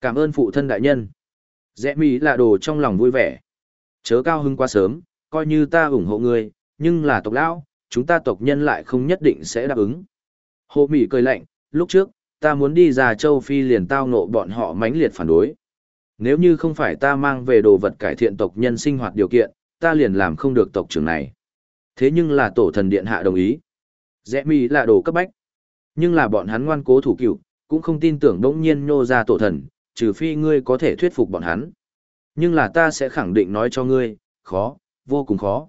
Cảm ơn phụ thân đại nhân. Rẽ mỹ là đồ trong lòng vui vẻ. Chớ cao hưng quá sớm, coi như ta ủng hộ ngươi, nhưng là tộc lão, chúng ta tộc nhân lại không nhất định sẽ đáp ứng. Hồ Mỹ cười lạnh, lúc trước, ta muốn đi ra châu Phi liền tao nộ bọn họ mãnh liệt phản đối. Nếu như không phải ta mang về đồ vật cải thiện tộc nhân sinh hoạt điều kiện, ta liền làm không được tộc trưởng này. Thế nhưng là tổ thần điện hạ đồng ý. Rẽ Mỹ là đồ cấp bách. Nhưng là bọn hắn ngoan cố thủ cựu, cũng không tin tưởng đống nhiên nhô ra tổ thần, trừ phi ngươi có thể thuyết phục bọn hắn. Nhưng là ta sẽ khẳng định nói cho ngươi, khó, vô cùng khó.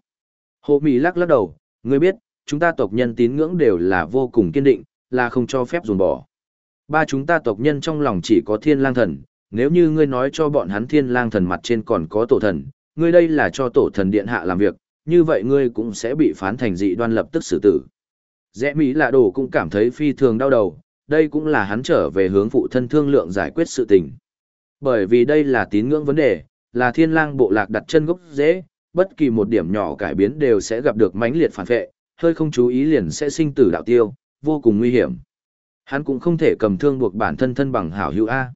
Hồ Mỹ lắc lắc đầu, ngươi biết, chúng ta tộc nhân tín ngưỡng đều là vô cùng kiên định, là không cho phép dùng bỏ. Ba chúng ta tộc nhân trong lòng chỉ có thiên lang thần, nếu như ngươi nói cho bọn hắn thiên lang thần mặt trên còn có tổ thần, ngươi đây là cho tổ thần điện hạ làm việc, như vậy ngươi cũng sẽ bị phán thành dị đoan lập tức xử tử. Rẽ Mỹ lạ đồ cũng cảm thấy phi thường đau đầu, đây cũng là hắn trở về hướng phụ thân thương lượng giải quyết sự tình. Bởi vì đây là tín ngưỡng vấn đề, là thiên lang bộ lạc đặt chân gốc dễ, bất kỳ một điểm nhỏ cải biến đều sẽ gặp được mãnh liệt phản vệ, hơi không chú ý liền sẽ sinh tử đạo tiêu, vô cùng nguy hiểm. Hắn cũng không thể cầm thương buộc bản thân thân bằng hảo hữu A.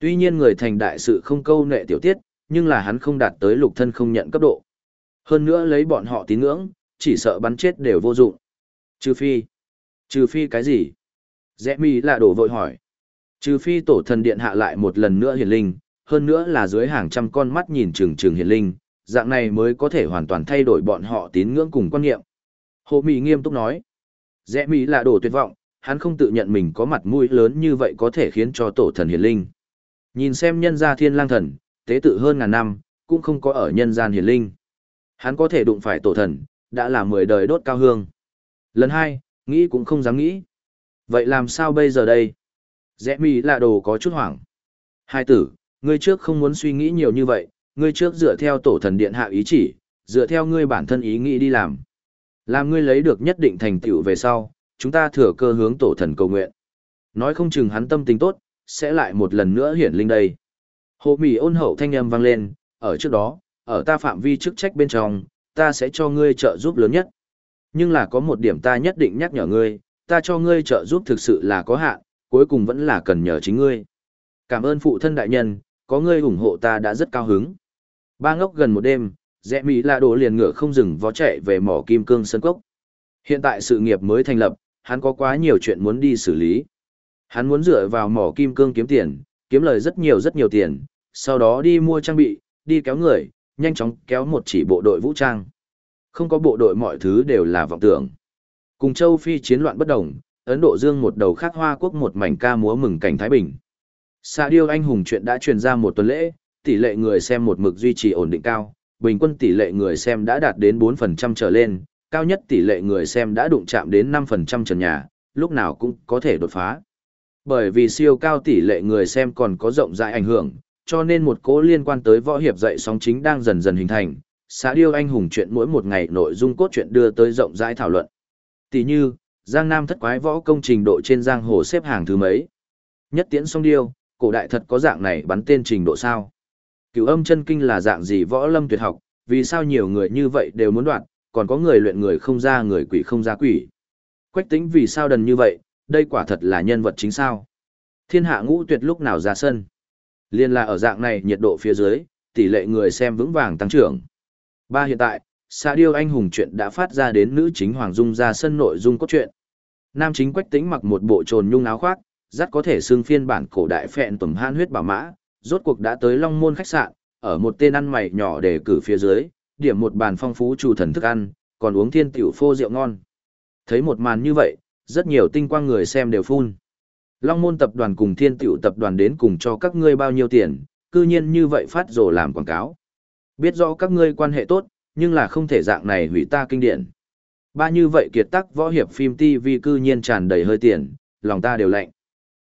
Tuy nhiên người thành đại sự không câu nệ tiểu tiết, nhưng là hắn không đạt tới lục thân không nhận cấp độ. Hơn nữa lấy bọn họ tín ngưỡng, chỉ sợ bắn chết đều vô dụng. Trừ phi. Trừ phi cái gì? Rẽ mi là đổ vội hỏi. Trừ phi tổ thần điện hạ lại một lần nữa hiển linh, hơn nữa là dưới hàng trăm con mắt nhìn trừng trừng hiển linh, dạng này mới có thể hoàn toàn thay đổi bọn họ tín ngưỡng cùng quan niệm. Hồ Mỹ nghiêm túc nói. Rẽ mi là đổ tuyệt vọng, hắn không tự nhận mình có mặt mũi lớn như vậy có thể khiến cho tổ thần hiển linh. Nhìn xem nhân gia thiên lang thần, tế tự hơn ngàn năm, cũng không có ở nhân gian hiển linh. Hắn có thể đụng phải tổ thần, đã là mười đời đốt cao hương. Lần hai, nghĩ cũng không dám nghĩ. Vậy làm sao bây giờ đây? Rẽ mi là đồ có chút hoảng. Hai tử, ngươi trước không muốn suy nghĩ nhiều như vậy, ngươi trước dựa theo tổ thần điện hạ ý chỉ, dựa theo ngươi bản thân ý nghĩ đi làm. Làm ngươi lấy được nhất định thành tựu về sau, chúng ta thừa cơ hướng tổ thần cầu nguyện. Nói không chừng hắn tâm tình tốt, sẽ lại một lần nữa hiển linh đây. hộ Mỹ ôn hậu thanh âm vang lên, ở trước đó, ở ta phạm vi chức trách bên trong, ta sẽ cho ngươi trợ giúp lớn nhất. Nhưng là có một điểm ta nhất định nhắc nhở ngươi, ta cho ngươi trợ giúp thực sự là có hạn, cuối cùng vẫn là cần nhờ chính ngươi. Cảm ơn phụ thân đại nhân, có ngươi ủng hộ ta đã rất cao hứng. Ba ngốc gần một đêm, rẽ Mỹ là đồ liền ngựa không dừng vó chạy về mỏ kim cương sân cốc. Hiện tại sự nghiệp mới thành lập, hắn có quá nhiều chuyện muốn đi xử lý. Hắn muốn dựa vào mỏ kim cương kiếm tiền, kiếm lời rất nhiều rất nhiều tiền, sau đó đi mua trang bị, đi kéo người, nhanh chóng kéo một chỉ bộ đội vũ trang. Không có bộ đội mọi thứ đều là vọng tưởng. Cùng châu Phi chiến loạn bất đồng, Ấn Độ Dương một đầu khác Hoa Quốc một mảnh ca múa mừng cảnh Thái Bình. Sa điêu anh hùng chuyện đã truyền ra một tuần lễ, tỷ lệ người xem một mực duy trì ổn định cao, bình quân tỷ lệ người xem đã đạt đến 4% trở lên, cao nhất tỷ lệ người xem đã đụng chạm đến 5% trần nhà, lúc nào cũng có thể đột phá. Bởi vì siêu cao tỷ lệ người xem còn có rộng rãi ảnh hưởng, cho nên một cố liên quan tới võ hiệp dạy sóng chính đang dần dần hình thành. Xã điêu anh hùng chuyện mỗi một ngày nội dung cốt truyện đưa tới rộng rãi thảo luận. Tỷ như, Giang Nam thất quái võ công trình độ trên giang hồ xếp hàng thứ mấy. Nhất tiễn song điêu, cổ đại thật có dạng này bắn tên trình độ sao. Cửu âm chân kinh là dạng gì võ lâm tuyệt học, vì sao nhiều người như vậy đều muốn đoạt, còn có người luyện người không ra người quỷ không ra quỷ. Quách tính vì sao đần như vậy, đây quả thật là nhân vật chính sao. Thiên hạ ngũ tuyệt lúc nào ra sân. Liên là ở dạng này nhiệt độ phía dưới, tỷ lệ người xem vững vàng tăng trưởng. Ba hiện tại, Sa Điêu anh hùng chuyện đã phát ra đến nữ chính Hoàng Dung ra sân nội dung cốt truyện. Nam chính Quách Tĩnh mặc một bộ trồn nhung áo khoác, rất có thể xương phiên bản cổ đại phẹn tầm han huyết bảo mã, rốt cuộc đã tới Long Môn khách sạn, ở một tên ăn mày nhỏ để cử phía dưới, điểm một bàn phong phú chủ thần thức ăn, còn uống thiên tiểu phô rượu ngon. Thấy một màn như vậy, rất nhiều tinh quang người xem đều phun. Long môn tập đoàn cùng thiên tiểu tập đoàn đến cùng cho các ngươi bao nhiêu tiền, cư nhiên như vậy phát rồ làm quảng cáo. Biết rõ các ngươi quan hệ tốt, nhưng là không thể dạng này hủy ta kinh điển. Ba như vậy kiệt tác võ hiệp phim TV cư nhiên tràn đầy hơi tiền, lòng ta đều lạnh.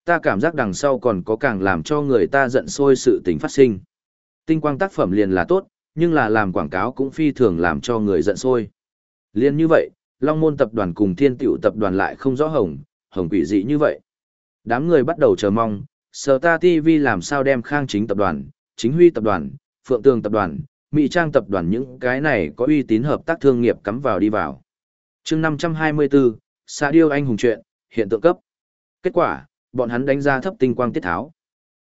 Ta cảm giác đằng sau còn có càng làm cho người ta giận sôi sự tình phát sinh. Tinh quang tác phẩm liền là tốt, nhưng là làm quảng cáo cũng phi thường làm cho người giận sôi. Liên như vậy, Long Môn tập đoàn cùng Thiên Tiểu tập đoàn lại không rõ hồng, hồng quỷ dị như vậy. Đám người bắt đầu chờ mong, Star Ta TV làm sao đem Khang Chính tập đoàn, Chính Huy tập đoàn, Phượng Tường tập đoàn, Mỹ Trang tập đoàn những cái này có uy tín hợp tác thương nghiệp cắm vào đi vào. chương 524, xã Điêu Anh hùng chuyện, hiện tượng cấp. Kết quả, bọn hắn đánh giá thấp tinh quang tiết tháo.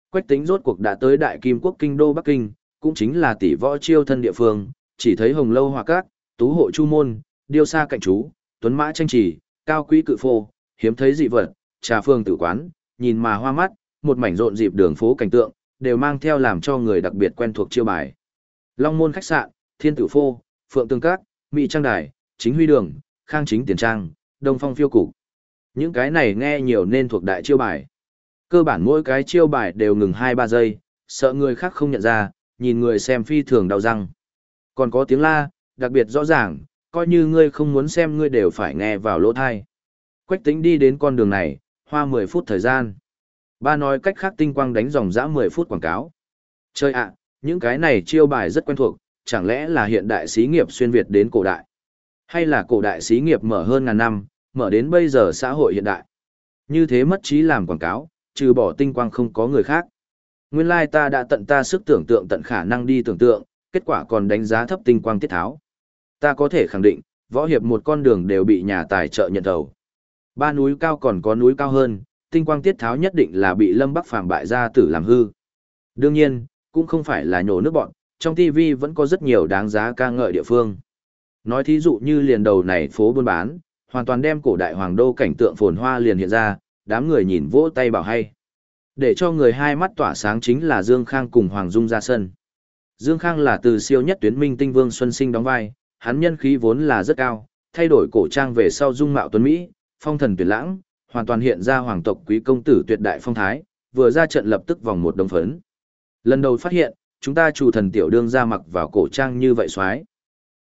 Quách tính rốt cuộc đã tới đại kim quốc kinh đô Bắc Kinh, cũng chính là tỷ võ chiêu thân địa phương, chỉ thấy hồng lâu hòa cát, tú hộ chu môn, điêu xa cạnh chú, tuấn mã tranh trì, cao quý cự phô, hiếm thấy dị vật, trà phương tử quán, nhìn mà hoa mắt, một mảnh rộn dịp đường phố cảnh tượng, đều mang theo làm cho người đặc biệt quen thuộc chiêu bài. Long môn khách sạn, thiên tử phô, phượng tương các, mỹ trang đài, chính huy đường, khang chính tiền trang, đông phong phiêu cục. Những cái này nghe nhiều nên thuộc đại chiêu bài. Cơ bản mỗi cái chiêu bài đều ngừng 2-3 giây, sợ người khác không nhận ra, nhìn người xem phi thường đau răng. Còn có tiếng la, đặc biệt rõ ràng, coi như ngươi không muốn xem ngươi đều phải nghe vào lỗ thai. Quách tính đi đến con đường này, hoa 10 phút thời gian. Ba nói cách khác tinh quang đánh dòng dã 10 phút quảng cáo. Chơi ạ, những cái này chiêu bài rất quen thuộc, chẳng lẽ là hiện đại xí nghiệp xuyên Việt đến cổ đại? Hay là cổ đại xí nghiệp mở hơn ngàn năm, mở đến bây giờ xã hội hiện đại? Như thế mất trí làm quảng cáo, trừ bỏ tinh quang không có người khác. Nguyên lai ta đã tận ta sức tưởng tượng tận khả năng đi tưởng tượng, kết quả còn đánh giá thấp tinh quang tiết tháo. Ta có thể khẳng định, võ hiệp một con đường đều bị nhà tài trợ nhận đầu. Ba núi cao còn có núi cao hơn, tinh quang tiết tháo nhất định là bị Lâm Bắc Phàm bại gia tử làm hư. Đương nhiên, cũng không phải là nhổ nước bọn, trong TV vẫn có rất nhiều đáng giá ca ngợi địa phương. Nói thí dụ như liền đầu này phố buôn bán, hoàn toàn đem cổ đại hoàng đô cảnh tượng phồn hoa liền hiện ra, đám người nhìn vỗ tay bảo hay. Để cho người hai mắt tỏa sáng chính là Dương Khang cùng Hoàng Dung ra sân. Dương Khang là từ siêu nhất tuyến minh tinh Vương Xuân Sinh đóng vai, hắn nhân khí vốn là rất cao, thay đổi cổ trang về sau dung mạo tuấn Mỹ, phong thần tuyệt lãng, hoàn toàn hiện ra hoàng tộc quý công tử tuyệt đại phong thái, vừa ra trận lập tức vòng một đồng phấn. Lần đầu phát hiện, chúng ta chủ thần tiểu đương ra mặc vào cổ trang như vậy xoái.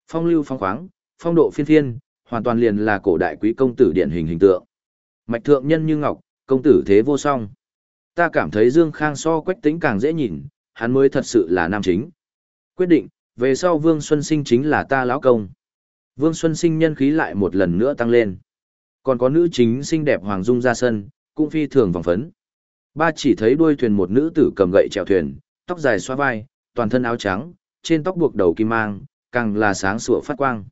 Phong lưu phong khoáng, phong độ phiên phiên, hoàn toàn liền là cổ đại quý công tử điển hình hình tượng. Mạch thượng nhân như ngọc, công tử thế vô song. Ta cảm thấy Dương Khang so quách tính càng dễ nhìn, hắn mới thật sự là nam chính. Quyết định, về sau Vương Xuân Sinh chính là ta lão công. Vương Xuân Sinh nhân khí lại một lần nữa tăng lên. Còn có nữ chính xinh đẹp Hoàng Dung ra sân, cũng phi thường vòng phấn. Ba chỉ thấy đuôi thuyền một nữ tử cầm gậy chèo thuyền, tóc dài xoa vai, toàn thân áo trắng, trên tóc buộc đầu kim mang, càng là sáng sủa phát quang.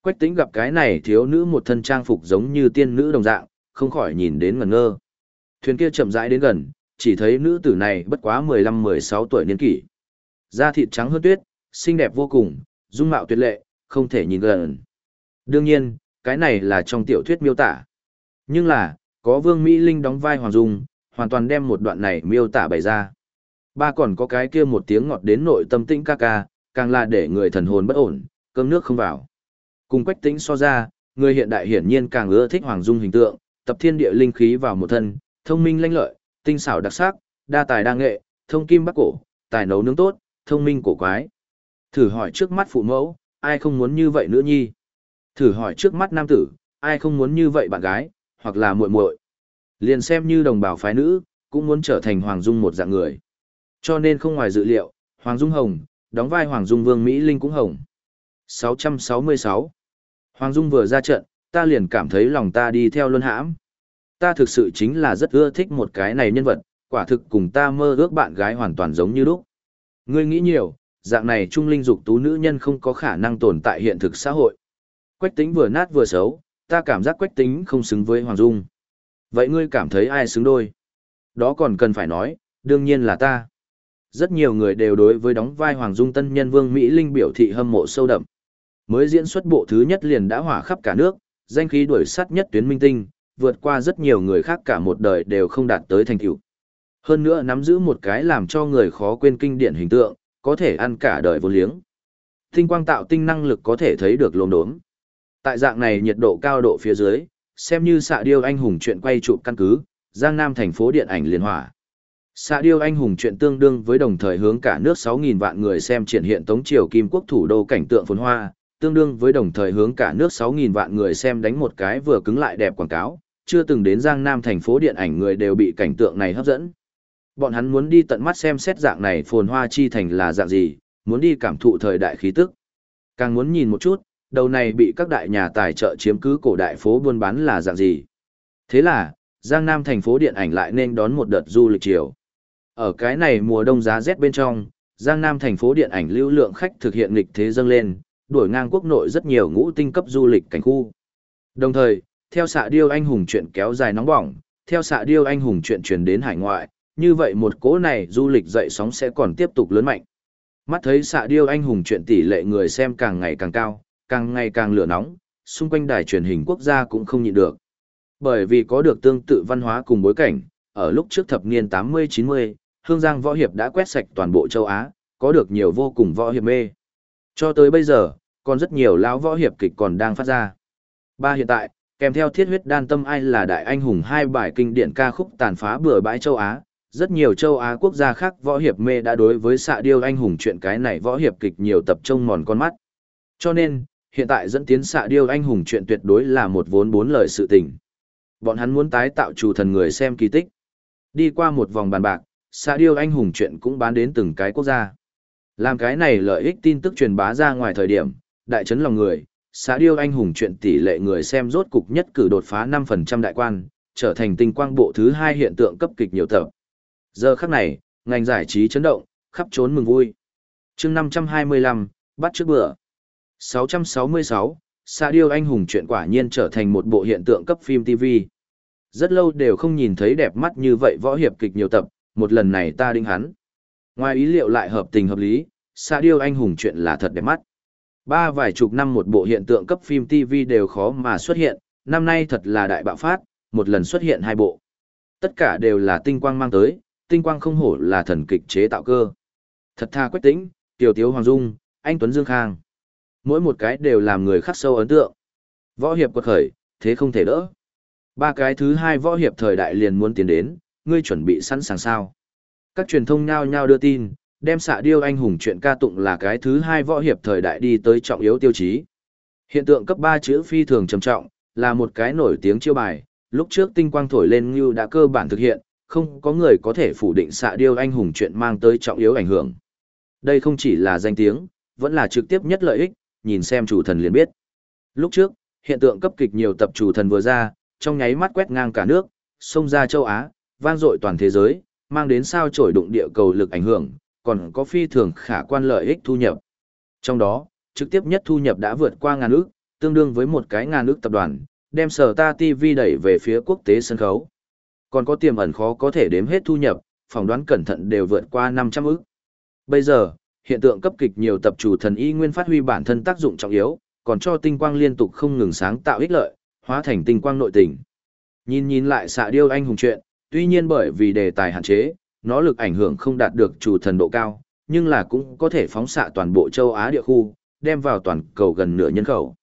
Quách tính gặp cái này thiếu nữ một thân trang phục giống như tiên nữ đồng dạng, không khỏi nhìn đến ngẩn ngơ. Thuyền kia chậm rãi đến gần, chỉ thấy nữ tử này bất quá 15-16 tuổi niên kỷ. Da thịt trắng hơn tuyết, xinh đẹp vô cùng, dung mạo tuyệt lệ, không thể nhìn gần. Đương nhiên, cái này là trong tiểu thuyết miêu tả. Nhưng là, có Vương Mỹ Linh đóng vai Hoàng Dung, hoàn toàn đem một đoạn này miêu tả bày ra. Ba còn có cái kia một tiếng ngọt đến nội tâm tĩnh ca ca, càng là để người thần hồn bất ổn, cơm nước không vào. Cùng quách tĩnh so ra, người hiện đại hiển nhiên càng ưa thích Hoàng Dung hình tượng, tập thiên địa linh khí vào một thân, thông minh lanh lợi, tinh xảo đặc sắc, đa tài đa nghệ, thông kim bắc cổ, tài nấu nướng tốt, thông minh cổ quái. Thử hỏi trước mắt phụ mẫu, ai không muốn như vậy nữa nhi? Thử hỏi trước mắt nam tử, ai không muốn như vậy bạn gái, hoặc là muội muội. Liền xem như đồng bào phái nữ, cũng muốn trở thành Hoàng Dung một dạng người. Cho nên không ngoài dự liệu, Hoàng Dung hồng, đóng vai Hoàng Dung Vương Mỹ Linh cũng hồng. 666 Hoàng Dung vừa ra trận, ta liền cảm thấy lòng ta đi theo luân hãm. Ta thực sự chính là rất ưa thích một cái này nhân vật, quả thực cùng ta mơ ước bạn gái hoàn toàn giống như lúc. Ngươi nghĩ nhiều, dạng này trung linh dục tú nữ nhân không có khả năng tồn tại hiện thực xã hội. Quách tính vừa nát vừa xấu, ta cảm giác quách tính không xứng với Hoàng Dung. Vậy ngươi cảm thấy ai xứng đôi? Đó còn cần phải nói, đương nhiên là ta. Rất nhiều người đều đối với đóng vai Hoàng Dung tân nhân Vương Mỹ Linh biểu thị hâm mộ sâu đậm. Mới diễn xuất bộ thứ nhất liền đã hỏa khắp cả nước, danh khí đuổi sát nhất tuyến minh tinh, vượt qua rất nhiều người khác cả một đời đều không đạt tới thành tựu. Hơn nữa nắm giữ một cái làm cho người khó quên kinh điển hình tượng, có thể ăn cả đời vô liếng. Tinh quang tạo tinh năng lực có thể thấy được lồn đốm. Tại dạng này nhiệt độ cao độ phía dưới, xem như xạ điêu anh hùng chuyện quay chụp căn cứ, Giang Nam thành phố điện ảnh liên hỏa. Xã điêu anh hùng chuyện tương đương với đồng thời hướng cả nước 6.000 vạn người xem triển hiện tống triều kim quốc thủ đô cảnh tượng phồn hoa, tương đương với đồng thời hướng cả nước 6.000 vạn người xem đánh một cái vừa cứng lại đẹp quảng cáo, chưa từng đến Giang Nam thành phố điện ảnh người đều bị cảnh tượng này hấp dẫn. Bọn hắn muốn đi tận mắt xem xét dạng này phồn hoa chi thành là dạng gì, muốn đi cảm thụ thời đại khí tức. Càng muốn nhìn một chút, đầu này bị các đại nhà tài trợ chiếm cứ cổ đại phố buôn bán là dạng gì. Thế là, Giang Nam thành phố điện ảnh lại nên đón một đợt du lịch chiều. Ở cái này mùa đông giá rét bên trong, Giang Nam thành phố điện ảnh lưu lượng khách thực hiện lịch thế dâng lên, đuổi ngang quốc nội rất nhiều ngũ tinh cấp du lịch cảnh khu. Đồng thời, theo xạ điêu anh hùng chuyện kéo dài nóng bỏng, theo xạ điêu anh hùng chuyện truyền đến hải ngoại, như vậy một cỗ này du lịch dậy sóng sẽ còn tiếp tục lớn mạnh. Mắt thấy xạ điêu anh hùng chuyện tỷ lệ người xem càng ngày càng cao, càng ngày càng lửa nóng, xung quanh đài truyền hình quốc gia cũng không nhịn được. Bởi vì có được tương tự văn hóa cùng bối cảnh, ở lúc trước thập niên 80-90, Hương Giang Võ Hiệp đã quét sạch toàn bộ châu Á, có được nhiều vô cùng võ hiệp mê. Cho tới bây giờ, còn rất nhiều lão võ hiệp kịch còn đang phát ra. Ba hiện tại, kèm theo thiết huyết đan tâm ai là đại anh hùng hai bài kinh điển ca khúc tàn phá bừa bãi châu Á, rất nhiều châu Á quốc gia khác võ hiệp mê đã đối với xạ điêu anh hùng chuyện cái này võ hiệp kịch nhiều tập trông mòn con mắt. Cho nên, hiện tại dẫn tiến xạ điêu anh hùng chuyện tuyệt đối là một vốn bốn lời sự tình. Bọn hắn muốn tái tạo chủ thần người xem kỳ tích. Đi qua một vòng bàn bạc, xạ điêu anh hùng chuyện cũng bán đến từng cái quốc gia. Làm cái này lợi ích tin tức truyền bá ra ngoài thời điểm, đại chấn lòng người, xã điêu anh hùng chuyện tỷ lệ người xem rốt cục nhất cử đột phá 5% đại quan, trở thành tinh quang bộ thứ hai hiện tượng cấp kịch nhiều tập. Giờ khắc này, ngành giải trí chấn động, khắp trốn mừng vui. chương 525, bắt trước bữa. 666, xã điêu anh hùng chuyện quả nhiên trở thành một bộ hiện tượng cấp phim TV. Rất lâu đều không nhìn thấy đẹp mắt như vậy võ hiệp kịch nhiều tập, một lần này ta đinh hắn. Ngoài ý liệu lại hợp tình hợp lý, xa điêu anh hùng chuyện là thật đẹp mắt. Ba vài chục năm một bộ hiện tượng cấp phim TV đều khó mà xuất hiện, năm nay thật là đại bạo phát, một lần xuất hiện hai bộ. Tất cả đều là tinh quang mang tới, tinh quang không hổ là thần kịch chế tạo cơ. Thật tha quyết tĩnh, tiểu tiếu hoàng dung, anh Tuấn Dương Khang. Mỗi một cái đều làm người khắc sâu ấn tượng. Võ hiệp quật khởi, thế không thể đỡ. Ba cái thứ hai võ hiệp thời đại liền muốn tiến đến, ngươi chuẩn bị sẵn sàng sao. Các truyền thông nhao nhao đưa tin, đem xạ điêu anh hùng chuyện ca tụng là cái thứ hai võ hiệp thời đại đi tới trọng yếu tiêu chí. Hiện tượng cấp 3 chữ phi thường trầm trọng, là một cái nổi tiếng chiêu bài, lúc trước tinh quang thổi lên như đã cơ bản thực hiện, không có người có thể phủ định xạ điêu anh hùng chuyện mang tới trọng yếu ảnh hưởng. Đây không chỉ là danh tiếng, vẫn là trực tiếp nhất lợi ích, nhìn xem chủ thần liền biết. Lúc trước, hiện tượng cấp kịch nhiều tập chủ thần vừa ra, trong nháy mắt quét ngang cả nước, xông ra châu Á, vang dội toàn thế giới, mang đến sao trổi đụng địa cầu lực ảnh hưởng, còn có phi thường khả quan lợi ích thu nhập. Trong đó, trực tiếp nhất thu nhập đã vượt qua ngàn ước, tương đương với một cái ngàn ước tập đoàn, đem sở ta TV đẩy về phía quốc tế sân khấu. Còn có tiềm ẩn khó có thể đếm hết thu nhập, phỏng đoán cẩn thận đều vượt qua 500 ước. Bây giờ, hiện tượng cấp kịch nhiều tập chủ thần y nguyên phát huy bản thân tác dụng trọng yếu, còn cho tinh quang liên tục không ngừng sáng tạo ích lợi, hóa thành tinh quang nội tình. Nhìn nhìn lại xạ điêu anh hùng chuyện, tuy nhiên bởi vì đề tài hạn chế, nó lực ảnh hưởng không đạt được chủ thần độ cao, nhưng là cũng có thể phóng xạ toàn bộ châu Á địa khu, đem vào toàn cầu gần nửa nhân khẩu.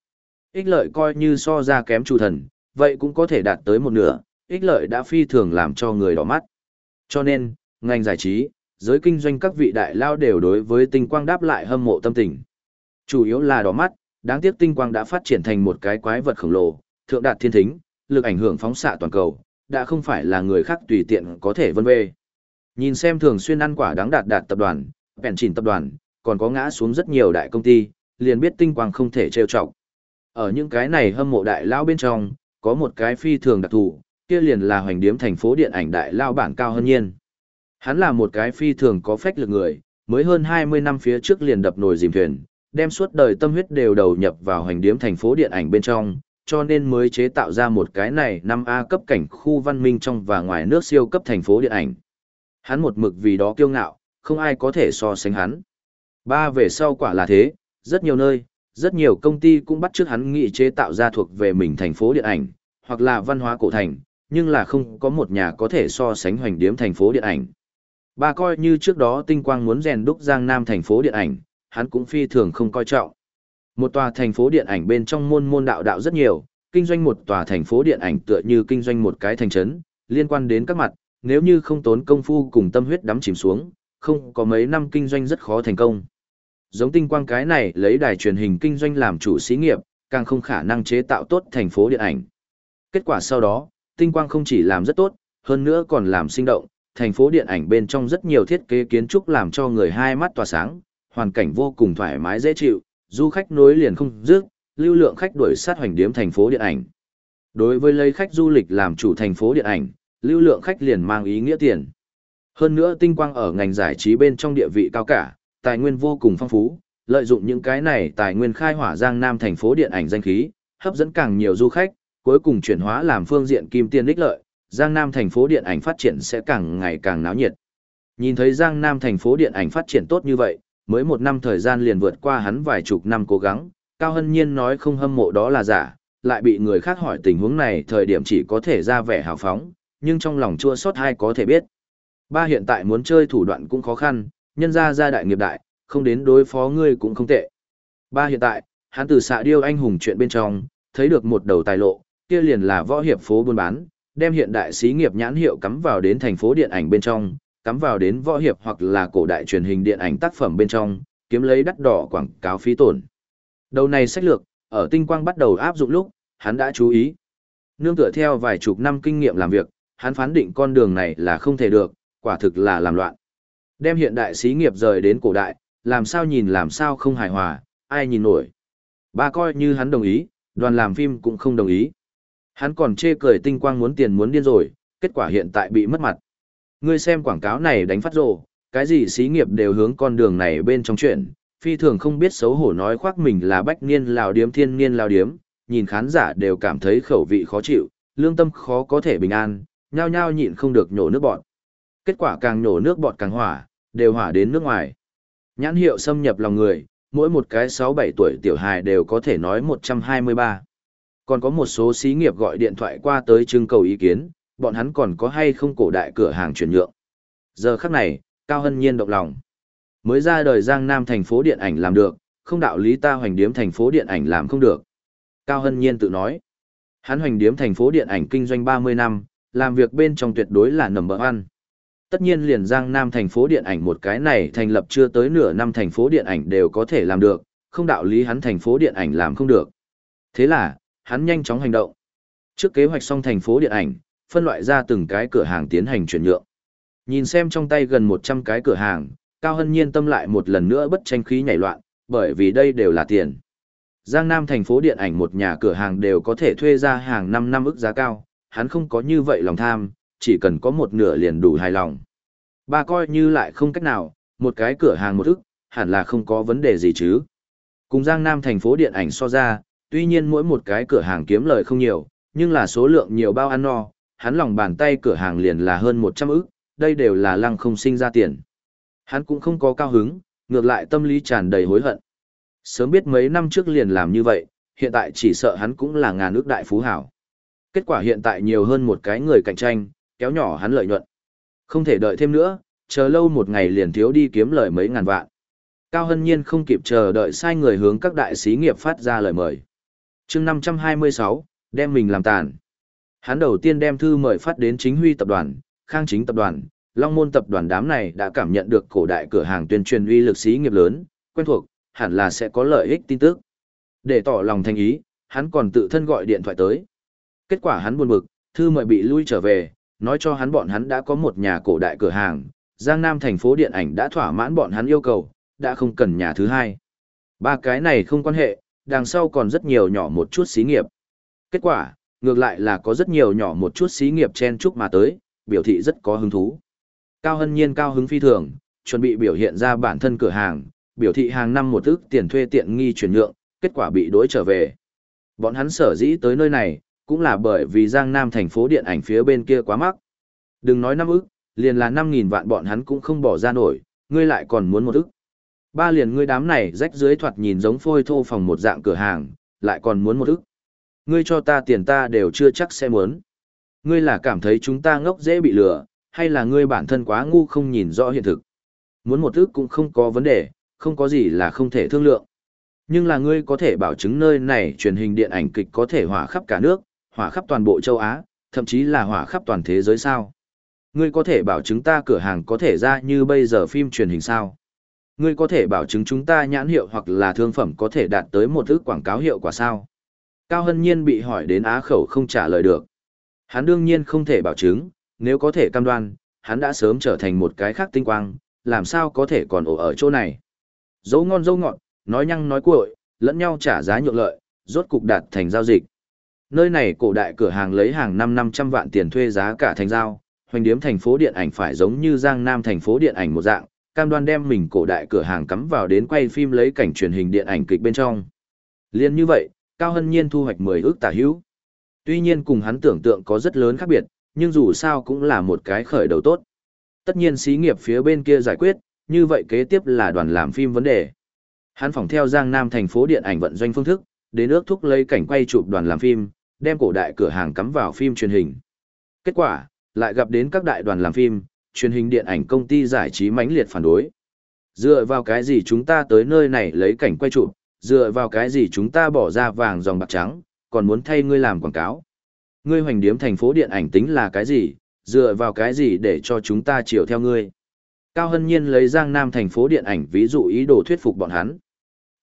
Ích lợi coi như so ra kém chủ thần, vậy cũng có thể đạt tới một nửa, ích lợi đã phi thường làm cho người đỏ mắt. Cho nên, ngành giải trí, giới kinh doanh các vị đại lao đều đối với tinh quang đáp lại hâm mộ tâm tình. Chủ yếu là đỏ mắt, đáng tiếc tinh quang đã phát triển thành một cái quái vật khổng lồ, thượng đạt thiên thính, lực ảnh hưởng phóng xạ toàn cầu, đã không phải là người khác tùy tiện có thể vân vê. Nhìn xem thường xuyên ăn quả đáng đạt đạt tập đoàn, bèn chỉnh tập đoàn, còn có ngã xuống rất nhiều đại công ty, liền biết tinh quang không thể trêu chọc. Ở những cái này hâm mộ đại lao bên trong, có một cái phi thường đặc thù, kia liền là hoành điếm thành phố điện ảnh đại lao bản cao hơn nhiên. Hắn là một cái phi thường có phách lực người, mới hơn 20 năm phía trước liền đập nồi dìm thuyền, đem suốt đời tâm huyết đều đầu nhập vào hoành điếm thành phố điện ảnh bên trong, cho nên mới chế tạo ra một cái này 5A cấp cảnh khu văn minh trong và ngoài nước siêu cấp thành phố điện ảnh. Hắn một mực vì đó kiêu ngạo, không ai có thể so sánh hắn. Ba về sau quả là thế, rất nhiều nơi, rất nhiều công ty cũng bắt chước hắn nghị chế tạo ra thuộc về mình thành phố điện ảnh, hoặc là văn hóa cổ thành, nhưng là không có một nhà có thể so sánh hoành điếm thành phố điện ảnh. Ba coi như trước đó tinh quang muốn rèn đúc Giang Nam thành phố điện ảnh, hắn cũng phi thường không coi trọng. Một tòa thành phố điện ảnh bên trong môn môn đạo đạo rất nhiều, kinh doanh một tòa thành phố điện ảnh tựa như kinh doanh một cái thành trấn, liên quan đến các mặt, nếu như không tốn công phu cùng tâm huyết đắm chìm xuống, không có mấy năm kinh doanh rất khó thành công. Giống tinh quang cái này lấy đài truyền hình kinh doanh làm chủ xí nghiệp, càng không khả năng chế tạo tốt thành phố điện ảnh. Kết quả sau đó, tinh quang không chỉ làm rất tốt, hơn nữa còn làm sinh động, thành phố điện ảnh bên trong rất nhiều thiết kế kiến trúc làm cho người hai mắt tỏa sáng, hoàn cảnh vô cùng thoải mái dễ chịu, du khách nối liền không dứt, lưu lượng khách đuổi sát hoành điếm thành phố điện ảnh. Đối với lấy khách du lịch làm chủ thành phố điện ảnh, lưu lượng khách liền mang ý nghĩa tiền. Hơn nữa tinh quang ở ngành giải trí bên trong địa vị cao cả, tài nguyên vô cùng phong phú, lợi dụng những cái này tài nguyên khai hỏa Giang Nam thành phố điện ảnh danh khí, hấp dẫn càng nhiều du khách, cuối cùng chuyển hóa làm phương diện kim tiền ích lợi, Giang Nam thành phố điện ảnh phát triển sẽ càng ngày càng náo nhiệt. Nhìn thấy Giang Nam thành phố điện ảnh phát triển tốt như vậy, mới một năm thời gian liền vượt qua hắn vài chục năm cố gắng, Cao Hân Nhiên nói không hâm mộ đó là giả, lại bị người khác hỏi tình huống này thời điểm chỉ có thể ra vẻ hào phóng, nhưng trong lòng chua xót hay có thể biết. Ba hiện tại muốn chơi thủ đoạn cũng khó khăn, nhân ra gia đại nghiệp đại, không đến đối phó ngươi cũng không tệ. Ba hiện tại, hắn từ xạ điêu anh hùng chuyện bên trong, thấy được một đầu tài lộ, kia liền là võ hiệp phố buôn bán, đem hiện đại xí nghiệp nhãn hiệu cắm vào đến thành phố điện ảnh bên trong, cắm vào đến võ hiệp hoặc là cổ đại truyền hình điện ảnh tác phẩm bên trong, kiếm lấy đắt đỏ quảng cáo phí tổn. Đầu này sách lược, ở tinh quang bắt đầu áp dụng lúc, hắn đã chú ý. Nương tựa theo vài chục năm kinh nghiệm làm việc, hắn phán định con đường này là không thể được, quả thực là làm loạn. Đem hiện đại xí nghiệp rời đến cổ đại, làm sao nhìn làm sao không hài hòa, ai nhìn nổi. Ba coi như hắn đồng ý, đoàn làm phim cũng không đồng ý. Hắn còn chê cười tinh quang muốn tiền muốn điên rồi, kết quả hiện tại bị mất mặt. Ngươi xem quảng cáo này đánh phát rồ, cái gì xí nghiệp đều hướng con đường này bên trong chuyện, phi thường không biết xấu hổ nói khoác mình là bách niên lào điếm thiên niên lào điếm, nhìn khán giả đều cảm thấy khẩu vị khó chịu, lương tâm khó có thể bình an, nhao nhao nhịn không được nhổ nước bọt. Kết quả càng nhổ nước bọt càng hỏa, đều hỏa đến nước ngoài. Nhãn hiệu xâm nhập lòng người, mỗi một cái 6-7 tuổi tiểu hài đều có thể nói 123. Còn có một số xí nghiệp gọi điện thoại qua tới trưng cầu ý kiến, bọn hắn còn có hay không cổ đại cửa hàng chuyển nhượng. Giờ khắc này, Cao Hân Nhiên động lòng. Mới ra đời Giang Nam thành phố điện ảnh làm được, không đạo lý ta hoành điếm thành phố điện ảnh làm không được. Cao Hân Nhiên tự nói. Hắn hoành điếm thành phố điện ảnh kinh doanh 30 năm, làm việc bên trong tuyệt đối là nầm bỡ ăn. Tất nhiên liền Giang Nam thành phố điện ảnh một cái này thành lập chưa tới nửa năm thành phố điện ảnh đều có thể làm được, không đạo lý hắn thành phố điện ảnh làm không được. Thế là, hắn nhanh chóng hành động. Trước kế hoạch xong thành phố điện ảnh, phân loại ra từng cái cửa hàng tiến hành chuyển nhượng. Nhìn xem trong tay gần 100 cái cửa hàng, Cao Hân Nhiên tâm lại một lần nữa bất tranh khí nhảy loạn, bởi vì đây đều là tiền. Giang Nam thành phố điện ảnh một nhà cửa hàng đều có thể thuê ra hàng 5 năm ức giá cao, hắn không có như vậy lòng tham, chỉ cần có một nửa liền đủ hài lòng. Ba coi như lại không cách nào, một cái cửa hàng một ức, hẳn là không có vấn đề gì chứ. Cùng Giang Nam thành phố điện ảnh so ra, tuy nhiên mỗi một cái cửa hàng kiếm lời không nhiều, nhưng là số lượng nhiều bao ăn no, hắn lòng bàn tay cửa hàng liền là hơn 100 ức, đây đều là lăng không sinh ra tiền. Hắn cũng không có cao hứng, ngược lại tâm lý tràn đầy hối hận. Sớm biết mấy năm trước liền làm như vậy, hiện tại chỉ sợ hắn cũng là ngàn ước đại phú hảo. Kết quả hiện tại nhiều hơn một cái người cạnh tranh, kéo nhỏ hắn lợi nhuận. Không thể đợi thêm nữa, chờ lâu một ngày liền thiếu đi kiếm lời mấy ngàn vạn. Cao Hân Nhiên không kịp chờ đợi sai người hướng các đại sĩ nghiệp phát ra lời mời. chương 526, đem mình làm tàn. Hắn đầu tiên đem thư mời phát đến chính huy tập đoàn, khang chính tập đoàn, long môn tập đoàn đám này đã cảm nhận được cổ đại cửa hàng tuyên truyền uy lực sĩ nghiệp lớn, quen thuộc, hẳn là sẽ có lợi ích tin tức. Để tỏ lòng thành ý, hắn còn tự thân gọi điện thoại tới. Kết quả hắn buồn bực, thư mời bị lui trở về, nói cho hắn bọn hắn đã có một nhà cổ đại cửa hàng, Giang Nam thành phố điện ảnh đã thỏa mãn bọn hắn yêu cầu, đã không cần nhà thứ hai. Ba cái này không quan hệ, đằng sau còn rất nhiều nhỏ một chút xí nghiệp. Kết quả, ngược lại là có rất nhiều nhỏ một chút xí nghiệp chen chúc mà tới, biểu thị rất có hứng thú. Cao Hân Nhiên cao hứng phi thường, chuẩn bị biểu hiện ra bản thân cửa hàng, biểu thị hàng năm một ức tiền thuê tiện nghi chuyển nhượng, kết quả bị đối trở về. Bọn hắn sở dĩ tới nơi này, cũng là bởi vì Giang Nam thành phố điện ảnh phía bên kia quá mắc. Đừng nói năm ức, liền là 5.000 vạn bọn hắn cũng không bỏ ra nổi, ngươi lại còn muốn một ức. Ba liền ngươi đám này rách dưới thoạt nhìn giống phôi thô phòng một dạng cửa hàng, lại còn muốn một ức. Ngươi cho ta tiền ta đều chưa chắc sẽ muốn. Ngươi là cảm thấy chúng ta ngốc dễ bị lừa, hay là ngươi bản thân quá ngu không nhìn rõ hiện thực. Muốn một ước cũng không có vấn đề, không có gì là không thể thương lượng. Nhưng là ngươi có thể bảo chứng nơi này truyền hình điện ảnh kịch có thể hỏa khắp cả nước, hỏa khắp toàn bộ châu Á, thậm chí là hỏa khắp toàn thế giới sao. Ngươi có thể bảo chứng ta cửa hàng có thể ra như bây giờ phim truyền hình sao. Ngươi có thể bảo chứng chúng ta nhãn hiệu hoặc là thương phẩm có thể đạt tới một ước quảng cáo hiệu quả sao. Cao Hân Nhiên bị hỏi đến á khẩu không trả lời được. Hắn đương nhiên không thể bảo chứng, nếu có thể cam đoan, hắn đã sớm trở thành một cái khác tinh quang, làm sao có thể còn ổ ở chỗ này. Dấu ngon dấu ngọt, nói nhăng nói cuội, lẫn nhau trả giá nhượng lợi, rốt cục đạt thành giao dịch. Nơi này cổ đại cửa hàng lấy hàng năm 500 vạn tiền thuê giá cả thành giao, hoành điếm thành phố điện ảnh phải giống như Giang Nam thành phố điện ảnh một dạng, cam đoan đem mình cổ đại cửa hàng cắm vào đến quay phim lấy cảnh truyền hình điện ảnh kịch bên trong. Liên như vậy, Cao Hân Nhiên thu hoạch 10 ước tả hữu. Tuy nhiên cùng hắn tưởng tượng có rất lớn khác biệt, nhưng dù sao cũng là một cái khởi đầu tốt. Tất nhiên xí nghiệp phía bên kia giải quyết, như vậy kế tiếp là đoàn làm phim vấn đề. Hắn phỏng theo Giang Nam thành phố điện ảnh vận doanh phương thức, đến ước thúc lấy cảnh quay chụp đoàn làm phim, đem cổ đại cửa hàng cắm vào phim truyền hình. Kết quả, lại gặp đến các đại đoàn làm phim, truyền hình điện ảnh công ty giải trí mãnh liệt phản đối. Dựa vào cái gì chúng ta tới nơi này lấy cảnh quay chụp, dựa vào cái gì chúng ta bỏ ra vàng dòng bạc trắng, còn muốn thay ngươi làm quảng cáo. Ngươi hoành điếm thành phố điện ảnh tính là cái gì, dựa vào cái gì để cho chúng ta chiều theo ngươi. Cao Hân Nhiên lấy Giang Nam thành phố điện ảnh ví dụ ý đồ thuyết phục bọn hắn.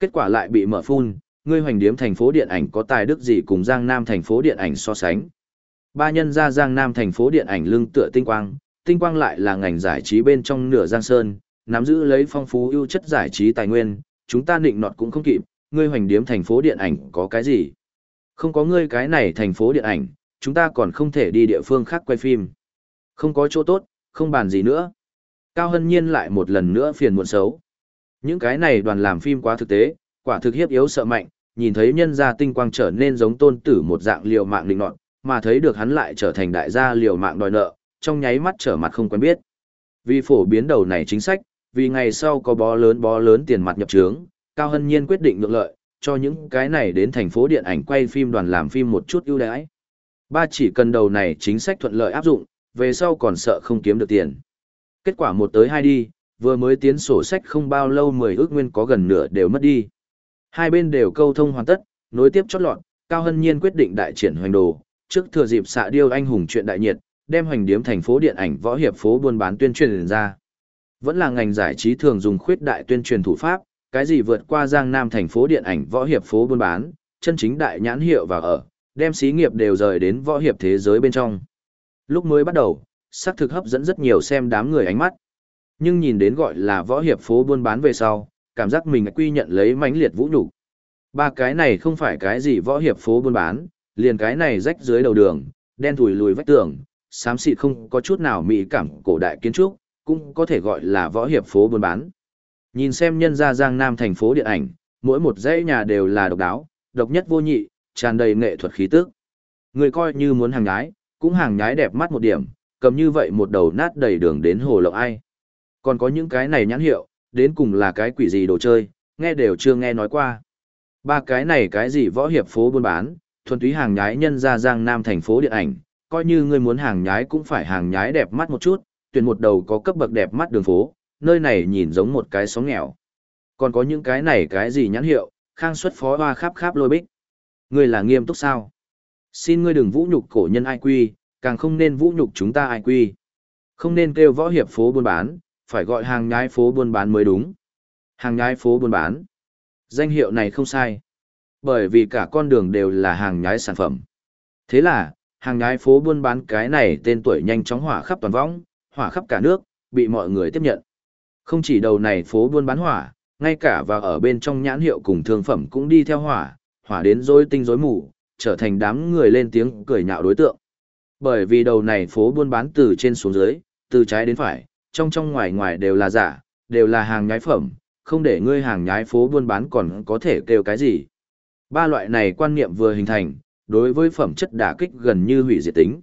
Kết quả lại bị mở phun, ngươi hoành điếm thành phố điện ảnh có tài đức gì cùng Giang Nam thành phố điện ảnh so sánh. Ba nhân ra Giang Nam thành phố điện ảnh lưng tựa tinh quang, tinh quang lại là ngành giải trí bên trong nửa Giang Sơn, nắm giữ lấy phong phú ưu chất giải trí tài nguyên, chúng ta định nọt cũng không kịp, ngươi hoành điếm thành phố điện ảnh có cái gì. Không có ngươi cái này thành phố điện ảnh, chúng ta còn không thể đi địa phương khác quay phim. Không có chỗ tốt, không bàn gì nữa. Cao Hân Nhiên lại một lần nữa phiền muộn xấu. Những cái này đoàn làm phim quá thực tế, quả thực hiếp yếu sợ mạnh, nhìn thấy nhân gia tinh quang trở nên giống tôn tử một dạng liều mạng định nọt, mà thấy được hắn lại trở thành đại gia liều mạng đòi nợ, trong nháy mắt trở mặt không quen biết. Vì phổ biến đầu này chính sách, vì ngày sau có bó lớn bó lớn tiền mặt nhập trướng, Cao Hân Nhiên quyết định ngược lợi, cho những cái này đến thành phố điện ảnh quay phim đoàn làm phim một chút ưu đãi. Ba chỉ cần đầu này chính sách thuận lợi áp dụng, về sau còn sợ không kiếm được tiền. Kết quả một tới hai đi, vừa mới tiến sổ sách không bao lâu mười ước nguyên có gần nửa đều mất đi. Hai bên đều câu thông hoàn tất, nối tiếp chót lọt, Cao Hân Nhiên quyết định đại triển hoành đồ, trước thừa dịp xạ điêu anh hùng chuyện đại nhiệt, đem hoành điếm thành phố điện ảnh võ hiệp phố buôn bán tuyên truyền ra. Vẫn là ngành giải trí thường dùng khuyết đại tuyên truyền thủ pháp, cái gì vượt qua Giang Nam thành phố điện ảnh võ hiệp phố buôn bán, chân chính đại nhãn hiệu và ở, đem xí nghiệp đều rời đến võ hiệp thế giới bên trong. Lúc mới bắt đầu, sắc thực hấp dẫn rất nhiều xem đám người ánh mắt. Nhưng nhìn đến gọi là võ hiệp phố buôn bán về sau, cảm giác mình quy nhận lấy mãnh liệt vũ nhục. Ba cái này không phải cái gì võ hiệp phố buôn bán, liền cái này rách dưới đầu đường, đen thùi lùi vách tường, xám xịt không có chút nào mỹ cảm cổ đại kiến trúc, cũng có thể gọi là võ hiệp phố buôn bán. Nhìn xem nhân gia Giang Nam thành phố điện ảnh, mỗi một dãy nhà đều là độc đáo, độc nhất vô nhị, tràn đầy nghệ thuật khí tức. Người coi như muốn hàng nhái, cũng hàng nhái đẹp mắt một điểm, cầm như vậy một đầu nát đầy đường đến hồ lộng ai. Còn có những cái này nhãn hiệu, đến cùng là cái quỷ gì đồ chơi, nghe đều chưa nghe nói qua. Ba cái này cái gì võ hiệp phố buôn bán, thuần túy hàng nhái nhân ra Giang Nam thành phố điện ảnh, coi như ngươi muốn hàng nhái cũng phải hàng nhái đẹp mắt một chút, tuyển một đầu có cấp bậc đẹp mắt đường phố, nơi này nhìn giống một cái xóm nghèo. Còn có những cái này cái gì nhãn hiệu, khang xuất phó hoa khắp khắp lôi bích. Ngươi là nghiêm túc sao? Xin ngươi đừng vũ nhục cổ nhân ai quy, càng không nên vũ nhục chúng ta ai quy. Không nên kêu võ hiệp phố buôn bán, phải gọi hàng nhái phố buôn bán mới đúng. Hàng nhái phố buôn bán. Danh hiệu này không sai. Bởi vì cả con đường đều là hàng nhái sản phẩm. Thế là, hàng nhái phố buôn bán cái này tên tuổi nhanh chóng hỏa khắp toàn võng, hỏa khắp cả nước, bị mọi người tiếp nhận. Không chỉ đầu này phố buôn bán hỏa, ngay cả và ở bên trong nhãn hiệu cùng thương phẩm cũng đi theo hỏa, hỏa đến rối tinh rối mù, trở thành đám người lên tiếng cười nhạo đối tượng. Bởi vì đầu này phố buôn bán từ trên xuống dưới, từ trái đến phải, trong trong ngoài ngoài đều là giả, đều là hàng nhái phẩm, không để ngươi hàng nhái phố buôn bán còn có thể kêu cái gì. Ba loại này quan niệm vừa hình thành, đối với phẩm chất đả kích gần như hủy diệt tính.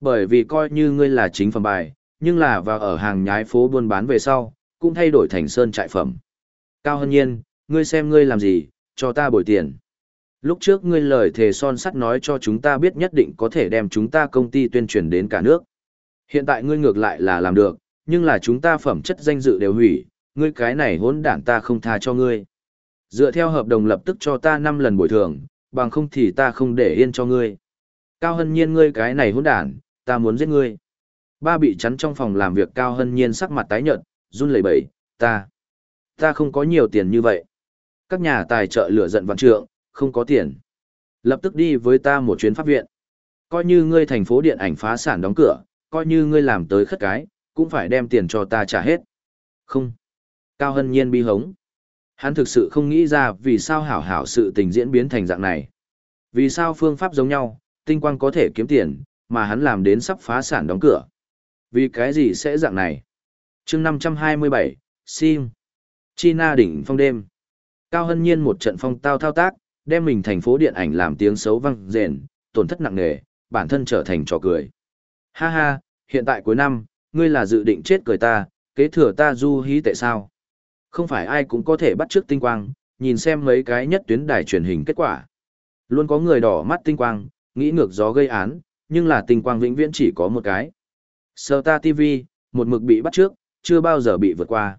Bởi vì coi như ngươi là chính phẩm bài, nhưng là vào ở hàng nhái phố buôn bán về sau, cũng thay đổi thành sơn trại phẩm. Cao Hân Nhiên, ngươi xem ngươi làm gì, cho ta bồi tiền. Lúc trước ngươi lời thề son sắt nói cho chúng ta biết nhất định có thể đem chúng ta công ty tuyên truyền đến cả nước. Hiện tại ngươi ngược lại là làm được, nhưng là chúng ta phẩm chất danh dự đều hủy, ngươi cái này hỗn đản ta không tha cho ngươi. Dựa theo hợp đồng lập tức cho ta 5 lần bồi thường, bằng không thì ta không để yên cho ngươi. Cao hân nhiên ngươi cái này hỗn đản, ta muốn giết ngươi. Ba bị chắn trong phòng làm việc cao hân nhiên sắc mặt tái nhợt, run lẩy bẩy, ta, ta không có nhiều tiền như vậy. Các nhà tài trợ lửa giận vạn trượng, không có tiền. Lập tức đi với ta một chuyến pháp viện. Coi như ngươi thành phố điện ảnh phá sản đóng cửa, coi như ngươi làm tới khất cái, cũng phải đem tiền cho ta trả hết. Không. Cao Hân Nhiên bi hống. Hắn thực sự không nghĩ ra vì sao hảo hảo sự tình diễn biến thành dạng này. Vì sao phương pháp giống nhau, tinh quang có thể kiếm tiền, mà hắn làm đến sắp phá sản đóng cửa. Vì cái gì sẽ dạng này? chương 527, Sim. China đỉnh phong đêm. Cao Hân Nhiên một trận phong tao thao tác, đem mình thành phố điện ảnh làm tiếng xấu vang rền, tổn thất nặng nề, bản thân trở thành trò cười. Ha ha, hiện tại cuối năm, ngươi là dự định chết cười ta, kế thừa ta du hí tại sao? Không phải ai cũng có thể bắt trước tinh quang, nhìn xem mấy cái nhất tuyến đài truyền hình kết quả. Luôn có người đỏ mắt tinh quang, nghĩ ngược gió gây án, nhưng là tinh quang vĩnh viễn chỉ có một cái. Star TV, một mực bị bắt trước, chưa bao giờ bị vượt qua.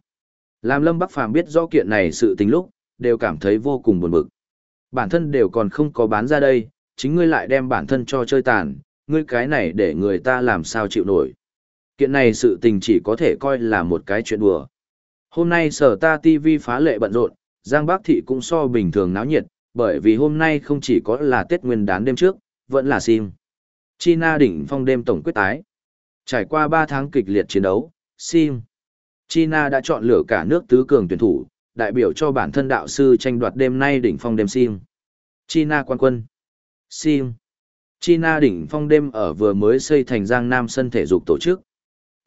Làm Lâm Bắc Phàm biết rõ kiện này sự tình lúc, đều cảm thấy vô cùng buồn bực. Bản thân đều còn không có bán ra đây, chính ngươi lại đem bản thân cho chơi tàn, ngươi cái này để người ta làm sao chịu nổi. Kiện này sự tình chỉ có thể coi là một cái chuyện đùa. Hôm nay sở ta TV phá lệ bận rộn, Giang Bắc Thị cũng so bình thường náo nhiệt, bởi vì hôm nay không chỉ có là Tết Nguyên đán đêm trước, vẫn là sim. China đỉnh phong đêm tổng quyết tái. Trải qua 3 tháng kịch liệt chiến đấu, sim. China đã chọn lựa cả nước tứ cường tuyển thủ, đại biểu cho bản thân đạo sư tranh đoạt đêm nay đỉnh phong đêm sim. China quan quân. Sim. China đỉnh phong đêm ở vừa mới xây thành Giang Nam sân thể dục tổ chức.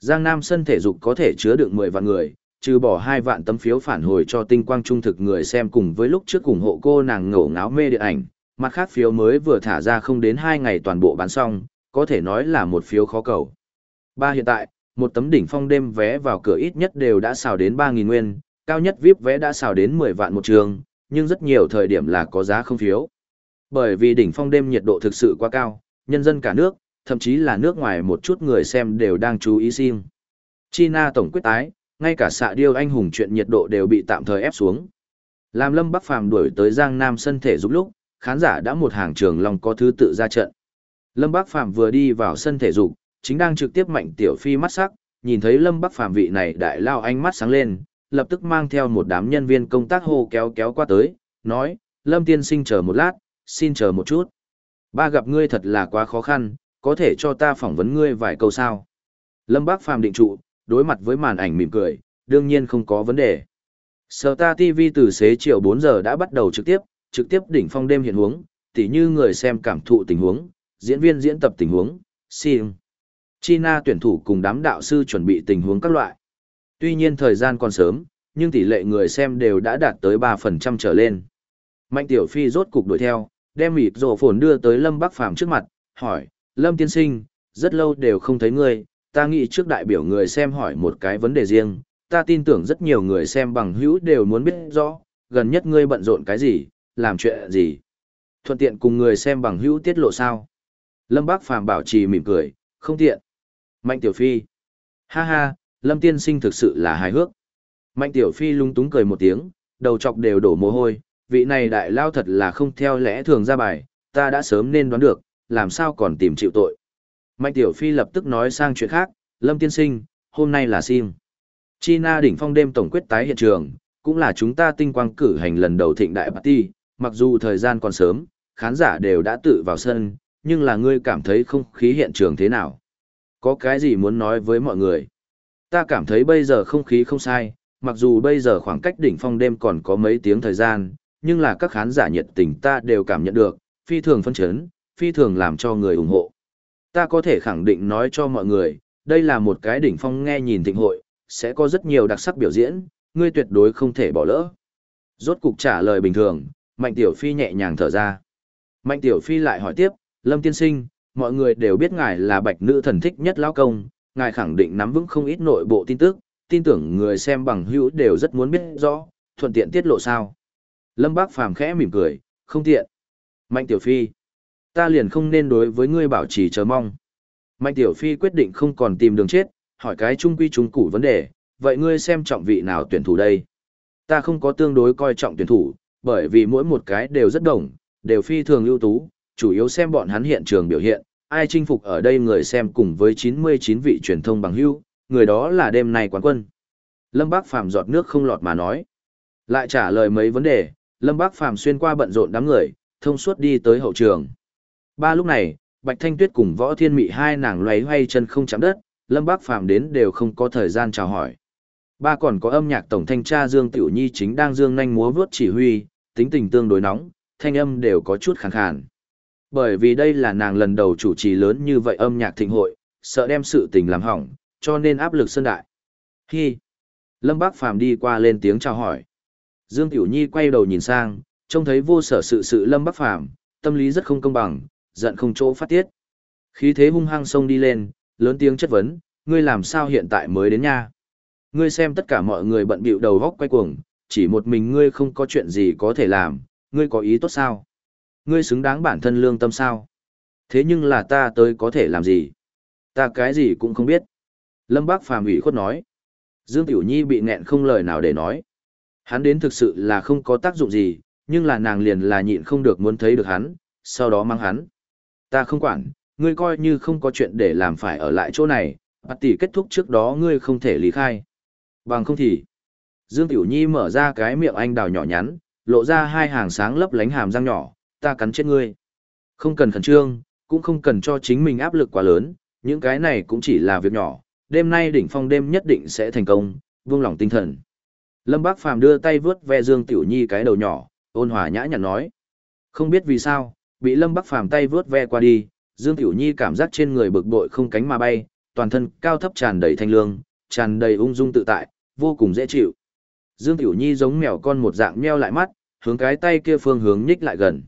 Giang Nam sân thể dục có thể chứa được 10 vạn người, trừ bỏ 2 vạn tấm phiếu phản hồi cho tinh quang trung thực người xem cùng với lúc trước ủng hộ cô nàng ngổ ngáo mê điện ảnh, mặt khác phiếu mới vừa thả ra không đến 2 ngày toàn bộ bán xong, có thể nói là một phiếu khó cầu. Ba hiện tại, một tấm đỉnh phong đêm vé vào cửa ít nhất đều đã xào đến 3.000 nguyên, cao nhất VIP vé đã xào đến 10 vạn một trường, nhưng rất nhiều thời điểm là có giá không phiếu. Bởi vì đỉnh phong đêm nhiệt độ thực sự quá cao, nhân dân cả nước, thậm chí là nước ngoài một chút người xem đều đang chú ý sim. China tổng quyết tái, ngay cả xạ điêu anh hùng chuyện nhiệt độ đều bị tạm thời ép xuống. Làm Lâm Bắc Phàm đuổi tới Giang Nam sân thể dục lúc, khán giả đã một hàng trường lòng có thứ tự ra trận. Lâm Bắc Phàm vừa đi vào sân thể dục, chính đang trực tiếp mạnh tiểu phi mắt sắc, nhìn thấy Lâm Bắc Phàm vị này đại lao ánh mắt sáng lên, lập tức mang theo một đám nhân viên công tác hô kéo kéo qua tới, nói, Lâm tiên sinh chờ một lát, xin chờ một chút. Ba gặp ngươi thật là quá khó khăn, có thể cho ta phỏng vấn ngươi vài câu sao. Lâm bắc Phàm định trụ, đối mặt với màn ảnh mỉm cười, đương nhiên không có vấn đề. Sở ta TV từ xế chiều 4 giờ đã bắt đầu trực tiếp, trực tiếp đỉnh phong đêm hiện huống, tỉ như người xem cảm thụ tình huống, diễn viên diễn tập tình huống, xin China tuyển thủ cùng đám đạo sư chuẩn bị tình huống các loại. Tuy nhiên thời gian còn sớm, nhưng tỷ lệ người xem đều đã đạt tới 3% trở lên. Mạnh Tiểu Phi rốt cục đuổi theo, đem mịp rổ phồn đưa tới Lâm Bắc Phàm trước mặt, hỏi, Lâm Tiên Sinh, rất lâu đều không thấy ngươi, ta nghĩ trước đại biểu người xem hỏi một cái vấn đề riêng, ta tin tưởng rất nhiều người xem bằng hữu đều muốn biết rõ, gần nhất ngươi bận rộn cái gì, làm chuyện gì. Thuận tiện cùng người xem bằng hữu tiết lộ sao. Lâm Bác Phàm bảo trì mỉm cười, không tiện. Mạnh Tiểu Phi. Ha ha, Lâm Tiên Sinh thực sự là hài hước. Mạnh Tiểu Phi lung túng cười một tiếng, đầu chọc đều đổ mồ hôi, vị này đại lao thật là không theo lẽ thường ra bài, ta đã sớm nên đoán được, làm sao còn tìm chịu tội. Mạnh Tiểu Phi lập tức nói sang chuyện khác, Lâm Tiên Sinh, hôm nay là sim. China đỉnh phong đêm tổng quyết tái hiện trường, cũng là chúng ta tinh quang cử hành lần đầu thịnh đại party, mặc dù thời gian còn sớm, khán giả đều đã tự vào sân, nhưng là ngươi cảm thấy không khí hiện trường thế nào? Có cái gì muốn nói với mọi người? Ta cảm thấy bây giờ không khí không sai, mặc dù bây giờ khoảng cách đỉnh phong đêm còn có mấy tiếng thời gian, nhưng là các khán giả nhiệt tình ta đều cảm nhận được, phi thường phân chấn, phi thường làm cho người ủng hộ. Ta có thể khẳng định nói cho mọi người, đây là một cái đỉnh phong nghe nhìn thịnh hội, sẽ có rất nhiều đặc sắc biểu diễn, ngươi tuyệt đối không thể bỏ lỡ. Rốt cục trả lời bình thường, Mạnh Tiểu Phi nhẹ nhàng thở ra. Mạnh Tiểu Phi lại hỏi tiếp, Lâm Tiên Sinh, mọi người đều biết ngài là bạch nữ thần thích nhất lão công, ngài khẳng định nắm vững không ít nội bộ tin tức, tin tưởng người xem bằng hữu đều rất muốn biết rõ, thuận tiện tiết lộ sao. Lâm Bác Phàm khẽ mỉm cười, không tiện. Mạnh Tiểu Phi, ta liền không nên đối với ngươi bảo trì chờ mong. Mạnh Tiểu Phi quyết định không còn tìm đường chết, hỏi cái trung quy trung củ vấn đề, vậy ngươi xem trọng vị nào tuyển thủ đây? Ta không có tương đối coi trọng tuyển thủ, bởi vì mỗi một cái đều rất đồng, đều phi thường ưu tú, chủ yếu xem bọn hắn hiện trường biểu hiện, ai chinh phục ở đây người xem cùng với 99 vị truyền thông bằng hữu, người đó là đêm nay quán quân. Lâm Bác Phàm giọt nước không lọt mà nói. Lại trả lời mấy vấn đề, Lâm Bác Phàm xuyên qua bận rộn đám người, thông suốt đi tới hậu trường. Ba lúc này, Bạch Thanh Tuyết cùng Võ Thiên Mị hai nàng loay hoay chân không chạm đất, Lâm Bác Phàm đến đều không có thời gian chào hỏi. Ba còn có âm nhạc tổng thanh tra Dương Tiểu Nhi chính đang dương nhanh múa vướt chỉ huy, tính tình tương đối nóng, thanh âm đều có chút khàn khàn. Bởi vì đây là nàng lần đầu chủ trì lớn như vậy âm nhạc thịnh hội, sợ đem sự tình làm hỏng, cho nên áp lực sơn đại. Hi! Lâm Bác Phàm đi qua lên tiếng chào hỏi. Dương Tiểu Nhi quay đầu nhìn sang, trông thấy vô sở sự sự Lâm Bắc Phàm, tâm lý rất không công bằng, giận không chỗ phát tiết. Khí thế hung hăng xông đi lên, lớn tiếng chất vấn, ngươi làm sao hiện tại mới đến nha? Ngươi xem tất cả mọi người bận bịu đầu góc quay cuồng, chỉ một mình ngươi không có chuyện gì có thể làm, ngươi có ý tốt sao? Ngươi xứng đáng bản thân lương tâm sao? Thế nhưng là ta tới có thể làm gì? Ta cái gì cũng không biết. Lâm Bác Phàm ủy khuất nói. Dương Tiểu Nhi bị nghẹn không lời nào để nói. Hắn đến thực sự là không có tác dụng gì, nhưng là nàng liền là nhịn không được muốn thấy được hắn, sau đó mang hắn. Ta không quản, ngươi coi như không có chuyện để làm phải ở lại chỗ này, bắt tỷ kết thúc trước đó ngươi không thể lý khai. Bằng không thì, Dương Tiểu Nhi mở ra cái miệng anh đào nhỏ nhắn, lộ ra hai hàng sáng lấp lánh hàm răng nhỏ, ta cắn chết ngươi. Không cần khẩn trương, cũng không cần cho chính mình áp lực quá lớn, những cái này cũng chỉ là việc nhỏ, đêm nay đỉnh phong đêm nhất định sẽ thành công, vương lòng tinh thần. Lâm Bác Phàm đưa tay vướt ve Dương Tiểu Nhi cái đầu nhỏ, ôn hòa nhã nhặn nói. Không biết vì sao, bị Lâm Bác Phàm tay vướt ve qua đi, Dương Tiểu Nhi cảm giác trên người bực bội không cánh mà bay, toàn thân cao thấp tràn đầy thanh lương, tràn đầy ung dung tự tại, vô cùng dễ chịu. Dương Tiểu Nhi giống mèo con một dạng meo lại mắt, hướng cái tay kia phương hướng nhích lại gần.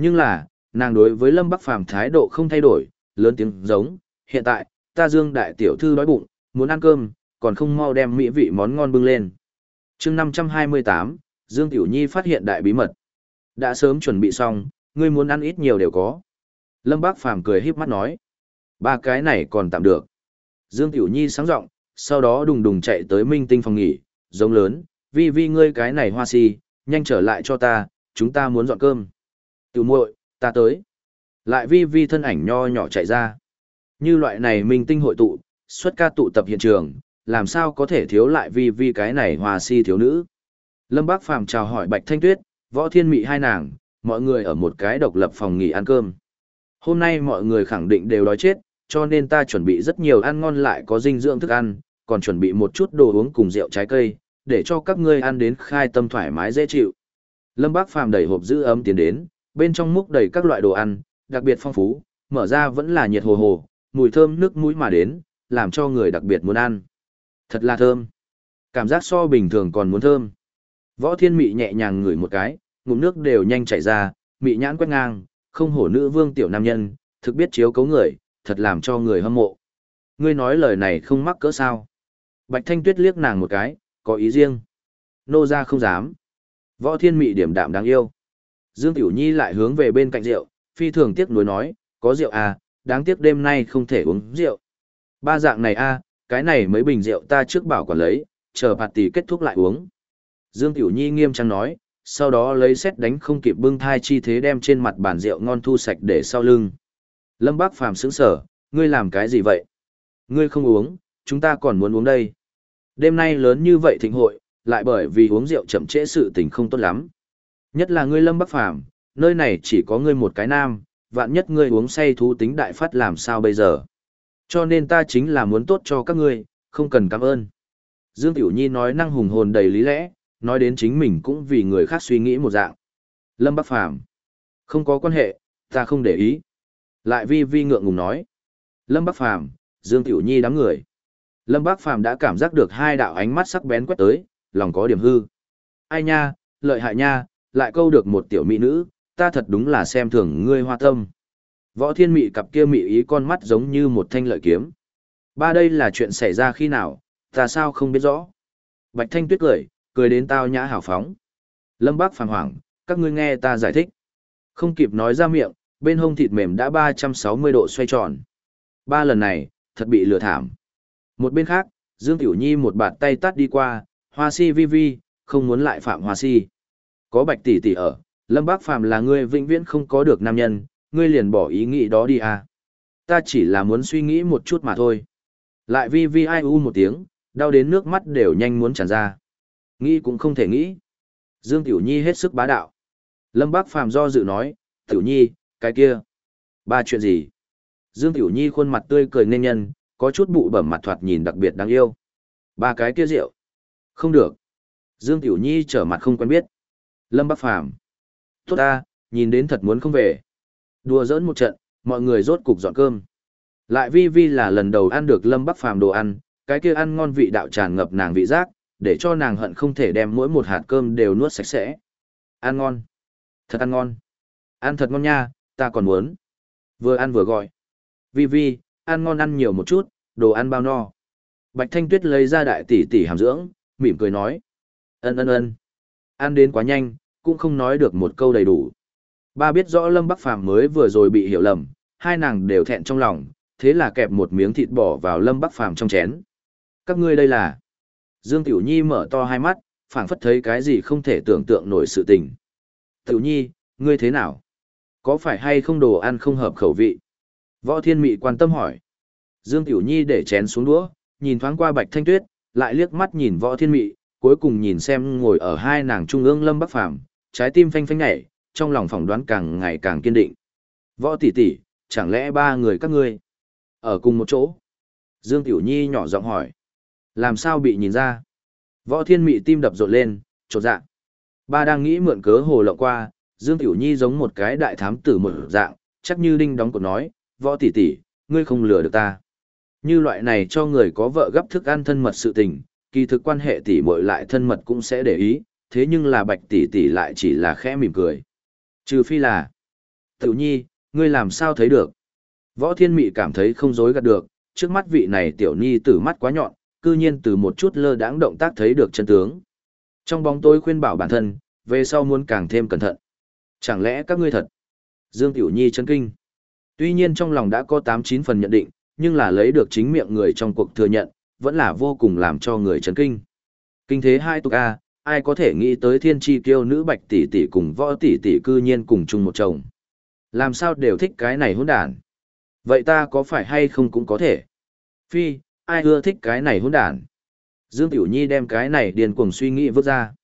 Nhưng là, nàng đối với Lâm Bắc Phàm thái độ không thay đổi, lớn tiếng giống, hiện tại, ta Dương đại tiểu thư đói bụng, muốn ăn cơm, còn không mau đem mỹ vị món ngon bưng lên. chương 528, Dương Tiểu Nhi phát hiện đại bí mật. Đã sớm chuẩn bị xong, ngươi muốn ăn ít nhiều đều có. Lâm Bác Phàm cười híp mắt nói. Ba cái này còn tạm được. Dương Tiểu Nhi sáng giọng sau đó đùng đùng chạy tới minh tinh phòng nghỉ, giống lớn, vi vi ngươi cái này hoa si, nhanh trở lại cho ta, chúng ta muốn dọn cơm. Tiểu muội, ta tới. Lại vi vi thân ảnh nho nhỏ chạy ra. Như loại này minh tinh hội tụ, xuất ca tụ tập hiện trường, làm sao có thể thiếu lại vi vi cái này hòa si thiếu nữ. Lâm Bác Phàm chào hỏi Bạch Thanh Tuyết, Võ Thiên Mị hai nàng, mọi người ở một cái độc lập phòng nghỉ ăn cơm. Hôm nay mọi người khẳng định đều đói chết, cho nên ta chuẩn bị rất nhiều ăn ngon lại có dinh dưỡng thức ăn, còn chuẩn bị một chút đồ uống cùng rượu trái cây, để cho các ngươi ăn đến khai tâm thoải mái dễ chịu. Lâm Bác Phàm đẩy hộp giữ ấm tiến đến, bên trong múc đầy các loại đồ ăn, đặc biệt phong phú, mở ra vẫn là nhiệt hồ hồ, mùi thơm nước mũi mà đến, làm cho người đặc biệt muốn ăn. Thật là thơm. Cảm giác so bình thường còn muốn thơm. Võ Thiên Mị nhẹ nhàng ngửi một cái, ngụm nước đều nhanh chảy ra, mị nhãn quét ngang, không hổ nữ vương tiểu nam nhân, thực biết chiếu cấu người, thật làm cho người hâm mộ. Ngươi nói lời này không mắc cỡ sao? Bạch Thanh Tuyết liếc nàng một cái, có ý riêng. Nô ra không dám. Võ Thiên Mị điểm đạm đáng yêu. Dương Tiểu Nhi lại hướng về bên cạnh rượu, phi thường tiếc nuối nói, có rượu à, đáng tiếc đêm nay không thể uống rượu. Ba dạng này a, à, cái này mấy bình rượu ta trước bảo quản lấy, chờ bạt tỷ kết thúc lại uống. Dương Tiểu Nhi nghiêm trang nói, sau đó lấy xét đánh không kịp bưng thai chi thế đem trên mặt bàn rượu ngon thu sạch để sau lưng. Lâm Bác Phàm sững sở, ngươi làm cái gì vậy? Ngươi không uống, chúng ta còn muốn uống đây. Đêm nay lớn như vậy thịnh hội, lại bởi vì uống rượu chậm trễ sự tình không tốt lắm. Nhất là ngươi Lâm Bắc Phàm, nơi này chỉ có ngươi một cái nam, vạn nhất ngươi uống say thú tính đại phát làm sao bây giờ. Cho nên ta chính là muốn tốt cho các ngươi, không cần cảm ơn. Dương Tiểu Nhi nói năng hùng hồn đầy lý lẽ, nói đến chính mình cũng vì người khác suy nghĩ một dạng. Lâm Bắc Phàm Không có quan hệ, ta không để ý. Lại vi vi ngượng ngùng nói. Lâm Bắc Phàm Dương Tiểu Nhi đám người. Lâm Bắc Phàm đã cảm giác được hai đạo ánh mắt sắc bén quét tới, lòng có điểm hư. Ai nha, lợi hại nha, lại câu được một tiểu mỹ nữ, ta thật đúng là xem thường ngươi hoa tâm. Võ thiên mị cặp kia mị ý con mắt giống như một thanh lợi kiếm. Ba đây là chuyện xảy ra khi nào, ta sao không biết rõ. Bạch thanh tuyết cười, cười đến tao nhã hào phóng. Lâm Bác phàng hoảng, các ngươi nghe ta giải thích. Không kịp nói ra miệng, bên hông thịt mềm đã 360 độ xoay tròn. Ba lần này, thật bị lừa thảm. Một bên khác, Dương Tiểu Nhi một bàn tay tắt đi qua, hoa si vi vi, không muốn lại phạm hoa si. Có bạch tỷ tỷ ở, Lâm Bác Phàm là người vĩnh viễn không có được nam nhân, ngươi liền bỏ ý nghĩ đó đi à. Ta chỉ là muốn suy nghĩ một chút mà thôi. Lại vi vi ai u một tiếng, đau đến nước mắt đều nhanh muốn tràn ra. Nghĩ cũng không thể nghĩ. Dương Tiểu Nhi hết sức bá đạo. Lâm Bác Phàm do dự nói, Tiểu Nhi, cái kia. Ba chuyện gì? Dương Tiểu Nhi khuôn mặt tươi cười nên nhân, có chút bụ bẩm mặt thoạt nhìn đặc biệt đáng yêu. Ba cái kia rượu. Không được. Dương Tiểu Nhi trở mặt không quen biết. Lâm Bắc Phàm Tốt ta, nhìn đến thật muốn không về. Đùa giỡn một trận, mọi người rốt cục dọn cơm. Lại vi vi là lần đầu ăn được Lâm Bắc Phàm đồ ăn, cái kia ăn ngon vị đạo tràn ngập nàng vị giác, để cho nàng hận không thể đem mỗi một hạt cơm đều nuốt sạch sẽ. Ăn ngon. Thật ăn ngon. Ăn thật ngon nha, ta còn muốn. Vừa ăn vừa gọi. Vi vi, ăn ngon ăn nhiều một chút, đồ ăn bao no. Bạch Thanh Tuyết lấy ra đại tỷ tỷ hàm dưỡng, mỉm cười nói. Ân ân ân. Ăn đến quá nhanh, cũng không nói được một câu đầy đủ. Ba biết rõ Lâm Bắc Phàm mới vừa rồi bị hiểu lầm, hai nàng đều thẹn trong lòng, thế là kẹp một miếng thịt bỏ vào Lâm Bắc Phàm trong chén. Các ngươi đây là? Dương Tiểu Nhi mở to hai mắt, phảng phất thấy cái gì không thể tưởng tượng nổi sự tình. Tiểu Nhi, ngươi thế nào? Có phải hay không đồ ăn không hợp khẩu vị? Võ Thiên Mị quan tâm hỏi. Dương Tiểu Nhi để chén xuống đũa, nhìn thoáng qua Bạch Thanh Tuyết, lại liếc mắt nhìn Võ Thiên Mị, cuối cùng nhìn xem ngồi ở hai nàng trung ương Lâm Bắc Phàm, trái tim phanh phanh nhảy, trong lòng phỏng đoán càng ngày càng kiên định. Võ tỷ tỷ, chẳng lẽ ba người các ngươi ở cùng một chỗ? Dương Tiểu Nhi nhỏ giọng hỏi. Làm sao bị nhìn ra? Võ Thiên Mị tim đập rộn lên, chột dạ. Ba đang nghĩ mượn cớ hồ lộng qua, Dương Tiểu Nhi giống một cái đại thám tử một dạng, chắc như đinh đóng cột nói, võ tỷ tỷ, ngươi không lừa được ta. Như loại này cho người có vợ gấp thức ăn thân mật sự tình, kỳ thực quan hệ tỷ muội lại thân mật cũng sẽ để ý, thế nhưng là bạch tỷ tỷ lại chỉ là khẽ mỉm cười. Trừ phi là, Tiểu Nhi, ngươi làm sao thấy được? Võ Thiên Mị cảm thấy không dối gạt được, trước mắt vị này Tiểu Nhi tử mắt quá nhọn, cư nhiên từ một chút lơ đãng động tác thấy được chân tướng. Trong bóng tối khuyên bảo bản thân, về sau muốn càng thêm cẩn thận. Chẳng lẽ các ngươi thật? Dương Tiểu Nhi chấn kinh. Tuy nhiên trong lòng đã có 8-9 phần nhận định, nhưng là lấy được chính miệng người trong cuộc thừa nhận, vẫn là vô cùng làm cho người chấn kinh. Kinh thế hai tục A, ai có thể nghĩ tới thiên tri kiêu nữ bạch tỷ tỷ cùng võ tỷ tỷ cư nhiên cùng chung một chồng. Làm sao đều thích cái này hỗn đản. Vậy ta có phải hay không cũng có thể. Phi, ai ưa thích cái này hỗn đản. Dương Tiểu Nhi đem cái này điền cuồng suy nghĩ vứt ra.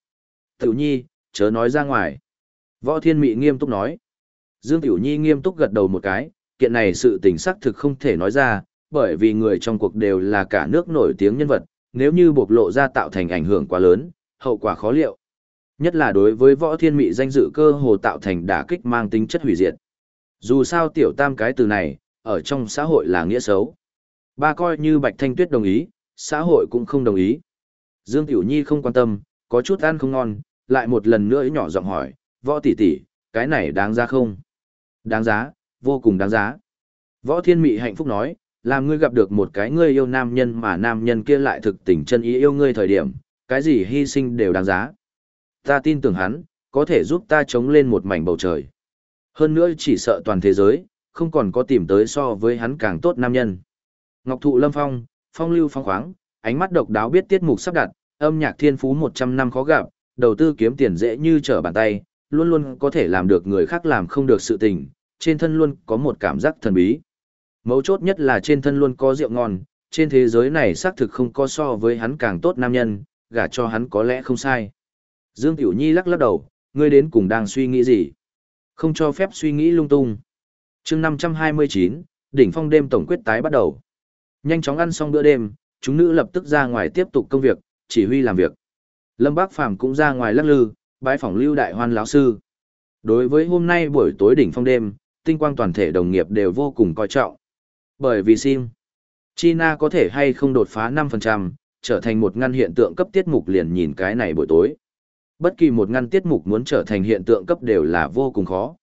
Tiểu Nhi, chớ nói ra ngoài. Võ Thiên Mị nghiêm túc nói. Dương Tiểu Nhi nghiêm túc gật đầu một cái, kiện này sự tình xác thực không thể nói ra, bởi vì người trong cuộc đều là cả nước nổi tiếng nhân vật, nếu như bộc lộ ra tạo thành ảnh hưởng quá lớn, hậu quả khó liệu. Nhất là đối với võ thiên mị danh dự cơ hồ tạo thành đả kích mang tính chất hủy diệt. Dù sao tiểu tam cái từ này, ở trong xã hội là nghĩa xấu. Ba coi như Bạch Thanh Tuyết đồng ý, xã hội cũng không đồng ý. Dương Tiểu Nhi không quan tâm, có chút ăn không ngon, lại một lần nữa nhỏ giọng hỏi, võ tỷ tỷ, cái này đáng giá không? Đáng giá, vô cùng đáng giá. Võ Thiên Mị hạnh phúc nói, làm ngươi gặp được một cái ngươi yêu nam nhân mà nam nhân kia lại thực tình chân ý yêu ngươi thời điểm, cái gì hy sinh đều đáng giá. Ta tin tưởng hắn, có thể giúp ta chống lên một mảnh bầu trời. Hơn nữa chỉ sợ toàn thế giới, không còn có tìm tới so với hắn càng tốt nam nhân. Ngọc thụ lâm phong, phong lưu phong khoáng, ánh mắt độc đáo biết tiết mục sắp đặt, âm nhạc thiên phú 100 năm khó gặp, đầu tư kiếm tiền dễ như trở bàn tay, luôn luôn có thể làm được người khác làm không được sự tình, trên thân luôn có một cảm giác thần bí. Mấu chốt nhất là trên thân luôn có rượu ngon, trên thế giới này xác thực không có so với hắn càng tốt nam nhân, gả cho hắn có lẽ không sai. Dương Tiểu Nhi lắc lắc đầu, ngươi đến cùng đang suy nghĩ gì? Không cho phép suy nghĩ lung tung. chương 529, đỉnh phong đêm tổng quyết tái bắt đầu. Nhanh chóng ăn xong bữa đêm, chúng nữ lập tức ra ngoài tiếp tục công việc, chỉ huy làm việc. Lâm Bác Phàm cũng ra ngoài lắc lư, bái phỏng lưu đại hoan lão sư. Đối với hôm nay buổi tối đỉnh phong đêm, tinh quang toàn thể đồng nghiệp đều vô cùng coi trọng. Bởi vì sim, China có thể hay không đột phá 5%, trở thành một ngăn hiện tượng cấp tiết mục liền nhìn cái này buổi tối. Bất kỳ một ngăn tiết mục muốn trở thành hiện tượng cấp đều là vô cùng khó.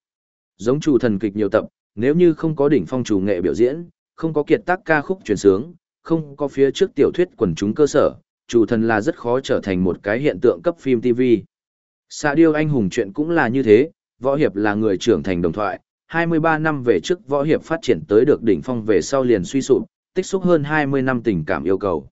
Giống chủ thần kịch nhiều tập, nếu như không có đỉnh phong chủ nghệ biểu diễn, không có kiệt tác ca khúc truyền sướng, không có phía trước tiểu thuyết quần chúng cơ sở, chủ thần là rất khó trở thành một cái hiện tượng cấp phim TV. Xạ điêu anh hùng chuyện cũng là như thế, võ hiệp là người trưởng thành đồng thoại, 23 năm về trước võ hiệp phát triển tới được đỉnh phong về sau liền suy sụp, tích xúc hơn 20 năm tình cảm yêu cầu.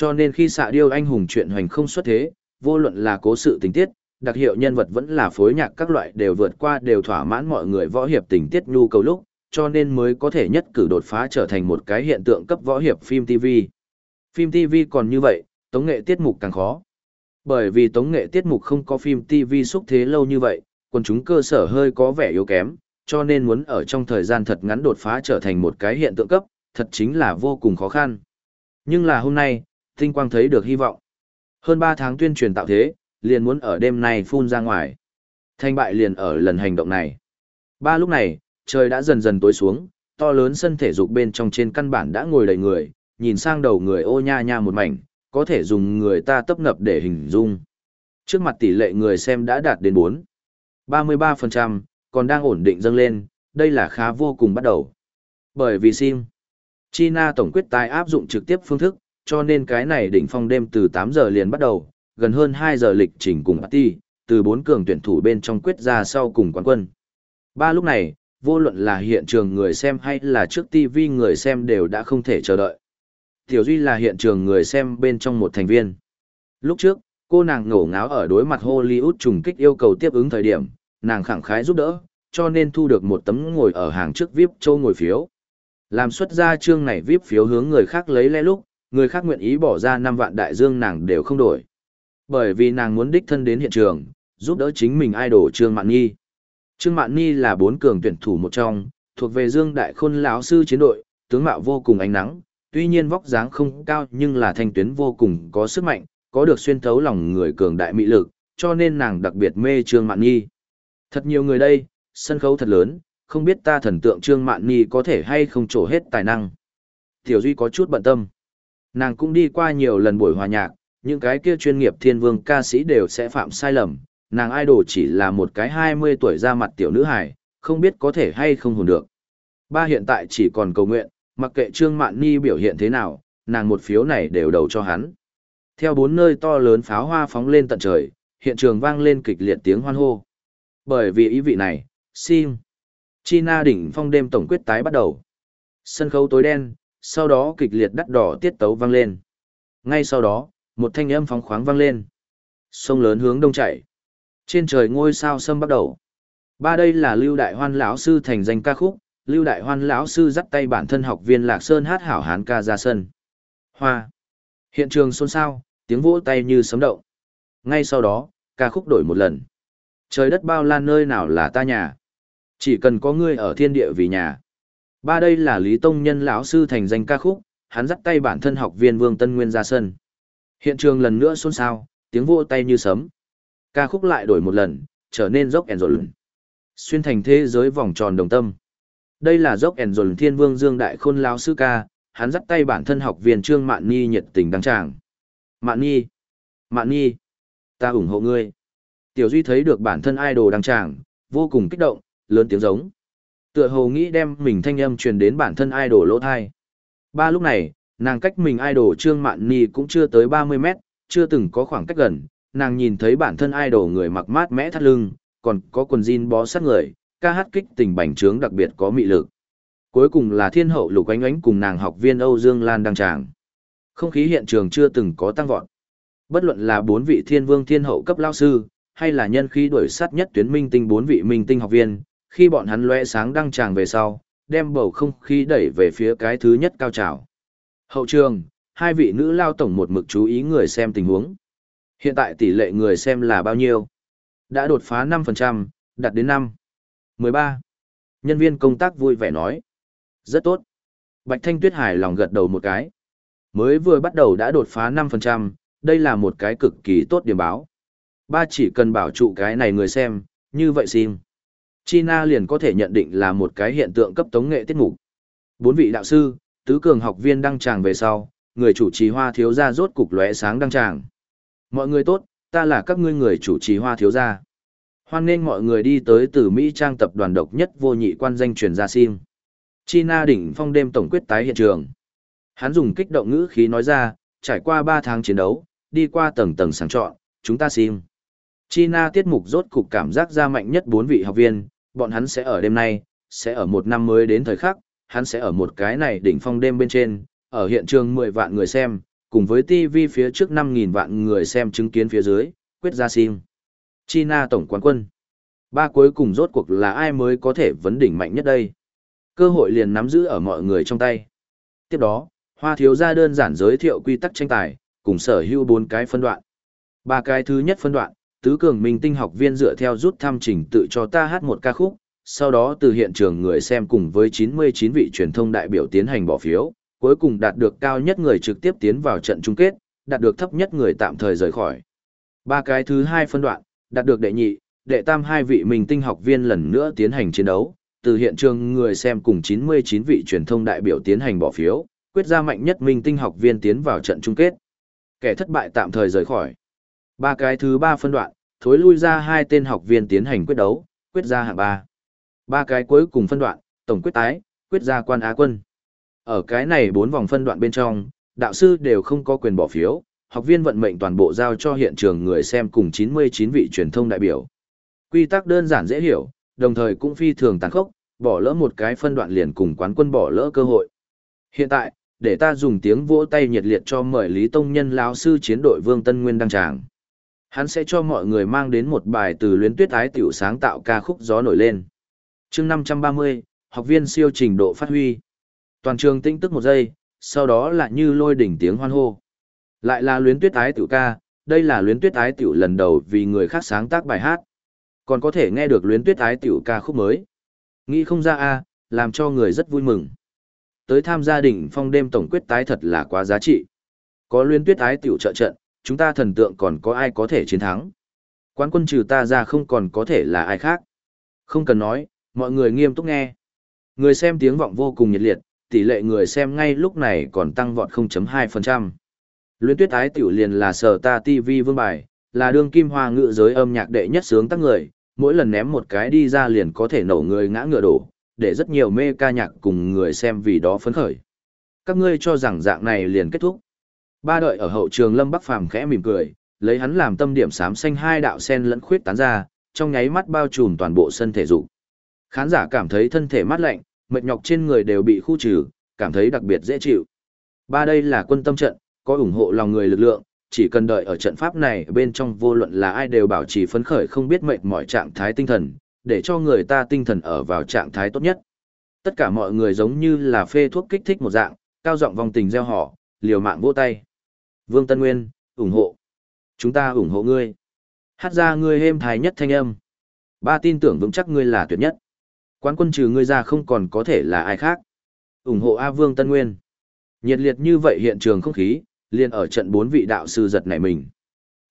Cho nên khi xạ điêu anh hùng chuyện hoành không xuất thế, vô luận là cố sự tình tiết, đặc hiệu nhân vật vẫn là phối nhạc các loại đều vượt qua đều thỏa mãn mọi người võ hiệp tình tiết nhu cầu lúc, cho nên mới có thể nhất cử đột phá trở thành một cái hiện tượng cấp võ hiệp phim TV. Phim TV còn như vậy, tống nghệ tiết mục càng khó. Bởi vì tống nghệ tiết mục không có phim TV xúc thế lâu như vậy, quần chúng cơ sở hơi có vẻ yếu kém, cho nên muốn ở trong thời gian thật ngắn đột phá trở thành một cái hiện tượng cấp, thật chính là vô cùng khó khăn. Nhưng là hôm nay, Tinh Quang thấy được hy vọng. Hơn 3 tháng tuyên truyền tạo thế, liền muốn ở đêm nay phun ra ngoài. Thành bại liền ở lần hành động này. Ba lúc này, trời đã dần dần tối xuống, to lớn sân thể dục bên trong trên căn bản đã ngồi đầy người, nhìn sang đầu người ô nha nha một mảnh, có thể dùng người ta tấp nập để hình dung. Trước mặt tỷ lệ người xem đã đạt đến 4. 33%, còn đang ổn định dâng lên, đây là khá vô cùng bắt đầu. Bởi vì sim, China tổng quyết tài áp dụng trực tiếp phương thức, cho nên cái này đỉnh phong đêm từ 8 giờ liền bắt đầu, gần hơn 2 giờ lịch trình cùng party, từ bốn cường tuyển thủ bên trong quyết ra sau cùng quán quân. Ba lúc này, vô luận là hiện trường người xem hay là trước TV người xem đều đã không thể chờ đợi. Tiểu Duy là hiện trường người xem bên trong một thành viên. Lúc trước, cô nàng ngổ ngáo ở đối mặt Hollywood trùng kích yêu cầu tiếp ứng thời điểm, nàng khẳng khái giúp đỡ, cho nên thu được một tấm ngồi ở hàng trước VIP châu ngồi phiếu. Làm xuất ra chương này VIP phiếu hướng người khác lấy lẽ lúc, người khác nguyện ý bỏ ra 5 vạn đại dương nàng đều không đổi. Bởi vì nàng muốn đích thân đến hiện trường, giúp đỡ chính mình idol Trương Mạn Nhi. Trương Mạn Nhi là bốn cường tuyển thủ một trong, thuộc về Dương Đại Khôn lão sư chiến đội, tướng mạo vô cùng ánh nắng, tuy nhiên vóc dáng không cao nhưng là thanh tuyến vô cùng có sức mạnh, có được xuyên thấu lòng người cường đại mỹ lực, cho nên nàng đặc biệt mê Trương Mạn Nhi. Thật nhiều người đây, sân khấu thật lớn, không biết ta thần tượng Trương Mạn Nhi có thể hay không trổ hết tài năng. Tiểu Duy có chút bận tâm. Nàng cũng đi qua nhiều lần buổi hòa nhạc, những cái kia chuyên nghiệp thiên vương ca sĩ đều sẽ phạm sai lầm, nàng idol chỉ là một cái 20 tuổi ra mặt tiểu nữ hài, không biết có thể hay không hồn được. Ba hiện tại chỉ còn cầu nguyện, mặc kệ Trương Mạn Ni biểu hiện thế nào, nàng một phiếu này đều đầu cho hắn. Theo bốn nơi to lớn pháo hoa phóng lên tận trời, hiện trường vang lên kịch liệt tiếng hoan hô. Bởi vì ý vị này, sim. China đỉnh phong đêm tổng quyết tái bắt đầu. Sân khấu tối đen, sau đó kịch liệt đắt đỏ tiết tấu vang lên. Ngay sau đó, một thanh âm phóng khoáng vang lên. Sông lớn hướng đông chảy. Trên trời ngôi sao sâm bắt đầu. Ba đây là Lưu Đại Hoan lão sư thành danh ca khúc, Lưu Đại Hoan lão sư dắt tay bản thân học viên Lạc Sơn hát hảo hán ca ra sân. Hoa. Hiện trường xôn xao, tiếng vỗ tay như sấm động. Ngay sau đó, ca khúc đổi một lần. Trời đất bao la nơi nào là ta nhà. Chỉ cần có ngươi ở thiên địa vì nhà. Ba đây là Lý Tông Nhân lão sư thành danh ca khúc, hắn dắt tay bản thân học viên Vương Tân Nguyên ra sân. Hiện trường lần nữa xôn xao, tiếng vỗ tay như sấm. Ca khúc lại đổi một lần, trở nên dốc ẻn rộn. Xuyên thành thế giới vòng tròn đồng tâm. Đây là dốc ẻn rộn thiên vương dương đại khôn lão sư ca, hắn dắt tay bản thân học viên Trương Mạn Nhi nhiệt tình đăng tràng. Mạn Nhi, Mạn Nhi, Ta ủng hộ ngươi. Tiểu Duy thấy được bản thân idol đăng tràng, vô cùng kích động, lớn tiếng giống. Tựa hồ nghĩ đem mình thanh âm truyền đến bản thân idol lỗ thai. Ba lúc này, nàng cách mình idol Trương Mạn Ni cũng chưa tới 30 mét, chưa từng có khoảng cách gần, nàng nhìn thấy bản thân idol người mặc mát mẽ thắt lưng, còn có quần jean bó sát người, ca hát kích tình bành trướng đặc biệt có mị lực. Cuối cùng là thiên hậu lục ánh ánh cùng nàng học viên Âu Dương Lan đăng tràng. Không khí hiện trường chưa từng có tăng vọt. Bất luận là bốn vị thiên vương thiên hậu cấp lao sư, hay là nhân khí đuổi sát nhất tuyến minh tinh bốn vị minh tinh học viên, khi bọn hắn lóe sáng đăng tràng về sau, đem bầu không khí đẩy về phía cái thứ nhất cao trào. Hậu trường, hai vị nữ lao tổng một mực chú ý người xem tình huống. Hiện tại tỷ lệ người xem là bao nhiêu? Đã đột phá 5%, đạt đến 5. 13. Nhân viên công tác vui vẻ nói. Rất tốt. Bạch Thanh Tuyết hài lòng gật đầu một cái. Mới vừa bắt đầu đã đột phá 5%, đây là một cái cực kỳ tốt điểm báo. Ba chỉ cần bảo trụ cái này người xem, như vậy xin. China liền có thể nhận định là một cái hiện tượng cấp tống nghệ tiết mục. Bốn vị đạo sư, tứ cường học viên đăng tràng về sau, người chủ trì hoa thiếu gia rốt cục lóe sáng đăng tràng. Mọi người tốt, ta là các ngươi người chủ trì hoa thiếu gia. Hoan nghênh mọi người đi tới từ Mỹ trang tập đoàn độc nhất vô nhị quan danh truyền ra sim. China đỉnh phong đêm tổng quyết tái hiện trường. Hắn dùng kích động ngữ khí nói ra, trải qua 3 tháng chiến đấu, đi qua tầng tầng sáng chọn, chúng ta sim. China tiết mục rốt cục cảm giác ra mạnh nhất bốn vị học viên, bọn hắn sẽ ở đêm nay, sẽ ở một năm mới đến thời khắc, hắn sẽ ở một cái này đỉnh phong đêm bên trên, ở hiện trường 10 vạn người xem, cùng với TV phía trước 5.000 vạn người xem chứng kiến phía dưới, quyết ra sim. China tổng quán quân. Ba cuối cùng rốt cuộc là ai mới có thể vấn đỉnh mạnh nhất đây? Cơ hội liền nắm giữ ở mọi người trong tay. Tiếp đó, Hoa thiếu gia đơn giản giới thiệu quy tắc tranh tài, cùng sở hữu bốn cái phân đoạn. Ba cái thứ nhất phân đoạn, tứ cường minh tinh học viên dựa theo rút thăm trình tự cho ta hát một ca khúc, sau đó từ hiện trường người xem cùng với 99 vị truyền thông đại biểu tiến hành bỏ phiếu, cuối cùng đạt được cao nhất người trực tiếp tiến vào trận chung kết, đạt được thấp nhất người tạm thời rời khỏi. Ba cái thứ hai phân đoạn, đạt được đệ nhị, đệ tam hai vị minh tinh học viên lần nữa tiến hành chiến đấu, từ hiện trường người xem cùng 99 vị truyền thông đại biểu tiến hành bỏ phiếu, quyết ra mạnh nhất minh tinh học viên tiến vào trận chung kết. Kẻ thất bại tạm thời rời khỏi. Ba cái thứ ba phân đoạn, thối lui ra hai tên học viên tiến hành quyết đấu, quyết ra hạng ba. Ba cái cuối cùng phân đoạn, tổng quyết tái, quyết ra quan á quân. Ở cái này bốn vòng phân đoạn bên trong, đạo sư đều không có quyền bỏ phiếu, học viên vận mệnh toàn bộ giao cho hiện trường người xem cùng 99 vị truyền thông đại biểu. Quy tắc đơn giản dễ hiểu, đồng thời cũng phi thường tàn khốc, bỏ lỡ một cái phân đoạn liền cùng quán quân bỏ lỡ cơ hội. Hiện tại, để ta dùng tiếng vỗ tay nhiệt liệt cho mời Lý Tông Nhân lão sư chiến đội Vương Tân Nguyên đăng tràng. Hắn sẽ cho mọi người mang đến một bài từ luyến tuyết ái tiểu sáng tạo ca khúc gió nổi lên. chương 530, học viên siêu trình độ phát huy. Toàn trường tinh tức một giây, sau đó là như lôi đỉnh tiếng hoan hô. Lại là luyến tuyết ái tiểu ca, đây là luyến tuyết ái tiểu lần đầu vì người khác sáng tác bài hát. Còn có thể nghe được luyến tuyết ái tiểu ca khúc mới. Nghĩ không ra a làm cho người rất vui mừng. Tới tham gia đỉnh phong đêm tổng quyết tái thật là quá giá trị. Có luyến tuyết ái tiểu trợ trận, chúng ta thần tượng còn có ai có thể chiến thắng. Quán quân trừ ta ra không còn có thể là ai khác. Không cần nói, mọi người nghiêm túc nghe. Người xem tiếng vọng vô cùng nhiệt liệt, tỷ lệ người xem ngay lúc này còn tăng vọt 0.2%. Luyến tuyết ái tiểu liền là sở ta TV vương bài, là đương kim hoa ngữ giới âm nhạc đệ nhất sướng tác người, mỗi lần ném một cái đi ra liền có thể nổ người ngã ngựa đổ, để rất nhiều mê ca nhạc cùng người xem vì đó phấn khởi. Các ngươi cho rằng dạng này liền kết thúc. Ba đợi ở hậu trường Lâm Bắc Phàm khẽ mỉm cười, lấy hắn làm tâm điểm xám xanh hai đạo sen lẫn khuyết tán ra, trong nháy mắt bao trùm toàn bộ sân thể dục. Khán giả cảm thấy thân thể mát lạnh, mệt nhọc trên người đều bị khu trừ, cảm thấy đặc biệt dễ chịu. Ba đây là quân tâm trận, có ủng hộ lòng người lực lượng, chỉ cần đợi ở trận pháp này bên trong vô luận là ai đều bảo trì phấn khởi không biết mệt mỏi trạng thái tinh thần, để cho người ta tinh thần ở vào trạng thái tốt nhất. Tất cả mọi người giống như là phê thuốc kích thích một dạng, cao giọng vòng tình gieo họ, liều mạng vỗ tay. Vương Tân Nguyên, ủng hộ. Chúng ta ủng hộ ngươi. Hát ra ngươi êm thái nhất thanh âm. Ba tin tưởng vững chắc ngươi là tuyệt nhất. Quán quân trừ ngươi ra không còn có thể là ai khác. ủng hộ A Vương Tân Nguyên. Nhiệt liệt như vậy hiện trường không khí, liền ở trận bốn vị đạo sư giật nảy mình.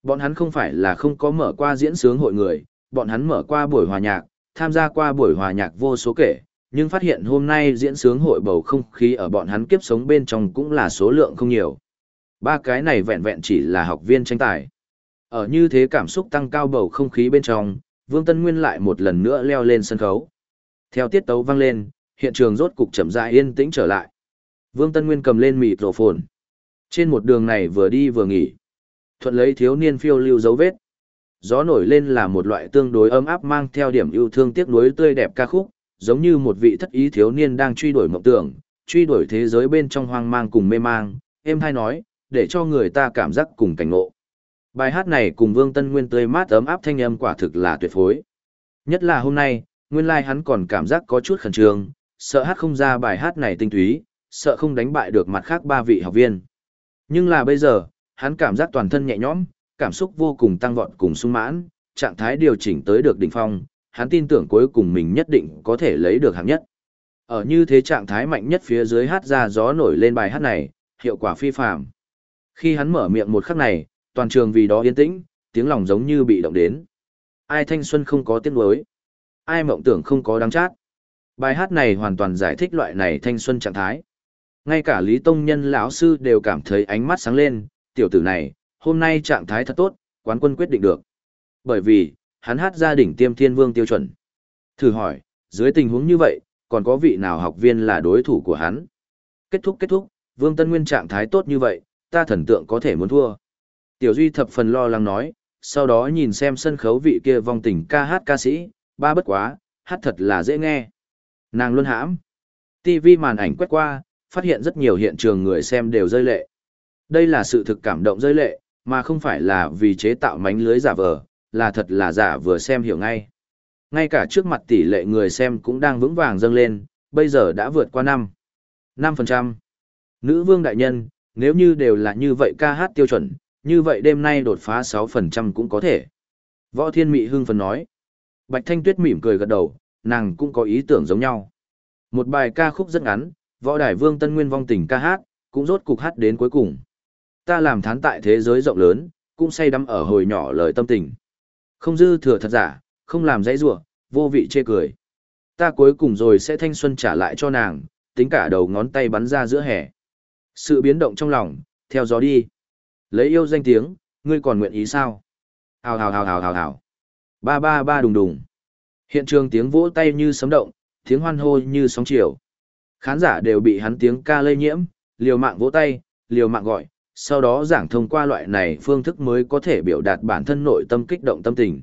Bọn hắn không phải là không có mở qua diễn sướng hội người, bọn hắn mở qua buổi hòa nhạc, tham gia qua buổi hòa nhạc vô số kể, nhưng phát hiện hôm nay diễn sướng hội bầu không khí ở bọn hắn kiếp sống bên trong cũng là số lượng không nhiều. Ba cái này vẹn vẹn chỉ là học viên tranh tài. Ở như thế cảm xúc tăng cao bầu không khí bên trong, Vương Tân Nguyên lại một lần nữa leo lên sân khấu. Theo tiết tấu vang lên, hiện trường rốt cục chậm rãi yên tĩnh trở lại. Vương Tân Nguyên cầm lên mịt rổ phồn. Trên một đường này vừa đi vừa nghỉ. Thuận lấy thiếu niên phiêu lưu dấu vết. Gió nổi lên là một loại tương đối ấm áp mang theo điểm yêu thương tiếc nuối tươi đẹp ca khúc, giống như một vị thất ý thiếu niên đang truy đuổi mộng tưởng, truy đuổi thế giới bên trong hoang mang cùng mê mang. Em hay nói, để cho người ta cảm giác cùng cảnh ngộ. Bài hát này cùng Vương Tân Nguyên tươi mát ấm áp thanh âm quả thực là tuyệt phối. Nhất là hôm nay, nguyên lai like hắn còn cảm giác có chút khẩn trương, sợ hát không ra bài hát này tinh túy, sợ không đánh bại được mặt khác ba vị học viên. Nhưng là bây giờ, hắn cảm giác toàn thân nhẹ nhõm, cảm xúc vô cùng tăng vọt cùng sung mãn, trạng thái điều chỉnh tới được đỉnh phong, hắn tin tưởng cuối cùng mình nhất định có thể lấy được hạng nhất. Ở như thế trạng thái mạnh nhất phía dưới hát ra gió nổi lên bài hát này, hiệu quả phi phàm. Khi hắn mở miệng một khắc này, toàn trường vì đó yên tĩnh, tiếng lòng giống như bị động đến. Ai thanh xuân không có tiếng nuối, ai mộng tưởng không có đáng chát. Bài hát này hoàn toàn giải thích loại này thanh xuân trạng thái. Ngay cả Lý Tông Nhân lão sư đều cảm thấy ánh mắt sáng lên, tiểu tử này, hôm nay trạng thái thật tốt, quán quân quyết định được. Bởi vì, hắn hát gia đỉnh tiêm thiên vương tiêu chuẩn. Thử hỏi, dưới tình huống như vậy, còn có vị nào học viên là đối thủ của hắn? Kết thúc kết thúc, Vương Tân Nguyên trạng thái tốt như vậy, ta thần tượng có thể muốn thua. Tiểu Duy thập phần lo lắng nói, sau đó nhìn xem sân khấu vị kia vong tình ca hát ca sĩ, ba bất quá, hát thật là dễ nghe. Nàng luôn hãm. TV màn ảnh quét qua, phát hiện rất nhiều hiện trường người xem đều rơi lệ. Đây là sự thực cảm động rơi lệ, mà không phải là vì chế tạo mánh lưới giả vờ, là thật là giả vừa xem hiểu ngay. Ngay cả trước mặt tỷ lệ người xem cũng đang vững vàng dâng lên, bây giờ đã vượt qua 5. 5%. Nữ vương đại nhân, nếu như đều là như vậy ca hát tiêu chuẩn, như vậy đêm nay đột phá 6% cũng có thể. Võ Thiên Mị hưng phấn nói. Bạch Thanh Tuyết mỉm cười gật đầu, nàng cũng có ý tưởng giống nhau. Một bài ca khúc rất ngắn, võ đại vương tân nguyên vong tình ca hát, cũng rốt cục hát đến cuối cùng. Ta làm thán tại thế giới rộng lớn, cũng say đắm ở hồi nhỏ lời tâm tình. Không dư thừa thật giả, không làm dãy rủa vô vị chê cười. Ta cuối cùng rồi sẽ thanh xuân trả lại cho nàng, tính cả đầu ngón tay bắn ra giữa hè. Sự biến động trong lòng, theo gió đi. Lấy yêu danh tiếng, ngươi còn nguyện ý sao? Hào hào hào hào hào hào. Ba ba ba đùng đùng. Hiện trường tiếng vỗ tay như sấm động, tiếng hoan hô như sóng chiều. Khán giả đều bị hắn tiếng ca lây nhiễm, liều mạng vỗ tay, liều mạng gọi, sau đó giảng thông qua loại này phương thức mới có thể biểu đạt bản thân nội tâm kích động tâm tình.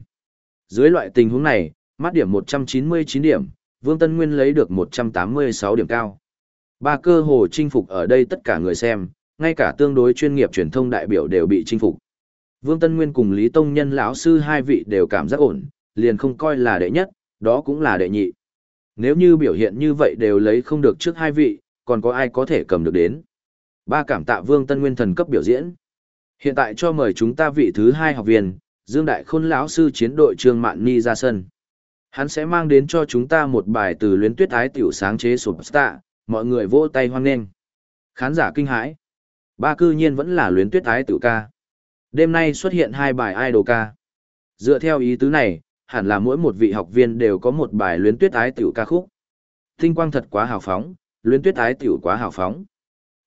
Dưới loại tình huống này, mắt điểm 199 điểm, Vương Tân Nguyên lấy được 186 điểm cao. Ba cơ hồ chinh phục ở đây tất cả người xem, ngay cả tương đối chuyên nghiệp truyền thông đại biểu đều bị chinh phục. Vương Tân Nguyên cùng Lý Tông Nhân lão sư hai vị đều cảm giác ổn, liền không coi là đệ nhất, đó cũng là đệ nhị. Nếu như biểu hiện như vậy đều lấy không được trước hai vị, còn có ai có thể cầm được đến. Ba cảm tạ Vương Tân Nguyên thần cấp biểu diễn. Hiện tại cho mời chúng ta vị thứ hai học viên, Dương Đại Khôn lão sư chiến đội Trương Mạn Ni ra sân. Hắn sẽ mang đến cho chúng ta một bài từ luyến tuyết ái tiểu sáng chế Superstar, mọi người vỗ tay hoan nghênh. Khán giả kinh hãi. Ba cư nhiên vẫn là luyến tuyết ái tử ca. Đêm nay xuất hiện hai bài idol ca. Dựa theo ý tứ này, hẳn là mỗi một vị học viên đều có một bài luyến tuyết ái tiểu ca khúc. Tinh quang thật quá hào phóng, luyến tuyết ái tiểu quá hào phóng.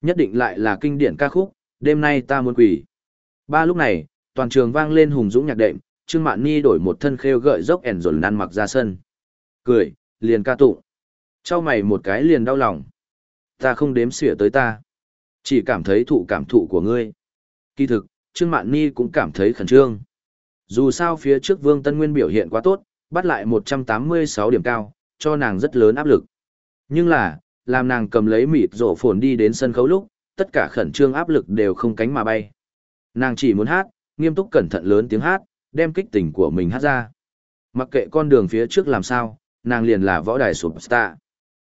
Nhất định lại là kinh điển ca khúc, đêm nay ta muốn quỷ. Ba lúc này, toàn trường vang lên hùng dũng nhạc đệm, Trương Mạn Ni đổi một thân khêu gợi dốc ẻn rồn năn mặc ra sân. Cười, liền ca tụng. Trao mày một cái liền đau lòng. Ta không đếm xỉa tới ta. Chỉ cảm thấy thụ cảm thụ của ngươi. Kỳ thực, Trương Mạn Ni cũng cảm thấy khẩn trương. Dù sao phía trước Vương Tân Nguyên biểu hiện quá tốt, bắt lại 186 điểm cao, cho nàng rất lớn áp lực. Nhưng là, làm nàng cầm lấy mịt rổ phồn đi đến sân khấu lúc, tất cả khẩn trương áp lực đều không cánh mà bay. Nàng chỉ muốn hát, nghiêm túc cẩn thận lớn tiếng hát, đem kích tình của mình hát ra. Mặc kệ con đường phía trước làm sao, nàng liền là võ đài superstar.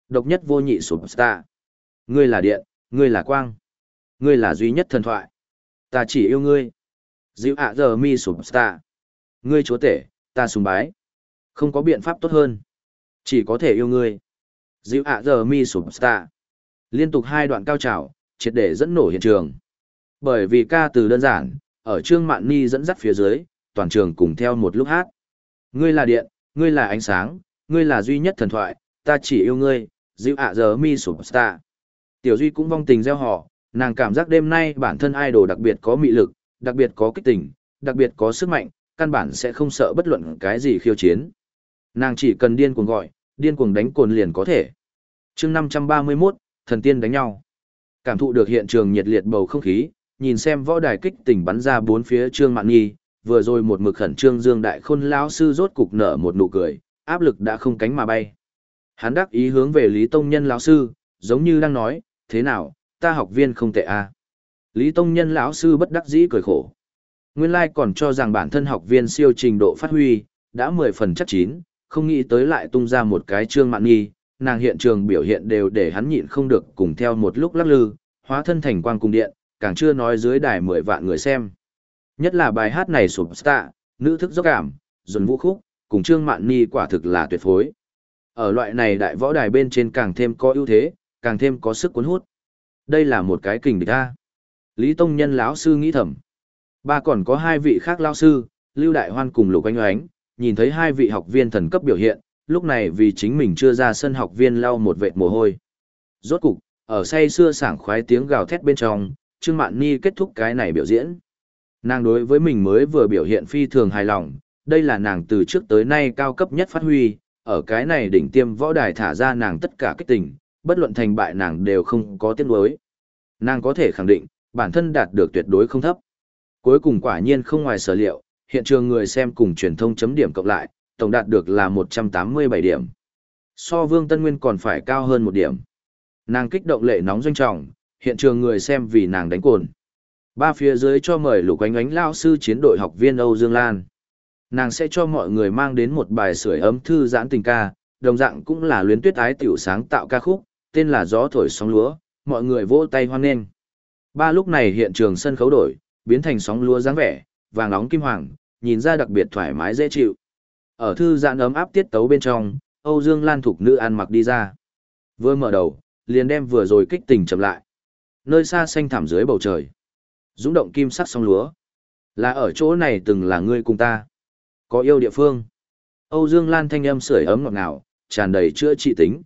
Độc nhất vô nhị superstar. Ngươi là điện, ngươi là quang. Ngươi là duy nhất thần thoại. Ta chỉ yêu ngươi. Dịu ạ giờ mi superstar. Ngươi chúa tể, ta sùng bái. Không có biện pháp tốt hơn. Chỉ có thể yêu ngươi. Dịu ạ giờ mi superstar. Liên tục hai đoạn cao trào, triệt để dẫn nổ hiện trường. Bởi vì ca từ đơn giản, ở Trương Mạn Ni dẫn dắt phía dưới, toàn trường cùng theo một lúc hát. Ngươi là điện, ngươi là ánh sáng, ngươi là duy nhất thần thoại, ta chỉ yêu ngươi, dịu ạ giờ mi superstar. Tiểu Duy cũng vong tình gieo họ, nàng cảm giác đêm nay bản thân idol đặc biệt có mị lực, đặc biệt có kích tình, đặc biệt có sức mạnh, căn bản sẽ không sợ bất luận cái gì khiêu chiến. Nàng chỉ cần điên cuồng gọi, điên cuồng đánh cồn liền có thể. chương 531, thần tiên đánh nhau. Cảm thụ được hiện trường nhiệt liệt bầu không khí, nhìn xem võ đài kích tỉnh bắn ra bốn phía Trương Mạn Nghi, vừa rồi một mực khẩn trương Dương Đại Khôn lão sư rốt cục nở một nụ cười, áp lực đã không cánh mà bay. Hắn đắc ý hướng về Lý Tông Nhân lão sư, giống như đang nói, thế nào, ta học viên không tệ à. Lý Tông Nhân lão sư bất đắc dĩ cười khổ. Nguyên lai like còn cho rằng bản thân học viên siêu trình độ phát huy, đã mười phần chắc chín, không nghĩ tới lại tung ra một cái trương mạn nghi, nàng hiện trường biểu hiện đều để hắn nhịn không được cùng theo một lúc lắc lư, hóa thân thành quang cung điện, càng chưa nói dưới đài mười vạn người xem. Nhất là bài hát này sụp stạ, nữ thức dốc cảm, dồn vũ khúc, cùng trương mạn nghi quả thực là tuyệt phối. Ở loại này đại võ đài bên trên càng thêm có ưu thế, càng thêm có sức cuốn hút. Đây là một cái kình địch ta. Lý Tông Nhân lão sư nghĩ thầm. Ba còn có hai vị khác lão sư, Lưu Đại Hoan cùng Lục Ánh Oánh, nhìn thấy hai vị học viên thần cấp biểu hiện, lúc này vì chính mình chưa ra sân học viên lau một vệt mồ hôi. Rốt cục, ở say xưa sảng khoái tiếng gào thét bên trong, Trương Mạn Ni kết thúc cái này biểu diễn. Nàng đối với mình mới vừa biểu hiện phi thường hài lòng, đây là nàng từ trước tới nay cao cấp nhất phát huy, ở cái này đỉnh tiêm võ đài thả ra nàng tất cả kích tình, bất luận thành bại nàng đều không có tiếc nuối. Nàng có thể khẳng định, bản thân đạt được tuyệt đối không thấp. Cuối cùng quả nhiên không ngoài sở liệu, hiện trường người xem cùng truyền thông chấm điểm cộng lại, tổng đạt được là 187 điểm. So Vương Tân Nguyên còn phải cao hơn một điểm. Nàng kích động lệ nóng doanh trọng, hiện trường người xem vì nàng đánh cồn. Ba phía dưới cho mời lục ánh ánh lao sư chiến đội học viên Âu Dương Lan. Nàng sẽ cho mọi người mang đến một bài sưởi ấm thư giãn tình ca, đồng dạng cũng là luyến tuyết ái tiểu sáng tạo ca khúc, tên là Gió thổi sóng lúa, mọi người vỗ tay hoan nghênh. Ba lúc này hiện trường sân khấu đổi, biến thành sóng lúa dáng vẻ, vàng nóng kim hoàng, nhìn ra đặc biệt thoải mái dễ chịu. Ở thư giãn ấm áp tiết tấu bên trong, Âu Dương Lan Thuộc nữ ăn mặc đi ra. Vừa mở đầu, liền đem vừa rồi kích tình chậm lại. Nơi xa xanh thảm dưới bầu trời. Dũng động kim sắc sóng lúa. Là ở chỗ này từng là ngươi cùng ta. Có yêu địa phương. Âu Dương Lan thanh âm sưởi ấm ngọt ngào, tràn đầy chữa trị tính.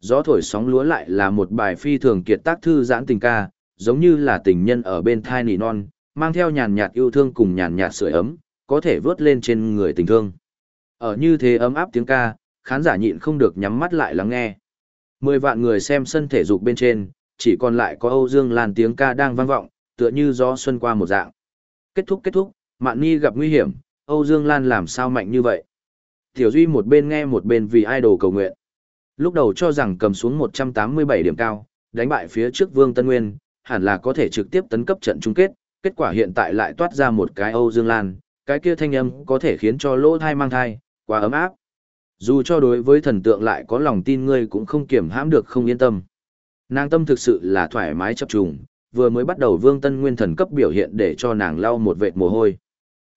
Gió thổi sóng lúa lại là một bài phi thường kiệt tác thư giãn tình ca, giống như là tình nhân ở bên thai nỉ non, mang theo nhàn nhạt yêu thương cùng nhàn nhạt sưởi ấm, có thể vớt lên trên người tình thương. Ở như thế ấm áp tiếng ca, khán giả nhịn không được nhắm mắt lại lắng nghe. Mười vạn người xem sân thể dục bên trên, chỉ còn lại có Âu Dương Lan tiếng ca đang vang vọng, tựa như gió xuân qua một dạng. Kết thúc kết thúc, Mạn Nhi gặp nguy hiểm, Âu Dương Lan làm sao mạnh như vậy? Tiểu Duy một bên nghe một bên vì idol cầu nguyện. Lúc đầu cho rằng cầm xuống 187 điểm cao, đánh bại phía trước Vương Tân Nguyên, hẳn là có thể trực tiếp tấn cấp trận chung kết, kết quả hiện tại lại toát ra một cái Âu Dương Lan, cái kia thanh âm có thể khiến cho lỗ thai mang thai, quá ấm áp. Dù cho đối với thần tượng lại có lòng tin ngươi cũng không kiểm hãm được không yên tâm. Nàng tâm thực sự là thoải mái chấp trùng, vừa mới bắt đầu Vương Tân Nguyên thần cấp biểu hiện để cho nàng lau một vệt mồ hôi.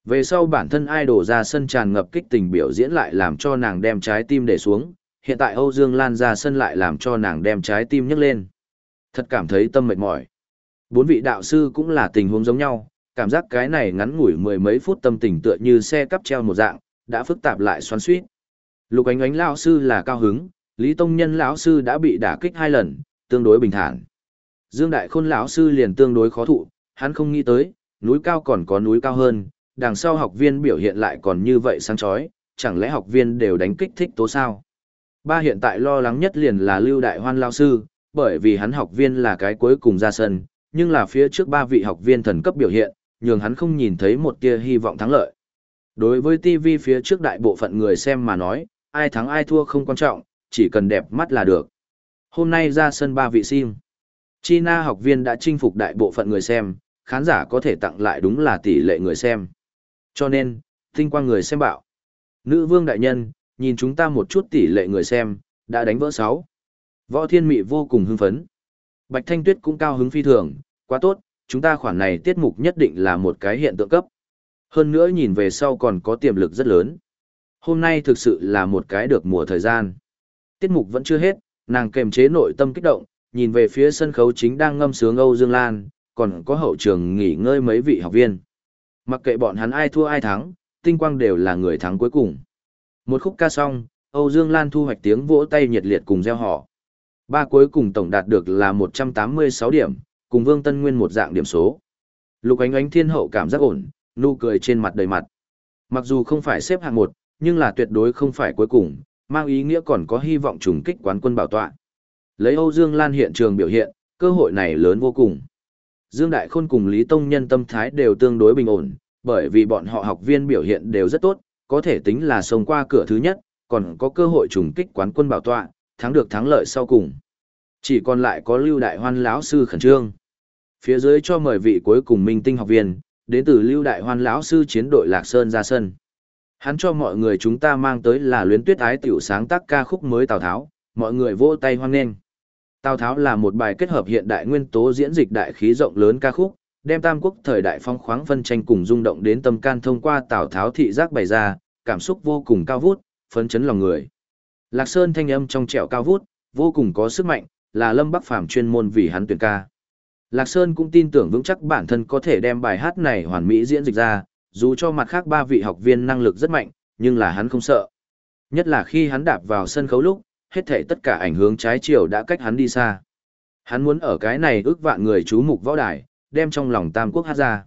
Về sau bản thân idol ra sân tràn ngập kích tình biểu diễn lại làm cho nàng đem trái tim để xuống, hiện tại Âu Dương Lan ra sân lại làm cho nàng đem trái tim nhấc lên. Thật cảm thấy tâm mệt mỏi. Bốn vị đạo sư cũng là tình huống giống nhau, cảm giác cái này ngắn ngủi mười mấy phút tâm tình tựa như xe cắp treo một dạng, đã phức tạp lại xoắn xuýt. Lục Ánh Ánh lão sư là cao hứng, Lý Tông Nhân lão sư đã bị đả kích hai lần, tương đối bình thản. Dương Đại Khôn lão sư liền tương đối khó thụ, hắn không nghĩ tới, núi cao còn có núi cao hơn, đằng sau học viên biểu hiện lại còn như vậy sáng chói, chẳng lẽ học viên đều đánh kích thích tố sao? Ba hiện tại lo lắng nhất liền là Lưu Đại Hoan lão sư, bởi vì hắn học viên là cái cuối cùng ra sân, nhưng là phía trước ba vị học viên thần cấp biểu hiện, nhường hắn không nhìn thấy một tia hy vọng thắng lợi. Đối với TV phía trước đại bộ phận người xem mà nói, ai thắng ai thua không quan trọng, chỉ cần đẹp mắt là được. Hôm nay ra sân ba vị sim. China học viên đã chinh phục đại bộ phận người xem, khán giả có thể tặng lại đúng là tỷ lệ người xem. Cho nên, tinh quang người xem bảo. Nữ vương đại nhân, nhìn chúng ta một chút tỷ lệ người xem, đã đánh vỡ sáu. Võ thiên mị vô cùng hưng phấn. Bạch Thanh Tuyết cũng cao hứng phi thường, quá tốt, chúng ta khoản này tiết mục nhất định là một cái hiện tượng cấp. Hơn nữa nhìn về sau còn có tiềm lực rất lớn. Hôm nay thực sự là một cái được mùa thời gian. Tiết mục vẫn chưa hết, nàng kềm chế nội tâm kích động, nhìn về phía sân khấu chính đang ngâm sướng Âu Dương Lan, còn có hậu trường nghỉ ngơi mấy vị học viên. Mặc kệ bọn hắn ai thua ai thắng, tinh quang đều là người thắng cuối cùng. Một khúc ca xong, Âu Dương Lan thu hoạch tiếng vỗ tay nhiệt liệt cùng gieo họ. Ba cuối cùng tổng đạt được là 186 điểm, cùng Vương Tân Nguyên một dạng điểm số. Lục ánh ánh thiên hậu cảm giác ổn, nụ cười trên mặt đầy mặt. Mặc dù không phải xếp hạng một, nhưng là tuyệt đối không phải cuối cùng, mang ý nghĩa còn có hy vọng trùng kích quán quân bảo tọa. Lấy Âu Dương Lan hiện trường biểu hiện, cơ hội này lớn vô cùng. Dương Đại Khôn cùng Lý Tông Nhân tâm thái đều tương đối bình ổn, bởi vì bọn họ học viên biểu hiện đều rất tốt, có thể tính là sống qua cửa thứ nhất, còn có cơ hội trùng kích quán quân bảo tọa, thắng được thắng lợi sau cùng. Chỉ còn lại có Lưu Đại Hoan lão sư khẩn trương. Phía dưới cho mời vị cuối cùng minh tinh học viên, đến từ Lưu Đại Hoan lão sư chiến đội Lạc Sơn ra sân. Hắn cho mọi người chúng ta mang tới là luyến tuyết ái tiểu sáng tác ca khúc mới Tào Tháo, mọi người vỗ tay hoan nghênh. Tào Tháo là một bài kết hợp hiện đại nguyên tố diễn dịch đại khí rộng lớn ca khúc, đem tam quốc thời đại phong khoáng phân tranh cùng rung động đến tâm can thông qua Tào Tháo thị giác bày ra, cảm xúc vô cùng cao vút, phấn chấn lòng người. Lạc Sơn thanh âm trong trẻo cao vút, vô cùng có sức mạnh, là Lâm Bắc Phàm chuyên môn vì hắn tuyển ca. Lạc Sơn cũng tin tưởng vững chắc bản thân có thể đem bài hát này hoàn mỹ diễn dịch ra, dù cho mặt khác ba vị học viên năng lực rất mạnh, nhưng là hắn không sợ. Nhất là khi hắn đạp vào sân khấu lúc, hết thể tất cả ảnh hướng trái chiều đã cách hắn đi xa. Hắn muốn ở cái này ước vạn người chú mục võ đài, đem trong lòng Tam Quốc hát ra.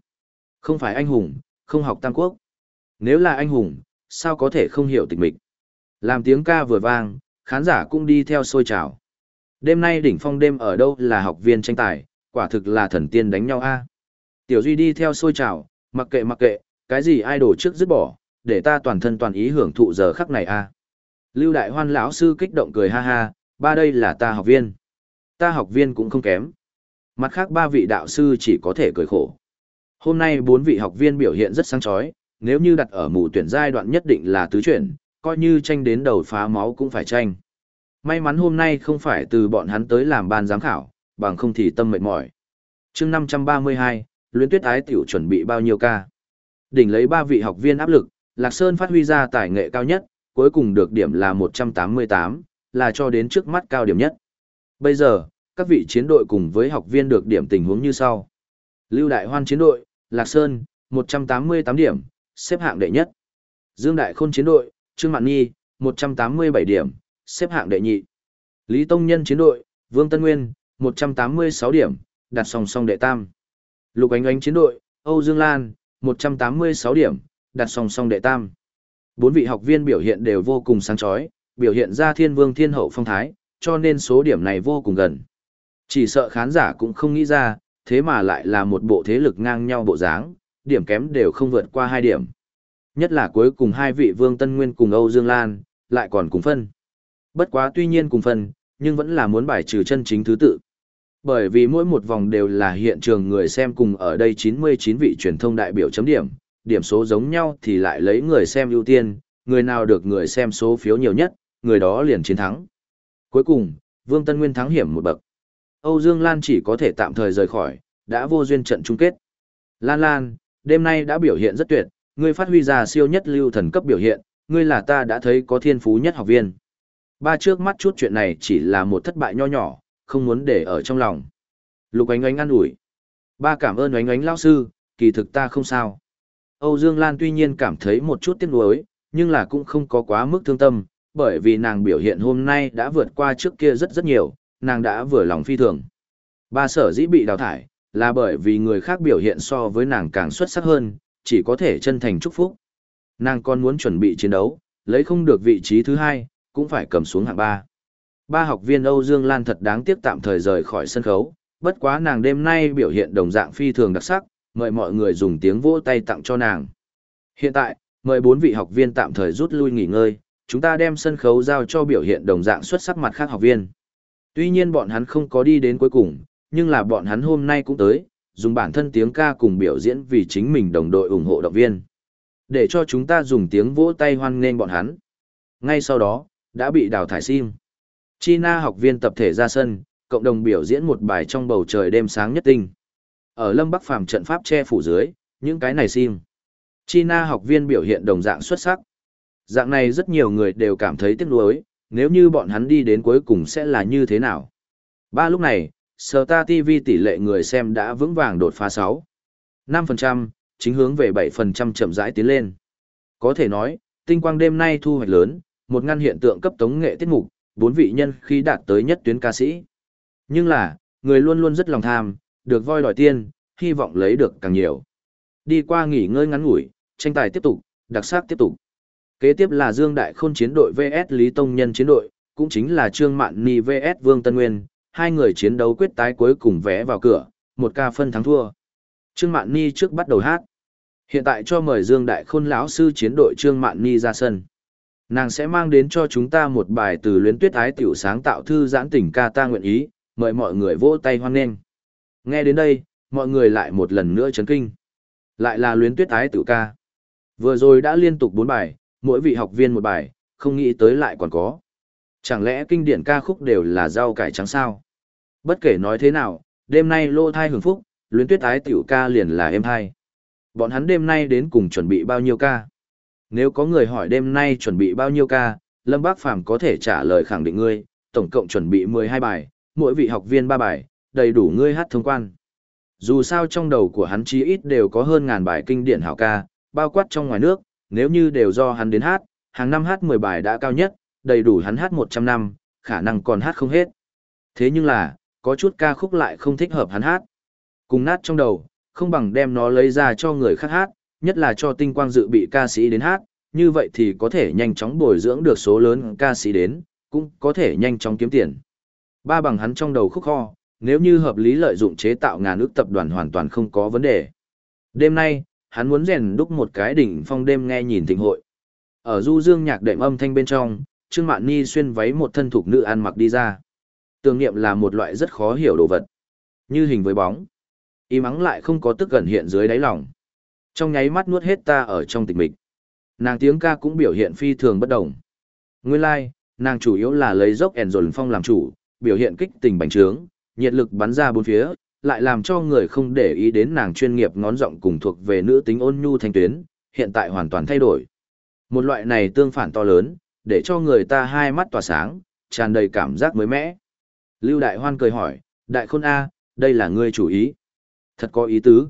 Không phải anh hùng, không học Tam Quốc. Nếu là anh hùng, sao có thể không hiểu tịch mịch. Làm tiếng ca vừa vang, khán giả cũng đi theo sôi trào. Đêm nay đỉnh phong đêm ở đâu là học viên tranh tài, quả thực là thần tiên đánh nhau a. Tiểu Duy đi theo sôi trào, mặc kệ mặc kệ, cái gì idol trước dứt bỏ, để ta toàn thân toàn ý hưởng thụ giờ khắc này a. Lưu Đại Hoan lão sư kích động cười ha ha, ba đây là ta học viên. Ta học viên cũng không kém. Mặt khác ba vị đạo sư chỉ có thể cười khổ. Hôm nay bốn vị học viên biểu hiện rất sáng chói, nếu như đặt ở mù tuyển giai đoạn nhất định là tứ chuyển, coi như tranh đến đầu phá máu cũng phải tranh. May mắn hôm nay không phải từ bọn hắn tới làm ban giám khảo, bằng không thì tâm mệt mỏi. chương 532, luyến tuyết ái tiểu chuẩn bị bao nhiêu ca. Đỉnh lấy ba vị học viên áp lực, Lạc Sơn phát huy ra tài nghệ cao nhất, cuối cùng được điểm là 188, là cho đến trước mắt cao điểm nhất. Bây giờ, các vị chiến đội cùng với học viên được điểm tình huống như sau. Lưu Đại Hoan chiến đội, Lạc Sơn, 188 điểm, xếp hạng đệ nhất. Dương Đại Khôn chiến đội, Trương Mạn Nhi, 187 điểm, xếp hạng đệ nhị. Lý Tông Nhân chiến đội, Vương Tân Nguyên, 186 điểm, đặt song song đệ tam. Lục Ánh Ánh chiến đội, Âu Dương Lan, 186 điểm, đặt song song đệ tam. Bốn vị học viên biểu hiện đều vô cùng sáng chói, biểu hiện ra thiên vương thiên hậu phong thái, cho nên số điểm này vô cùng gần. Chỉ sợ khán giả cũng không nghĩ ra, thế mà lại là một bộ thế lực ngang nhau bộ dáng, điểm kém đều không vượt qua hai điểm. Nhất là cuối cùng hai vị Vương Tân Nguyên cùng Âu Dương Lan, lại còn cùng phân. Bất quá tuy nhiên cùng phân, nhưng vẫn là muốn bài trừ chân chính thứ tự. Bởi vì mỗi một vòng đều là hiện trường người xem cùng ở đây 99 vị truyền thông đại biểu chấm điểm, điểm số giống nhau thì lại lấy người xem ưu tiên, người nào được người xem số phiếu nhiều nhất, người đó liền chiến thắng. Cuối cùng, Vương Tân Nguyên thắng hiểm một bậc. Âu Dương Lan chỉ có thể tạm thời rời khỏi, đã vô duyên trận chung kết. Lan Lan, đêm nay đã biểu hiện rất tuyệt, ngươi phát huy ra siêu nhất lưu thần cấp biểu hiện, ngươi là ta đã thấy có thiên phú nhất học viên. Ba trước mắt chút chuyện này chỉ là một thất bại nho nhỏ, không muốn để ở trong lòng. Lục ánh ánh ăn ủi. Ba cảm ơn ánh ánh lao sư, kỳ thực ta không sao. Âu Dương Lan tuy nhiên cảm thấy một chút tiếc nuối, nhưng là cũng không có quá mức thương tâm, bởi vì nàng biểu hiện hôm nay đã vượt qua trước kia rất rất nhiều, nàng đã vừa lòng phi thường. Ba sở dĩ bị đào thải, là bởi vì người khác biểu hiện so với nàng càng xuất sắc hơn, chỉ có thể chân thành chúc phúc. Nàng còn muốn chuẩn bị chiến đấu, lấy không được vị trí thứ hai, cũng phải cầm xuống hạng ba. Ba học viên Âu Dương Lan thật đáng tiếc tạm thời rời khỏi sân khấu, bất quá nàng đêm nay biểu hiện đồng dạng phi thường đặc sắc, mời mọi người dùng tiếng vỗ tay tặng cho nàng. Hiện tại, mời bốn vị học viên tạm thời rút lui nghỉ ngơi, chúng ta đem sân khấu giao cho biểu hiện đồng dạng xuất sắc mặt khác học viên. Tuy nhiên bọn hắn không có đi đến cuối cùng, nhưng là bọn hắn hôm nay cũng tới, dùng bản thân tiếng ca cùng biểu diễn vì chính mình đồng đội ủng hộ động viên. Để cho chúng ta dùng tiếng vỗ tay hoan nghênh bọn hắn. Ngay sau đó, đã bị đào thải sim. China học viên tập thể ra sân, cộng đồng biểu diễn một bài trong bầu trời đêm sáng nhất tinh. Ở Lâm Bắc Phàm trận pháp che phủ dưới, những cái này sim. China học viên biểu hiện đồng dạng xuất sắc. Dạng này rất nhiều người đều cảm thấy tiếc nuối, nếu như bọn hắn đi đến cuối cùng sẽ là như thế nào. Ba lúc này, Star TV tỷ lệ người xem đã vững vàng đột phá 6. 5%, chính hướng về 7% chậm rãi tiến lên. Có thể nói, tinh quang đêm nay thu hoạch lớn, một ngăn hiện tượng cấp tống nghệ tiết mục, bốn vị nhân khi đạt tới nhất tuyến ca sĩ. Nhưng là, người luôn luôn rất lòng tham, được voi đòi tiên, hy vọng lấy được càng nhiều. Đi qua nghỉ ngơi ngắn ngủi, tranh tài tiếp tục, đặc sắc tiếp tục. Kế tiếp là Dương Đại Khôn chiến đội VS Lý Tông Nhân chiến đội, cũng chính là Trương Mạn Ni VS Vương Tân Nguyên, hai người chiến đấu quyết tái cuối cùng vé vào cửa, một ca phân thắng thua. Trương Mạn Ni trước bắt đầu hát. Hiện tại cho mời Dương Đại Khôn lão sư chiến đội Trương Mạn Ni ra sân. Nàng sẽ mang đến cho chúng ta một bài từ luyến tuyết ái tiểu sáng tạo thư giãn tình ca ta nguyện ý, mời mọi người vỗ tay hoan nghênh. Nghe đến đây, mọi người lại một lần nữa chấn kinh. Lại là luyến tuyết ái Tử ca. Vừa rồi đã liên tục bốn bài, mỗi vị học viên một bài, không nghĩ tới lại còn có. Chẳng lẽ kinh điển ca khúc đều là rau cải trắng sao? Bất kể nói thế nào, đêm nay lô thai hưởng phúc, luyến tuyết ái tiểu ca liền là em hai. Bọn hắn đêm nay đến cùng chuẩn bị bao nhiêu ca? Nếu có người hỏi đêm nay chuẩn bị bao nhiêu ca, Lâm Bác Phàm có thể trả lời khẳng định ngươi, tổng cộng chuẩn bị 12 bài, mỗi vị học viên 3 bài, đầy đủ ngươi hát thông quan. Dù sao trong đầu của hắn chí ít đều có hơn ngàn bài kinh điển hảo ca, bao quát trong ngoài nước, nếu như đều do hắn đến hát, hàng năm hát 10 bài đã cao nhất, đầy đủ hắn hát 100 năm, khả năng còn hát không hết. Thế nhưng là, có chút ca khúc lại không thích hợp hắn hát. Cùng nát trong đầu, không bằng đem nó lấy ra cho người khác hát, nhất là cho tinh quang dự bị ca sĩ đến hát, như vậy thì có thể nhanh chóng bồi dưỡng được số lớn ca sĩ đến, cũng có thể nhanh chóng kiếm tiền. Ba bằng hắn trong đầu khúc kho, nếu như hợp lý lợi dụng chế tạo ngàn ước tập đoàn hoàn toàn không có vấn đề. Đêm nay, hắn muốn rèn đúc một cái đỉnh phong đêm nghe nhìn thịnh hội. Ở du dương nhạc đệm âm thanh bên trong, Trương Mạn Ni xuyên váy một thân thuộc nữ ăn mặc đi ra. Tưởng niệm là một loại rất khó hiểu đồ vật. Như hình với bóng. Y mắng lại không có tức gần hiện dưới đáy lòng. Trong nháy mắt nuốt hết ta ở trong tịch mịch. Nàng tiếng ca cũng biểu hiện phi thường bất đồng. Nguyên lai, like, nàng chủ yếu là lấy dốc ẻn dồn phong làm chủ, biểu hiện kích tình bành trướng, nhiệt lực bắn ra bốn phía, lại làm cho người không để ý đến nàng chuyên nghiệp ngón giọng cùng thuộc về nữ tính ôn nhu thanh tuyến, hiện tại hoàn toàn thay đổi. Một loại này tương phản to lớn, để cho người ta hai mắt tỏa sáng, tràn đầy cảm giác mới mẻ. Lưu Đại Hoan cười hỏi, Đại Khôn A, đây là ngươi chủ ý. Thật có ý tứ.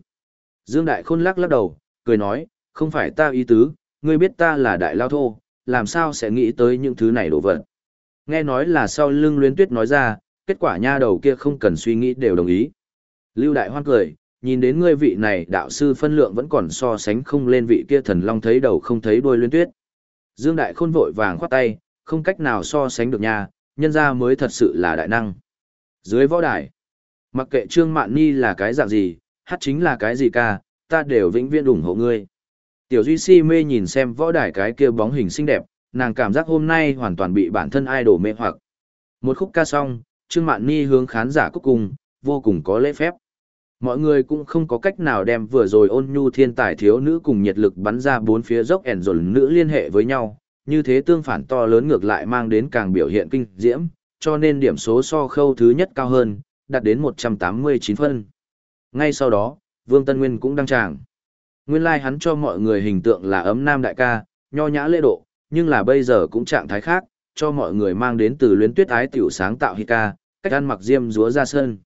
Dương Đại Khôn lắc lắc đầu, cười nói, không phải ta ý tứ, ngươi biết ta là Đại Lao Thô, làm sao sẽ nghĩ tới những thứ này đổ vật. Nghe nói là sau lưng luyến tuyết nói ra, kết quả nha đầu kia không cần suy nghĩ đều đồng ý. Lưu Đại Hoan cười, nhìn đến ngươi vị này đạo sư phân lượng vẫn còn so sánh không lên vị kia thần long thấy đầu không thấy đuôi luyến tuyết. Dương Đại Khôn vội vàng khoát tay, không cách nào so sánh được nha, nhân ra mới thật sự là đại năng. Dưới võ đài, mặc kệ Trương Mạn Ni là cái dạng gì, hát chính là cái gì ca, ta đều vĩnh viễn ủng hộ ngươi. Tiểu Duy si mê nhìn xem võ đài cái kia bóng hình xinh đẹp, nàng cảm giác hôm nay hoàn toàn bị bản thân idol mê hoặc. Một khúc ca xong, Trương Mạn Ni hướng khán giả cuối cùng, vô cùng có lễ phép. Mọi người cũng không có cách nào đem vừa rồi ôn nhu thiên tài thiếu nữ cùng nhiệt lực bắn ra bốn phía dốc ẻn dồn nữ liên hệ với nhau, như thế tương phản to lớn ngược lại mang đến càng biểu hiện kinh diễm, cho nên điểm số so khâu thứ nhất cao hơn, đạt đến 189 phân. Ngay sau đó, Vương Tân Nguyên cũng đăng tràng. Nguyên lai like hắn cho mọi người hình tượng là ấm nam đại ca, nho nhã lễ độ, nhưng là bây giờ cũng trạng thái khác, cho mọi người mang đến từ luyến tuyết ái tiểu sáng tạo Hika. ca, cách ăn mặc diêm rúa ra sân.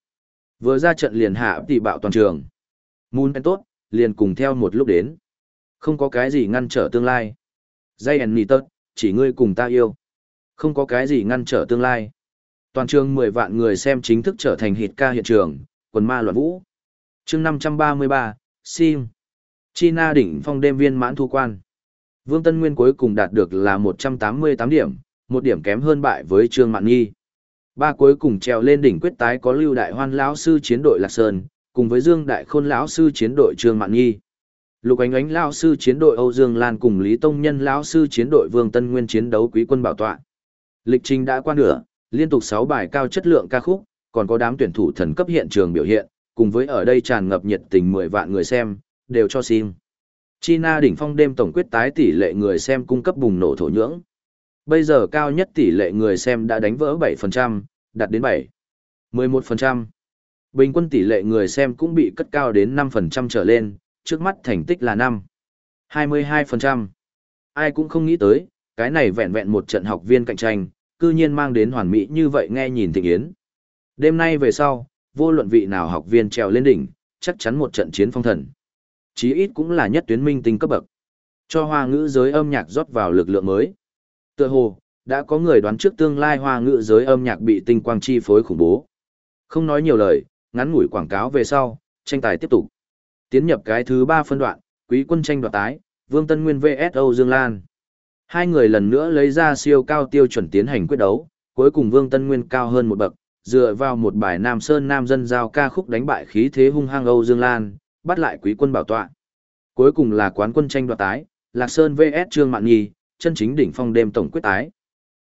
Vừa ra trận liền hạ tỷ bạo toàn trường. Moon tốt, liền cùng theo một lúc đến. Không có cái gì ngăn trở tương lai. Dây and tớt, chỉ ngươi cùng ta yêu. Không có cái gì ngăn trở tương lai. Toàn trường 10 vạn người xem chính thức trở thành hit ca hiện trường, quần ma loạn vũ. chương 533, Sim. China đỉnh phong đêm viên mãn thu quan. Vương Tân Nguyên cuối cùng đạt được là 188 điểm, một điểm kém hơn bại với Trương Mạn Nghi. Ba cuối cùng trèo lên đỉnh quyết tái có Lưu Đại Hoan lão sư chiến đội Lạc Sơn, cùng với Dương Đại Khôn lão sư chiến đội Trương Mạn Nghi. Lục Ánh Ánh lão sư chiến đội Âu Dương Lan cùng Lý Tông Nhân lão sư chiến đội Vương Tân Nguyên chiến đấu quý quân bảo tọa. Lịch trình đã qua nửa, liên tục 6 bài cao chất lượng ca khúc, còn có đám tuyển thủ thần cấp hiện trường biểu hiện, cùng với ở đây tràn ngập nhiệt tình 10 vạn người xem, đều cho sim. China đỉnh phong đêm tổng quyết tái tỷ lệ người xem cung cấp bùng nổ thổ nhưỡng. Bây giờ cao nhất tỷ lệ người xem đã đánh vỡ 7%, đạt đến 7. 11%. Bình quân tỷ lệ người xem cũng bị cất cao đến 5% trở lên, trước mắt thành tích là 5. 22%. Ai cũng không nghĩ tới, cái này vẹn vẹn một trận học viên cạnh tranh, cư nhiên mang đến hoàn mỹ như vậy nghe nhìn thịnh yến. Đêm nay về sau, vô luận vị nào học viên trèo lên đỉnh, chắc chắn một trận chiến phong thần. Chí ít cũng là nhất tuyến minh tinh cấp bậc. Cho hoa ngữ giới âm nhạc rót vào lực lượng mới. Tựa hồ, đã có người đoán trước tương lai hoa ngữ giới âm nhạc bị tinh quang chi phối khủng bố. Không nói nhiều lời, ngắn ngủi quảng cáo về sau, tranh tài tiếp tục. Tiến nhập cái thứ ba phân đoạn, quý quân tranh đoạt tái, Vương Tân Nguyên vs Âu Dương Lan. Hai người lần nữa lấy ra siêu cao tiêu chuẩn tiến hành quyết đấu, cuối cùng Vương Tân Nguyên cao hơn một bậc, dựa vào một bài Nam Sơn Nam dân giao ca khúc đánh bại khí thế hung hăng Âu Dương Lan, bắt lại quý quân bảo tọa. Cuối cùng là quán quân tranh đoạt tái, Lạc Sơn vs Trương Mạn Nhi, chân chính đỉnh phong đêm tổng quyết tái.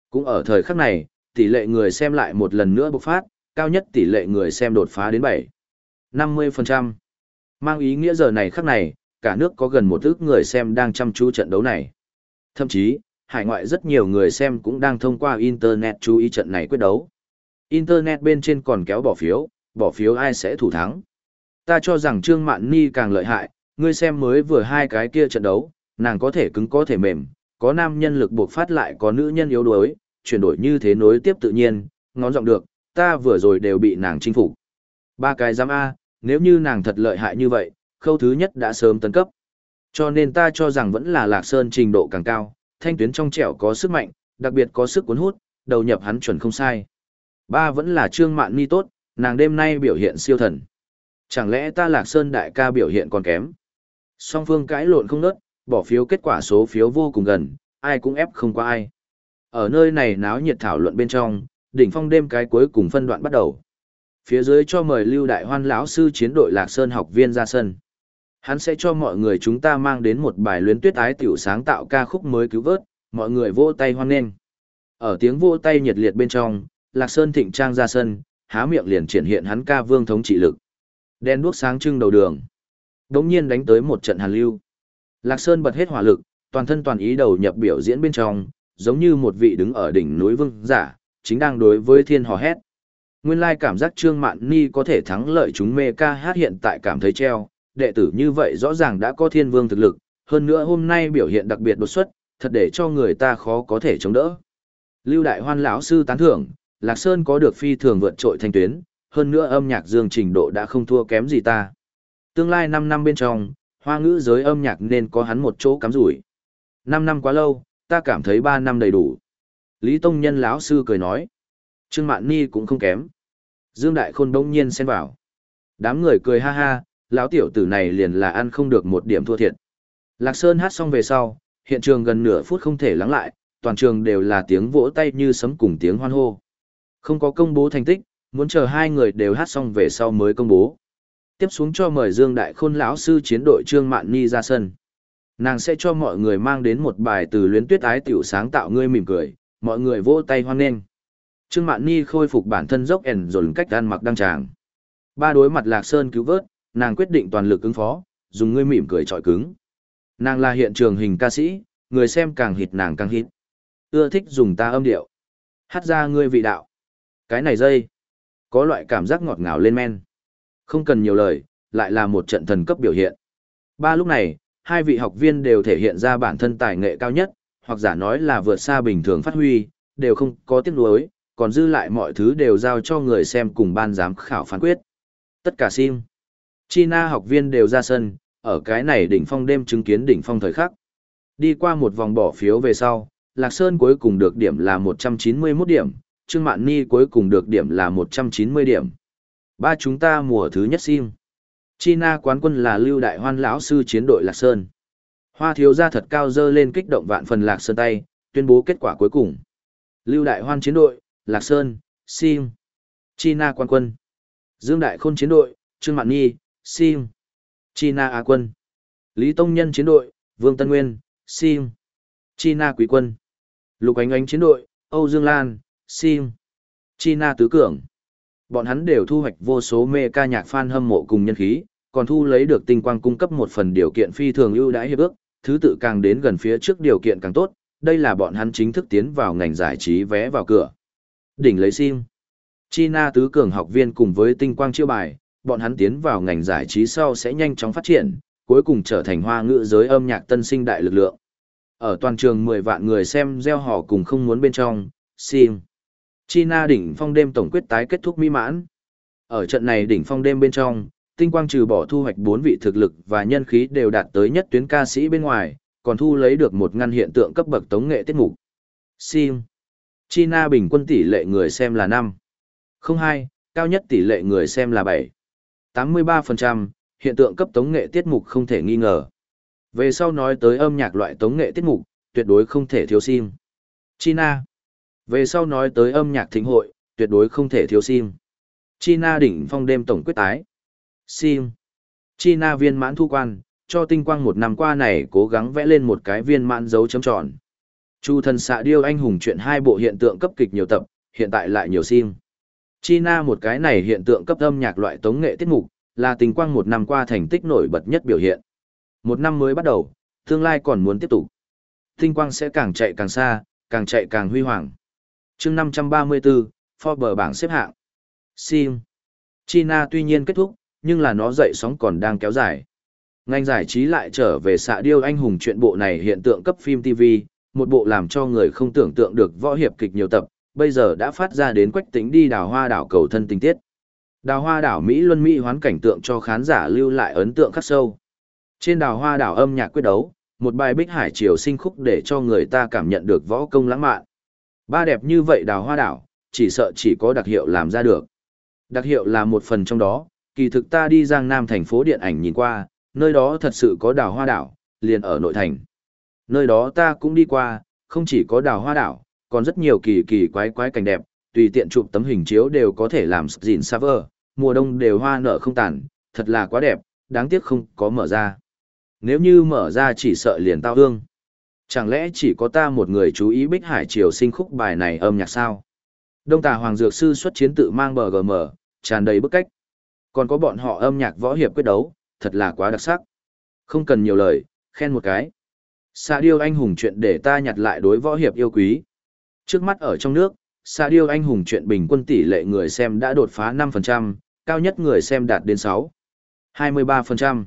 Cũng ở thời khắc này, tỷ lệ người xem lại một lần nữa bộc phát, cao nhất tỷ lệ người xem đột phá đến 7. 50%. Mang ý nghĩa giờ này khắc này, cả nước có gần một ước người xem đang chăm chú trận đấu này. Thậm chí, hải ngoại rất nhiều người xem cũng đang thông qua Internet chú ý trận này quyết đấu. Internet bên trên còn kéo bỏ phiếu, bỏ phiếu ai sẽ thủ thắng. Ta cho rằng Trương Mạn Ni càng lợi hại, ngươi xem mới vừa hai cái kia trận đấu, nàng có thể cứng có thể mềm, có nam nhân lực buộc phát lại có nữ nhân yếu đuối, chuyển đổi như thế nối tiếp tự nhiên, ngón giọng được, ta vừa rồi đều bị nàng chinh phục. Ba cái giám A, nếu như nàng thật lợi hại như vậy, khâu thứ nhất đã sớm tấn cấp. Cho nên ta cho rằng vẫn là Lạc Sơn trình độ càng cao, thanh tuyến trong trẻo có sức mạnh, đặc biệt có sức cuốn hút, đầu nhập hắn chuẩn không sai. Ba vẫn là Trương Mạn Ni tốt, nàng đêm nay biểu hiện siêu thần. Chẳng lẽ ta Lạc Sơn đại ca biểu hiện còn kém? Song phương cãi lộn không nớt, bỏ phiếu kết quả số phiếu vô cùng gần, ai cũng ép không qua ai. Ở nơi này náo nhiệt thảo luận bên trong, đỉnh phong đêm cái cuối cùng phân đoạn bắt đầu. Phía dưới cho mời Lưu Đại Hoan lão sư chiến đội Lạc Sơn học viên ra sân. Hắn sẽ cho mọi người chúng ta mang đến một bài luyến tuyết ái tiểu sáng tạo ca khúc mới cứu vớt, mọi người vỗ tay hoan nghênh. Ở tiếng vỗ tay nhiệt liệt bên trong, Lạc Sơn thịnh trang ra sân, há miệng liền triển hiện hắn ca vương thống trị lực. Đen đuốc sáng trưng đầu đường. Đống nhiên đánh tới một trận hàn lưu. Lạc Sơn bật hết hỏa lực, toàn thân toàn ý đầu nhập biểu diễn bên trong, giống như một vị đứng ở đỉnh núi vương giả, chính đang đối với thiên hò hét. Nguyên lai cảm giác Trương Mạn Ni có thể thắng lợi chúng mê ca hát hiện tại cảm thấy treo, đệ tử như vậy rõ ràng đã có thiên vương thực lực, hơn nữa hôm nay biểu hiện đặc biệt đột xuất, thật để cho người ta khó có thể chống đỡ. Lưu Đại Hoan lão sư tán thưởng, Lạc Sơn có được phi thường vượt trội thanh tuyến, hơn nữa âm nhạc dương trình độ đã không thua kém gì ta. Tương lai 5 năm bên trong, hoa ngữ giới âm nhạc nên có hắn một chỗ cắm rủi. Năm năm quá lâu, ta cảm thấy ba năm đầy đủ. Lý Tông Nhân lão sư cười nói. Trương Mạn Ni cũng không kém. Dương Đại Khôn đông nhiên xen vào. Đám người cười ha ha, lão tiểu tử này liền là ăn không được một điểm thua thiệt. Lạc Sơn hát xong về sau, hiện trường gần nửa phút không thể lắng lại, toàn trường đều là tiếng vỗ tay như sấm cùng tiếng hoan hô. Không có công bố thành tích, muốn chờ hai người đều hát xong về sau mới công bố. Tiếp xuống cho mời Dương Đại Khôn lão sư chiến đội Trương Mạn Ni ra sân. Nàng sẽ cho mọi người mang đến một bài từ luyến tuyết ái tiểu sáng tạo ngươi mỉm cười, mọi người vỗ tay hoan nghênh. Trương Mạn Ni khôi phục bản thân dốc ẻn dồn cách ăn mặc đăng tràng. Ba đối mặt Lạc Sơn cứu vớt, nàng quyết định toàn lực ứng phó, dùng ngươi mỉm cười trọi cứng. Nàng là hiện trường hình ca sĩ, người xem càng hít nàng càng hít. Ưa thích dùng ta âm điệu. Hát ra ngươi vị đạo. Cái này dây. Có loại cảm giác ngọt ngào lên men. Không cần nhiều lời, lại là một trận thần cấp biểu hiện. Ba lúc này, hai vị học viên đều thể hiện ra bản thân tài nghệ cao nhất, hoặc giả nói là vượt xa bình thường phát huy, đều không có tiếc nuối, còn dư lại mọi thứ đều giao cho người xem cùng ban giám khảo phán quyết. Tất cả sim. China học viên đều ra sân, ở cái này đỉnh phong đêm chứng kiến đỉnh phong thời khắc. Đi qua một vòng bỏ phiếu về sau, Lạc Sơn cuối cùng được điểm là 191 điểm, Trương Mạn Ni cuối cùng được điểm là 190 điểm. Ba chúng ta mùa thứ nhất sim. China quán quân là Lưu Đại Hoan lão sư chiến đội Lạc Sơn. Hoa thiếu gia thật cao dơ lên kích động vạn phần Lạc Sơn tay, tuyên bố kết quả cuối cùng. Lưu Đại Hoan chiến đội, Lạc Sơn, sim. China quán quân. Dương Đại Khôn chiến đội, Trương Mạn Nhi, sim. China Á quân. Lý Tông Nhân chiến đội, Vương Tân Nguyên, sim. China Quý quân. Lục Ánh Ánh chiến đội, Âu Dương Lan, sim. China Tứ Cường. Bọn hắn đều thu hoạch vô số mê ca nhạc fan hâm mộ cùng nhân khí, còn thu lấy được tinh quang cung cấp một phần điều kiện phi thường ưu đãi hiệp ước, thứ tự càng đến gần phía trước điều kiện càng tốt, đây là bọn hắn chính thức tiến vào ngành giải trí vé vào cửa. Đỉnh lấy sim. China tứ cường học viên cùng với tinh quang chiêu bài, bọn hắn tiến vào ngành giải trí sau sẽ nhanh chóng phát triển, cuối cùng trở thành hoa ngữ giới âm nhạc tân sinh đại lực lượng. Ở toàn trường 10 vạn người xem gieo họ cùng không muốn bên trong, sim. China đỉnh phong đêm tổng quyết tái kết thúc mỹ mãn. Ở trận này đỉnh phong đêm bên trong, tinh quang trừ bỏ thu hoạch 4 vị thực lực và nhân khí đều đạt tới nhất tuyến ca sĩ bên ngoài, còn thu lấy được một ngăn hiện tượng cấp bậc tống nghệ tiết mục. Sim. China bình quân tỷ lệ người xem là 5. 02, cao nhất tỷ lệ người xem là 7. 83%, hiện tượng cấp tống nghệ tiết mục không thể nghi ngờ. Về sau nói tới âm nhạc loại tống nghệ tiết mục, tuyệt đối không thể thiếu sim. China. Về sau nói tới âm nhạc thính hội, tuyệt đối không thể thiếu sim. China đỉnh phong đêm tổng quyết tái. Sim. China viên mãn thu quan, cho tinh quang một năm qua này cố gắng vẽ lên một cái viên mãn dấu chấm tròn. Chu thần xạ điêu anh hùng chuyện hai bộ hiện tượng cấp kịch nhiều tập, hiện tại lại nhiều sim. China một cái này hiện tượng cấp âm nhạc loại tống nghệ tiết mục, là tình quang một năm qua thành tích nổi bật nhất biểu hiện. Một năm mới bắt đầu, tương lai còn muốn tiếp tục. Tinh quang sẽ càng chạy càng xa, càng chạy càng huy hoàng chương 534, Forbes bảng xếp hạng. Sim. China tuy nhiên kết thúc, nhưng là nó dậy sóng còn đang kéo dài. Ngành giải trí lại trở về xạ điêu anh hùng chuyện bộ này hiện tượng cấp phim TV, một bộ làm cho người không tưởng tượng được võ hiệp kịch nhiều tập, bây giờ đã phát ra đến quách tính đi đào hoa đảo cầu thân tình tiết. Đào hoa đảo Mỹ Luân Mỹ hoán cảnh tượng cho khán giả lưu lại ấn tượng khắc sâu. Trên đào hoa đảo âm nhạc quyết đấu, một bài bích hải triều sinh khúc để cho người ta cảm nhận được võ công lãng mạn. Ba đẹp như vậy đào hoa đảo, chỉ sợ chỉ có đặc hiệu làm ra được. Đặc hiệu là một phần trong đó, kỳ thực ta đi Giang Nam thành phố điện ảnh nhìn qua, nơi đó thật sự có đào hoa đảo, liền ở nội thành. Nơi đó ta cũng đi qua, không chỉ có đào hoa đảo, còn rất nhiều kỳ kỳ quái quái cảnh đẹp, tùy tiện chụp tấm hình chiếu đều có thể làm gìn server, mùa đông đều hoa nở không tàn, thật là quá đẹp, đáng tiếc không có mở ra. Nếu như mở ra chỉ sợ liền tao hương. Chẳng lẽ chỉ có ta một người chú ý Bích Hải Triều sinh khúc bài này âm nhạc sao? Đông tà Hoàng Dược Sư xuất chiến tự mang bờ GM, tràn đầy bức cách. Còn có bọn họ âm nhạc võ hiệp quyết đấu, thật là quá đặc sắc. Không cần nhiều lời, khen một cái. Sa điêu anh hùng chuyện để ta nhặt lại đối võ hiệp yêu quý. Trước mắt ở trong nước, Sa điêu anh hùng chuyện bình quân tỷ lệ người xem đã đột phá 5%, cao nhất người xem đạt đến 6. 23%.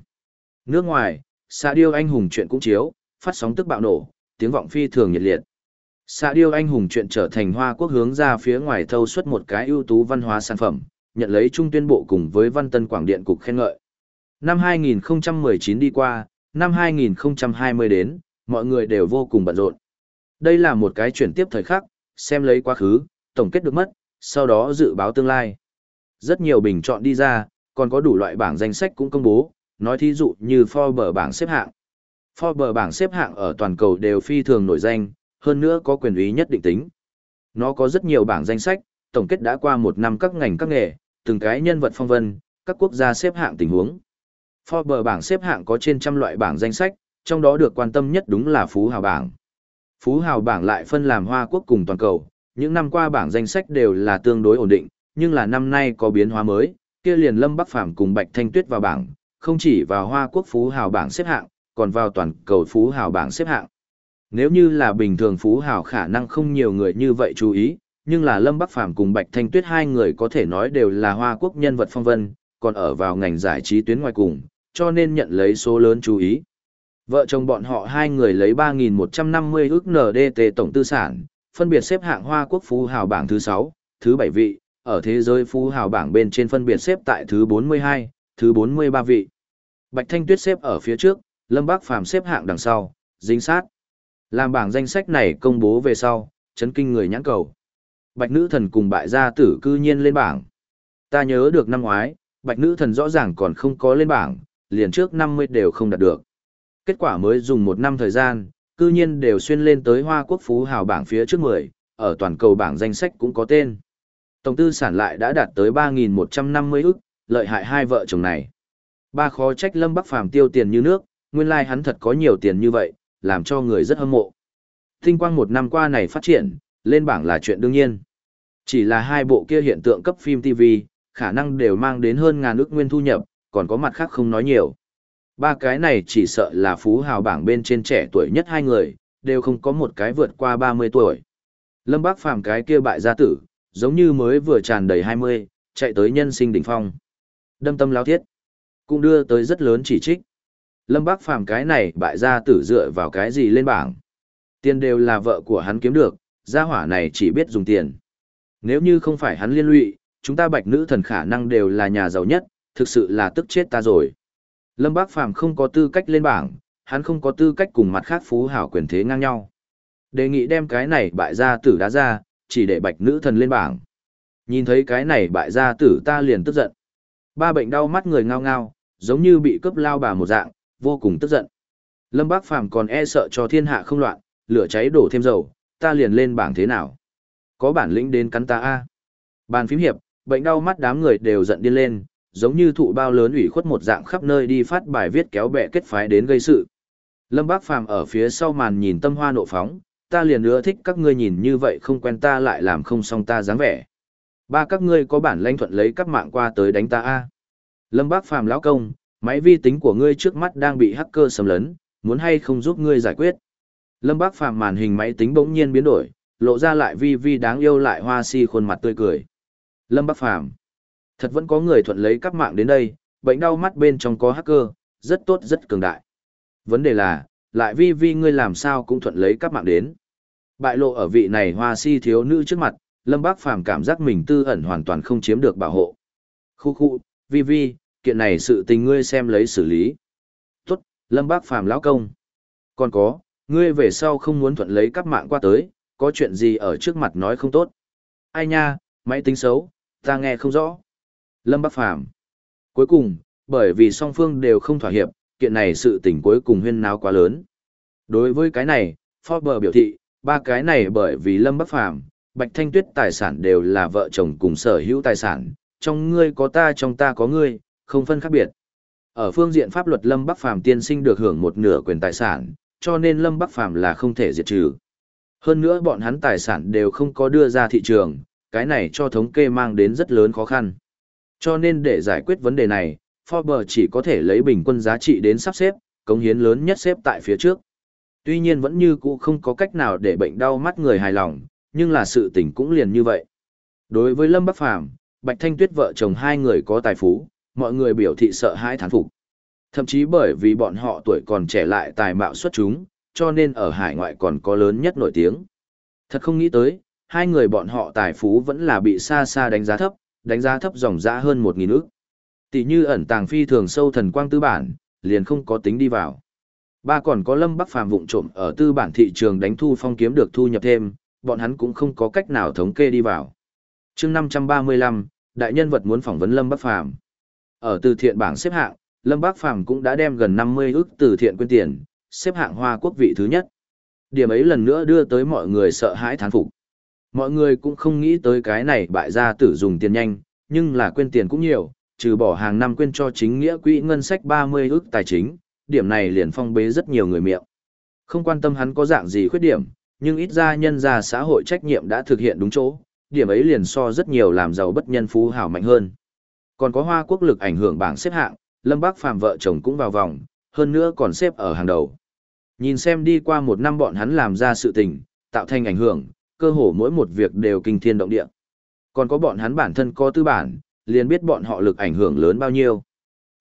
Nước ngoài, Sa điêu anh hùng chuyện cũng chiếu, phát sóng tức bạo nổ, tiếng vọng phi thường nhiệt liệt. Sa điêu anh hùng chuyện trở thành hoa quốc hướng ra phía ngoài thâu xuất một cái ưu tú văn hóa sản phẩm, nhận lấy trung tuyên bộ cùng với văn tân quảng điện cục khen ngợi. Năm 2019 đi qua, năm 2020 đến, mọi người đều vô cùng bận rộn. Đây là một cái chuyển tiếp thời khắc, xem lấy quá khứ, tổng kết được mất, sau đó dự báo tương lai. Rất nhiều bình chọn đi ra, còn có đủ loại bảng danh sách cũng công bố, nói thí dụ như Forbes bảng xếp hạng. Forbes bảng xếp hạng ở toàn cầu đều phi thường nổi danh, hơn nữa có quyền uy nhất định tính. Nó có rất nhiều bảng danh sách, tổng kết đã qua một năm các ngành các nghề, từng cái nhân vật phong vân, các quốc gia xếp hạng tình huống. Forbes bảng xếp hạng có trên trăm loại bảng danh sách, trong đó được quan tâm nhất đúng là Phú Hào bảng. Phú Hào bảng lại phân làm Hoa Quốc cùng toàn cầu, những năm qua bảng danh sách đều là tương đối ổn định, nhưng là năm nay có biến hóa mới, kia liền Lâm Bắc Phàm cùng Bạch Thanh Tuyết vào bảng, không chỉ vào Hoa Quốc Phú Hào bảng xếp hạng, còn vào toàn cầu Phú Hào bảng xếp hạng. Nếu như là bình thường Phú Hào khả năng không nhiều người như vậy chú ý, nhưng là Lâm Bắc Phàm cùng Bạch Thanh Tuyết hai người có thể nói đều là Hoa Quốc nhân vật phong vân, còn ở vào ngành giải trí tuyến ngoài cùng, cho nên nhận lấy số lớn chú ý. Vợ chồng bọn họ hai người lấy 3.150 ước NDT tổng tư sản, phân biệt xếp hạng Hoa Quốc Phú Hào bảng thứ 6, thứ 7 vị, ở thế giới Phú Hào bảng bên trên phân biệt xếp tại thứ 42, thứ 43 vị. Bạch Thanh Tuyết xếp ở phía trước, Lâm Bác Phàm xếp hạng đằng sau, dính sát. Làm bảng danh sách này công bố về sau, chấn kinh người nhãn cầu. Bạch Nữ Thần cùng bại gia tử cư nhiên lên bảng. Ta nhớ được năm ngoái, Bạch Nữ Thần rõ ràng còn không có lên bảng, liền trước 50 đều không đạt được. Kết quả mới dùng một năm thời gian, cư nhiên đều xuyên lên tới Hoa Quốc Phú Hào bảng phía trước 10, ở toàn cầu bảng danh sách cũng có tên. Tổng tư sản lại đã đạt tới 3.150 ức, lợi hại hai vợ chồng này. Ba khó trách Lâm Bắc Phàm tiêu tiền như nước, nguyên lai like hắn thật có nhiều tiền như vậy, làm cho người rất hâm mộ. Tinh quang một năm qua này phát triển, lên bảng là chuyện đương nhiên. Chỉ là hai bộ kia hiện tượng cấp phim TV, khả năng đều mang đến hơn ngàn ước nguyên thu nhập, còn có mặt khác không nói nhiều. Ba cái này chỉ sợ là phú hào bảng bên trên trẻ tuổi nhất hai người, đều không có một cái vượt qua 30 tuổi. Lâm Bác Phàm cái kia bại gia tử, giống như mới vừa tràn đầy 20, chạy tới nhân sinh đỉnh phong. Đâm tâm lao thiết, cũng đưa tới rất lớn chỉ trích. Lâm Bác Phàm cái này bại gia tử dựa vào cái gì lên bảng. Tiền đều là vợ của hắn kiếm được, gia hỏa này chỉ biết dùng tiền. Nếu như không phải hắn liên lụy, chúng ta bạch nữ thần khả năng đều là nhà giàu nhất, thực sự là tức chết ta rồi. Lâm Bác Phàm không có tư cách lên bảng, hắn không có tư cách cùng mặt khác phú hảo quyền thế ngang nhau. Đề nghị đem cái này bại gia tử đá ra, chỉ để bạch nữ thần lên bảng. Nhìn thấy cái này bại gia tử ta liền tức giận. Ba bệnh đau mắt người ngao ngao, giống như bị cướp lao bà một dạng, vô cùng tức giận. Lâm Bác Phàm còn e sợ cho thiên hạ không loạn, lửa cháy đổ thêm dầu, ta liền lên bảng thế nào. Có bản lĩnh đến cắn ta a. Bàn phím hiệp, bệnh đau mắt đám người đều giận điên lên, giống như thụ bao lớn ủy khuất một dạng khắp nơi đi phát bài viết kéo bè kết phái đến gây sự. Lâm Bác Phàm ở phía sau màn nhìn tâm hoa nộ phóng, ta liền ưa thích các ngươi nhìn như vậy không quen ta lại làm không xong ta dáng vẻ. Ba các ngươi có bản lãnh thuận lấy các mạng qua tới đánh ta a. Lâm Bác Phàm lão công, máy vi tính của ngươi trước mắt đang bị hacker xâm lấn, muốn hay không giúp ngươi giải quyết. Lâm Bác Phàm màn hình máy tính bỗng nhiên biến đổi, lộ ra lại vi vi đáng yêu lại hoa si khuôn mặt tươi cười. Lâm Bác Phàm Thật vẫn có người thuận lấy các mạng đến đây, bệnh đau mắt bên trong có hacker, rất tốt rất cường đại. Vấn đề là, lại vi vi ngươi làm sao cũng thuận lấy các mạng đến. Bại lộ ở vị này hoa si thiếu nữ trước mặt, Lâm Bác Phàm cảm giác mình tư ẩn hoàn toàn không chiếm được bảo hộ. Khu khu, vi vi, kiện này sự tình ngươi xem lấy xử lý. Tốt, Lâm Bác Phàm lão công. Còn có, ngươi về sau không muốn thuận lấy các mạng qua tới, có chuyện gì ở trước mặt nói không tốt. Ai nha, máy tính xấu, ta nghe không rõ. Lâm bác Phàm Cuối cùng, bởi vì song phương đều không thỏa hiệp, kiện này sự tình cuối cùng huyên náo quá lớn. Đối với cái này, Forbes biểu thị, ba cái này bởi vì Lâm Bắc Phàm Bạch Thanh Tuyết tài sản đều là vợ chồng cùng sở hữu tài sản, trong ngươi có ta trong ta có ngươi, không phân khác biệt. Ở phương diện pháp luật Lâm Bắc Phàm tiên sinh được hưởng một nửa quyền tài sản, cho nên Lâm Bắc Phàm là không thể diệt trừ. Hơn nữa bọn hắn tài sản đều không có đưa ra thị trường, cái này cho thống kê mang đến rất lớn khó khăn. Cho nên để giải quyết vấn đề này, Forbes chỉ có thể lấy bình quân giá trị đến sắp xếp, cống hiến lớn nhất xếp tại phía trước. Tuy nhiên vẫn như cũ không có cách nào để bệnh đau mắt người hài lòng, nhưng là sự tình cũng liền như vậy. Đối với Lâm Bắc Phàm, Bạch Thanh Tuyết vợ chồng hai người có tài phú, mọi người biểu thị sợ hãi thán phục. Thậm chí bởi vì bọn họ tuổi còn trẻ lại tài mạo xuất chúng, cho nên ở hải ngoại còn có lớn nhất nổi tiếng. Thật không nghĩ tới, hai người bọn họ tài phú vẫn là bị xa xa đánh giá thấp, đánh giá thấp dòng giá hơn 1.000 ước. Tỷ như ẩn tàng phi thường sâu thần quang tư bản, liền không có tính đi vào. Ba còn có lâm bắc phàm vụng trộm ở tư bản thị trường đánh thu phong kiếm được thu nhập thêm, bọn hắn cũng không có cách nào thống kê đi vào. chương 535, đại nhân vật muốn phỏng vấn lâm bắc phàm. Ở từ thiện bảng xếp hạng, lâm bắc phàm cũng đã đem gần 50 ức từ thiện quyên tiền, xếp hạng hoa quốc vị thứ nhất. Điểm ấy lần nữa đưa tới mọi người sợ hãi thán phục. Mọi người cũng không nghĩ tới cái này bại gia tử dùng tiền nhanh, nhưng là quên tiền cũng nhiều, trừ bỏ hàng năm quên cho chính nghĩa quỹ ngân sách 30 ức tài chính, điểm này liền phong bế rất nhiều người miệng. Không quan tâm hắn có dạng gì khuyết điểm, nhưng ít ra nhân ra xã hội trách nhiệm đã thực hiện đúng chỗ, điểm ấy liền so rất nhiều làm giàu bất nhân phú hào mạnh hơn. Còn có hoa quốc lực ảnh hưởng bảng xếp hạng, Lâm Bác Phàm vợ chồng cũng vào vòng, hơn nữa còn xếp ở hàng đầu. Nhìn xem đi qua một năm bọn hắn làm ra sự tình, tạo thành ảnh hưởng, cơ hồ mỗi một việc đều kinh thiên động địa. Còn có bọn hắn bản thân có tư bản, liền biết bọn họ lực ảnh hưởng lớn bao nhiêu.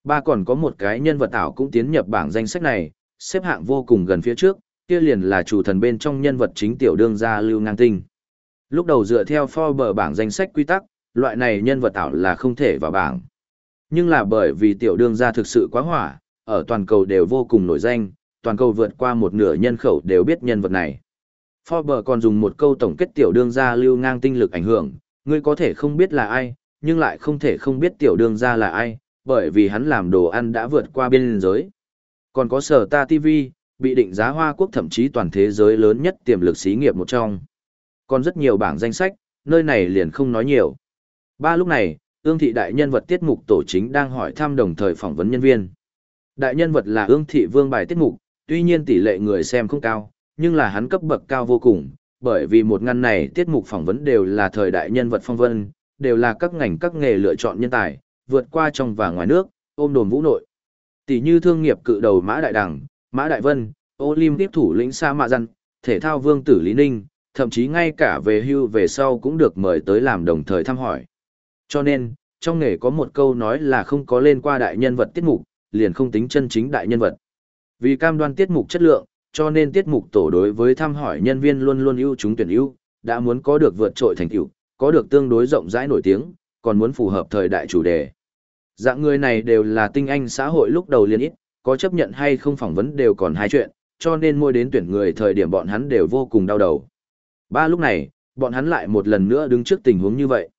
Ba còn có một cái nhân vật ảo cũng tiến nhập bảng danh sách này, xếp hạng vô cùng gần phía trước, kia liền là chủ thần bên trong nhân vật chính tiểu đương gia Lưu Ngang Tinh. Lúc đầu dựa theo Forbes bảng danh sách quy tắc, loại này nhân vật ảo là không thể vào bảng. Nhưng là bởi vì tiểu đương gia thực sự quá hỏa, ở toàn cầu đều vô cùng nổi danh, toàn cầu vượt qua một nửa nhân khẩu đều biết nhân vật này. Forbes còn dùng một câu tổng kết tiểu đương gia lưu ngang tinh lực ảnh hưởng, ngươi có thể không biết là ai, nhưng lại không thể không biết tiểu đương gia là ai, bởi vì hắn làm đồ ăn đã vượt qua biên giới. Còn có sở ta TV, bị định giá Hoa Quốc thậm chí toàn thế giới lớn nhất tiềm lực xí nghiệp một trong. Còn rất nhiều bảng danh sách, nơi này liền không nói nhiều. Ba lúc này, ương thị đại nhân vật tiết mục tổ chính đang hỏi thăm đồng thời phỏng vấn nhân viên. Đại nhân vật là ương thị vương bài tiết mục, tuy nhiên tỷ lệ người xem không cao, nhưng là hắn cấp bậc cao vô cùng, bởi vì một ngăn này tiết mục phỏng vấn đều là thời đại nhân vật phong vân, đều là các ngành các nghề lựa chọn nhân tài, vượt qua trong và ngoài nước, ôm đồn vũ nội. Tỷ như thương nghiệp cự đầu Mã Đại Đằng, Mã Đại Vân, Olympic thủ lĩnh Sa Mạ Dân, thể thao vương tử Lý Ninh, thậm chí ngay cả về hưu về sau cũng được mời tới làm đồng thời thăm hỏi. Cho nên, trong nghề có một câu nói là không có lên qua đại nhân vật tiết mục, liền không tính chân chính đại nhân vật. Vì cam đoan tiết mục chất lượng, cho nên tiết mục tổ đối với thăm hỏi nhân viên luôn luôn ưu chúng tuyển ưu, đã muốn có được vượt trội thành tựu, có được tương đối rộng rãi nổi tiếng, còn muốn phù hợp thời đại chủ đề. Dạng người này đều là tinh anh xã hội lúc đầu liên ít, có chấp nhận hay không phỏng vấn đều còn hai chuyện, cho nên mỗi đến tuyển người thời điểm bọn hắn đều vô cùng đau đầu. Ba lúc này, bọn hắn lại một lần nữa đứng trước tình huống như vậy.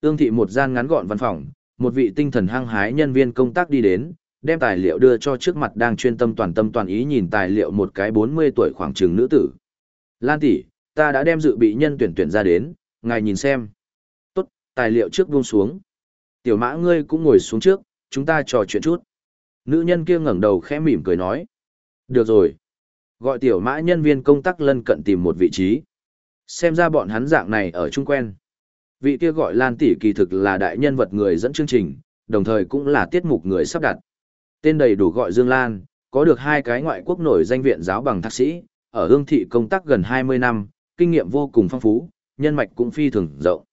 Ương thị một gian ngắn gọn văn phòng, một vị tinh thần hăng hái nhân viên công tác đi đến, đem tài liệu đưa cho trước mặt đang chuyên tâm toàn tâm toàn ý nhìn tài liệu một cái 40 tuổi khoảng chừng nữ tử. Lan tỷ, ta đã đem dự bị nhân tuyển tuyển ra đến, ngài nhìn xem. Tốt, tài liệu trước buông xuống. Tiểu mã ngươi cũng ngồi xuống trước, chúng ta trò chuyện chút. Nữ nhân kia ngẩng đầu khẽ mỉm cười nói. Được rồi. Gọi tiểu mã nhân viên công tác lân cận tìm một vị trí. Xem ra bọn hắn dạng này ở chung quen. Vị kia gọi Lan tỷ kỳ thực là đại nhân vật người dẫn chương trình, đồng thời cũng là tiết mục người sắp đặt. Tên đầy đủ gọi Dương Lan, có được hai cái ngoại quốc nổi danh viện giáo bằng thạc sĩ, ở hương thị công tác gần 20 năm, kinh nghiệm vô cùng phong phú, nhân mạch cũng phi thường rộng.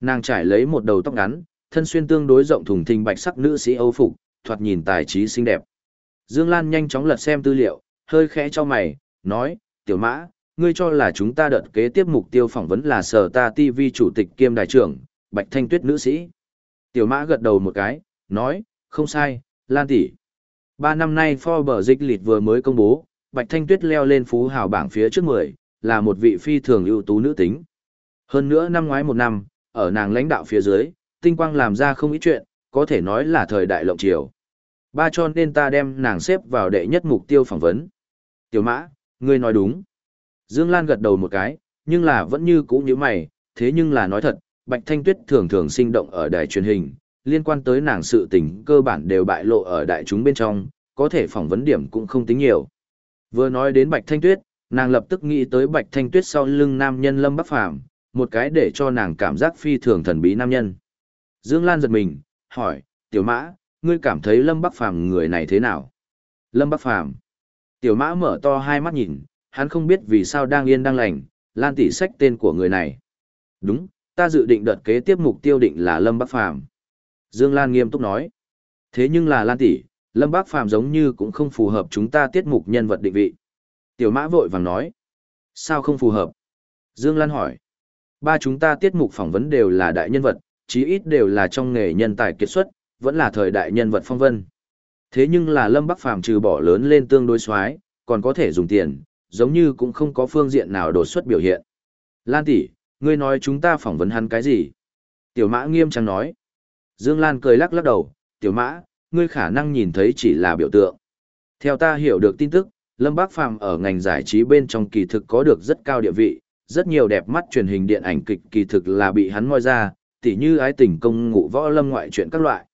Nàng trải lấy một đầu tóc ngắn, thân xuyên tương đối rộng thùng thình bạch sắc nữ sĩ Âu phục, thoạt nhìn tài trí xinh đẹp. Dương Lan nhanh chóng lật xem tư liệu, hơi khẽ cho mày, nói, tiểu mã, ngươi cho là chúng ta đợt kế tiếp mục tiêu phỏng vấn là sở ta TV chủ tịch kiêm đại trưởng, Bạch Thanh Tuyết nữ sĩ. Tiểu mã gật đầu một cái, nói, không sai, Lan tỷ. Ba năm nay Forbes dịch lịt vừa mới công bố, Bạch Thanh Tuyết leo lên phú hào bảng phía trước 10, là một vị phi thường ưu tú nữ tính. Hơn nữa năm ngoái một năm, ở nàng lãnh đạo phía dưới, tinh quang làm ra không ít chuyện, có thể nói là thời đại lộng triều. Ba cho nên ta đem nàng xếp vào đệ nhất mục tiêu phỏng vấn. Tiểu mã, ngươi nói đúng. Dương Lan gật đầu một cái, nhưng là vẫn như cũ như mày, thế nhưng là nói thật, Bạch Thanh Tuyết thường thường sinh động ở đài truyền hình, liên quan tới nàng sự tình cơ bản đều bại lộ ở đại chúng bên trong, có thể phỏng vấn điểm cũng không tính nhiều. Vừa nói đến Bạch Thanh Tuyết, nàng lập tức nghĩ tới Bạch Thanh Tuyết sau lưng nam nhân Lâm Bắc Phàm, một cái để cho nàng cảm giác phi thường thần bí nam nhân. Dương Lan giật mình, hỏi, tiểu mã, ngươi cảm thấy Lâm Bắc Phàm người này thế nào? Lâm Bắc Phàm Tiểu mã mở to hai mắt nhìn, hắn không biết vì sao đang yên đang lành, Lan tỷ sách tên của người này. Đúng, ta dự định đợt kế tiếp mục tiêu định là Lâm Bắc Phàm Dương Lan nghiêm túc nói. Thế nhưng là Lan tỷ, Lâm Bắc Phàm giống như cũng không phù hợp chúng ta tiết mục nhân vật định vị. Tiểu mã vội vàng nói. Sao không phù hợp? Dương Lan hỏi. Ba chúng ta tiết mục phỏng vấn đều là đại nhân vật, chí ít đều là trong nghề nhân tài kiệt xuất, vẫn là thời đại nhân vật phong vân. Thế nhưng là Lâm Bắc Phàm trừ bỏ lớn lên tương đối xoái, còn có thể dùng tiền, giống như cũng không có phương diện nào đột xuất biểu hiện. Lan tỷ, ngươi nói chúng ta phỏng vấn hắn cái gì? Tiểu mã nghiêm trang nói. Dương Lan cười lắc lắc đầu, tiểu mã, ngươi khả năng nhìn thấy chỉ là biểu tượng. Theo ta hiểu được tin tức, Lâm Bác Phàm ở ngành giải trí bên trong kỳ thực có được rất cao địa vị, rất nhiều đẹp mắt truyền hình điện ảnh kịch kỳ thực là bị hắn moi ra, tỉ như ái tình công ngụ võ lâm ngoại chuyện các loại.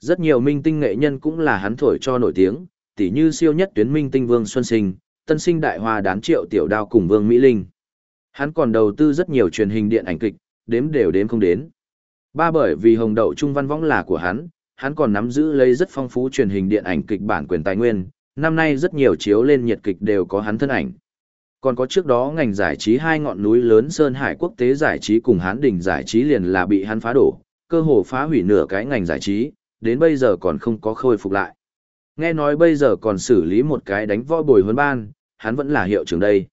Rất nhiều minh tinh nghệ nhân cũng là hắn thổi cho nổi tiếng, tỉ như siêu nhất tuyến minh tinh Vương Xuân Sinh, tân sinh đại hoa đán triệu tiểu đao cùng Vương Mỹ Linh. Hắn còn đầu tư rất nhiều truyền hình điện ảnh kịch, đếm đều đếm không đến. Ba bởi vì hồng đậu trung văn võng là của hắn, hắn còn nắm giữ lấy rất phong phú truyền hình điện ảnh kịch bản quyền tài nguyên, năm nay rất nhiều chiếu lên nhiệt kịch đều có hắn thân ảnh. Còn có trước đó ngành giải trí hai ngọn núi lớn Sơn Hải quốc tế giải trí cùng Hán đỉnh giải trí liền là bị hắn phá đổ, cơ hồ phá hủy nửa cái ngành giải trí, đến bây giờ còn không có khôi phục lại. Nghe nói bây giờ còn xử lý một cái đánh võ bồi huấn ban, hắn vẫn là hiệu trưởng đây.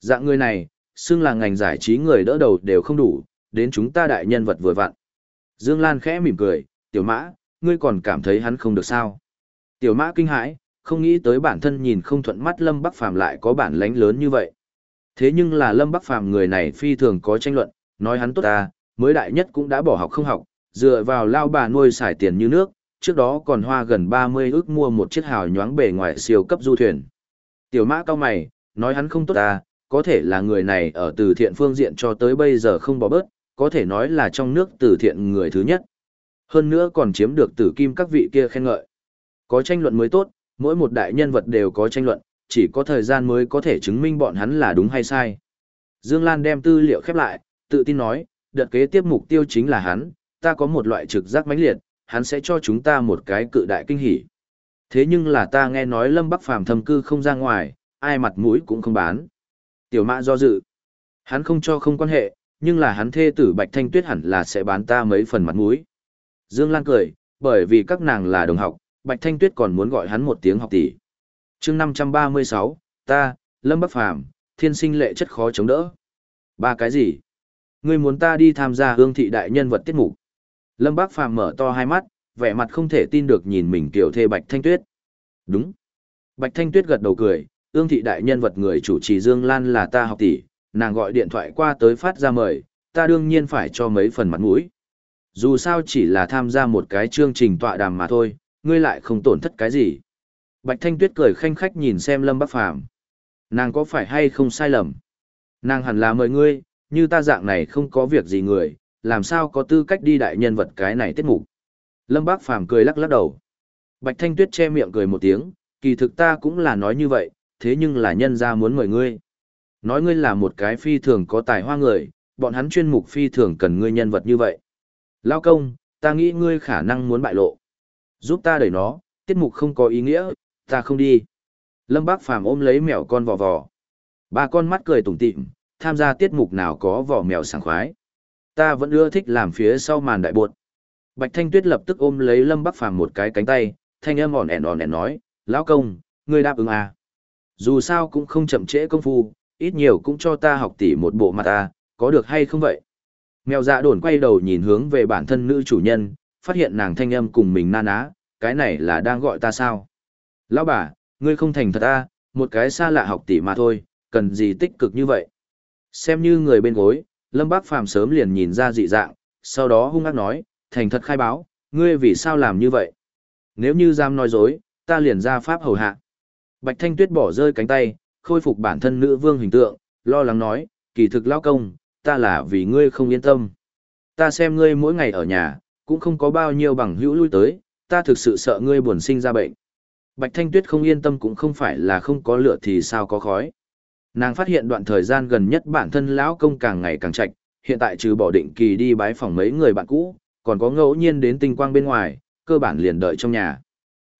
Dạng người này, xưng là ngành giải trí người đỡ đầu đều không đủ, đến chúng ta đại nhân vật vừa vặn. Dương Lan khẽ mỉm cười, tiểu mã, ngươi còn cảm thấy hắn không được sao. Tiểu mã kinh hãi, không nghĩ tới bản thân nhìn không thuận mắt Lâm Bắc Phàm lại có bản lãnh lớn như vậy. Thế nhưng là Lâm Bắc Phàm người này phi thường có tranh luận, nói hắn tốt ta, mới đại nhất cũng đã bỏ học không học, dựa vào lao bà nuôi xài tiền như nước, trước đó còn hoa gần 30 ước mua một chiếc hào nhoáng bề ngoài siêu cấp du thuyền. Tiểu mã cao mày, nói hắn không tốt ta, có thể là người này ở từ thiện phương diện cho tới bây giờ không bỏ bớt, có thể nói là trong nước từ thiện người thứ nhất. Hơn nữa còn chiếm được tử kim các vị kia khen ngợi. Có tranh luận mới tốt, mỗi một đại nhân vật đều có tranh luận, chỉ có thời gian mới có thể chứng minh bọn hắn là đúng hay sai. Dương Lan đem tư liệu khép lại, tự tin nói, đợt kế tiếp mục tiêu chính là hắn, ta có một loại trực giác mãnh liệt, hắn sẽ cho chúng ta một cái cự đại kinh hỉ. Thế nhưng là ta nghe nói Lâm Bắc Phàm thâm cư không ra ngoài, ai mặt mũi cũng không bán. Tiểu mã do dự. Hắn không cho không quan hệ, nhưng là hắn thê tử Bạch Thanh Tuyết hẳn là sẽ bán ta mấy phần mặt mũi. Dương Lan cười, bởi vì các nàng là đồng học, Bạch Thanh Tuyết còn muốn gọi hắn một tiếng học tỷ. chương 536, ta, Lâm Bắc Phàm thiên sinh lệ chất khó chống đỡ. Ba cái gì? Ngươi muốn ta đi tham gia hương thị đại nhân vật tiết mục. Lâm Bắc Phàm mở to hai mắt, vẻ mặt không thể tin được nhìn mình tiểu thê Bạch Thanh Tuyết. Đúng. Bạch Thanh Tuyết gật đầu cười, ương thị đại nhân vật người chủ trì Dương Lan là ta học tỷ, nàng gọi điện thoại qua tới phát ra mời, ta đương nhiên phải cho mấy phần mặt mũi. Dù sao chỉ là tham gia một cái chương trình tọa đàm mà thôi, ngươi lại không tổn thất cái gì. Bạch Thanh Tuyết cười khanh khách nhìn xem Lâm Bắc Phàm Nàng có phải hay không sai lầm? Nàng hẳn là mời ngươi, như ta dạng này không có việc gì người, làm sao có tư cách đi đại nhân vật cái này tiết mục. Lâm Bác Phàm cười lắc lắc đầu. Bạch Thanh Tuyết che miệng cười một tiếng, kỳ thực ta cũng là nói như vậy, thế nhưng là nhân ra muốn mời ngươi. Nói ngươi là một cái phi thường có tài hoa người, bọn hắn chuyên mục phi thường cần ngươi nhân vật như vậy. Lao công, ta nghĩ ngươi khả năng muốn bại lộ. Giúp ta đẩy nó, tiết mục không có ý nghĩa, ta không đi. Lâm Bác Phàm ôm lấy mèo con vò vò. Ba con mắt cười tủm tỉm, tham gia tiết mục nào có vỏ mèo sảng khoái. Ta vẫn ưa thích làm phía sau màn đại bột. Bạch Thanh Tuyết lập tức ôm lấy Lâm Bắc Phàm một cái cánh tay, thanh âm ỏn ẻn ỏn ẻn nói, lão công, ngươi đáp ứng à. Dù sao cũng không chậm trễ công phu, ít nhiều cũng cho ta học tỉ một bộ mặt ta, có được hay không vậy? Mèo dạ đồn quay đầu nhìn hướng về bản thân nữ chủ nhân, phát hiện nàng thanh âm cùng mình na ná, cái này là đang gọi ta sao? Lão bà, ngươi không thành thật ta, một cái xa lạ học tỷ mà thôi, cần gì tích cực như vậy? Xem như người bên gối, Lâm Bác Phàm sớm liền nhìn ra dị dạng, sau đó hung ác nói, thành thật khai báo, ngươi vì sao làm như vậy? Nếu như dám nói dối, ta liền ra pháp hầu hạ. Bạch Thanh Tuyết bỏ rơi cánh tay, khôi phục bản thân nữ vương hình tượng, lo lắng nói, kỳ thực lao công, ta là vì ngươi không yên tâm. Ta xem ngươi mỗi ngày ở nhà, cũng không có bao nhiêu bằng hữu lui tới, ta thực sự sợ ngươi buồn sinh ra bệnh. Bạch Thanh Tuyết không yên tâm cũng không phải là không có lửa thì sao có khói. Nàng phát hiện đoạn thời gian gần nhất bản thân lão công càng ngày càng chạch, hiện tại trừ bỏ định kỳ đi bái phòng mấy người bạn cũ, còn có ngẫu nhiên đến tinh quang bên ngoài, cơ bản liền đợi trong nhà.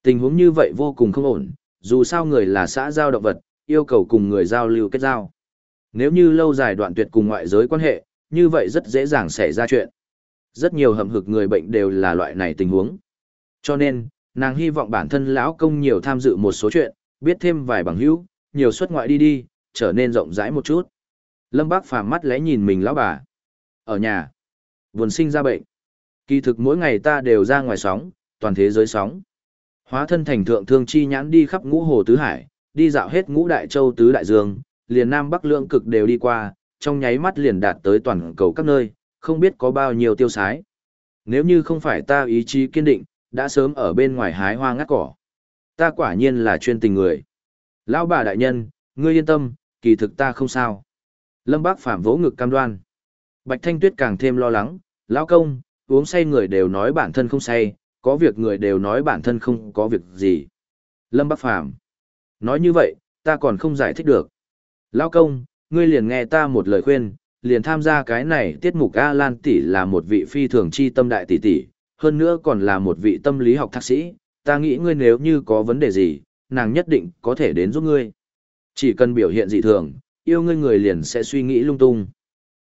Tình huống như vậy vô cùng không ổn, dù sao người là xã giao động vật, yêu cầu cùng người giao lưu kết giao. Nếu như lâu dài đoạn tuyệt cùng ngoại giới quan hệ, như vậy rất dễ dàng xảy ra chuyện. Rất nhiều hầm hực người bệnh đều là loại này tình huống. Cho nên, nàng hy vọng bản thân lão công nhiều tham dự một số chuyện, biết thêm vài bằng hữu, nhiều xuất ngoại đi đi, trở nên rộng rãi một chút. Lâm Bác phàm mắt lẽ nhìn mình lão bà. Ở nhà, buồn sinh ra bệnh. Kỳ thực mỗi ngày ta đều ra ngoài sóng, toàn thế giới sóng. Hóa thân thành thượng thương chi nhãn đi khắp ngũ hồ tứ hải, đi dạo hết ngũ đại châu tứ đại dương, liền nam bắc lượng cực đều đi qua, trong nháy mắt liền đạt tới toàn cầu các nơi, không biết có bao nhiêu tiêu sái. Nếu như không phải ta ý chí kiên định, đã sớm ở bên ngoài hái hoa ngắt cỏ. Ta quả nhiên là chuyên tình người. Lão bà đại nhân, ngươi yên tâm, kỳ thực ta không sao. Lâm Bác Phạm vỗ ngực cam đoan. Bạch Thanh Tuyết càng thêm lo lắng, lão công, uống say người đều nói bản thân không say, có việc người đều nói bản thân không có việc gì. Lâm Bắc Phàm nói như vậy, ta còn không giải thích được. Lão công, ngươi liền nghe ta một lời khuyên, liền tham gia cái này tiết mục A Lan tỷ là một vị phi thường chi tâm đại tỷ tỷ, hơn nữa còn là một vị tâm lý học thạc sĩ, ta nghĩ ngươi nếu như có vấn đề gì, nàng nhất định có thể đến giúp ngươi. Chỉ cần biểu hiện dị thường, yêu ngươi người liền sẽ suy nghĩ lung tung.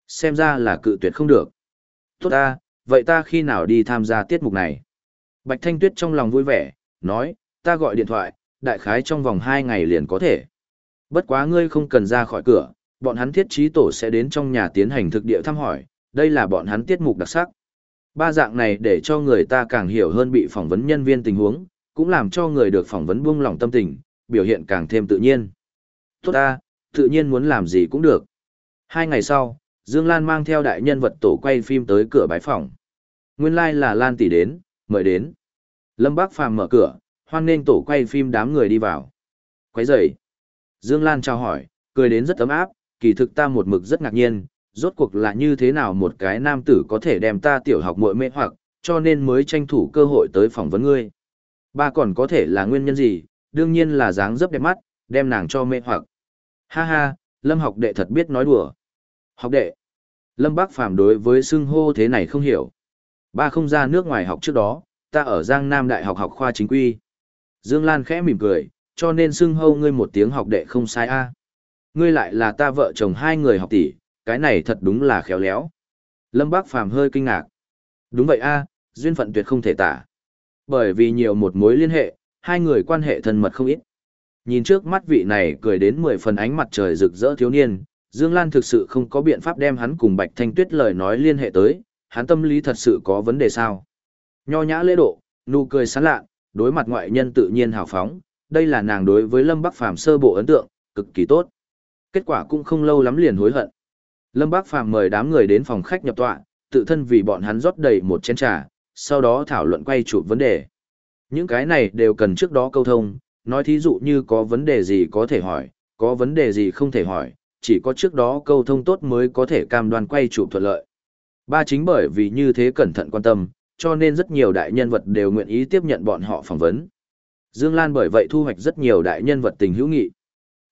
Xem ra là cự tuyệt không được. Tốt ta, vậy ta khi nào đi tham gia tiết mục này? Bạch Thanh Tuyết trong lòng vui vẻ, nói, ta gọi điện thoại, đại khái trong vòng 2 ngày liền có thể. Bất quá ngươi không cần ra khỏi cửa, bọn hắn thiết trí tổ sẽ đến trong nhà tiến hành thực địa thăm hỏi, đây là bọn hắn tiết mục đặc sắc. Ba dạng này để cho người ta càng hiểu hơn bị phỏng vấn nhân viên tình huống, cũng làm cho người được phỏng vấn buông lòng tâm tình, biểu hiện càng thêm tự nhiên. Tốt ta, tự nhiên muốn làm gì cũng được. Hai ngày sau, Dương Lan mang theo đại nhân vật tổ quay phim tới cửa bái phòng. Nguyên lai like là Lan tỷ đến, mời đến. Lâm Bác Phàm mở cửa, hoan nghênh tổ quay phim đám người đi vào. Quấy rầy. Dương Lan chào hỏi, cười đến rất ấm áp, kỳ thực ta một mực rất ngạc nhiên, rốt cuộc là như thế nào một cái nam tử có thể đem ta tiểu học muội mê hoặc, cho nên mới tranh thủ cơ hội tới phỏng vấn ngươi. Ba còn có thể là nguyên nhân gì, đương nhiên là dáng dấp đẹp mắt, đem nàng cho mê hoặc. Ha ha, Lâm học đệ thật biết nói đùa. Học đệ. Lâm Bác Phàm đối với xưng hô thế này không hiểu. Ba không ra nước ngoài học trước đó, ta ở Giang Nam Đại học học khoa chính quy. Dương Lan khẽ mỉm cười, cho nên xưng hô ngươi một tiếng học đệ không sai a. Ngươi lại là ta vợ chồng hai người học tỷ, cái này thật đúng là khéo léo. Lâm Bác Phàm hơi kinh ngạc. Đúng vậy a, duyên phận tuyệt không thể tả. Bởi vì nhiều một mối liên hệ, hai người quan hệ thân mật không ít. Nhìn trước mắt vị này cười đến mười phần ánh mặt trời rực rỡ thiếu niên, Dương Lan thực sự không có biện pháp đem hắn cùng Bạch Thanh Tuyết lời nói liên hệ tới, hắn tâm lý thật sự có vấn đề sao. Nho nhã lễ độ, nụ cười sán lạ, đối mặt ngoại nhân tự nhiên hào phóng, đây là nàng đối với Lâm Bắc Phàm sơ bộ ấn tượng, cực kỳ tốt. Kết quả cũng không lâu lắm liền hối hận. Lâm Bắc Phàm mời đám người đến phòng khách nhập tọa, tự thân vì bọn hắn rót đầy một chén trà, sau đó thảo luận quay chụp vấn đề. Những cái này đều cần trước đó câu thông, nói thí dụ như có vấn đề gì có thể hỏi, có vấn đề gì không thể hỏi, chỉ có trước đó câu thông tốt mới có thể cam đoan quay chụp thuận lợi. Ba chính bởi vì như thế cẩn thận quan tâm, cho nên rất nhiều đại nhân vật đều nguyện ý tiếp nhận bọn họ phỏng vấn. Dương Lan bởi vậy thu hoạch rất nhiều đại nhân vật tình hữu nghị.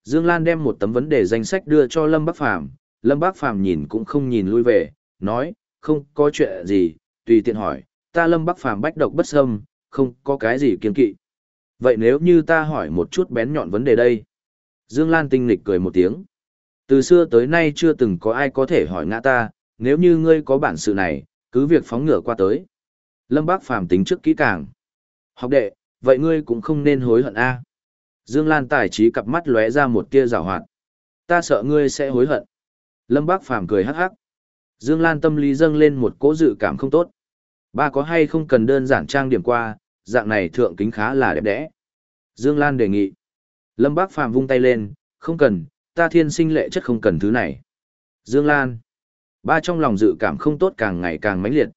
Dương Lan đem một tấm vấn đề danh sách đưa cho Lâm Bắc Phàm Lâm Bắc Phàm nhìn cũng không nhìn lui về, nói, không có chuyện gì, tùy tiện hỏi, ta Lâm Bắc Phàm bách độc bất xâm, không có cái gì kiên kỵ. Vậy nếu như ta hỏi một chút bén nhọn vấn đề đây? Dương Lan tinh lịch cười một tiếng. Từ xưa tới nay chưa từng có ai có thể hỏi ngã ta, nếu như ngươi có bản sự này, cứ việc phóng ngựa qua tới. Lâm Bác Phàm tính trước kỹ càng. Học đệ, vậy ngươi cũng không nên hối hận a. Dương Lan tài trí cặp mắt lóe ra một tia rào hoạt. Ta sợ ngươi sẽ hối hận. Lâm Bác Phàm cười hắc hắc. Dương Lan tâm lý dâng lên một cỗ dự cảm không tốt. Ba có hay không cần đơn giản trang điểm qua, dạng này thượng kính khá là đẹp đẽ. Dương Lan đề nghị. Lâm Bác Phàm vung tay lên, không cần, ta thiên sinh lệ chất không cần thứ này. Dương Lan. Ba trong lòng dự cảm không tốt càng ngày càng mãnh liệt.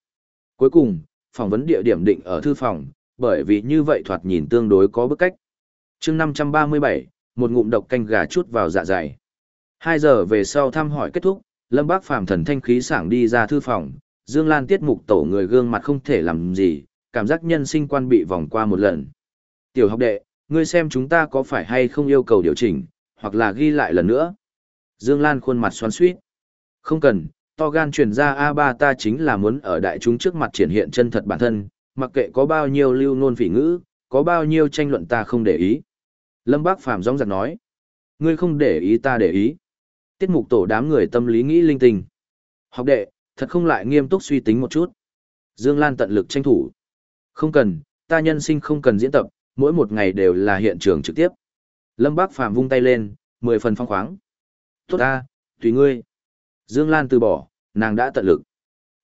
Cuối cùng, phỏng vấn địa điểm định ở thư phòng, bởi vì như vậy thoạt nhìn tương đối có bức cách. chương 537, một ngụm độc canh gà chút vào dạ dày. Hai giờ về sau thăm hỏi kết thúc, Lâm Bác Phàm thần thanh khí sảng đi ra thư phòng, Dương Lan tiết mục tổ người gương mặt không thể làm gì, cảm giác nhân sinh quan bị vòng qua một lần. Tiểu học đệ, ngươi xem chúng ta có phải hay không yêu cầu điều chỉnh, hoặc là ghi lại lần nữa. Dương Lan khuôn mặt xoắn xuýt. Không cần, to gan truyền ra A3 ta chính là muốn ở đại chúng trước mặt triển hiện chân thật bản thân, mặc kệ có bao nhiêu lưu ngôn phỉ ngữ, có bao nhiêu tranh luận ta không để ý. Lâm Bác Phàm rong giật nói. Ngươi không để ý ta để ý. Tiết mục tổ đám người tâm lý nghĩ linh tinh. Học đệ, thật không lại nghiêm túc suy tính một chút. Dương Lan tận lực tranh thủ. Không cần, ta nhân sinh không cần diễn tập, mỗi một ngày đều là hiện trường trực tiếp. Lâm Bác Phàm vung tay lên, mười phần phong khoáng. Tốt ta, tùy ngươi. Dương Lan từ bỏ, nàng đã tận lực.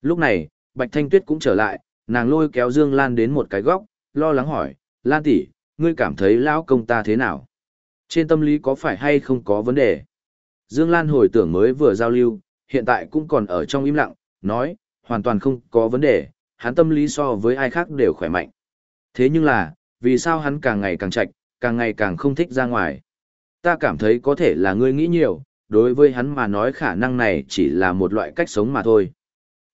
Lúc này, Bạch Thanh Tuyết cũng trở lại, nàng lôi kéo Dương Lan đến một cái góc, lo lắng hỏi, Lan tỷ, ngươi cảm thấy lão công ta thế nào? Trên tâm lý có phải hay không có vấn đề? Dương Lan hồi tưởng mới vừa giao lưu, hiện tại cũng còn ở trong im lặng, nói, hoàn toàn không có vấn đề, hắn tâm lý so với ai khác đều khỏe mạnh. Thế nhưng là, vì sao hắn càng ngày càng chạch, càng ngày càng không thích ra ngoài? Ta cảm thấy có thể là ngươi nghĩ nhiều, đối với hắn mà nói khả năng này chỉ là một loại cách sống mà thôi.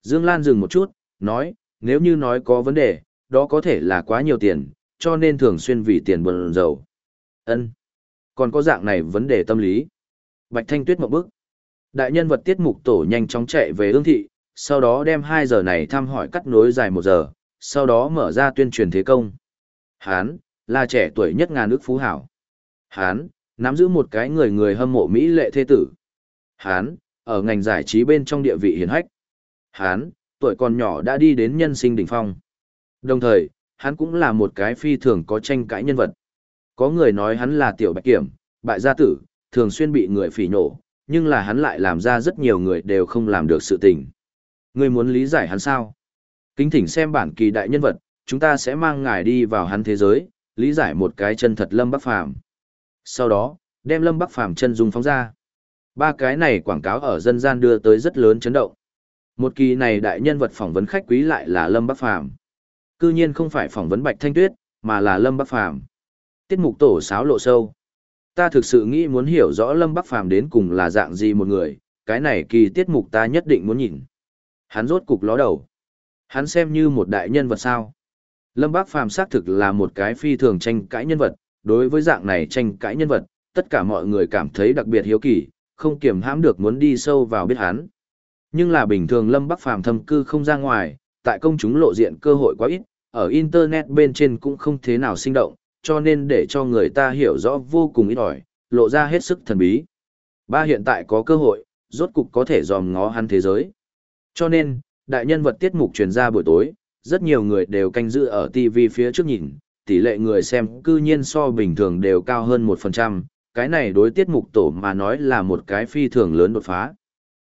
Dương Lan dừng một chút, nói, nếu như nói có vấn đề, đó có thể là quá nhiều tiền, cho nên thường xuyên vì tiền buồn rầu. Ân, Còn có dạng này vấn đề tâm lý. Bạch Thanh Tuyết một bước. Đại nhân vật tiết mục tổ nhanh chóng chạy về ương thị, sau đó đem 2 giờ này thăm hỏi cắt nối dài 1 giờ, sau đó mở ra tuyên truyền thế công. Hán, là trẻ tuổi nhất ngàn nước phú hảo. Hán, nắm giữ một cái người người hâm mộ Mỹ lệ thế tử. Hán, ở ngành giải trí bên trong địa vị hiển hách. Hán, tuổi còn nhỏ đã đi đến nhân sinh đỉnh phong. Đồng thời, hắn cũng là một cái phi thường có tranh cãi nhân vật. Có người nói hắn là tiểu bạch kiểm, bại gia tử, thường xuyên bị người phỉ nổ, nhưng là hắn lại làm ra rất nhiều người đều không làm được sự tình. Người muốn lý giải hắn sao? Kính thỉnh xem bản kỳ đại nhân vật, chúng ta sẽ mang ngài đi vào hắn thế giới, lý giải một cái chân thật Lâm Bắc Phàm. Sau đó, đem Lâm Bắc Phàm chân dung phóng ra. Ba cái này quảng cáo ở dân gian đưa tới rất lớn chấn động. Một kỳ này đại nhân vật phỏng vấn khách quý lại là Lâm Bắc Phàm. Cư nhiên không phải phỏng vấn Bạch Thanh Tuyết, mà là Lâm Bắc Phàm. Tiết mục tổ sáo lộ sâu. Ta thực sự nghĩ muốn hiểu rõ Lâm Bắc Phàm đến cùng là dạng gì một người, cái này kỳ tiết mục ta nhất định muốn nhìn. Hắn rốt cục ló đầu. Hắn xem như một đại nhân vật sao. Lâm Bác Phàm xác thực là một cái phi thường tranh cãi nhân vật, đối với dạng này tranh cãi nhân vật, tất cả mọi người cảm thấy đặc biệt hiếu kỳ, không kiềm hãm được muốn đi sâu vào biết hắn. Nhưng là bình thường Lâm Bắc Phàm thâm cư không ra ngoài, tại công chúng lộ diện cơ hội quá ít, ở internet bên trên cũng không thế nào sinh động, cho nên để cho người ta hiểu rõ vô cùng ít ỏi, lộ ra hết sức thần bí. Ba hiện tại có cơ hội, rốt cục có thể dòm ngó hắn thế giới. Cho nên, đại nhân vật tiết mục truyền ra buổi tối, rất nhiều người đều canh giữ ở TV phía trước nhìn, tỷ lệ người xem cư nhiên so bình thường đều cao hơn 1%, cái này đối tiết mục tổ mà nói là một cái phi thường lớn đột phá.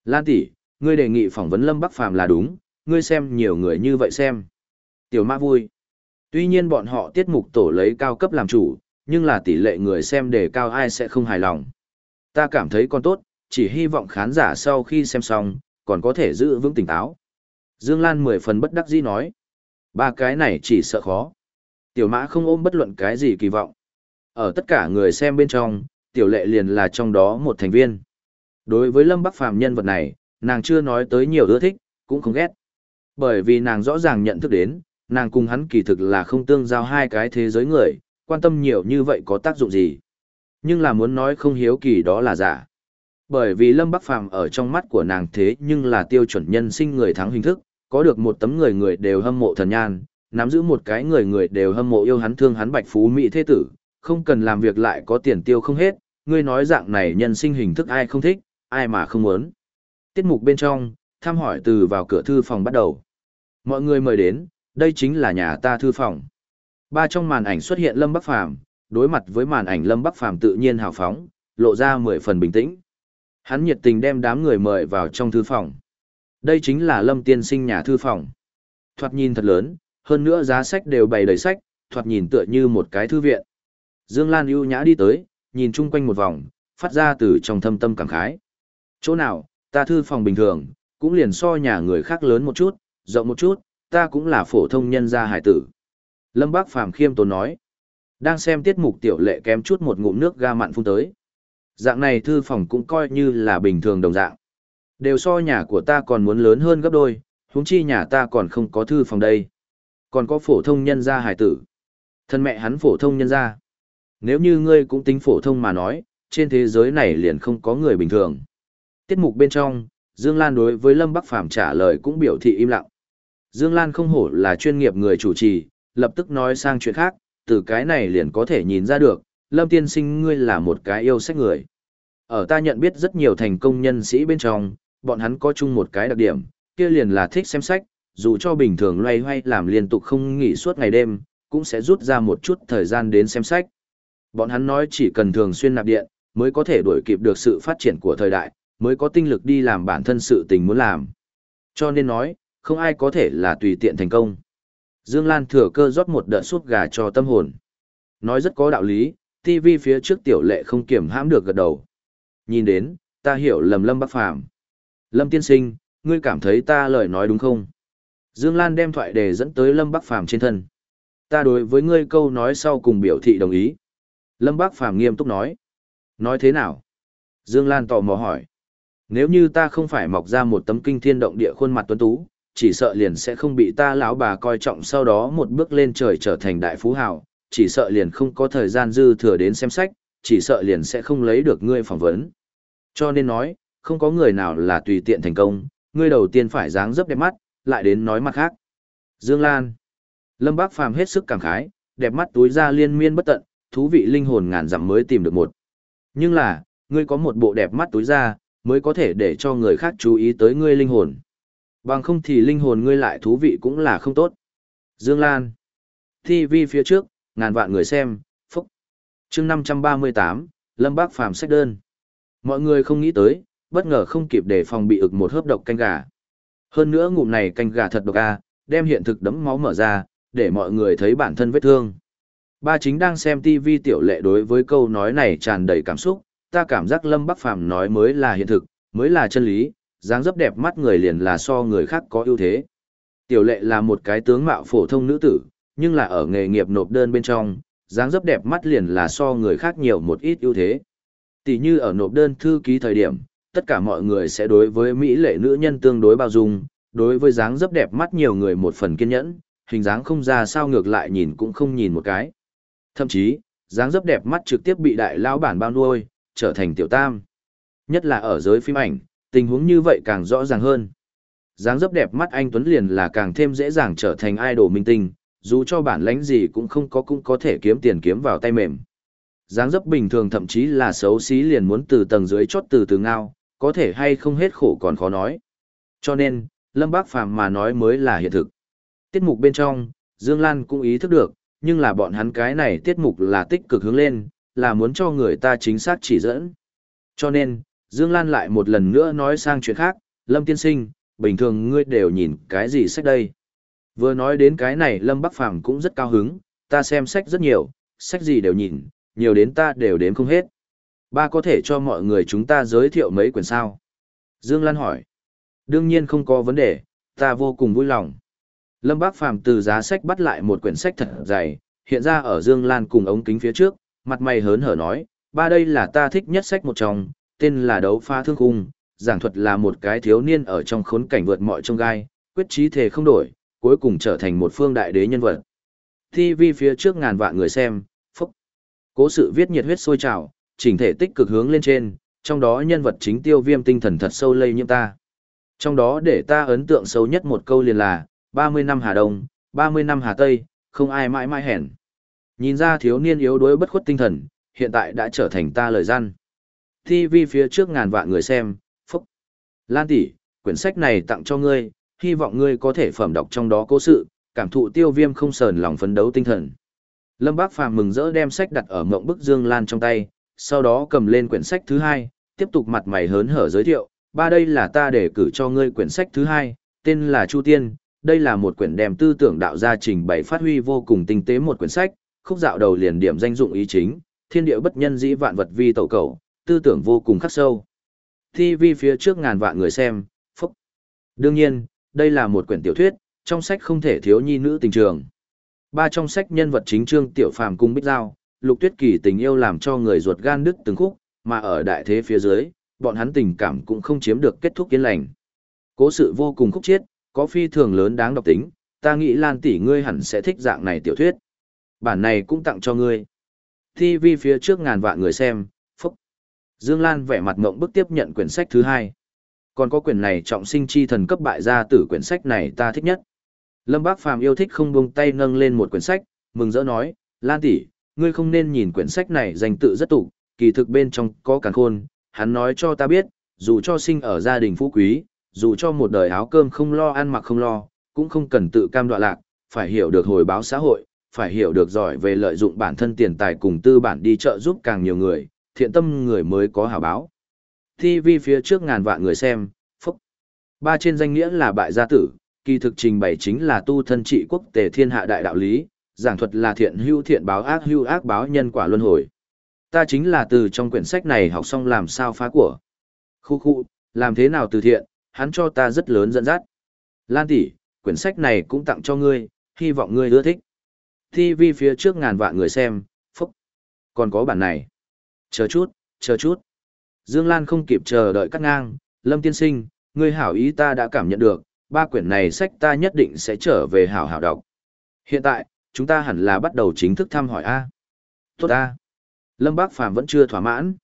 Lan tỷ, ngươi đề nghị phỏng vấn Lâm Bắc Phàm là đúng, ngươi xem nhiều người như vậy xem. Tiểu Mã vui. Tuy nhiên bọn họ tiết mục tổ lấy cao cấp làm chủ, nhưng là tỷ lệ người xem đề cao ai sẽ không hài lòng. Ta cảm thấy còn tốt, chỉ hy vọng khán giả sau khi xem xong, còn có thể giữ vững tỉnh táo. Dương Lan mười phần bất đắc dĩ nói. Ba cái này chỉ sợ khó. Tiểu mã không ôm bất luận cái gì kỳ vọng. Ở tất cả người xem bên trong, tiểu lệ liền là trong đó một thành viên. Đối với Lâm Bắc Phàm nhân vật này, nàng chưa nói tới nhiều ưa thích, cũng không ghét. Bởi vì nàng rõ ràng nhận thức đến, nàng cùng hắn kỳ thực là không tương giao hai cái thế giới người, quan tâm nhiều như vậy có tác dụng gì. Nhưng là muốn nói không hiếu kỳ đó là giả. Bởi vì Lâm Bắc Phàm ở trong mắt của nàng thế nhưng là tiêu chuẩn nhân sinh người thắng hình thức, có được một tấm người người đều hâm mộ thần nhan, nắm giữ một cái người người đều hâm mộ yêu hắn thương hắn bạch phú mỹ thế tử, không cần làm việc lại có tiền tiêu không hết, ngươi nói dạng này nhân sinh hình thức ai không thích, ai mà không muốn. Tiết mục bên trong, thăm hỏi từ vào cửa thư phòng bắt đầu. Mọi người mời đến, đây chính là nhà ta thư phòng. Ba trong màn ảnh xuất hiện Lâm Bắc Phàm, đối mặt với màn ảnh Lâm Bắc Phàm tự nhiên hào phóng, lộ ra mười phần bình tĩnh. Hắn nhiệt tình đem đám người mời vào trong thư phòng. Đây chính là Lâm tiên sinh nhà thư phòng. Thoạt nhìn thật lớn, hơn nữa giá sách đều bày đầy sách, thoạt nhìn tựa như một cái thư viện. Dương Lan ưu nhã đi tới, nhìn chung quanh một vòng, phát ra từ trong thâm tâm cảm khái. Chỗ nào, ta thư phòng bình thường, cũng liền so nhà người khác lớn một chút, rộng một chút, ta cũng là phổ thông nhân gia hải tử. Lâm Bác Phàm khiêm tốn nói. Đang xem tiết mục tiểu lệ kém chút một ngụm nước ga mặn phun tới. Dạng này thư phòng cũng coi như là bình thường đồng dạng. Đều so nhà của ta còn muốn lớn hơn gấp đôi, huống chi nhà ta còn không có thư phòng đây. Còn có phổ thông nhân gia hải tử. Thân mẹ hắn phổ thông nhân gia. Nếu như ngươi cũng tính phổ thông mà nói, trên thế giới này liền không có người bình thường. Tiết mục bên trong, Dương Lan đối với Lâm Bắc Phàm trả lời cũng biểu thị im lặng. Dương Lan không hổ là chuyên nghiệp người chủ trì, lập tức nói sang chuyện khác, từ cái này liền có thể nhìn ra được, Lâm Tiên Sinh ngươi là một cái yêu sách người. Ở ta nhận biết rất nhiều thành công nhân sĩ bên trong, bọn hắn có chung một cái đặc điểm, kia liền là thích xem sách, dù cho bình thường loay hoay làm liên tục không nghỉ suốt ngày đêm, cũng sẽ rút ra một chút thời gian đến xem sách. Bọn hắn nói chỉ cần thường xuyên nạp điện, mới có thể đuổi kịp được sự phát triển của thời đại, mới có tinh lực đi làm bản thân sự tình muốn làm. Cho nên nói, không ai có thể là tùy tiện thành công. Dương Lan thừa cơ rót một đợt suốt gà cho tâm hồn. Nói rất có đạo lý, TV phía trước tiểu lệ không kiểm hãm được gật đầu. Nhìn đến, ta hiểu lầm Lâm Bắc Phàm Lâm tiên sinh, ngươi cảm thấy ta lời nói đúng không? Dương Lan đem thoại đề dẫn tới Lâm Bắc Phàm trên thân. Ta đối với ngươi câu nói sau cùng biểu thị đồng ý. Lâm Bắc Phàm nghiêm túc nói. Nói thế nào? Dương Lan tò mò hỏi. Nếu như ta không phải mọc ra một tấm kinh thiên động địa khuôn mặt tuấn tú, chỉ sợ liền sẽ không bị ta lão bà coi trọng sau đó một bước lên trời trở thành đại phú hào, chỉ sợ liền không có thời gian dư thừa đến xem sách, chỉ sợ liền sẽ không lấy được ngươi phỏng vấn. Cho nên nói, không có người nào là tùy tiện thành công, ngươi đầu tiên phải dáng dấp đẹp mắt, lại đến nói mặt khác. Dương Lan. Lâm Bác Phàm hết sức cảm khái, đẹp mắt túi ra liên miên bất tận, thú vị linh hồn ngàn dặm mới tìm được một. Nhưng là, ngươi có một bộ đẹp mắt túi ra, mới có thể để cho người khác chú ý tới ngươi linh hồn. Bằng không thì linh hồn ngươi lại thú vị cũng là không tốt. Dương Lan. TV phía trước, ngàn vạn người xem, phúc. chương 538, Lâm Bác Phàm sách đơn. Mọi người không nghĩ tới, bất ngờ không kịp để phòng bị ực một hớp độc canh gà. Hơn nữa ngụm này canh gà thật độc a, đem hiện thực đấm máu mở ra, để mọi người thấy bản thân vết thương. Ba chính đang xem TV tiểu lệ đối với câu nói này tràn đầy cảm xúc, ta cảm giác Lâm Bắc Phàm nói mới là hiện thực, mới là chân lý, dáng dấp đẹp mắt người liền là so người khác có ưu thế. Tiểu lệ là một cái tướng mạo phổ thông nữ tử, nhưng là ở nghề nghiệp nộp đơn bên trong, dáng dấp đẹp mắt liền là so người khác nhiều một ít ưu thế. Tỷ như ở nộp đơn thư ký thời điểm, tất cả mọi người sẽ đối với mỹ lệ nữ nhân tương đối bao dung, đối với dáng dấp đẹp mắt nhiều người một phần kiên nhẫn, hình dáng không ra sao ngược lại nhìn cũng không nhìn một cái. Thậm chí, dáng dấp đẹp mắt trực tiếp bị đại lão bản bao nuôi, trở thành tiểu tam. Nhất là ở giới phim ảnh, tình huống như vậy càng rõ ràng hơn. Dáng dấp đẹp mắt anh Tuấn liền là càng thêm dễ dàng trở thành idol minh tinh, dù cho bản lãnh gì cũng không có cũng có thể kiếm tiền kiếm vào tay mềm. Dáng dấp bình thường thậm chí là xấu xí liền muốn từ tầng dưới chót từ từ ngao, có thể hay không hết khổ còn khó nói. Cho nên, Lâm Bác Phàm mà nói mới là hiện thực. Tiết mục bên trong, Dương Lan cũng ý thức được, nhưng là bọn hắn cái này tiết mục là tích cực hướng lên, là muốn cho người ta chính xác chỉ dẫn. Cho nên, Dương Lan lại một lần nữa nói sang chuyện khác, Lâm Tiên Sinh, bình thường ngươi đều nhìn cái gì sách đây? Vừa nói đến cái này Lâm Bắc Phàm cũng rất cao hứng, ta xem sách rất nhiều, sách gì đều nhìn, nhiều đến ta đều đếm không hết. Ba có thể cho mọi người chúng ta giới thiệu mấy quyển sao? Dương Lan hỏi. Đương nhiên không có vấn đề, ta vô cùng vui lòng. Lâm Bác Phàm từ giá sách bắt lại một quyển sách thật dày, hiện ra ở Dương Lan cùng ống kính phía trước, mặt mày hớn hở nói, ba đây là ta thích nhất sách một trong, tên là Đấu Pha Thương Khung, giảng thuật là một cái thiếu niên ở trong khốn cảnh vượt mọi trông gai, quyết chí thể không đổi, cuối cùng trở thành một phương đại đế nhân vật. TV phía trước ngàn vạn người xem, phúc. Cố sự viết nhiệt huyết sôi trào, chỉnh thể tích cực hướng lên trên, trong đó nhân vật chính tiêu viêm tinh thần thật sâu lây nhiễm ta. Trong đó để ta ấn tượng sâu nhất một câu liền là, 30 năm Hà Đông, 30 năm Hà Tây, không ai mãi mãi hẹn. Nhìn ra thiếu niên yếu đuối bất khuất tinh thần, hiện tại đã trở thành ta lời gian. TV phía trước ngàn vạn người xem, phúc. Lan tỷ, quyển sách này tặng cho ngươi, hy vọng ngươi có thể phẩm đọc trong đó cố sự, cảm thụ tiêu viêm không sờn lòng phấn đấu tinh thần. Lâm Bác Phàm mừng rỡ đem sách đặt ở mộng bức Dương Lan trong tay, sau đó cầm lên quyển sách thứ hai, tiếp tục mặt mày hớn hở giới thiệu, ba đây là ta để cử cho ngươi quyển sách thứ hai, tên là Chu Tiên, đây là một quyển đem tư tưởng đạo gia trình bày phát huy vô cùng tinh tế một quyển sách, khúc dạo đầu liền điểm danh dụng ý chính, thiên địa bất nhân dĩ vạn vật vi tẩu cầu, tư tưởng vô cùng khắc sâu. thi vi phía trước ngàn vạn người xem, phúc. Đương nhiên, đây là một quyển tiểu thuyết, trong sách không thể thiếu nhi nữ tình trường. Ba trong sách nhân vật chính trương tiểu phàm cung bích giao, lục tuyết kỳ tình yêu làm cho người ruột gan đứt từng khúc, mà ở đại thế phía dưới, bọn hắn tình cảm cũng không chiếm được kết thúc yên lành. Cố sự vô cùng khúc chiết, có phi thường lớn đáng đọc tính, ta nghĩ Lan tỷ ngươi hẳn sẽ thích dạng này tiểu thuyết. Bản này cũng tặng cho ngươi. TV phía trước ngàn vạn người xem, phúc. Dương Lan vẻ mặt ngộng bức tiếp nhận quyển sách thứ hai. Còn có quyển này trọng sinh chi thần cấp bại gia tử quyển sách này ta thích nhất. Lâm Bác Phàm yêu thích không buông tay nâng lên một quyển sách, mừng rỡ nói, Lan tỷ, ngươi không nên nhìn quyển sách này danh tự rất tụ, kỳ thực bên trong có càn khôn, hắn nói cho ta biết, dù cho sinh ở gia đình phú quý, dù cho một đời áo cơm không lo ăn mặc không lo, cũng không cần tự cam đoạ lạc, phải hiểu được hồi báo xã hội, phải hiểu được giỏi về lợi dụng bản thân tiền tài cùng tư bản đi trợ giúp càng nhiều người, thiện tâm người mới có hảo báo. TV phía trước ngàn vạn người xem, phúc. Ba trên danh nghĩa là bại gia tử, kỳ thực trình bày chính là tu thân trị quốc tề thiên hạ đại đạo lý, giảng thuật là thiện hưu thiện báo ác hưu ác báo nhân quả luân hồi. Ta chính là từ trong quyển sách này học xong làm sao phá của. Khu khu, làm thế nào từ thiện, hắn cho ta rất lớn dẫn dắt. Lan tỷ, quyển sách này cũng tặng cho ngươi, hy vọng ngươi ưa thích. TV phía trước ngàn vạn người xem, phúc. Còn có bản này. Chờ chút, chờ chút. Dương Lan không kịp chờ đợi cắt ngang, Lâm Tiên Sinh, ngươi hảo ý ta đã cảm nhận được, ba quyển này sách ta nhất định sẽ trở về hảo hảo đọc. Hiện tại, chúng ta hẳn là bắt đầu chính thức thăm hỏi A. Tốt A. Lâm Bác Phàm vẫn chưa thỏa mãn.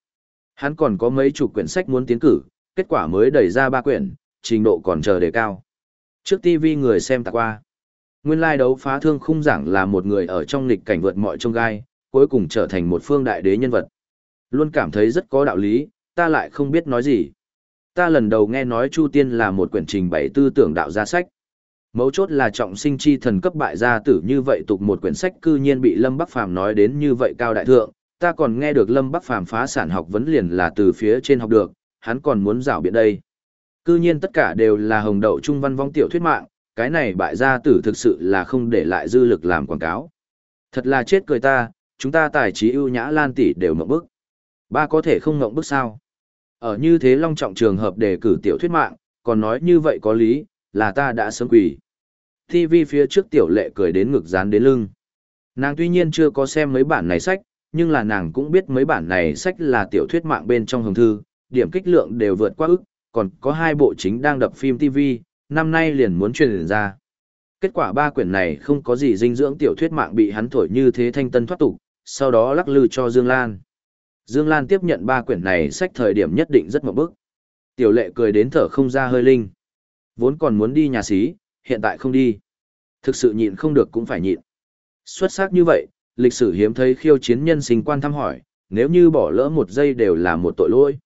Hắn còn có mấy chục quyển sách muốn tiến cử, kết quả mới đẩy ra ba quyển, trình độ còn chờ đề cao. Trước TV người xem tạc qua. Nguyên lai đấu phá thương khung giảng là một người ở trong lịch cảnh vượt mọi trông gai, cuối cùng trở thành một phương đại đế nhân vật. Luôn cảm thấy rất có đạo lý, ta lại không biết nói gì. Ta lần đầu nghe nói Chu Tiên là một quyển trình bày tư tưởng đạo gia sách. Mấu chốt là trọng sinh chi thần cấp bại gia tử như vậy tục một quyển sách cư nhiên bị Lâm Bắc Phàm nói đến như vậy cao đại thượng, ta còn nghe được Lâm Bắc Phàm phá sản học vấn liền là từ phía trên học được, hắn còn muốn rảo biện đây. Cư nhiên tất cả đều là hồng đậu trung văn vong tiểu thuyết mạng, cái này bại gia tử thực sự là không để lại dư lực làm quảng cáo. Thật là chết cười ta, chúng ta tài trí ưu nhã lan tỷ đều mộng bức. Ba có thể không mộng bức sao? Ở như thế long trọng trường hợp đề cử tiểu thuyết mạng, còn nói như vậy có lý, là ta đã sớm quỷ. TV phía trước tiểu lệ cười đến ngực dán đến lưng. Nàng tuy nhiên chưa có xem mấy bản này sách, nhưng là nàng cũng biết mấy bản này sách là tiểu thuyết mạng bên trong hồng thư, điểm kích lượng đều vượt qua ức, còn có hai bộ chính đang đập phim TV, năm nay liền muốn truyền ra. Kết quả ba quyển này không có gì dinh dưỡng tiểu thuyết mạng bị hắn thổi như thế thanh tân thoát tục, sau đó lắc lư cho Dương Lan. Dương Lan tiếp nhận ba quyển này sách thời điểm nhất định rất một bức. Tiểu lệ cười đến thở không ra hơi linh. Vốn còn muốn đi nhà xí, hiện tại không đi. Thực sự nhịn không được cũng phải nhịn. Xuất sắc như vậy, lịch sử hiếm thấy khiêu chiến nhân sinh quan thăm hỏi, nếu như bỏ lỡ một giây đều là một tội lỗi.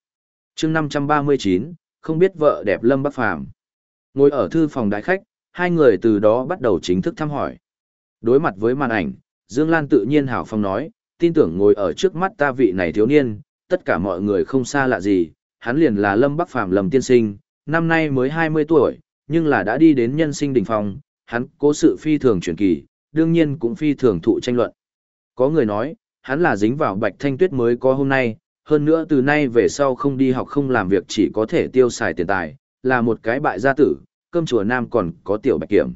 chương 539, không biết vợ đẹp Lâm Bắc Phàm Ngồi ở thư phòng đại khách, hai người từ đó bắt đầu chính thức thăm hỏi. Đối mặt với màn ảnh, Dương Lan tự nhiên hào phong nói, tin tưởng ngồi ở trước mắt ta vị này thiếu niên, tất cả mọi người không xa lạ gì, hắn liền là Lâm Bắc Phàm Lâm Tiên Sinh, năm nay mới 20 tuổi, nhưng là đã đi đến nhân sinh đỉnh phong, hắn cố sự phi thường truyền kỳ, đương nhiên cũng phi thường thụ tranh luận. Có người nói, hắn là dính vào Bạch Thanh Tuyết mới có hôm nay, hơn nữa từ nay về sau không đi học không làm việc chỉ có thể tiêu xài tiền tài, là một cái bại gia tử, cơm chùa nam còn có tiểu bạch kiểm.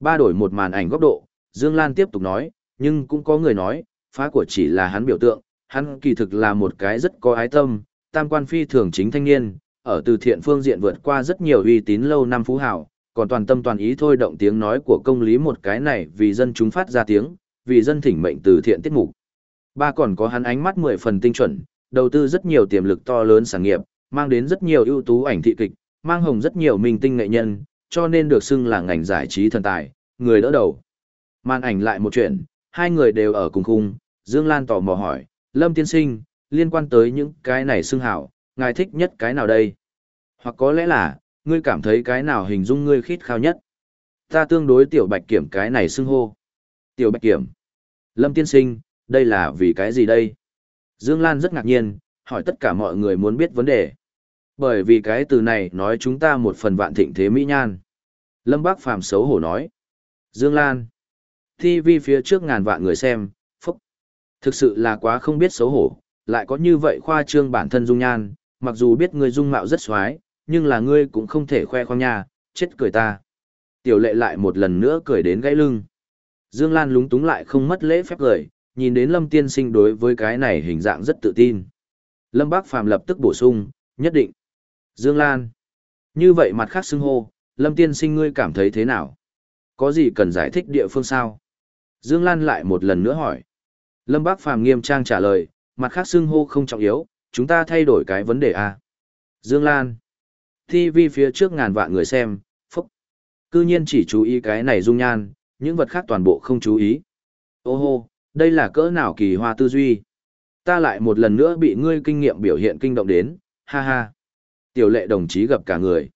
Ba đổi một màn ảnh góc độ, Dương Lan tiếp tục nói, nhưng cũng có người nói, phá của chỉ là hắn biểu tượng, hắn kỳ thực là một cái rất có ái tâm, tam quan phi thường chính thanh niên, ở từ thiện phương diện vượt qua rất nhiều uy tín lâu năm phú hảo, còn toàn tâm toàn ý thôi động tiếng nói của công lý một cái này vì dân chúng phát ra tiếng, vì dân thỉnh mệnh từ thiện tiết mục. Ba còn có hắn ánh mắt mười phần tinh chuẩn, đầu tư rất nhiều tiềm lực to lớn sản nghiệp, mang đến rất nhiều ưu tú ảnh thị kịch, mang hồng rất nhiều minh tinh nghệ nhân, cho nên được xưng là ngành giải trí thần tài, người đỡ đầu. Màn ảnh lại một chuyện, hai người đều ở cùng khung, Dương Lan tò mò hỏi, Lâm Tiên Sinh, liên quan tới những cái này xưng hảo, ngài thích nhất cái nào đây? Hoặc có lẽ là, ngươi cảm thấy cái nào hình dung ngươi khít khao nhất? Ta tương đối tiểu bạch kiểm cái này xưng hô. Tiểu bạch kiểm. Lâm Tiên Sinh, đây là vì cái gì đây? Dương Lan rất ngạc nhiên, hỏi tất cả mọi người muốn biết vấn đề. Bởi vì cái từ này nói chúng ta một phần vạn thịnh thế mỹ nhan. Lâm Bác Phàm xấu hổ nói. Dương Lan. TV phía trước ngàn vạn người xem, phúc. Thực sự là quá không biết xấu hổ, lại có như vậy khoa trương bản thân dung nhan, mặc dù biết ngươi dung mạo rất xoái, nhưng là ngươi cũng không thể khoe khoang nha, chết cười ta. Tiểu lệ lại một lần nữa cười đến gãy lưng. Dương Lan lúng túng lại không mất lễ phép cười, nhìn đến Lâm Tiên Sinh đối với cái này hình dạng rất tự tin. Lâm Bác Phàm lập tức bổ sung, nhất định. Dương Lan. Như vậy mặt khác xưng hô, Lâm Tiên Sinh ngươi cảm thấy thế nào? Có gì cần giải thích địa phương sao? Dương Lan lại một lần nữa hỏi. Lâm Bác Phàm nghiêm trang trả lời, mặt khác xưng hô không trọng yếu, chúng ta thay đổi cái vấn đề A. Dương Lan. TV phía trước ngàn vạn người xem, phúc. Cư nhiên chỉ chú ý cái này dung nhan, những vật khác toàn bộ không chú ý. Ô hô, đây là cỡ nào kỳ hoa tư duy. Ta lại một lần nữa bị ngươi kinh nghiệm biểu hiện kinh động đến, ha ha. Tiểu lệ đồng chí gặp cả người.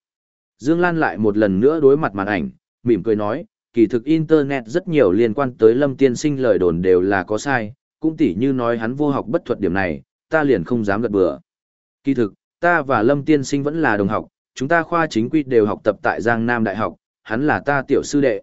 Dương Lan lại một lần nữa đối mặt màn ảnh, mỉm cười nói, kỳ thực Internet rất nhiều liên quan tới Lâm Tiên Sinh lời đồn đều là có sai, cũng tỉ như nói hắn vô học bất thuật điểm này, ta liền không dám gật bừa. Kỳ thực, ta và Lâm Tiên Sinh vẫn là đồng học, chúng ta khoa chính quy đều học tập tại Giang Nam Đại học, hắn là ta tiểu sư đệ.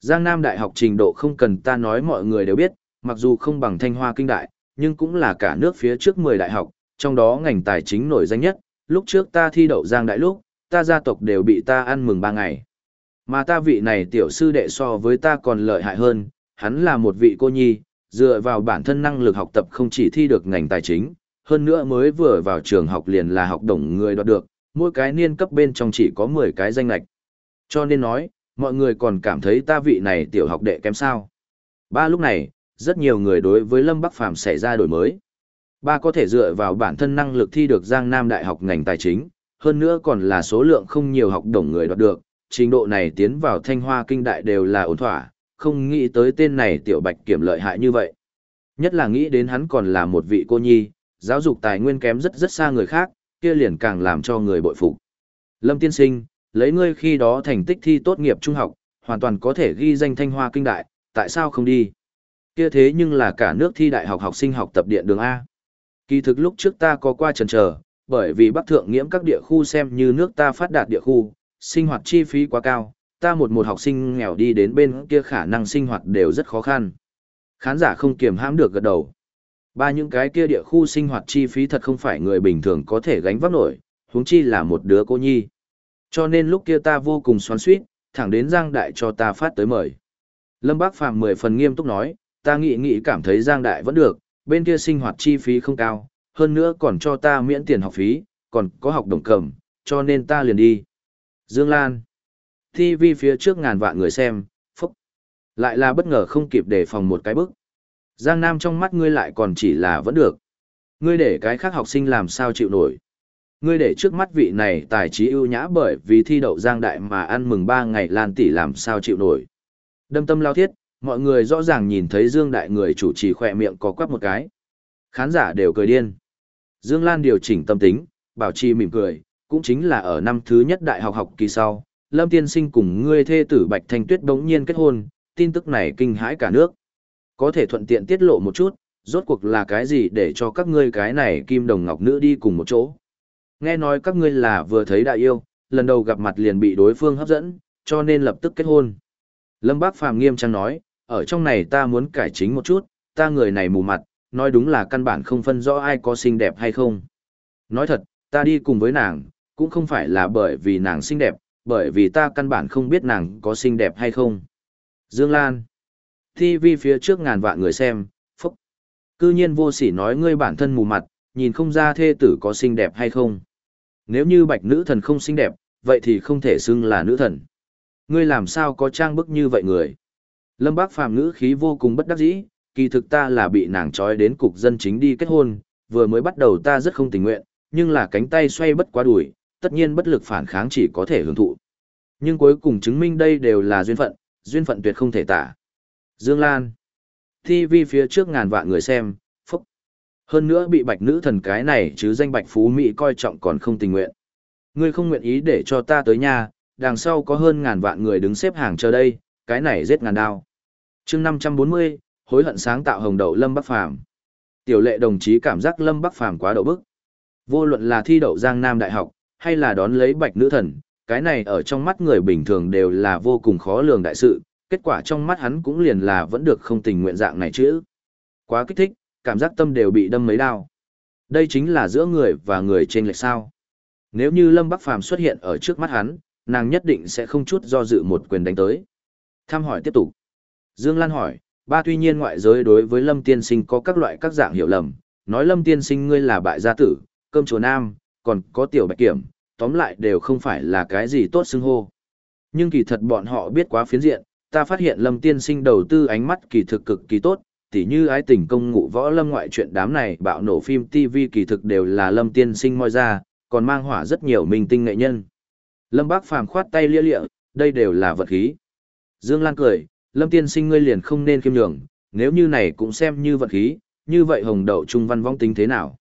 Giang Nam Đại học trình độ không cần ta nói mọi người đều biết, mặc dù không bằng Thanh Hoa Kinh Đại, nhưng cũng là cả nước phía trước 10 đại học, trong đó ngành tài chính nổi danh nhất, lúc trước ta thi đậu Giang Đại lúc, ta gia tộc đều bị ta ăn mừng 3 ngày. Mà ta vị này tiểu sư đệ so với ta còn lợi hại hơn, hắn là một vị cô nhi, dựa vào bản thân năng lực học tập không chỉ thi được ngành tài chính, hơn nữa mới vừa vào trường học liền là học đồng người đoạt được, mỗi cái niên cấp bên trong chỉ có 10 cái danh lạch. Cho nên nói, mọi người còn cảm thấy ta vị này tiểu học đệ kém sao. Ba lúc này, rất nhiều người đối với Lâm Bắc Phàm xảy ra đổi mới. Ba có thể dựa vào bản thân năng lực thi được Giang Nam Đại học ngành tài chính, hơn nữa còn là số lượng không nhiều học đồng người đoạt được, trình độ này tiến vào Thanh Hoa Kinh Đại đều là ổn thỏa, không nghĩ tới tên này tiểu bạch kiểm lợi hại như vậy. Nhất là nghĩ đến hắn còn là một vị cô nhi, giáo dục tài nguyên kém rất rất xa người khác, kia liền càng làm cho người bội phục. Lâm tiên sinh, lấy ngươi khi đó thành tích thi tốt nghiệp trung học, hoàn toàn có thể ghi danh thanh hoa kinh đại, tại sao không đi? Kia thế nhưng là cả nước thi đại học học sinh học tập điện đường A. Kỳ thực lúc trước ta có qua trần trở, bởi vì Bắc Thượng nghiễm các địa khu xem như nước ta phát đạt địa khu, sinh hoạt chi phí quá cao, ta một một học sinh nghèo đi đến bên kia khả năng sinh hoạt đều rất khó khăn. Khán giả không kiềm hãm được gật đầu. Ba những cái kia địa khu sinh hoạt chi phí thật không phải người bình thường có thể gánh vác nổi, huống chi là một đứa cô nhi. Cho nên lúc kia ta vô cùng xoắn xuýt, thẳng đến Giang Đại cho ta phát tới mời. Lâm Bác Phàm mười phần nghiêm túc nói, ta nghĩ nghĩ cảm thấy Giang Đại vẫn được, bên kia sinh hoạt chi phí không cao, hơn nữa còn cho ta miễn tiền học phí, còn có học đồng cầm, cho nên ta liền đi. Dương Lan. TV phía trước ngàn vạn người xem, phúc. Lại là bất ngờ không kịp đề phòng một cái bức. Giang Nam trong mắt ngươi lại còn chỉ là vẫn được. Ngươi để cái khác học sinh làm sao chịu nổi. Ngươi để trước mắt vị này tài trí ưu nhã bởi vì thi đậu Giang Đại mà ăn mừng ba ngày Lan tỷ làm sao chịu nổi. Đâm tâm lao thiết, mọi người rõ ràng nhìn thấy Dương Đại người chủ trì khỏe miệng có quắp một cái. Khán giả đều cười điên. Dương Lan điều chỉnh tâm tính, bảo trì mỉm cười, cũng chính là ở năm thứ nhất đại học học kỳ sau, Lâm Tiên Sinh cùng ngươi thê tử Bạch Thanh Tuyết đống nhiên kết hôn, tin tức này kinh hãi cả nước. Có thể thuận tiện tiết lộ một chút, rốt cuộc là cái gì để cho các ngươi cái này kim đồng ngọc nữ đi cùng một chỗ. Nghe nói các ngươi là vừa thấy đại yêu, lần đầu gặp mặt liền bị đối phương hấp dẫn, cho nên lập tức kết hôn. Lâm Bác Phàm nghiêm trang nói, ở trong này ta muốn cải chính một chút, ta người này mù mặt, nói đúng là căn bản không phân rõ ai có xinh đẹp hay không. Nói thật, ta đi cùng với nàng, cũng không phải là bởi vì nàng xinh đẹp, bởi vì ta căn bản không biết nàng có xinh đẹp hay không. Dương Lan TV phía trước ngàn vạn người xem, phúc. Cư nhiên vô sỉ nói ngươi bản thân mù mặt, nhìn không ra thê tử có xinh đẹp hay không. Nếu như bạch nữ thần không xinh đẹp, vậy thì không thể xưng là nữ thần. Ngươi làm sao có trang bức như vậy người? Lâm Bác Phàm ngữ khí vô cùng bất đắc dĩ, kỳ thực ta là bị nàng trói đến cục dân chính đi kết hôn, vừa mới bắt đầu ta rất không tình nguyện, nhưng là cánh tay xoay bất quá đuổi, tất nhiên bất lực phản kháng chỉ có thể hưởng thụ. Nhưng cuối cùng chứng minh đây đều là duyên phận, duyên phận tuyệt không thể tả. Dương Lan. TV phía trước ngàn vạn người xem, phúc. Hơn nữa bị bạch nữ thần cái này chứ danh bạch phú Mỹ coi trọng còn không tình nguyện. Ngươi không nguyện ý để cho ta tới nhà, đằng sau có hơn ngàn vạn người đứng xếp hàng chờ đây, cái này giết ngàn đao. chương 540, hối hận sáng tạo hồng đậu Lâm Bắc Phàm Tiểu lệ đồng chí cảm giác Lâm Bắc Phàm quá đậu bức. Vô luận là thi đậu Giang Nam Đại học, hay là đón lấy bạch nữ thần, cái này ở trong mắt người bình thường đều là vô cùng khó lường đại sự, kết quả trong mắt hắn cũng liền là vẫn được không tình nguyện dạng này chứ. Quá kích thích, cảm giác tâm đều bị đâm mấy đao. Đây chính là giữa người và người trên lệch sao. Nếu như Lâm Bắc Phàm xuất hiện ở trước mắt hắn, nàng nhất định sẽ không chút do dự một quyền đánh tới. Tham hỏi tiếp tục. Dương Lan hỏi, ba tuy nhiên ngoại giới đối với Lâm Tiên Sinh có các loại các dạng hiểu lầm, nói Lâm Tiên Sinh ngươi là bại gia tử, cơm chùa nam, còn có tiểu bạch kiểm, tóm lại đều không phải là cái gì tốt xưng hô. Nhưng kỳ thật bọn họ biết quá phiến diện, ta phát hiện lâm tiên sinh đầu tư ánh mắt kỳ thực cực kỳ tốt, tỉ như ái tình công ngụ võ lâm ngoại truyện đám này bạo nổ phim TV kỳ thực đều là lâm tiên sinh moi ra, còn mang hỏa rất nhiều minh tinh nghệ nhân. Lâm Bác Phàm khoát tay lia lịa, đây đều là vật khí. Dương Lan cười, lâm tiên sinh ngươi liền không nên khiêm nhường, nếu như này cũng xem như vật khí, như vậy hồng đậu trung văn vong tính thế nào?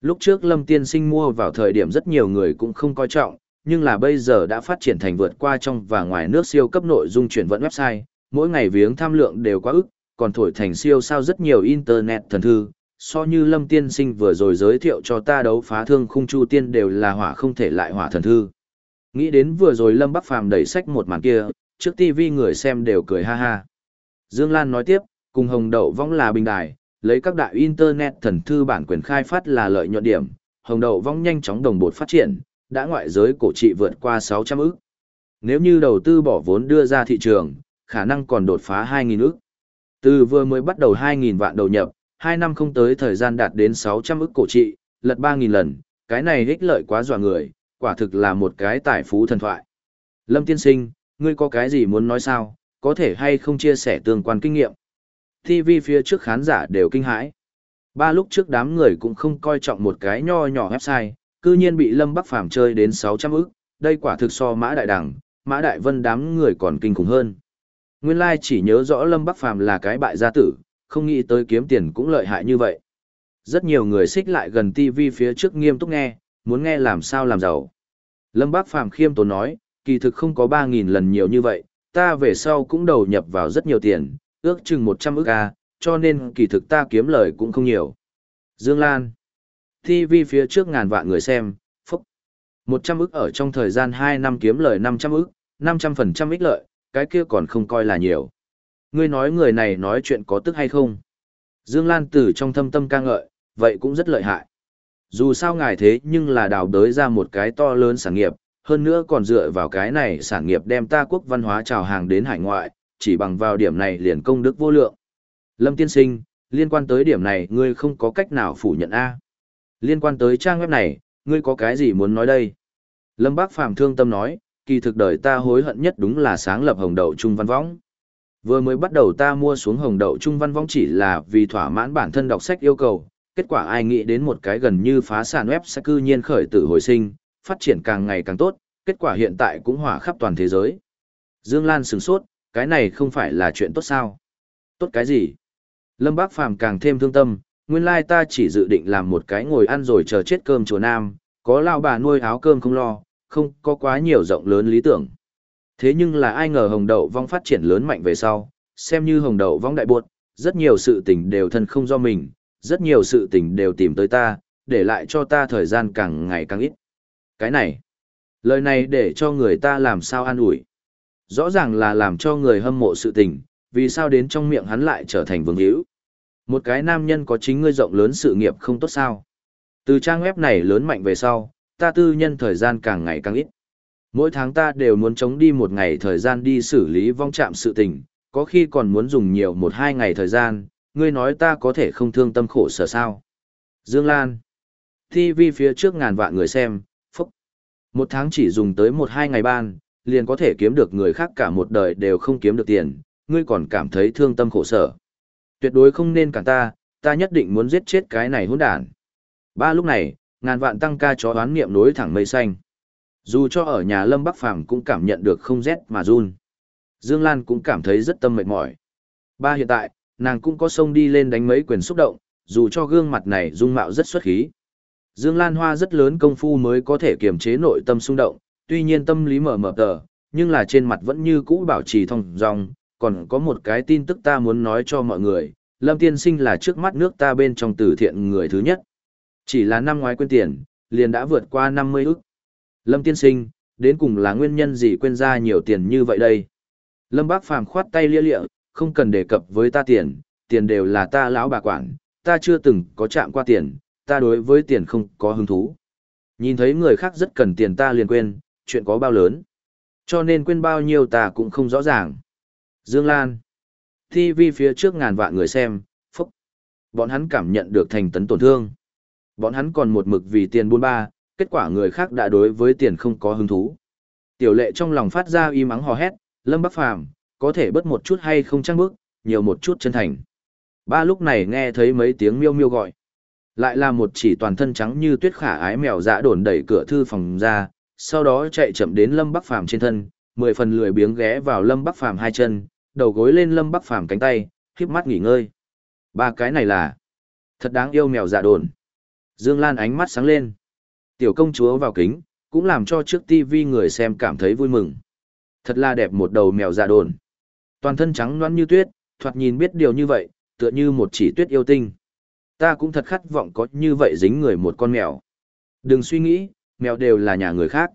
Lúc trước lâm tiên sinh mua vào thời điểm rất nhiều người cũng không coi trọng, nhưng là bây giờ đã phát triển thành vượt qua trong và ngoài nước siêu cấp nội dung chuyển vận website, mỗi ngày viếng tham lượng đều quá ức, còn thổi thành siêu sao rất nhiều internet thần thư, so như Lâm Tiên Sinh vừa rồi giới thiệu cho ta đấu phá thương khung chu tiên đều là hỏa không thể lại hỏa thần thư. Nghĩ đến vừa rồi Lâm Bắc Phàm đẩy sách một màn kia, trước TV người xem đều cười ha ha. Dương Lan nói tiếp, cùng Hồng Đậu Vong là bình đài, lấy các đại internet thần thư bản quyền khai phát là lợi nhuận điểm, Hồng Đậu Vong nhanh chóng đồng bột phát triển, đã ngoại giới cổ trị vượt qua 600 ức. Nếu như đầu tư bỏ vốn đưa ra thị trường, khả năng còn đột phá 2.000 ức. Từ vừa mới bắt đầu 2.000 vạn đầu nhập, hai năm không tới thời gian đạt đến 600 ức cổ trị, lật 3.000 lần, cái này ích lợi quá dọa người, quả thực là một cái tài phú thần thoại. Lâm tiên sinh, ngươi có cái gì muốn nói sao, có thể hay không chia sẻ tương quan kinh nghiệm. TV phía trước khán giả đều kinh hãi. Ba lúc trước đám người cũng không coi trọng một cái nho nhỏ website, cư nhiên bị Lâm Bắc Phàm chơi đến 600 ức, đây quả thực so Mã Đại đẳng, Mã Đại Vân đám người còn kinh khủng hơn. Nguyên lai chỉ nhớ rõ Lâm Bắc Phàm là cái bại gia tử, không nghĩ tới kiếm tiền cũng lợi hại như vậy. Rất nhiều người xích lại gần TV phía trước nghiêm túc nghe, muốn nghe làm sao làm giàu. Lâm Bắc Phàm khiêm tốn nói, kỳ thực không có 3.000 lần nhiều như vậy, ta về sau cũng đầu nhập vào rất nhiều tiền, ước chừng 100 ức A, cho nên kỳ thực ta kiếm lời cũng không nhiều. Dương Lan TV phía trước ngàn vạn người xem, phúc. 100 ức ở trong thời gian 2 năm kiếm lời 500 ức, 500% ích lợi, cái kia còn không coi là nhiều. Ngươi nói người này nói chuyện có tức hay không? Dương Lan từ trong thâm tâm ca ngợi, vậy cũng rất lợi hại. Dù sao ngài thế nhưng là đào đới ra một cái to lớn sản nghiệp, hơn nữa còn dựa vào cái này sản nghiệp đem ta quốc văn hóa trào hàng đến hải ngoại, chỉ bằng vào điểm này liền công đức vô lượng. Lâm tiên sinh, liên quan tới điểm này ngươi không có cách nào phủ nhận A. Liên quan tới trang web này, ngươi có cái gì muốn nói đây? Lâm Bác Phàm thương tâm nói, kỳ thực đời ta hối hận nhất đúng là sáng lập hồng đậu trung văn võng. Vừa mới bắt đầu ta mua xuống hồng đậu trung văn võng chỉ là vì thỏa mãn bản thân đọc sách yêu cầu, kết quả ai nghĩ đến một cái gần như phá sản web sẽ cư nhiên khởi tử hồi sinh, phát triển càng ngày càng tốt, kết quả hiện tại cũng hỏa khắp toàn thế giới. Dương Lan sửng sốt, cái này không phải là chuyện tốt sao? Tốt cái gì? Lâm Bác Phàm càng thêm thương tâm, nguyên lai ta chỉ dự định làm một cái ngồi ăn rồi chờ chết cơm chùa nam, có lao bà nuôi áo cơm không lo, không có quá nhiều rộng lớn lý tưởng. Thế nhưng là ai ngờ hồng đậu vong phát triển lớn mạnh về sau, xem như hồng đậu vong đại buột, rất nhiều sự tình đều thân không do mình, rất nhiều sự tình đều tìm tới ta, để lại cho ta thời gian càng ngày càng ít. Cái này, lời này để cho người ta làm sao an ủi. Rõ ràng là làm cho người hâm mộ sự tình, vì sao đến trong miệng hắn lại trở thành vương hữu. Một cái nam nhân có chính ngươi rộng lớn sự nghiệp không tốt sao. Từ trang web này lớn mạnh về sau, ta tư nhân thời gian càng ngày càng ít. Mỗi tháng ta đều muốn chống đi một ngày thời gian đi xử lý vong chạm sự tình, có khi còn muốn dùng nhiều một hai ngày thời gian, ngươi nói ta có thể không thương tâm khổ sở sao. Dương Lan TV phía trước ngàn vạn người xem, phúc. Một tháng chỉ dùng tới một hai ngày ban, liền có thể kiếm được người khác cả một đời đều không kiếm được tiền, ngươi còn cảm thấy thương tâm khổ sở. Tuyệt đối không nên cản ta, ta nhất định muốn giết chết cái này hỗn đản. Ba lúc này, ngàn vạn tăng ca chó đoán niệm nối thẳng mây xanh. Dù cho ở nhà Lâm Bắc Phàm cũng cảm nhận được không rét mà run. Dương Lan cũng cảm thấy rất tâm mệt mỏi. Ba hiện tại, nàng cũng có sông đi lên đánh mấy quyền xúc động, dù cho gương mặt này dung mạo rất xuất khí. Dương Lan Hoa rất lớn công phu mới có thể kiềm chế nội tâm xung động, tuy nhiên tâm lý mở mở tờ, nhưng là trên mặt vẫn như cũ bảo trì thông dong, còn có một cái tin tức ta muốn nói cho mọi người, Lâm Tiên Sinh là trước mắt nước ta bên trong từ thiện người thứ nhất. Chỉ là năm ngoái quên tiền, liền đã vượt qua 50 ức. Lâm Tiên Sinh, đến cùng là nguyên nhân gì quên ra nhiều tiền như vậy đây? Lâm Bác Phàm khoát tay lia lịa, không cần đề cập với ta tiền, tiền đều là ta lão bà quản, ta chưa từng có chạm qua tiền, ta đối với tiền không có hứng thú. Nhìn thấy người khác rất cần tiền ta liền quên, chuyện có bao lớn. Cho nên quên bao nhiêu ta cũng không rõ ràng. Dương Lan. TV phía trước ngàn vạn người xem, phúc. Bọn hắn cảm nhận được thành tấn tổn thương. Bọn hắn còn một mực vì tiền buôn ba, kết quả người khác đã đối với tiền không có hứng thú. Tiểu lệ trong lòng phát ra y mắng hò hét, Lâm Bắc Phàm có thể bớt một chút hay không trăng bước, nhiều một chút chân thành. Ba lúc này nghe thấy mấy tiếng miêu miêu gọi. Lại là một chỉ toàn thân trắng như tuyết khả ái mèo dạ dã đồn đẩy cửa thư phòng ra, sau đó chạy chậm đến Lâm Bắc Phàm trên thân, mười phần lười biếng ghé vào Lâm Bắc Phàm hai chân, đầu gối lên Lâm Bắc Phàm cánh tay, híp mắt nghỉ ngơi. Ba cái này là thật đáng yêu mèo dạ đồn. Dương Lan ánh mắt sáng lên. Tiểu công chúa vào kính, cũng làm cho trước tivi người xem cảm thấy vui mừng. Thật là đẹp một đầu mèo dạ đồn. Toàn thân trắng loãng như tuyết, thoạt nhìn biết điều như vậy, tựa như một chỉ tuyết yêu tinh. Ta cũng thật khát vọng có như vậy dính người một con mèo. Đừng suy nghĩ, mèo đều là nhà người khác.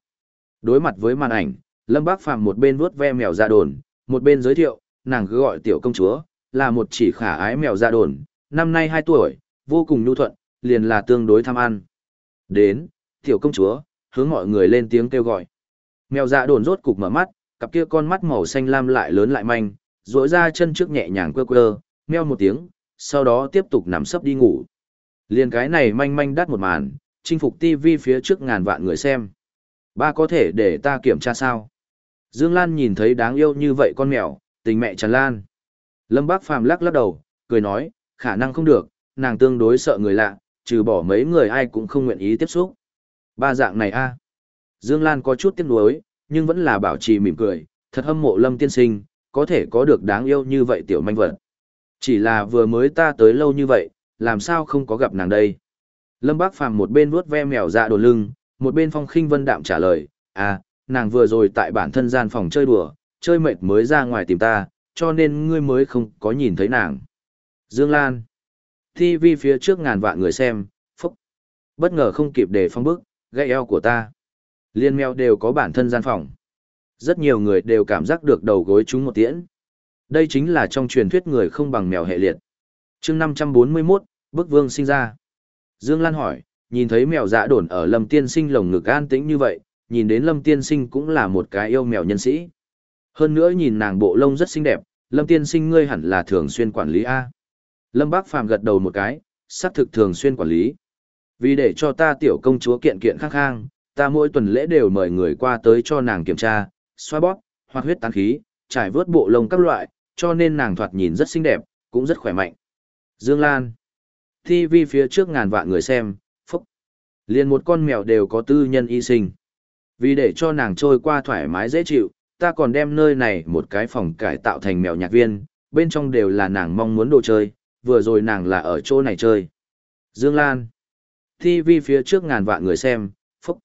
Đối mặt với màn ảnh, Lâm Bác Phàm một bên vuốt ve mèo ra đồn, một bên giới thiệu, nàng cứ gọi tiểu công chúa, là một chỉ khả ái mèo ra đồn, năm nay 2 tuổi, vô cùng nhu thuận, liền là tương đối tham ăn. Đến, tiểu công chúa, hướng mọi người lên tiếng kêu gọi. Mèo dạ đồn rốt cục mở mắt, cặp kia con mắt màu xanh lam lại lớn lại manh, rỗi ra chân trước nhẹ nhàng quơ quơ, meo một tiếng, sau đó tiếp tục nằm sấp đi ngủ. Liên cái này manh manh đắt một màn, chinh phục TV phía trước ngàn vạn người xem. Ba có thể để ta kiểm tra sao? Dương Lan nhìn thấy đáng yêu như vậy con mèo, tình mẹ tràn lan. Lâm Bác Phàm lắc lắc đầu, cười nói, khả năng không được, nàng tương đối sợ người lạ, trừ bỏ mấy người ai cũng không nguyện ý tiếp xúc. Ba dạng này a. À? Dương Lan có chút tiếc nuối, nhưng vẫn là bảo trì mỉm cười, thật hâm mộ Lâm tiên sinh, có thể có được đáng yêu như vậy tiểu manh vật. Chỉ là vừa mới ta tới lâu như vậy, làm sao không có gặp nàng đây? Lâm Bác Phàm một bên vuốt ve mèo dạ đồ lưng, một bên phong khinh vân đạm trả lời, à, nàng vừa rồi tại bản thân gian phòng chơi đùa, chơi mệt mới ra ngoài tìm ta, cho nên ngươi mới không có nhìn thấy nàng. Dương Lan. TV phía trước ngàn vạn người xem, phúc. Bất ngờ không kịp để phong bức, gãy eo của ta. Liên mèo đều có bản thân gian phòng. Rất nhiều người đều cảm giác được đầu gối chúng một tiễn. Đây chính là trong truyền thuyết người không bằng mèo hệ liệt. chương 541, bức vương sinh ra. Dương Lan hỏi, nhìn thấy mèo dạ đồn ở lâm tiên sinh lồng ngực an tĩnh như vậy, nhìn đến lâm tiên sinh cũng là một cái yêu mèo nhân sĩ. Hơn nữa nhìn nàng bộ lông rất xinh đẹp, lâm tiên sinh ngươi hẳn là thường xuyên quản lý A. Lâm Bác Phàm gật đầu một cái, xác thực thường xuyên quản lý. Vì để cho ta tiểu công chúa kiện kiện khắc khang, ta mỗi tuần lễ đều mời người qua tới cho nàng kiểm tra, xoa bóp, hoạt huyết tán khí, trải vớt bộ lông các loại, cho nên nàng thoạt nhìn rất xinh đẹp, cũng rất khỏe mạnh. Dương Lan. TV phía trước ngàn vạn người xem, phúc. Liền một con mèo đều có tư nhân y sinh. Vì để cho nàng trôi qua thoải mái dễ chịu, ta còn đem nơi này một cái phòng cải tạo thành mèo nhạc viên, bên trong đều là nàng mong muốn đồ chơi, vừa rồi nàng là ở chỗ này chơi. Dương Lan. TV phía trước ngàn vạn người xem, phúc.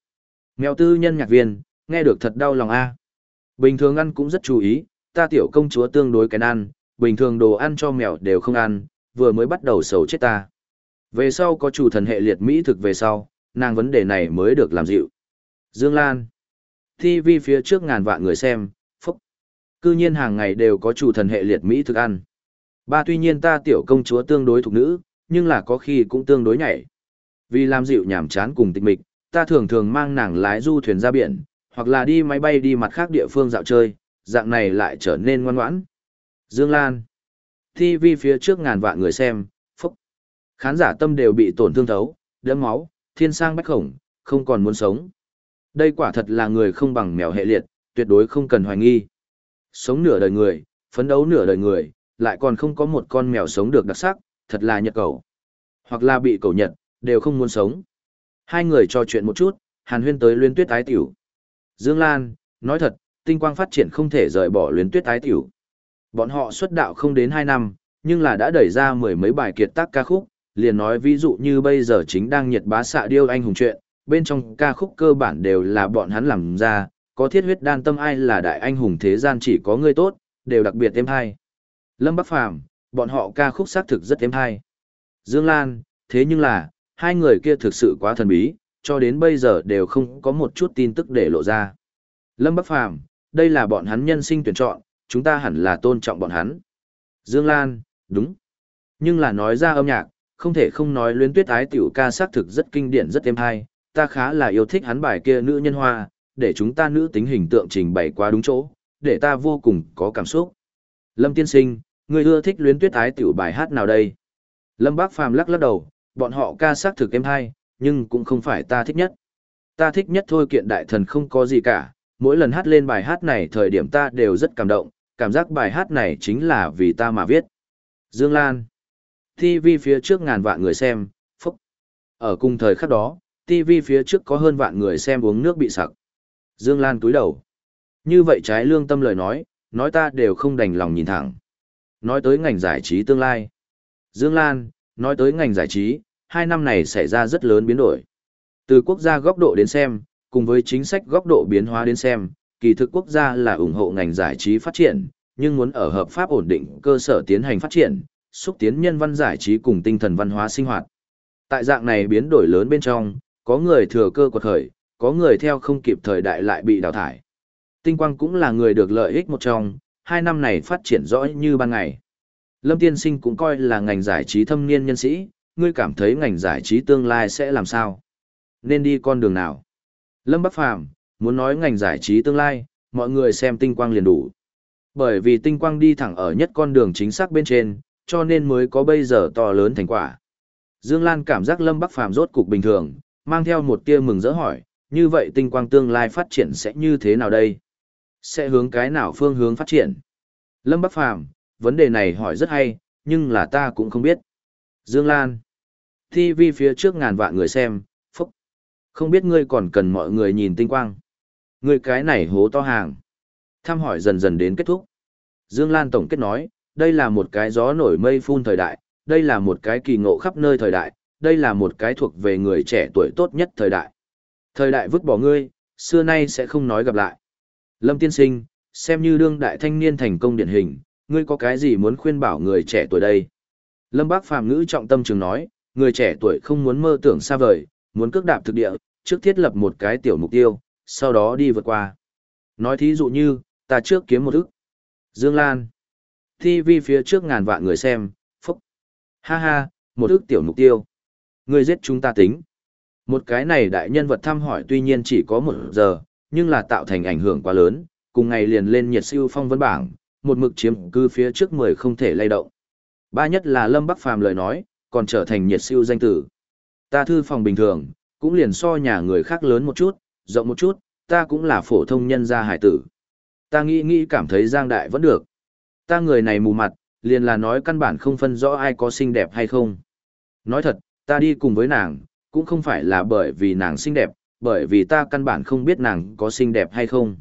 Mèo tư nhân nhạc viên, nghe được thật đau lòng a. Bình thường ăn cũng rất chú ý, ta tiểu công chúa tương đối cái ăn, bình thường đồ ăn cho mèo đều không ăn, vừa mới bắt đầu sầu chết ta. Về sau có chủ thần hệ liệt Mỹ thực về sau, nàng vấn đề này mới được làm dịu. Dương Lan. TV phía trước ngàn vạn người xem, phúc. Cư nhiên hàng ngày đều có chủ thần hệ liệt Mỹ thực ăn. Ba tuy nhiên ta tiểu công chúa tương đối thuộc nữ, nhưng là có khi cũng tương đối nhảy. Vì làm dịu nhảm chán cùng tịch mịch, ta thường thường mang nàng lái du thuyền ra biển, hoặc là đi máy bay đi mặt khác địa phương dạo chơi, dạng này lại trở nên ngoan ngoãn. Dương Lan. TV phía trước ngàn vạn người xem. Khán giả tâm đều bị tổn thương thấu, đẫm máu, thiên sang bách khổng, không còn muốn sống. Đây quả thật là người không bằng mèo hệ liệt, tuyệt đối không cần hoài nghi. Sống nửa đời người, phấn đấu nửa đời người, lại còn không có một con mèo sống được đặc sắc, thật là nhật cầu. Hoặc là bị cầu nhật, đều không muốn sống. Hai người trò chuyện một chút, hàn huyên tới luyến tuyết ái tiểu. Dương Lan, nói thật, tinh quang phát triển không thể rời bỏ luyến tuyết ái tiểu. Bọn họ xuất đạo không đến 2 năm, nhưng là đã đẩy ra mười mấy bài kiệt tác ca khúc, liền nói ví dụ như bây giờ chính đang nhiệt bá xạ điêu anh hùng chuyện, bên trong ca khúc cơ bản đều là bọn hắn làm ra, có thiết huyết đan tâm ai là đại anh hùng thế gian chỉ có người tốt, đều đặc biệt êm hay. Lâm Bắc Phàm bọn họ ca khúc xác thực rất êm hay. Dương Lan, thế nhưng là, hai người kia thực sự quá thần bí, cho đến bây giờ đều không có một chút tin tức để lộ ra. Lâm Bắc Phàm đây là bọn hắn nhân sinh tuyển chọn, chúng ta hẳn là tôn trọng bọn hắn. Dương Lan, đúng. Nhưng là nói ra âm nhạc, không thể không nói luyến tuyết ái tiểu ca xác thực rất kinh điển rất êm hay, ta khá là yêu thích hắn bài kia nữ nhân hoa, để chúng ta nữ tính hình tượng trình bày quá đúng chỗ, để ta vô cùng có cảm xúc. Lâm tiên sinh, người ưa thích luyến tuyết ái tiểu bài hát nào đây? Lâm Bác Phàm lắc lắc đầu, bọn họ ca xác thực êm hay, nhưng cũng không phải ta thích nhất. Ta thích nhất thôi kiện đại thần không có gì cả, mỗi lần hát lên bài hát này thời điểm ta đều rất cảm động, cảm giác bài hát này chính là vì ta mà viết. Dương Lan TV phía trước ngàn vạn người xem, phúc. Ở cùng thời khắc đó, TV phía trước có hơn vạn người xem uống nước bị sặc. Dương Lan túi đầu. Như vậy trái lương tâm lời nói, nói ta đều không đành lòng nhìn thẳng. Nói tới ngành giải trí tương lai. Dương Lan, nói tới ngành giải trí, hai năm này xảy ra rất lớn biến đổi. Từ quốc gia góc độ đến xem, cùng với chính sách góc độ biến hóa đến xem, kỳ thực quốc gia là ủng hộ ngành giải trí phát triển, nhưng muốn ở hợp pháp ổn định cơ sở tiến hành phát triển, xúc tiến nhân văn giải trí cùng tinh thần văn hóa sinh hoạt. Tại dạng này biến đổi lớn bên trong, có người thừa cơ quật khởi, có người theo không kịp thời đại lại bị đào thải. Tinh quang cũng là người được lợi ích một trong, hai năm này phát triển rõ như ban ngày. Lâm Tiên Sinh cũng coi là ngành giải trí thâm niên nhân sĩ, ngươi cảm thấy ngành giải trí tương lai sẽ làm sao? Nên đi con đường nào? Lâm Bắc Phàm muốn nói ngành giải trí tương lai, mọi người xem tinh quang liền đủ. Bởi vì tinh quang đi thẳng ở nhất con đường chính xác bên trên, cho nên mới có bây giờ to lớn thành quả. Dương Lan cảm giác Lâm Bắc Phàm rốt cục bình thường, mang theo một tia mừng rỡ hỏi, như vậy tinh quang tương lai phát triển sẽ như thế nào đây? Sẽ hướng cái nào phương hướng phát triển? Lâm Bắc Phàm vấn đề này hỏi rất hay, nhưng là ta cũng không biết. Dương Lan. TV phía trước ngàn vạn người xem, phúc. Không biết ngươi còn cần mọi người nhìn tinh quang. Ngươi cái này hố to hàng. Thăm hỏi dần dần đến kết thúc. Dương Lan tổng kết nói, đây là một cái gió nổi mây phun thời đại, đây là một cái kỳ ngộ khắp nơi thời đại, đây là một cái thuộc về người trẻ tuổi tốt nhất thời đại. Thời đại vứt bỏ ngươi, xưa nay sẽ không nói gặp lại. Lâm tiên sinh, xem như đương đại thanh niên thành công điển hình, ngươi có cái gì muốn khuyên bảo người trẻ tuổi đây? Lâm Bác Phàm ngữ trọng tâm trường nói, người trẻ tuổi không muốn mơ tưởng xa vời, muốn cước đạp thực địa, trước thiết lập một cái tiểu mục tiêu, sau đó đi vượt qua. Nói thí dụ như, ta trước kiếm một ức. Dương Lan. TV phía trước ngàn vạn người xem, phúc. Ha ha, một ức tiểu mục tiêu. Người giết chúng ta tính. Một cái này đại nhân vật thăm hỏi tuy nhiên chỉ có một giờ, nhưng là tạo thành ảnh hưởng quá lớn, cùng ngày liền lên nhiệt siêu phong vân bảng, một mực chiếm cư phía trước 10 không thể lay động. Ba nhất là Lâm Bắc Phàm lời nói, còn trở thành nhiệt siêu danh tử. Ta thư phòng bình thường, cũng liền so nhà người khác lớn một chút, rộng một chút, ta cũng là phổ thông nhân gia hải tử. Ta nghĩ nghĩ cảm thấy giang đại vẫn được. Ta người này mù mặt, liền là nói căn bản không phân rõ ai có xinh đẹp hay không. Nói thật, ta đi cùng với nàng, cũng không phải là bởi vì nàng xinh đẹp, bởi vì ta căn bản không biết nàng có xinh đẹp hay không.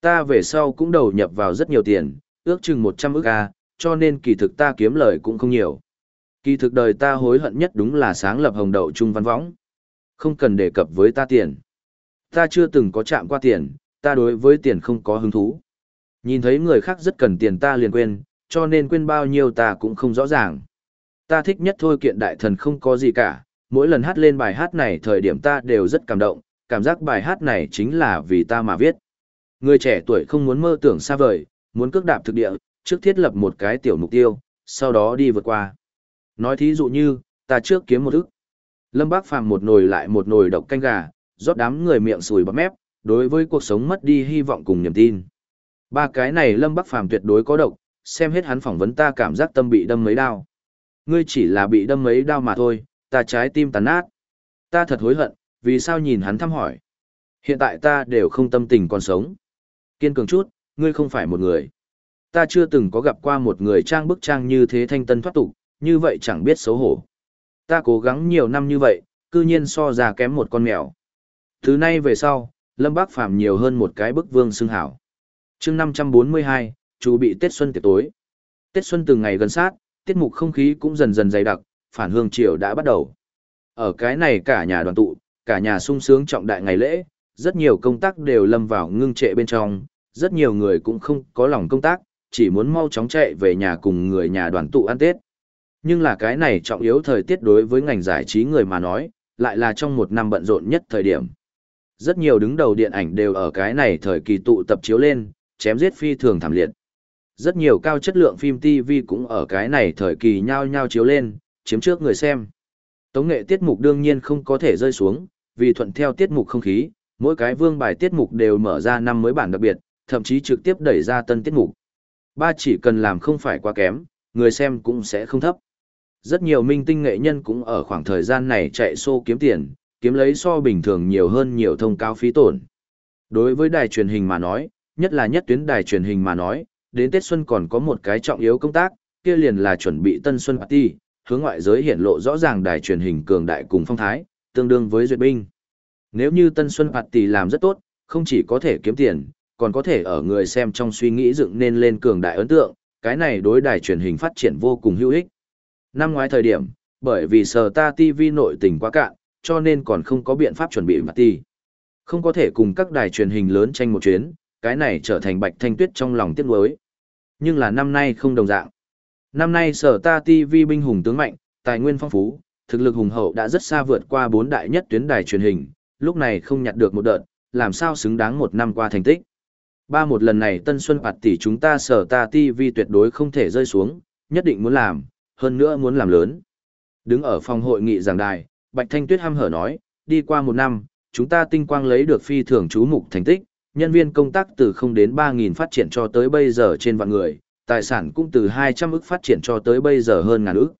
Ta về sau cũng đầu nhập vào rất nhiều tiền, ước chừng 100 ức A, cho nên kỳ thực ta kiếm lời cũng không nhiều. Kỳ thực đời ta hối hận nhất đúng là sáng lập hồng đậu trung văn võng. Không cần đề cập với ta tiền. Ta chưa từng có chạm qua tiền, ta đối với tiền không có hứng thú. Nhìn thấy người khác rất cần tiền ta liền quên, cho nên quên bao nhiêu ta cũng không rõ ràng. Ta thích nhất thôi kiện đại thần không có gì cả, mỗi lần hát lên bài hát này thời điểm ta đều rất cảm động, cảm giác bài hát này chính là vì ta mà viết. Người trẻ tuổi không muốn mơ tưởng xa vời, muốn cước đạp thực địa, trước thiết lập một cái tiểu mục tiêu, sau đó đi vượt qua. Nói thí dụ như, ta trước kiếm một ức. Lâm Bác Phàm một nồi lại một nồi độc canh gà, rót đám người miệng sùi bắp mép, đối với cuộc sống mất đi hy vọng cùng niềm tin. Ba cái này Lâm Bắc Phàm tuyệt đối có độc, xem hết hắn phỏng vấn ta cảm giác tâm bị đâm mấy đao. Ngươi chỉ là bị đâm mấy đao mà thôi, ta trái tim tàn nát. Ta thật hối hận, vì sao nhìn hắn thăm hỏi. Hiện tại ta đều không tâm tình còn sống. Kiên cường chút, ngươi không phải một người. Ta chưa từng có gặp qua một người trang bức trang như thế thanh tân thoát tục, như vậy chẳng biết xấu hổ. Ta cố gắng nhiều năm như vậy, cư nhiên so ra kém một con mèo. Thứ nay về sau, Lâm Bác Phàm nhiều hơn một cái bức vương xưng hảo chương 542, chú bị Tết Xuân tiệc tối. Tết Xuân từng ngày gần sát, tiết mục không khí cũng dần dần dày đặc, phản hương triều đã bắt đầu. Ở cái này cả nhà đoàn tụ, cả nhà sung sướng trọng đại ngày lễ, rất nhiều công tác đều lâm vào ngưng trệ bên trong, rất nhiều người cũng không có lòng công tác, chỉ muốn mau chóng chạy về nhà cùng người nhà đoàn tụ ăn Tết. Nhưng là cái này trọng yếu thời tiết đối với ngành giải trí người mà nói, lại là trong một năm bận rộn nhất thời điểm. Rất nhiều đứng đầu điện ảnh đều ở cái này thời kỳ tụ tập chiếu lên, chém giết phi thường thảm liệt. Rất nhiều cao chất lượng phim TV cũng ở cái này thời kỳ nhau nhau chiếu lên, chiếm trước người xem. Tống nghệ tiết mục đương nhiên không có thể rơi xuống, vì thuận theo tiết mục không khí, mỗi cái vương bài tiết mục đều mở ra năm mới bản đặc biệt, thậm chí trực tiếp đẩy ra tân tiết mục. Ba chỉ cần làm không phải quá kém, người xem cũng sẽ không thấp. Rất nhiều minh tinh nghệ nhân cũng ở khoảng thời gian này chạy xô kiếm tiền, kiếm lấy so bình thường nhiều hơn nhiều thông cao phí tổn. Đối với đài truyền hình mà nói, nhất là nhất tuyến đài truyền hình mà nói, đến Tết Xuân còn có một cái trọng yếu công tác, kia liền là chuẩn bị Tân Xuân Party, hướng ngoại giới hiện lộ rõ ràng đài truyền hình cường đại cùng phong thái, tương đương với duyệt binh. Nếu như Tân Xuân Party làm rất tốt, không chỉ có thể kiếm tiền, còn có thể ở người xem trong suy nghĩ dựng nên lên cường đại ấn tượng, cái này đối đài truyền hình phát triển vô cùng hữu ích. Năm ngoái thời điểm, bởi vì sở ta TV nội tình quá cạn, cho nên còn không có biện pháp chuẩn bị party. Không có thể cùng các đài truyền hình lớn tranh một chuyến, cái này trở thành bạch thanh tuyết trong lòng tiếc nuối. Nhưng là năm nay không đồng dạng. Năm nay sở ta TV binh hùng tướng mạnh, tài nguyên phong phú, thực lực hùng hậu đã rất xa vượt qua bốn đại nhất tuyến đài truyền hình, lúc này không nhặt được một đợt, làm sao xứng đáng một năm qua thành tích. Ba một lần này Tân Xuân Phạt tỷ chúng ta sở ta TV tuyệt đối không thể rơi xuống, nhất định muốn làm, hơn nữa muốn làm lớn. Đứng ở phòng hội nghị giảng đài, Bạch Thanh Tuyết ham hở nói, đi qua một năm, chúng ta tinh quang lấy được phi thường chú mục thành tích, nhân viên công tác từ không đến 3.000 phát triển cho tới bây giờ trên vạn người, Tài sản cũng từ 200 ức phát triển cho tới bây giờ hơn ngàn ức.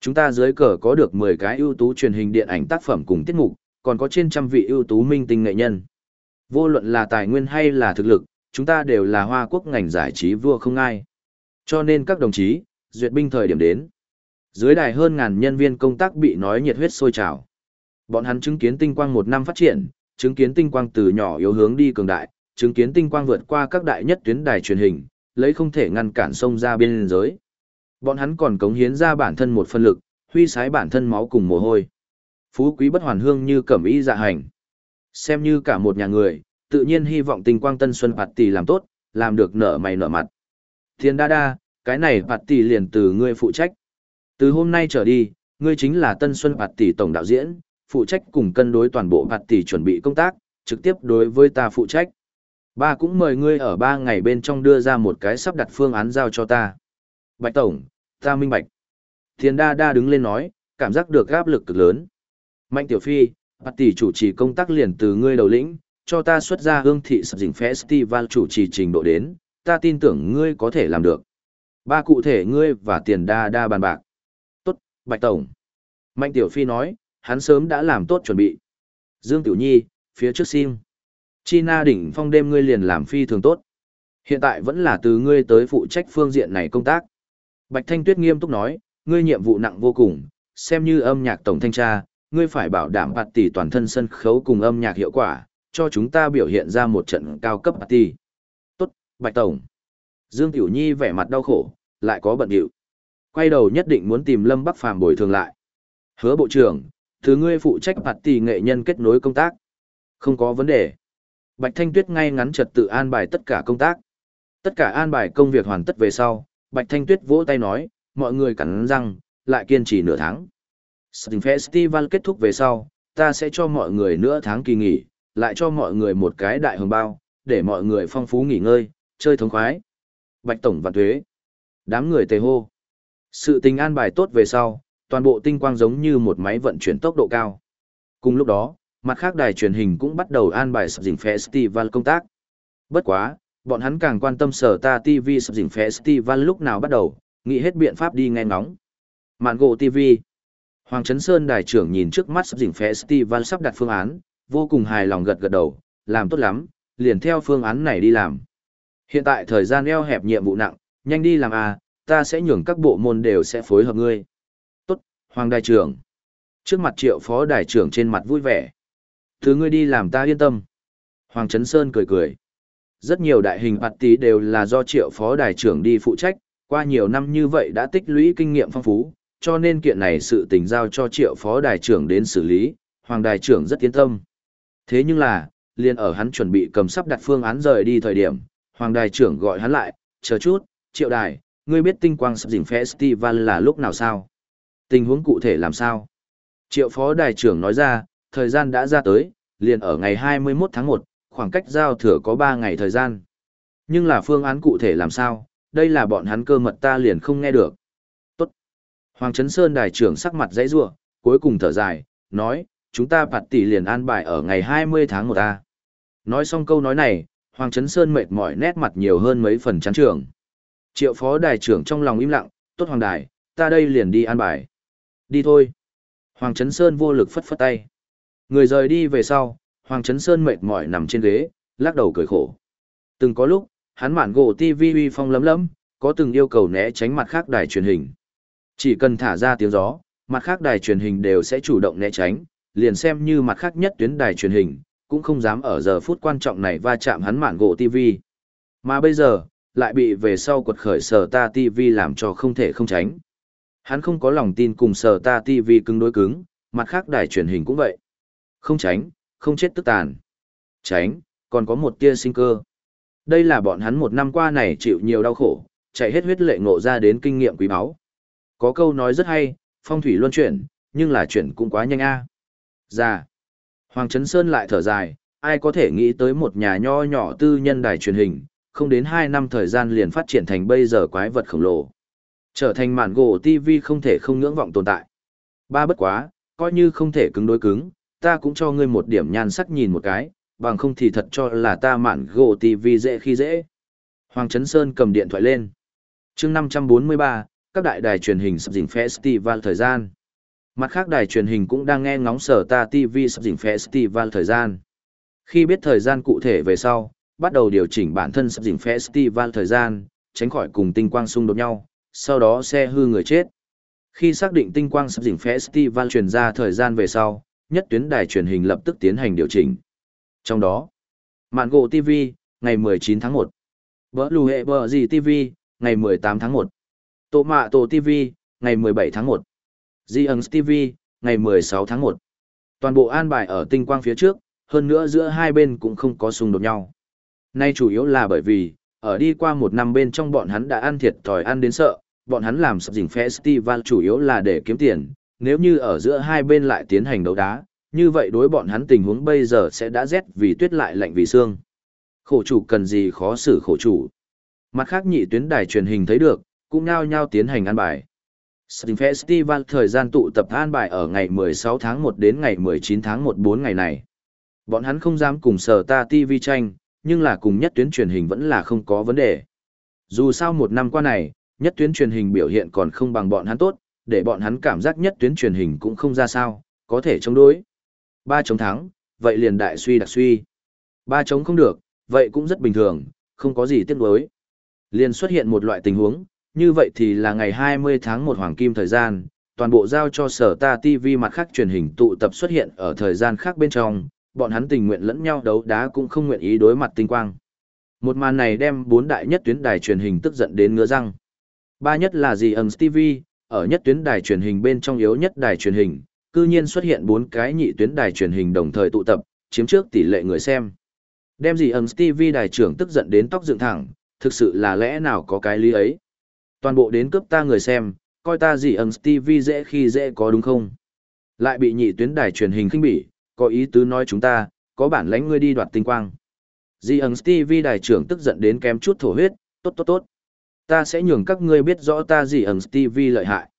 Chúng ta dưới cờ có được 10 cái ưu tú truyền hình điện ảnh tác phẩm cùng tiết mục, còn có trên trăm vị ưu tú minh tinh nghệ nhân. Vô luận là tài nguyên hay là thực lực, chúng ta đều là hoa quốc ngành giải trí vua không ai. Cho nên các đồng chí, duyệt binh thời điểm đến. Dưới đài hơn ngàn nhân viên công tác bị nói nhiệt huyết sôi trào. Bọn hắn chứng kiến tinh quang một năm phát triển, chứng kiến tinh quang từ nhỏ yếu hướng đi cường đại, chứng kiến tinh quang vượt qua các đại nhất tuyến đài truyền hình, lấy không thể ngăn cản sông ra biên giới. Bọn hắn còn cống hiến ra bản thân một phân lực, huy sái bản thân máu cùng mồ hôi. Phú quý bất hoàn hương như cẩm y dạ hành. Xem như cả một nhà người, tự nhiên hy vọng tình quang tân xuân bạt tỷ làm tốt, làm được nở mày nở mặt. Thiên đa đa, cái này bạt tỷ liền từ ngươi phụ trách. Từ hôm nay trở đi, ngươi chính là tân xuân bạt tỷ tổng đạo diễn, phụ trách cùng cân đối toàn bộ bạt tỷ chuẩn bị công tác, trực tiếp đối với ta phụ trách. Ba cũng mời ngươi ở ba ngày bên trong đưa ra một cái sắp đặt phương án giao cho ta. Bạch Tổng, ta minh bạch. Thiên đa đa đứng lên nói, cảm giác được áp lực cực lớn. Mạnh Tiểu Phi, bạt tỷ chủ trì công tác liền từ ngươi đầu lĩnh, cho ta xuất ra hương thị sập dình festival chủ trì trình độ đến, ta tin tưởng ngươi có thể làm được. Ba cụ thể ngươi và tiền đa đa bàn bạc. Tốt, Bạch Tổng. Mạnh Tiểu Phi nói, hắn sớm đã làm tốt chuẩn bị. Dương Tiểu Nhi, phía trước sim. China đỉnh phong đêm ngươi liền làm phi thường tốt. Hiện tại vẫn là từ ngươi tới phụ trách phương diện này công tác. Bạch Thanh Tuyết nghiêm túc nói, ngươi nhiệm vụ nặng vô cùng, xem như âm nhạc tổng thanh tra, ngươi phải bảo đảm bạt tỷ toàn thân sân khấu cùng âm nhạc hiệu quả, cho chúng ta biểu hiện ra một trận cao cấp party. Tốt, Bạch Tổng. Dương Tiểu Nhi vẻ mặt đau khổ, lại có bận điệu. Quay đầu nhất định muốn tìm Lâm Bắc Phàm bồi thường lại. Hứa Bộ trưởng, thứ ngươi phụ trách mặt tỷ nghệ nhân kết nối công tác. Không có vấn đề. Bạch Thanh Tuyết ngay ngắn trật tự an bài tất cả công tác. Tất cả an bài công việc hoàn tất về sau, Bạch Thanh Tuyết vỗ tay nói, mọi người cắn răng, lại kiên trì nửa tháng. Sting Festival kết thúc về sau, ta sẽ cho mọi người nửa tháng kỳ nghỉ, lại cho mọi người một cái đại hồng bao, để mọi người phong phú nghỉ ngơi, chơi thống khoái. Bạch Tổng và Thuế. Đám người tề hô. Sự tình an bài tốt về sau, toàn bộ tinh quang giống như một máy vận chuyển tốc độ cao. Cùng lúc đó, mặt khác đài truyền hình cũng bắt đầu an bài sập dình festival công tác. Bất quá, bọn hắn càng quan tâm sở ta TV sập dình festival lúc nào bắt đầu, nghĩ hết biện pháp đi nghe ngóng. Mạn gỗ TV. Hoàng Trấn Sơn đài trưởng nhìn trước mắt sắp dình festival sắp đặt phương án, vô cùng hài lòng gật gật đầu, làm tốt lắm, liền theo phương án này đi làm. Hiện tại thời gian eo hẹp nhiệm vụ nặng, nhanh đi làm à, ta sẽ nhường các bộ môn đều sẽ phối hợp ngươi. Hoàng Đại trưởng. Trước mặt triệu phó đại trưởng trên mặt vui vẻ. Thứ ngươi đi làm ta yên tâm. Hoàng Trấn Sơn cười cười. Rất nhiều đại hình bạt tí đều là do triệu phó đại trưởng đi phụ trách, qua nhiều năm như vậy đã tích lũy kinh nghiệm phong phú, cho nên kiện này sự tình giao cho triệu phó đại trưởng đến xử lý, Hoàng đại trưởng rất yên tâm. Thế nhưng là, liền ở hắn chuẩn bị cầm sắp đặt phương án rời đi thời điểm, Hoàng Đại trưởng gọi hắn lại, chờ chút, triệu đài, ngươi biết tinh quang sắp dình festival là lúc nào sao? Tình huống cụ thể làm sao? Triệu phó Đại trưởng nói ra, thời gian đã ra tới, liền ở ngày 21 tháng 1, khoảng cách giao thừa có 3 ngày thời gian. Nhưng là phương án cụ thể làm sao, đây là bọn hắn cơ mật ta liền không nghe được. Tốt. Hoàng Trấn Sơn Đại trưởng sắc mặt dãy rủa cuối cùng thở dài, nói, chúng ta bạt tỷ liền an bài ở ngày 20 tháng 1 ta. Nói xong câu nói này, Hoàng Trấn Sơn mệt mỏi nét mặt nhiều hơn mấy phần chán trường. Triệu phó Đại trưởng trong lòng im lặng, tốt hoàng đài, ta đây liền đi an bài. Đi thôi. Hoàng Trấn Sơn vô lực phất phất tay. Người rời đi về sau, Hoàng Trấn Sơn mệt mỏi nằm trên ghế, lắc đầu cười khổ. Từng có lúc, hắn mạn gỗ TV uy phong lấm lấm, có từng yêu cầu né tránh mặt khác đài truyền hình. Chỉ cần thả ra tiếng gió, mặt khác đài truyền hình đều sẽ chủ động né tránh, liền xem như mặt khác nhất tuyến đài truyền hình, cũng không dám ở giờ phút quan trọng này va chạm hắn mạn gỗ TV. Mà bây giờ, lại bị về sau quật khởi sở ta TV làm cho không thể không tránh. Hắn không có lòng tin cùng sở ta TV cứng đối cứng, mặt khác đài truyền hình cũng vậy. Không tránh, không chết tức tàn. Tránh, còn có một tia sinh cơ. Đây là bọn hắn một năm qua này chịu nhiều đau khổ, chạy hết huyết lệ ngộ ra đến kinh nghiệm quý báu. Có câu nói rất hay, phong thủy luân chuyển, nhưng là chuyển cũng quá nhanh a. Dạ. Hoàng Trấn Sơn lại thở dài, ai có thể nghĩ tới một nhà nho nhỏ tư nhân đài truyền hình, không đến 2 năm thời gian liền phát triển thành bây giờ quái vật khổng lồ. Trở thành màn gỗ TV không thể không ngưỡng vọng tồn tại. Ba bất quá, coi như không thể cứng đối cứng, ta cũng cho ngươi một điểm nhan sắc nhìn một cái, bằng không thì thật cho là ta mạn gỗ TV dễ khi dễ. Hoàng Trấn Sơn cầm điện thoại lên. chương 543, các đại đài truyền hình sắp dình festival thời gian. Mặt khác đài truyền hình cũng đang nghe ngóng sở ta TV sắp dình festival thời gian. Khi biết thời gian cụ thể về sau, bắt đầu điều chỉnh bản thân sắp dình festival thời gian, tránh khỏi cùng tinh quang xung đột nhau, sau đó xe hư người chết. Khi xác định tinh quang sắp dình festival truyền ra thời gian về sau, nhất tuyến đài truyền hình lập tức tiến hành điều chỉnh. Trong đó, Mạn Gỗ TV, ngày 19 tháng 1. Bỡ lù hệ bờ gì TV, ngày 18 tháng 1. Tổ mạ tổ TV, ngày 17 tháng 1. Di ẩn TV, ngày 16 tháng 1. Toàn bộ an bài ở tinh quang phía trước, hơn nữa giữa hai bên cũng không có xung đột nhau. Nay chủ yếu là bởi vì, ở đi qua một năm bên trong bọn hắn đã ăn thiệt thòi ăn đến sợ, bọn hắn làm sập dình festival chủ yếu là để kiếm tiền, nếu như ở giữa hai bên lại tiến hành đấu đá, như vậy đối bọn hắn tình huống bây giờ sẽ đã rét vì tuyết lại lạnh vì xương. Khổ chủ cần gì khó xử khổ chủ. Mặt khác nhị tuyến đài truyền hình thấy được, cũng nhao nhau tiến hành an bài. Sting Festival thời gian tụ tập an bài ở ngày 16 tháng 1 đến ngày 19 tháng 1 4 ngày này. Bọn hắn không dám cùng sở ta TV tranh, nhưng là cùng nhất tuyến truyền hình vẫn là không có vấn đề. Dù sao một năm qua này, nhất tuyến truyền hình biểu hiện còn không bằng bọn hắn tốt, để bọn hắn cảm giác nhất tuyến truyền hình cũng không ra sao, có thể chống đối. Ba chống thắng, vậy liền đại suy đặc suy. Ba chống không được, vậy cũng rất bình thường, không có gì tiếc nuối. Liền xuất hiện một loại tình huống, như vậy thì là ngày 20 tháng 1 hoàng kim thời gian, toàn bộ giao cho sở ta TV mặt khác truyền hình tụ tập xuất hiện ở thời gian khác bên trong, bọn hắn tình nguyện lẫn nhau đấu đá cũng không nguyện ý đối mặt tinh quang. Một màn này đem bốn đại nhất tuyến đài truyền hình tức giận đến ngứa răng. Ba nhất là gì ẩn TV, ở nhất tuyến đài truyền hình bên trong yếu nhất đài truyền hình, cư nhiên xuất hiện bốn cái nhị tuyến đài truyền hình đồng thời tụ tập, chiếm trước tỷ lệ người xem. Đem gì ẩn TV đài trưởng tức giận đến tóc dựng thẳng, thực sự là lẽ nào có cái lý ấy. Toàn bộ đến cướp ta người xem, coi ta gì ẩn TV dễ khi dễ có đúng không? Lại bị nhị tuyến đài truyền hình khinh bỉ, có ý tứ nói chúng ta, có bản lãnh ngươi đi đoạt tinh quang. Di ẩn TV đài trưởng tức giận đến kém chút thổ huyết, tốt tốt tốt. Ta sẽ nhường các ngươi biết rõ ta gì ẩn TV lợi hại.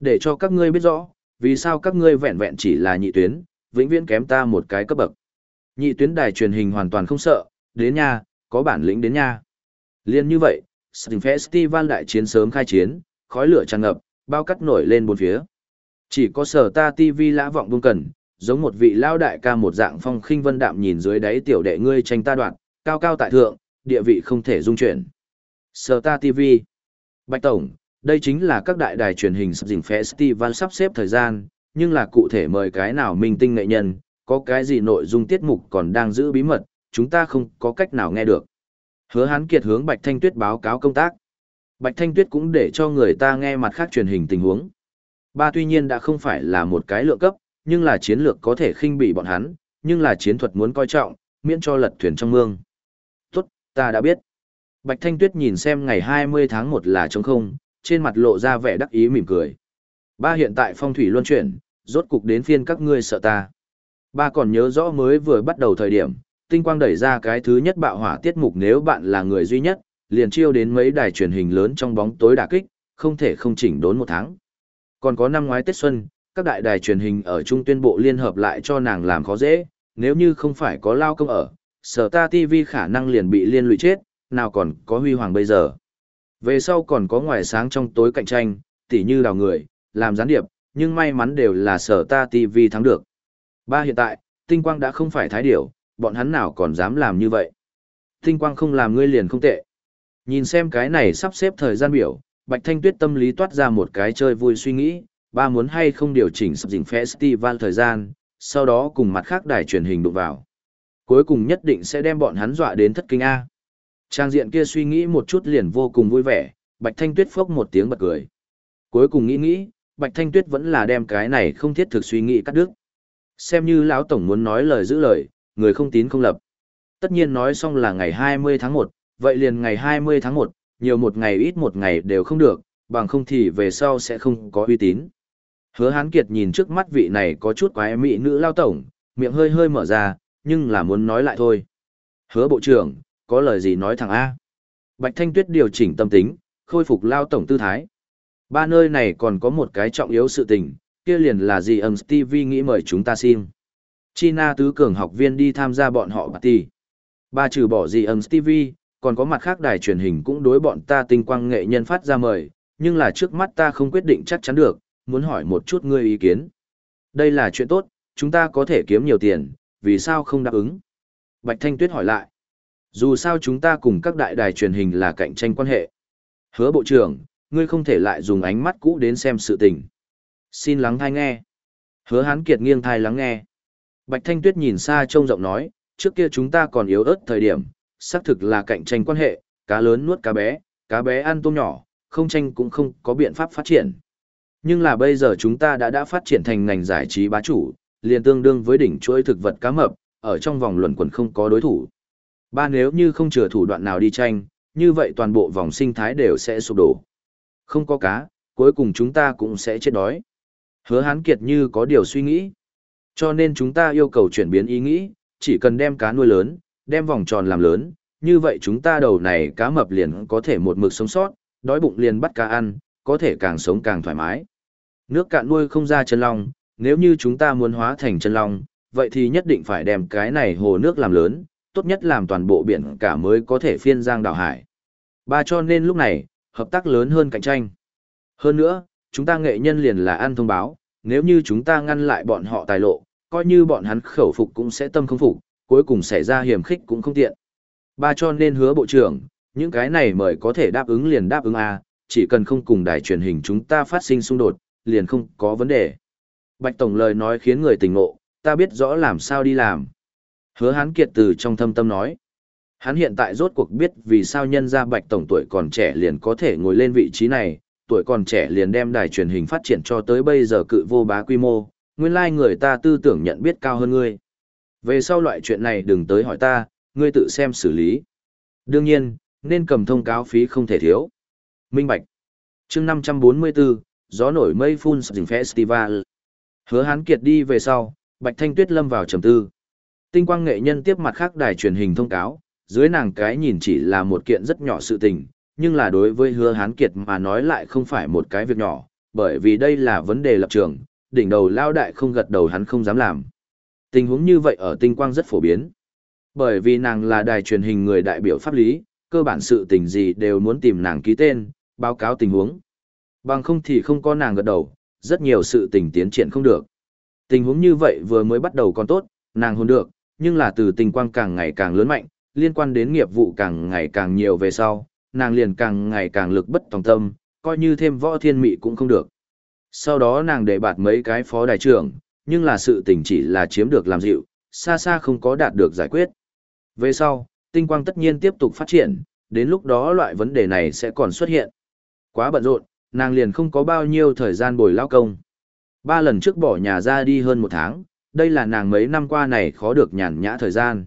Để cho các ngươi biết rõ, vì sao các ngươi vẹn vẹn chỉ là nhị tuyến, vĩnh viễn kém ta một cái cấp bậc. Nhị tuyến đài truyền hình hoàn toàn không sợ, đến nha, có bản lĩnh đến nha. Liên như vậy, Sting Festival đại chiến sớm khai chiến, khói lửa tràn ngập, bao cắt nổi lên bốn phía. Chỉ có sở ta TV lã vọng buông cần, giống một vị lao đại ca một dạng phong khinh vân đạm nhìn dưới đáy tiểu đệ ngươi tranh ta đoạn, cao cao tại thượng, địa vị không thể dung chuyển. Sở ta TV Bạch Tổng, đây chính là các đại đài truyền hình sắp dình festival sắp xếp thời gian, nhưng là cụ thể mời cái nào minh tinh nghệ nhân, có cái gì nội dung tiết mục còn đang giữ bí mật, chúng ta không có cách nào nghe được. Hứa Hán Kiệt hướng Bạch Thanh Tuyết báo cáo công tác. Bạch Thanh Tuyết cũng để cho người ta nghe mặt khác truyền hình tình huống. Ba tuy nhiên đã không phải là một cái lượng cấp, nhưng là chiến lược có thể khinh bị bọn hắn, nhưng là chiến thuật muốn coi trọng, miễn cho lật thuyền trong mương. Tốt, ta đã biết. Bạch Thanh Tuyết nhìn xem ngày 20 tháng 1 là trống không, trên mặt lộ ra vẻ đắc ý mỉm cười. Ba hiện tại phong thủy luân chuyển, rốt cục đến phiên các ngươi sợ ta. Ba còn nhớ rõ mới vừa bắt đầu thời điểm, tinh quang đẩy ra cái thứ nhất bạo hỏa tiết mục nếu bạn là người duy nhất, liền chiêu đến mấy đài truyền hình lớn trong bóng tối đả kích, không thể không chỉnh đốn một tháng. Còn có năm ngoái Tết Xuân, các đại đài truyền hình ở Trung tuyên bộ liên hợp lại cho nàng làm khó dễ, nếu như không phải có lao công ở, sở ta TV khả năng liền bị liên lụy chết, nào còn có huy hoàng bây giờ. Về sau còn có ngoài sáng trong tối cạnh tranh, tỉ như đào người, làm gián điệp, nhưng may mắn đều là sở ta TV thắng được. Ba hiện tại, tinh quang đã không phải thái điểu, bọn hắn nào còn dám làm như vậy. Tinh quang không làm ngươi liền không tệ. Nhìn xem cái này sắp xếp thời gian biểu, Bạch Thanh Tuyết tâm lý toát ra một cái chơi vui suy nghĩ, ba muốn hay không điều chỉnh sắp dình festival thời gian, sau đó cùng mặt khác đài truyền hình đụng vào. Cuối cùng nhất định sẽ đem bọn hắn dọa đến thất kinh A. Trang diện kia suy nghĩ một chút liền vô cùng vui vẻ, Bạch Thanh Tuyết phốc một tiếng bật cười. Cuối cùng nghĩ nghĩ, Bạch Thanh Tuyết vẫn là đem cái này không thiết thực suy nghĩ cắt đứt. Xem như lão tổng muốn nói lời giữ lời, người không tín không lập. Tất nhiên nói xong là ngày 20 tháng 1, vậy liền ngày 20 tháng 1, nhiều một ngày ít một ngày đều không được, bằng không thì về sau sẽ không có uy tín. Hứa Hán Kiệt nhìn trước mắt vị này có chút quái mỹ nữ lao tổng, miệng hơi hơi mở ra, nhưng là muốn nói lại thôi. Hứa bộ trưởng, có lời gì nói thẳng A. Bạch Thanh Tuyết điều chỉnh tâm tính, khôi phục lao tổng tư thái. Ba nơi này còn có một cái trọng yếu sự tình, kia liền là gì ầm TV nghĩ mời chúng ta xin. China tứ cường học viên đi tham gia bọn họ party. Ba trừ bỏ gì ầm TV, còn có mặt khác đài truyền hình cũng đối bọn ta tinh quang nghệ nhân phát ra mời, nhưng là trước mắt ta không quyết định chắc chắn được, muốn hỏi một chút ngươi ý kiến. Đây là chuyện tốt, chúng ta có thể kiếm nhiều tiền, vì sao không đáp ứng? Bạch Thanh Tuyết hỏi lại. Dù sao chúng ta cùng các đại đài truyền hình là cạnh tranh quan hệ. Hứa bộ trưởng, ngươi không thể lại dùng ánh mắt cũ đến xem sự tình. Xin lắng thai nghe. Hứa hán kiệt nghiêng thai lắng nghe. Bạch Thanh Tuyết nhìn xa trông rộng nói, trước kia chúng ta còn yếu ớt thời điểm, xác thực là cạnh tranh quan hệ, cá lớn nuốt cá bé, cá bé ăn tôm nhỏ, không tranh cũng không có biện pháp phát triển. Nhưng là bây giờ chúng ta đã đã phát triển thành ngành giải trí bá chủ, liền tương đương với đỉnh chuỗi thực vật cá mập, ở trong vòng luận quần không có đối thủ. Ba nếu như không chừa thủ đoạn nào đi tranh, như vậy toàn bộ vòng sinh thái đều sẽ sụp đổ. Không có cá, cuối cùng chúng ta cũng sẽ chết đói. Hứa hán kiệt như có điều suy nghĩ. Cho nên chúng ta yêu cầu chuyển biến ý nghĩ, chỉ cần đem cá nuôi lớn, đem vòng tròn làm lớn, như vậy chúng ta đầu này cá mập liền có thể một mực sống sót, đói bụng liền bắt cá ăn, có thể càng sống càng thoải mái. Nước cạn nuôi không ra chân long, nếu như chúng ta muốn hóa thành chân long, vậy thì nhất định phải đem cái này hồ nước làm lớn, tốt nhất làm toàn bộ biển cả mới có thể phiên giang đảo hải. Ba cho nên lúc này, hợp tác lớn hơn cạnh tranh. Hơn nữa, chúng ta nghệ nhân liền là ăn thông báo, nếu như chúng ta ngăn lại bọn họ tài lộ, coi như bọn hắn khẩu phục cũng sẽ tâm không phục, cuối cùng xảy ra hiểm khích cũng không tiện. Ba cho nên hứa bộ trưởng, những cái này mời có thể đáp ứng liền đáp ứng A, chỉ cần không cùng đài truyền hình chúng ta phát sinh xung đột, liền không có vấn đề. Bạch Tổng lời nói khiến người tỉnh ngộ, ta biết rõ làm sao đi làm. Hứa Hán Kiệt từ trong thâm tâm nói. Hắn hiện tại rốt cuộc biết vì sao nhân gia Bạch Tổng tuổi còn trẻ liền có thể ngồi lên vị trí này, tuổi còn trẻ liền đem đài truyền hình phát triển cho tới bây giờ cự vô bá quy mô, nguyên lai người ta tư tưởng nhận biết cao hơn ngươi. Về sau loại chuyện này đừng tới hỏi ta, ngươi tự xem xử lý. Đương nhiên, nên cầm thông cáo phí không thể thiếu. Minh Bạch. chương 544, gió nổi mây phun sừng festival. Hứa Hán Kiệt đi về sau, Bạch Thanh Tuyết lâm vào trầm tư. Tinh quang nghệ nhân tiếp mặt khác đài truyền hình thông cáo, dưới nàng cái nhìn chỉ là một kiện rất nhỏ sự tình, nhưng là đối với hứa hán kiệt mà nói lại không phải một cái việc nhỏ, bởi vì đây là vấn đề lập trường, đỉnh đầu lao đại không gật đầu hắn không dám làm. Tình huống như vậy ở tinh quang rất phổ biến. Bởi vì nàng là đài truyền hình người đại biểu pháp lý, cơ bản sự tình gì đều muốn tìm nàng ký tên, báo cáo tình huống. Bằng không thì không có nàng gật đầu, rất nhiều sự tình tiến triển không được. Tình huống như vậy vừa mới bắt đầu còn tốt, nàng hôn được, nhưng là từ tình quang càng ngày càng lớn mạnh, liên quan đến nghiệp vụ càng ngày càng nhiều về sau, nàng liền càng ngày càng lực bất tòng tâm, coi như thêm võ thiên mị cũng không được. Sau đó nàng để bạt mấy cái phó đại trưởng, nhưng là sự tình chỉ là chiếm được làm dịu, xa xa không có đạt được giải quyết. Về sau, tinh quang tất nhiên tiếp tục phát triển, đến lúc đó loại vấn đề này sẽ còn xuất hiện. Quá bận rộn, nàng liền không có bao nhiêu thời gian bồi lao công. Ba lần trước bỏ nhà ra đi hơn một tháng, đây là nàng mấy năm qua này khó được nhàn nhã thời gian.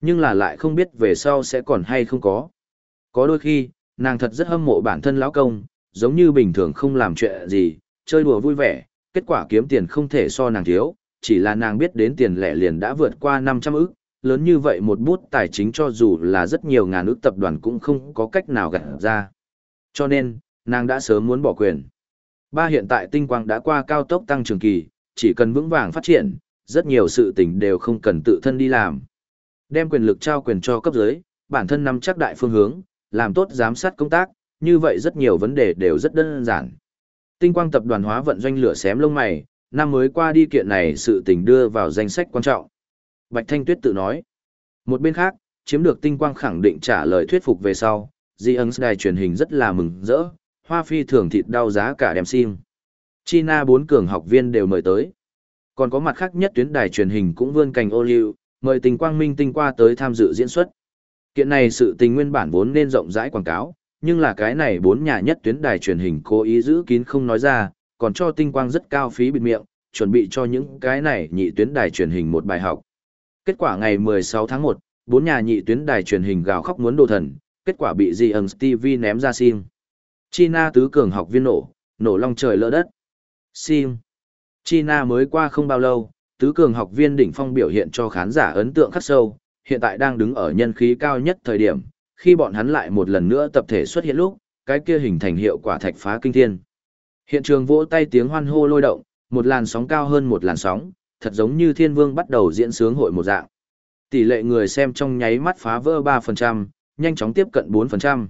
Nhưng là lại không biết về sau sẽ còn hay không có. Có đôi khi, nàng thật rất hâm mộ bản thân lão công, giống như bình thường không làm chuyện gì, chơi đùa vui vẻ, kết quả kiếm tiền không thể so nàng thiếu, chỉ là nàng biết đến tiền lẻ liền đã vượt qua 500 ức, lớn như vậy một bút tài chính cho dù là rất nhiều ngàn ức tập đoàn cũng không có cách nào gặt ra. Cho nên, nàng đã sớm muốn bỏ quyền. Ba hiện tại tinh quang đã qua cao tốc tăng trưởng kỳ, chỉ cần vững vàng phát triển, rất nhiều sự tình đều không cần tự thân đi làm. Đem quyền lực trao quyền cho cấp dưới, bản thân nắm chắc đại phương hướng, làm tốt giám sát công tác, như vậy rất nhiều vấn đề đều rất đơn giản. Tinh quang tập đoàn hóa vận doanh lửa xém lông mày, năm mới qua đi kiện này sự tình đưa vào danh sách quan trọng. Bạch Thanh Tuyết tự nói. Một bên khác, chiếm được tinh quang khẳng định trả lời thuyết phục về sau, Di ấn đài truyền hình rất là mừng rỡ, hoa phi thường thịt đau giá cả đem sim. China bốn cường học viên đều mời tới. Còn có mặt khác nhất tuyến đài truyền hình cũng vươn cành ô liu, mời tình quang minh tinh qua tới tham dự diễn xuất. Kiện này sự tình nguyên bản vốn nên rộng rãi quảng cáo, nhưng là cái này bốn nhà nhất tuyến đài truyền hình cố ý giữ kín không nói ra, còn cho tinh quang rất cao phí bịt miệng, chuẩn bị cho những cái này nhị tuyến đài truyền hình một bài học. Kết quả ngày 16 tháng 1, bốn nhà nhị tuyến đài truyền hình gào khóc muốn đồ thần, kết quả bị Zion TV ném ra sim. China tứ cường học viên nổ, nổ long trời lỡ đất. Sim. China mới qua không bao lâu, tứ cường học viên đỉnh phong biểu hiện cho khán giả ấn tượng khắc sâu, hiện tại đang đứng ở nhân khí cao nhất thời điểm, khi bọn hắn lại một lần nữa tập thể xuất hiện lúc, cái kia hình thành hiệu quả thạch phá kinh thiên. Hiện trường vỗ tay tiếng hoan hô lôi động, một làn sóng cao hơn một làn sóng, thật giống như thiên vương bắt đầu diễn sướng hội một dạng. Tỷ lệ người xem trong nháy mắt phá vỡ 3%, nhanh chóng tiếp cận 4%.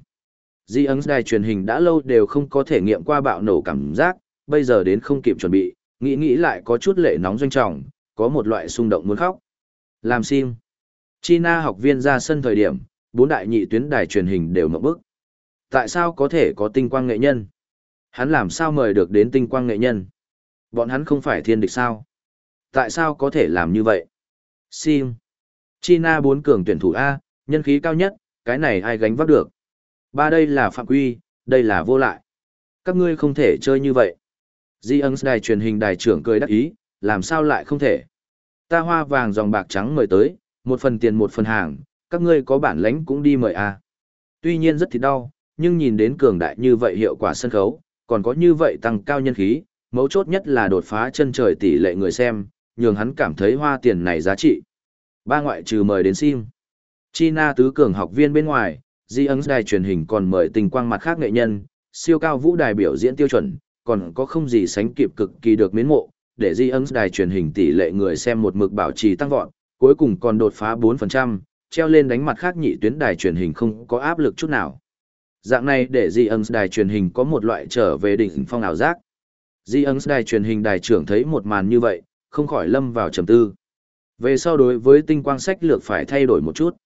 Di ấn đài truyền hình đã lâu đều không có thể nghiệm qua bạo nổ cảm giác, bây giờ đến không kịp chuẩn bị, nghĩ nghĩ lại có chút lệ nóng doanh trọng, có một loại xung động muốn khóc. Làm sim. China học viên ra sân thời điểm, bốn đại nhị tuyến đài truyền hình đều ngậm bức. Tại sao có thể có tinh quang nghệ nhân? Hắn làm sao mời được đến tinh quang nghệ nhân? Bọn hắn không phải thiên địch sao? Tại sao có thể làm như vậy? Sim. China bốn cường tuyển thủ A, nhân khí cao nhất, cái này ai gánh vác được? Ba đây là phạm quy, đây là vô lại. Các ngươi không thể chơi như vậy. Di ân đài truyền hình đài trưởng cười đắc ý, làm sao lại không thể? Ta hoa vàng dòng bạc trắng mời tới, một phần tiền một phần hàng, các ngươi có bản lãnh cũng đi mời à? Tuy nhiên rất thì đau, nhưng nhìn đến cường đại như vậy hiệu quả sân khấu, còn có như vậy tăng cao nhân khí, mấu chốt nhất là đột phá chân trời tỷ lệ người xem, nhường hắn cảm thấy hoa tiền này giá trị. Ba ngoại trừ mời đến sim. China tứ cường học viên bên ngoài, di ấn đài truyền hình còn mời tình quang mặt khác nghệ nhân, siêu cao vũ đài biểu diễn tiêu chuẩn, còn có không gì sánh kịp cực kỳ được miến mộ, để di ấn đài truyền hình tỷ lệ người xem một mực bảo trì tăng vọt, cuối cùng còn đột phá 4%, treo lên đánh mặt khác nhị tuyến đài truyền hình không có áp lực chút nào. Dạng này để di ấn đài truyền hình có một loại trở về đỉnh phong ảo giác. Di ấn đài truyền hình đài trưởng thấy một màn như vậy, không khỏi lâm vào trầm tư. Về sau đối với tinh quang sách lược phải thay đổi một chút.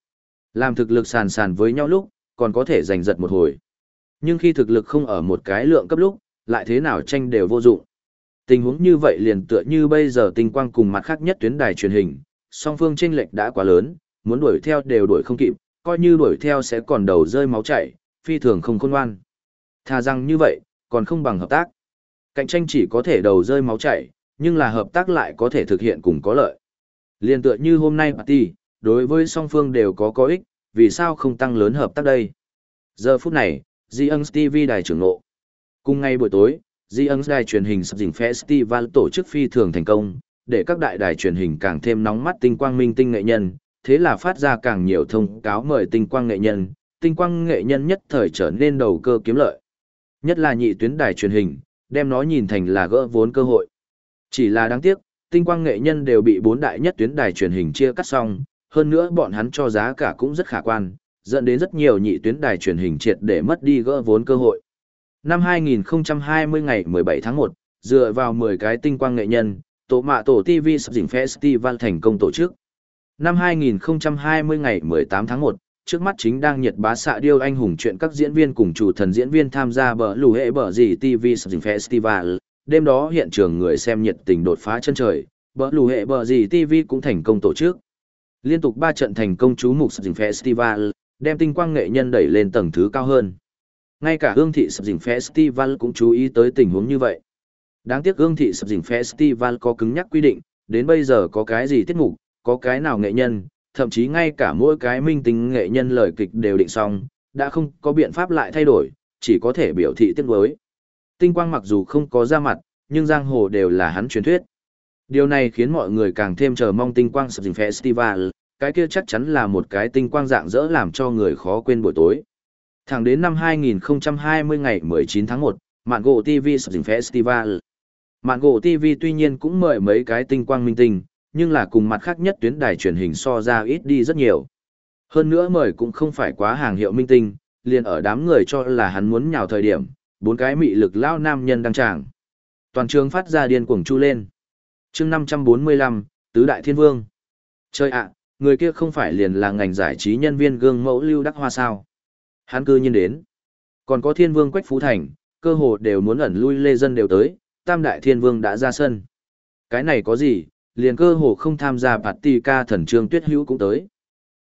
Làm thực lực sàn sàn với nhau lúc, còn có thể giành giật một hồi. Nhưng khi thực lực không ở một cái lượng cấp lúc, lại thế nào tranh đều vô dụng. Tình huống như vậy liền tựa như bây giờ tinh quang cùng mặt khác nhất tuyến đài truyền hình, song phương chênh lệch đã quá lớn, muốn đuổi theo đều đuổi không kịp, coi như đuổi theo sẽ còn đầu rơi máu chảy, phi thường không khôn ngoan. Thà rằng như vậy, còn không bằng hợp tác. Cạnh tranh chỉ có thể đầu rơi máu chảy, nhưng là hợp tác lại có thể thực hiện cùng có lợi. Liên tựa như hôm nay party, đối với song phương đều có có ích, vì sao không tăng lớn hợp tác đây? Giờ phút này, Di TV đài trưởng ngộ. Cùng ngày buổi tối, Di ấn đài truyền hình sắp dình festival tổ chức phi thường thành công, để các đại đài truyền hình càng thêm nóng mắt tinh quang minh tinh nghệ nhân, thế là phát ra càng nhiều thông cáo mời tinh quang nghệ nhân, tinh quang nghệ nhân nhất thời trở nên đầu cơ kiếm lợi. Nhất là nhị tuyến đài truyền hình, đem nó nhìn thành là gỡ vốn cơ hội. Chỉ là đáng tiếc, tinh quang nghệ nhân đều bị bốn đại nhất tuyến đài truyền hình chia cắt xong, hơn nữa bọn hắn cho giá cả cũng rất khả quan, dẫn đến rất nhiều nhị tuyến đài truyền hình triệt để mất đi gỡ vốn cơ hội. Năm 2020 ngày 17 tháng 1, dựa vào 10 cái tinh quang nghệ nhân, tổ mạ tổ TV sắp dình festival thành công tổ chức. Năm 2020 ngày 18 tháng 1, trước mắt chính đang nhiệt bá xạ điêu anh hùng chuyện các diễn viên cùng chủ thần diễn viên tham gia bờ lù hệ bờ gì TV sắp dình festival. Đêm đó hiện trường người xem nhiệt tình đột phá chân trời, bờ lù hệ bờ gì TV cũng thành công tổ chức. Liên tục 3 trận thành công chú mục sắp dình festival, đem tinh quang nghệ nhân đẩy lên tầng thứ cao hơn. Ngay cả hương thị sập dình festival cũng chú ý tới tình huống như vậy. Đáng tiếc hương thị sập dình festival có cứng nhắc quy định, đến bây giờ có cái gì tiết mục, có cái nào nghệ nhân, thậm chí ngay cả mỗi cái minh tinh nghệ nhân lời kịch đều định xong, đã không có biện pháp lại thay đổi, chỉ có thể biểu thị tiếc nuối. Tinh quang mặc dù không có ra mặt, nhưng giang hồ đều là hắn truyền thuyết. Điều này khiến mọi người càng thêm chờ mong tinh quang sập dình festival, cái kia chắc chắn là một cái tinh quang dạng dỡ làm cho người khó quên buổi tối. Thẳng đến năm 2020 ngày 19 tháng 1, Mạn Gỗ TV sập festival. Mạn Gỗ TV tuy nhiên cũng mời mấy cái tinh quang minh tinh, nhưng là cùng mặt khác nhất tuyến đài truyền hình so ra ít đi rất nhiều. Hơn nữa mời cũng không phải quá hàng hiệu minh tinh, liền ở đám người cho là hắn muốn nhào thời điểm, bốn cái mị lực lao nam nhân đăng tràng. Toàn trường phát ra điên cuồng chu lên. chương 545, Tứ Đại Thiên Vương. Chơi ạ, người kia không phải liền là ngành giải trí nhân viên gương mẫu lưu đắc hoa sao. Hắn cư nhiên đến. Còn có thiên vương Quách Phú Thành, cơ hồ đều muốn ẩn lui lê dân đều tới, tam đại thiên vương đã ra sân. Cái này có gì, liền cơ hồ không tham gia bạt tì ca thần trương tuyết hữu cũng tới.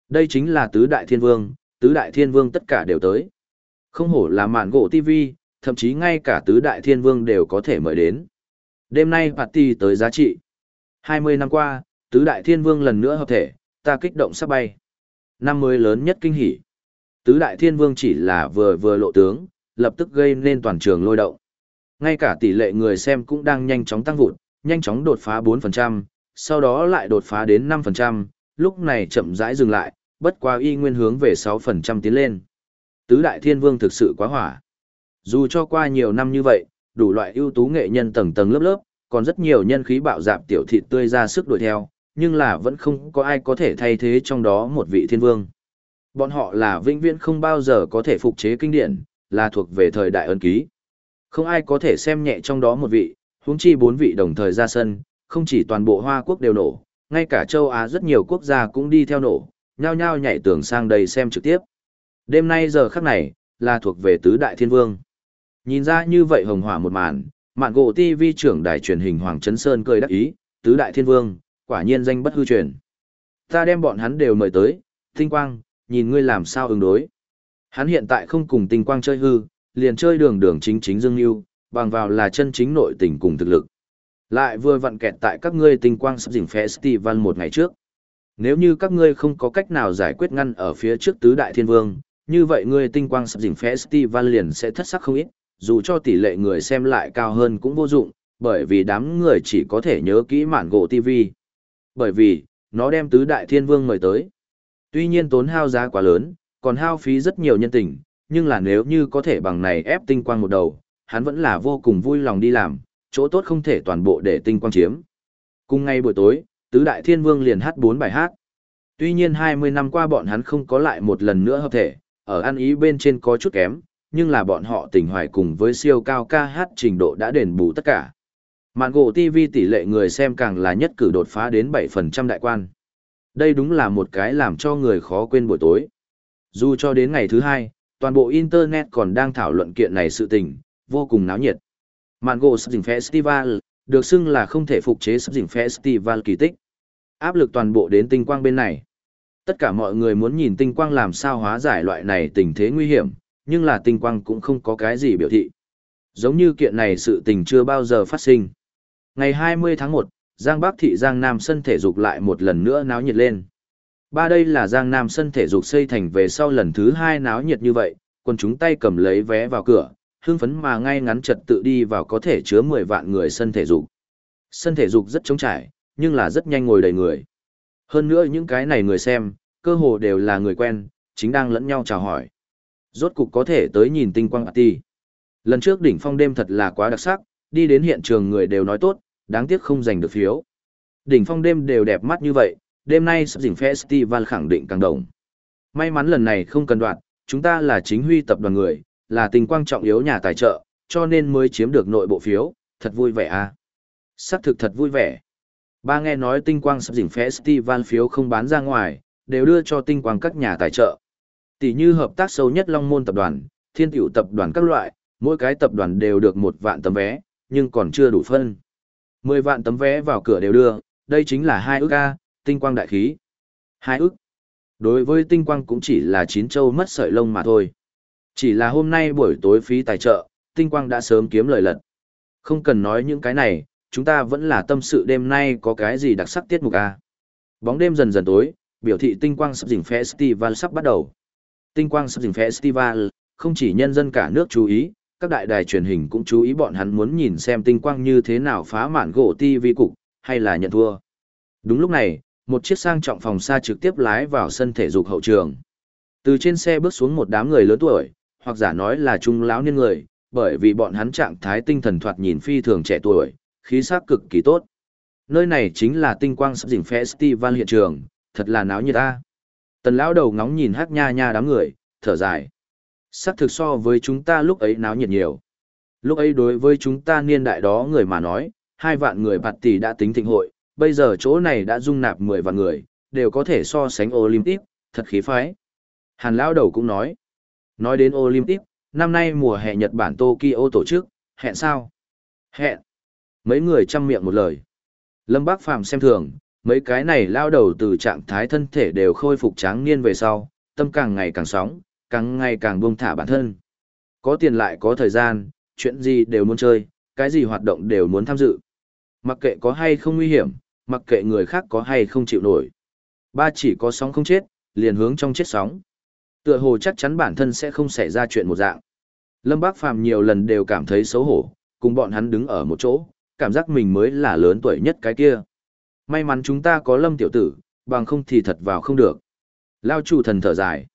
Đây chính là tứ đại thiên vương, tứ đại thiên vương tất cả đều tới. Không hổ là mạn gỗ TV, thậm chí ngay cả tứ đại thiên vương đều có thể mời đến. Đêm nay party tới giá trị. 20 năm qua, tứ đại thiên vương lần nữa hợp thể, ta kích động sắp bay. Năm mới lớn nhất kinh hỉ. Tứ đại thiên vương chỉ là vừa vừa lộ tướng, lập tức gây nên toàn trường lôi động. Ngay cả tỷ lệ người xem cũng đang nhanh chóng tăng vụt, nhanh chóng đột phá 4%, sau đó lại đột phá đến 5%, lúc này chậm rãi dừng lại, bất quá y nguyên hướng về 6% tiến lên. Tứ đại thiên vương thực sự quá hỏa. Dù cho qua nhiều năm như vậy, đủ loại ưu tú nghệ nhân tầng tầng lớp lớp, còn rất nhiều nhân khí bạo dạp tiểu thịt tươi ra sức đuổi theo, nhưng là vẫn không có ai có thể thay thế trong đó một vị thiên vương. Bọn họ là vĩnh viễn không bao giờ có thể phục chế kinh điển, là thuộc về thời đại ân ký. Không ai có thể xem nhẹ trong đó một vị, huống chi bốn vị đồng thời ra sân, không chỉ toàn bộ Hoa quốc đều nổ, ngay cả châu Á rất nhiều quốc gia cũng đi theo nổ, nhao nhao nhảy tường sang đây xem trực tiếp. Đêm nay giờ khắc này, là thuộc về tứ đại thiên vương. Nhìn ra như vậy hồng hỏa một màn, mạn gỗ TV trưởng đài truyền hình Hoàng Trấn Sơn cười đắc ý, tứ đại thiên vương, quả nhiên danh bất hư truyền. Ta đem bọn hắn đều mời tới, tinh quang, nhìn ngươi làm sao ứng đối. Hắn hiện tại không cùng tinh quang chơi hư, liền chơi đường đường chính chính dương yêu, bằng vào là chân chính nội tình cùng thực lực. Lại vừa vặn kẹt tại các ngươi tinh quang sắp dình festival một ngày trước. Nếu như các ngươi không có cách nào giải quyết ngăn ở phía trước tứ đại thiên vương, như vậy ngươi tinh quang sắp dình festival liền sẽ thất sắc không ít, dù cho tỷ lệ người xem lại cao hơn cũng vô dụng, bởi vì đám người chỉ có thể nhớ kỹ mản gỗ TV. Bởi vì, nó đem tứ đại thiên vương mời tới. Tuy nhiên tốn hao giá quá lớn, còn hao phí rất nhiều nhân tình, nhưng là nếu như có thể bằng này ép tinh quang một đầu, hắn vẫn là vô cùng vui lòng đi làm, chỗ tốt không thể toàn bộ để tinh quang chiếm. Cùng ngay buổi tối, tứ đại thiên vương liền hát bốn bài hát. Tuy nhiên 20 năm qua bọn hắn không có lại một lần nữa hợp thể, ở ăn ý bên trên có chút kém, nhưng là bọn họ tình hoài cùng với siêu cao ca hát trình độ đã đền bù tất cả. Mạn gỗ TV tỷ lệ người xem càng là nhất cử đột phá đến 7% đại quan. Đây đúng là một cái làm cho người khó quên buổi tối. Dù cho đến ngày thứ hai, toàn bộ Internet còn đang thảo luận kiện này sự tình, vô cùng náo nhiệt. Mạn gỗ Sắp Festival, được xưng là không thể phục chế Sắp Festival kỳ tích. Áp lực toàn bộ đến tinh quang bên này. Tất cả mọi người muốn nhìn tinh quang làm sao hóa giải loại này tình thế nguy hiểm, nhưng là tinh quang cũng không có cái gì biểu thị. Giống như kiện này sự tình chưa bao giờ phát sinh. Ngày 20 tháng 1, Giang Bắc thị Giang Nam sân thể dục lại một lần nữa náo nhiệt lên. Ba đây là Giang Nam sân thể dục xây thành về sau lần thứ hai náo nhiệt như vậy, quân chúng tay cầm lấy vé vào cửa, hưng phấn mà ngay ngắn trật tự đi vào có thể chứa 10 vạn người sân thể dục. Sân thể dục rất trống trải, nhưng là rất nhanh ngồi đầy người. Hơn nữa những cái này người xem, cơ hồ đều là người quen, chính đang lẫn nhau chào hỏi. Rốt cục có thể tới nhìn tinh quang party. Lần trước đỉnh phong đêm thật là quá đặc sắc, đi đến hiện trường người đều nói tốt, đáng tiếc không giành được phiếu. Đỉnh phong đêm đều đẹp mắt như vậy, đêm nay sắp dình festival khẳng định càng đồng. May mắn lần này không cần đoạn, chúng ta là chính huy tập đoàn người, là tình quang trọng yếu nhà tài trợ, cho nên mới chiếm được nội bộ phiếu, thật vui vẻ à. Sắc thực thật vui vẻ. Ba nghe nói tinh quang sắp dình festival phiếu không bán ra ngoài, đều đưa cho tinh quang các nhà tài trợ. Tỷ như hợp tác sâu nhất Long Môn tập đoàn, Thiên Tiểu tập đoàn các loại, mỗi cái tập đoàn đều được một vạn tấm vé, nhưng còn chưa đủ phân. Mười vạn tấm vé vào cửa đều đưa, đây chính là hai ước A, tinh quang đại khí. Hai ước. Đối với tinh quang cũng chỉ là chín châu mất sợi lông mà thôi. Chỉ là hôm nay buổi tối phí tài trợ, tinh quang đã sớm kiếm lời lật. Không cần nói những cái này, chúng ta vẫn là tâm sự đêm nay có cái gì đặc sắc tiết mục A. Bóng đêm dần dần tối, biểu thị tinh quang sắp dình festival sắp bắt đầu. Tinh quang sắp dình festival, không chỉ nhân dân cả nước chú ý, các đại đài truyền hình cũng chú ý bọn hắn muốn nhìn xem tinh quang như thế nào phá mạn gỗ ti vi cục, hay là nhận thua. Đúng lúc này, một chiếc sang trọng phòng xa trực tiếp lái vào sân thể dục hậu trường. Từ trên xe bước xuống một đám người lớn tuổi, hoặc giả nói là trung lão niên người, bởi vì bọn hắn trạng thái tinh thần thoạt nhìn phi thường trẻ tuổi, khí sắc cực kỳ tốt. Nơi này chính là tinh quang sắp dình festival hiện trường, thật là náo nhiệt ta. Tần lão đầu ngóng nhìn hát nha nha đám người, thở dài xác thực so với chúng ta lúc ấy náo nhiệt nhiều. Lúc ấy đối với chúng ta niên đại đó người mà nói, hai vạn người bạt tỷ đã tính thịnh hội, bây giờ chỗ này đã dung nạp mười vạn người, đều có thể so sánh Olympic, thật khí phái. Hàn lão đầu cũng nói. Nói đến Olympic, năm nay mùa hè Nhật Bản Tokyo tổ chức, hẹn sao? Hẹn. Mấy người chăm miệng một lời. Lâm Bác Phàm xem thường, mấy cái này lao đầu từ trạng thái thân thể đều khôi phục tráng niên về sau, tâm càng ngày càng sóng, càng ngày càng buông thả bản thân. Có tiền lại có thời gian, chuyện gì đều muốn chơi, cái gì hoạt động đều muốn tham dự. Mặc kệ có hay không nguy hiểm, mặc kệ người khác có hay không chịu nổi. Ba chỉ có sóng không chết, liền hướng trong chết sóng. Tựa hồ chắc chắn bản thân sẽ không xảy ra chuyện một dạng. Lâm Bác Phàm nhiều lần đều cảm thấy xấu hổ, cùng bọn hắn đứng ở một chỗ, cảm giác mình mới là lớn tuổi nhất cái kia. May mắn chúng ta có Lâm tiểu tử, bằng không thì thật vào không được. Lao chủ thần thở dài.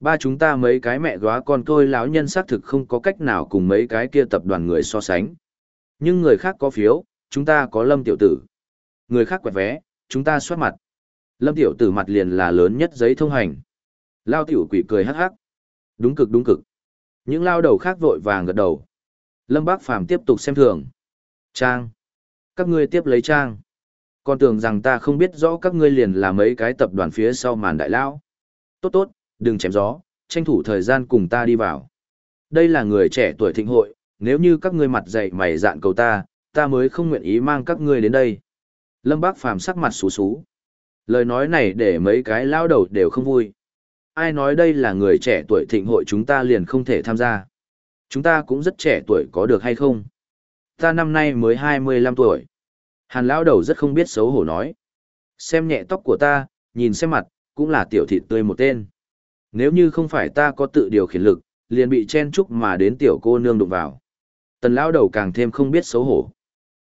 Ba chúng ta mấy cái mẹ góa con tôi lão nhân xác thực không có cách nào cùng mấy cái kia tập đoàn người so sánh. Nhưng người khác có phiếu, chúng ta có lâm tiểu tử. Người khác quẹt vé, chúng ta soát mặt. Lâm tiểu tử mặt liền là lớn nhất giấy thông hành. Lao tiểu quỷ cười hắc hắc. Đúng cực đúng cực. Những lao đầu khác vội vàng gật đầu. Lâm Bác Phàm tiếp tục xem thường. Trang. Các ngươi tiếp lấy trang. con tưởng rằng ta không biết rõ các ngươi liền là mấy cái tập đoàn phía sau màn đại lao. Tốt tốt, đừng chém gió, tranh thủ thời gian cùng ta đi vào. Đây là người trẻ tuổi thịnh hội, nếu như các ngươi mặt dày mày dạn cầu ta, ta mới không nguyện ý mang các ngươi đến đây. Lâm Bác Phàm sắc mặt xú xú. Lời nói này để mấy cái lao đầu đều không vui. Ai nói đây là người trẻ tuổi thịnh hội chúng ta liền không thể tham gia. Chúng ta cũng rất trẻ tuổi có được hay không? Ta năm nay mới 25 tuổi. Hàn lão đầu rất không biết xấu hổ nói. Xem nhẹ tóc của ta, nhìn xem mặt, cũng là tiểu thịt tươi một tên. Nếu như không phải ta có tự điều khiển lực, liền bị chen chúc mà đến tiểu cô nương đụng vào. Tần lão đầu càng thêm không biết xấu hổ.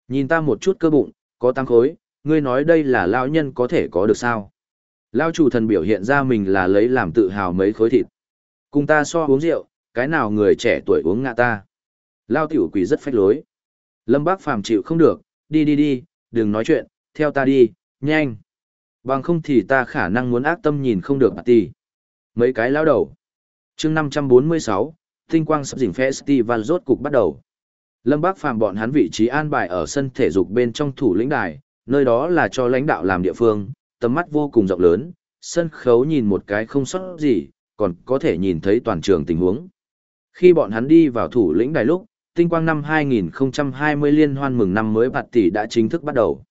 Nhìn ta một chút cơ bụng, có tăng khối, ngươi nói đây là lão nhân có thể có được sao? Lão chủ thần biểu hiện ra mình là lấy làm tự hào mấy khối thịt. Cùng ta so uống rượu, cái nào người trẻ tuổi uống ngạ ta. Lão tiểu quỷ rất phách lối. Lâm Bác Phàm chịu không được, đi đi đi, đừng nói chuyện, theo ta đi, nhanh. Bằng không thì ta khả năng muốn ác tâm nhìn không được bà ti. Mấy cái lão đầu. chương 546, Tinh quang sắp dình festival rốt cục bắt đầu. Lâm Bác Phàm bọn hắn vị trí an bài ở sân thể dục bên trong thủ lĩnh đài, nơi đó là cho lãnh đạo làm địa phương, tầm mắt vô cùng rộng lớn, sân khấu nhìn một cái không sót gì, còn có thể nhìn thấy toàn trường tình huống. Khi bọn hắn đi vào thủ lĩnh đài lúc, tinh quang năm 2020 liên hoan mừng năm mới bạt tỷ đã chính thức bắt đầu.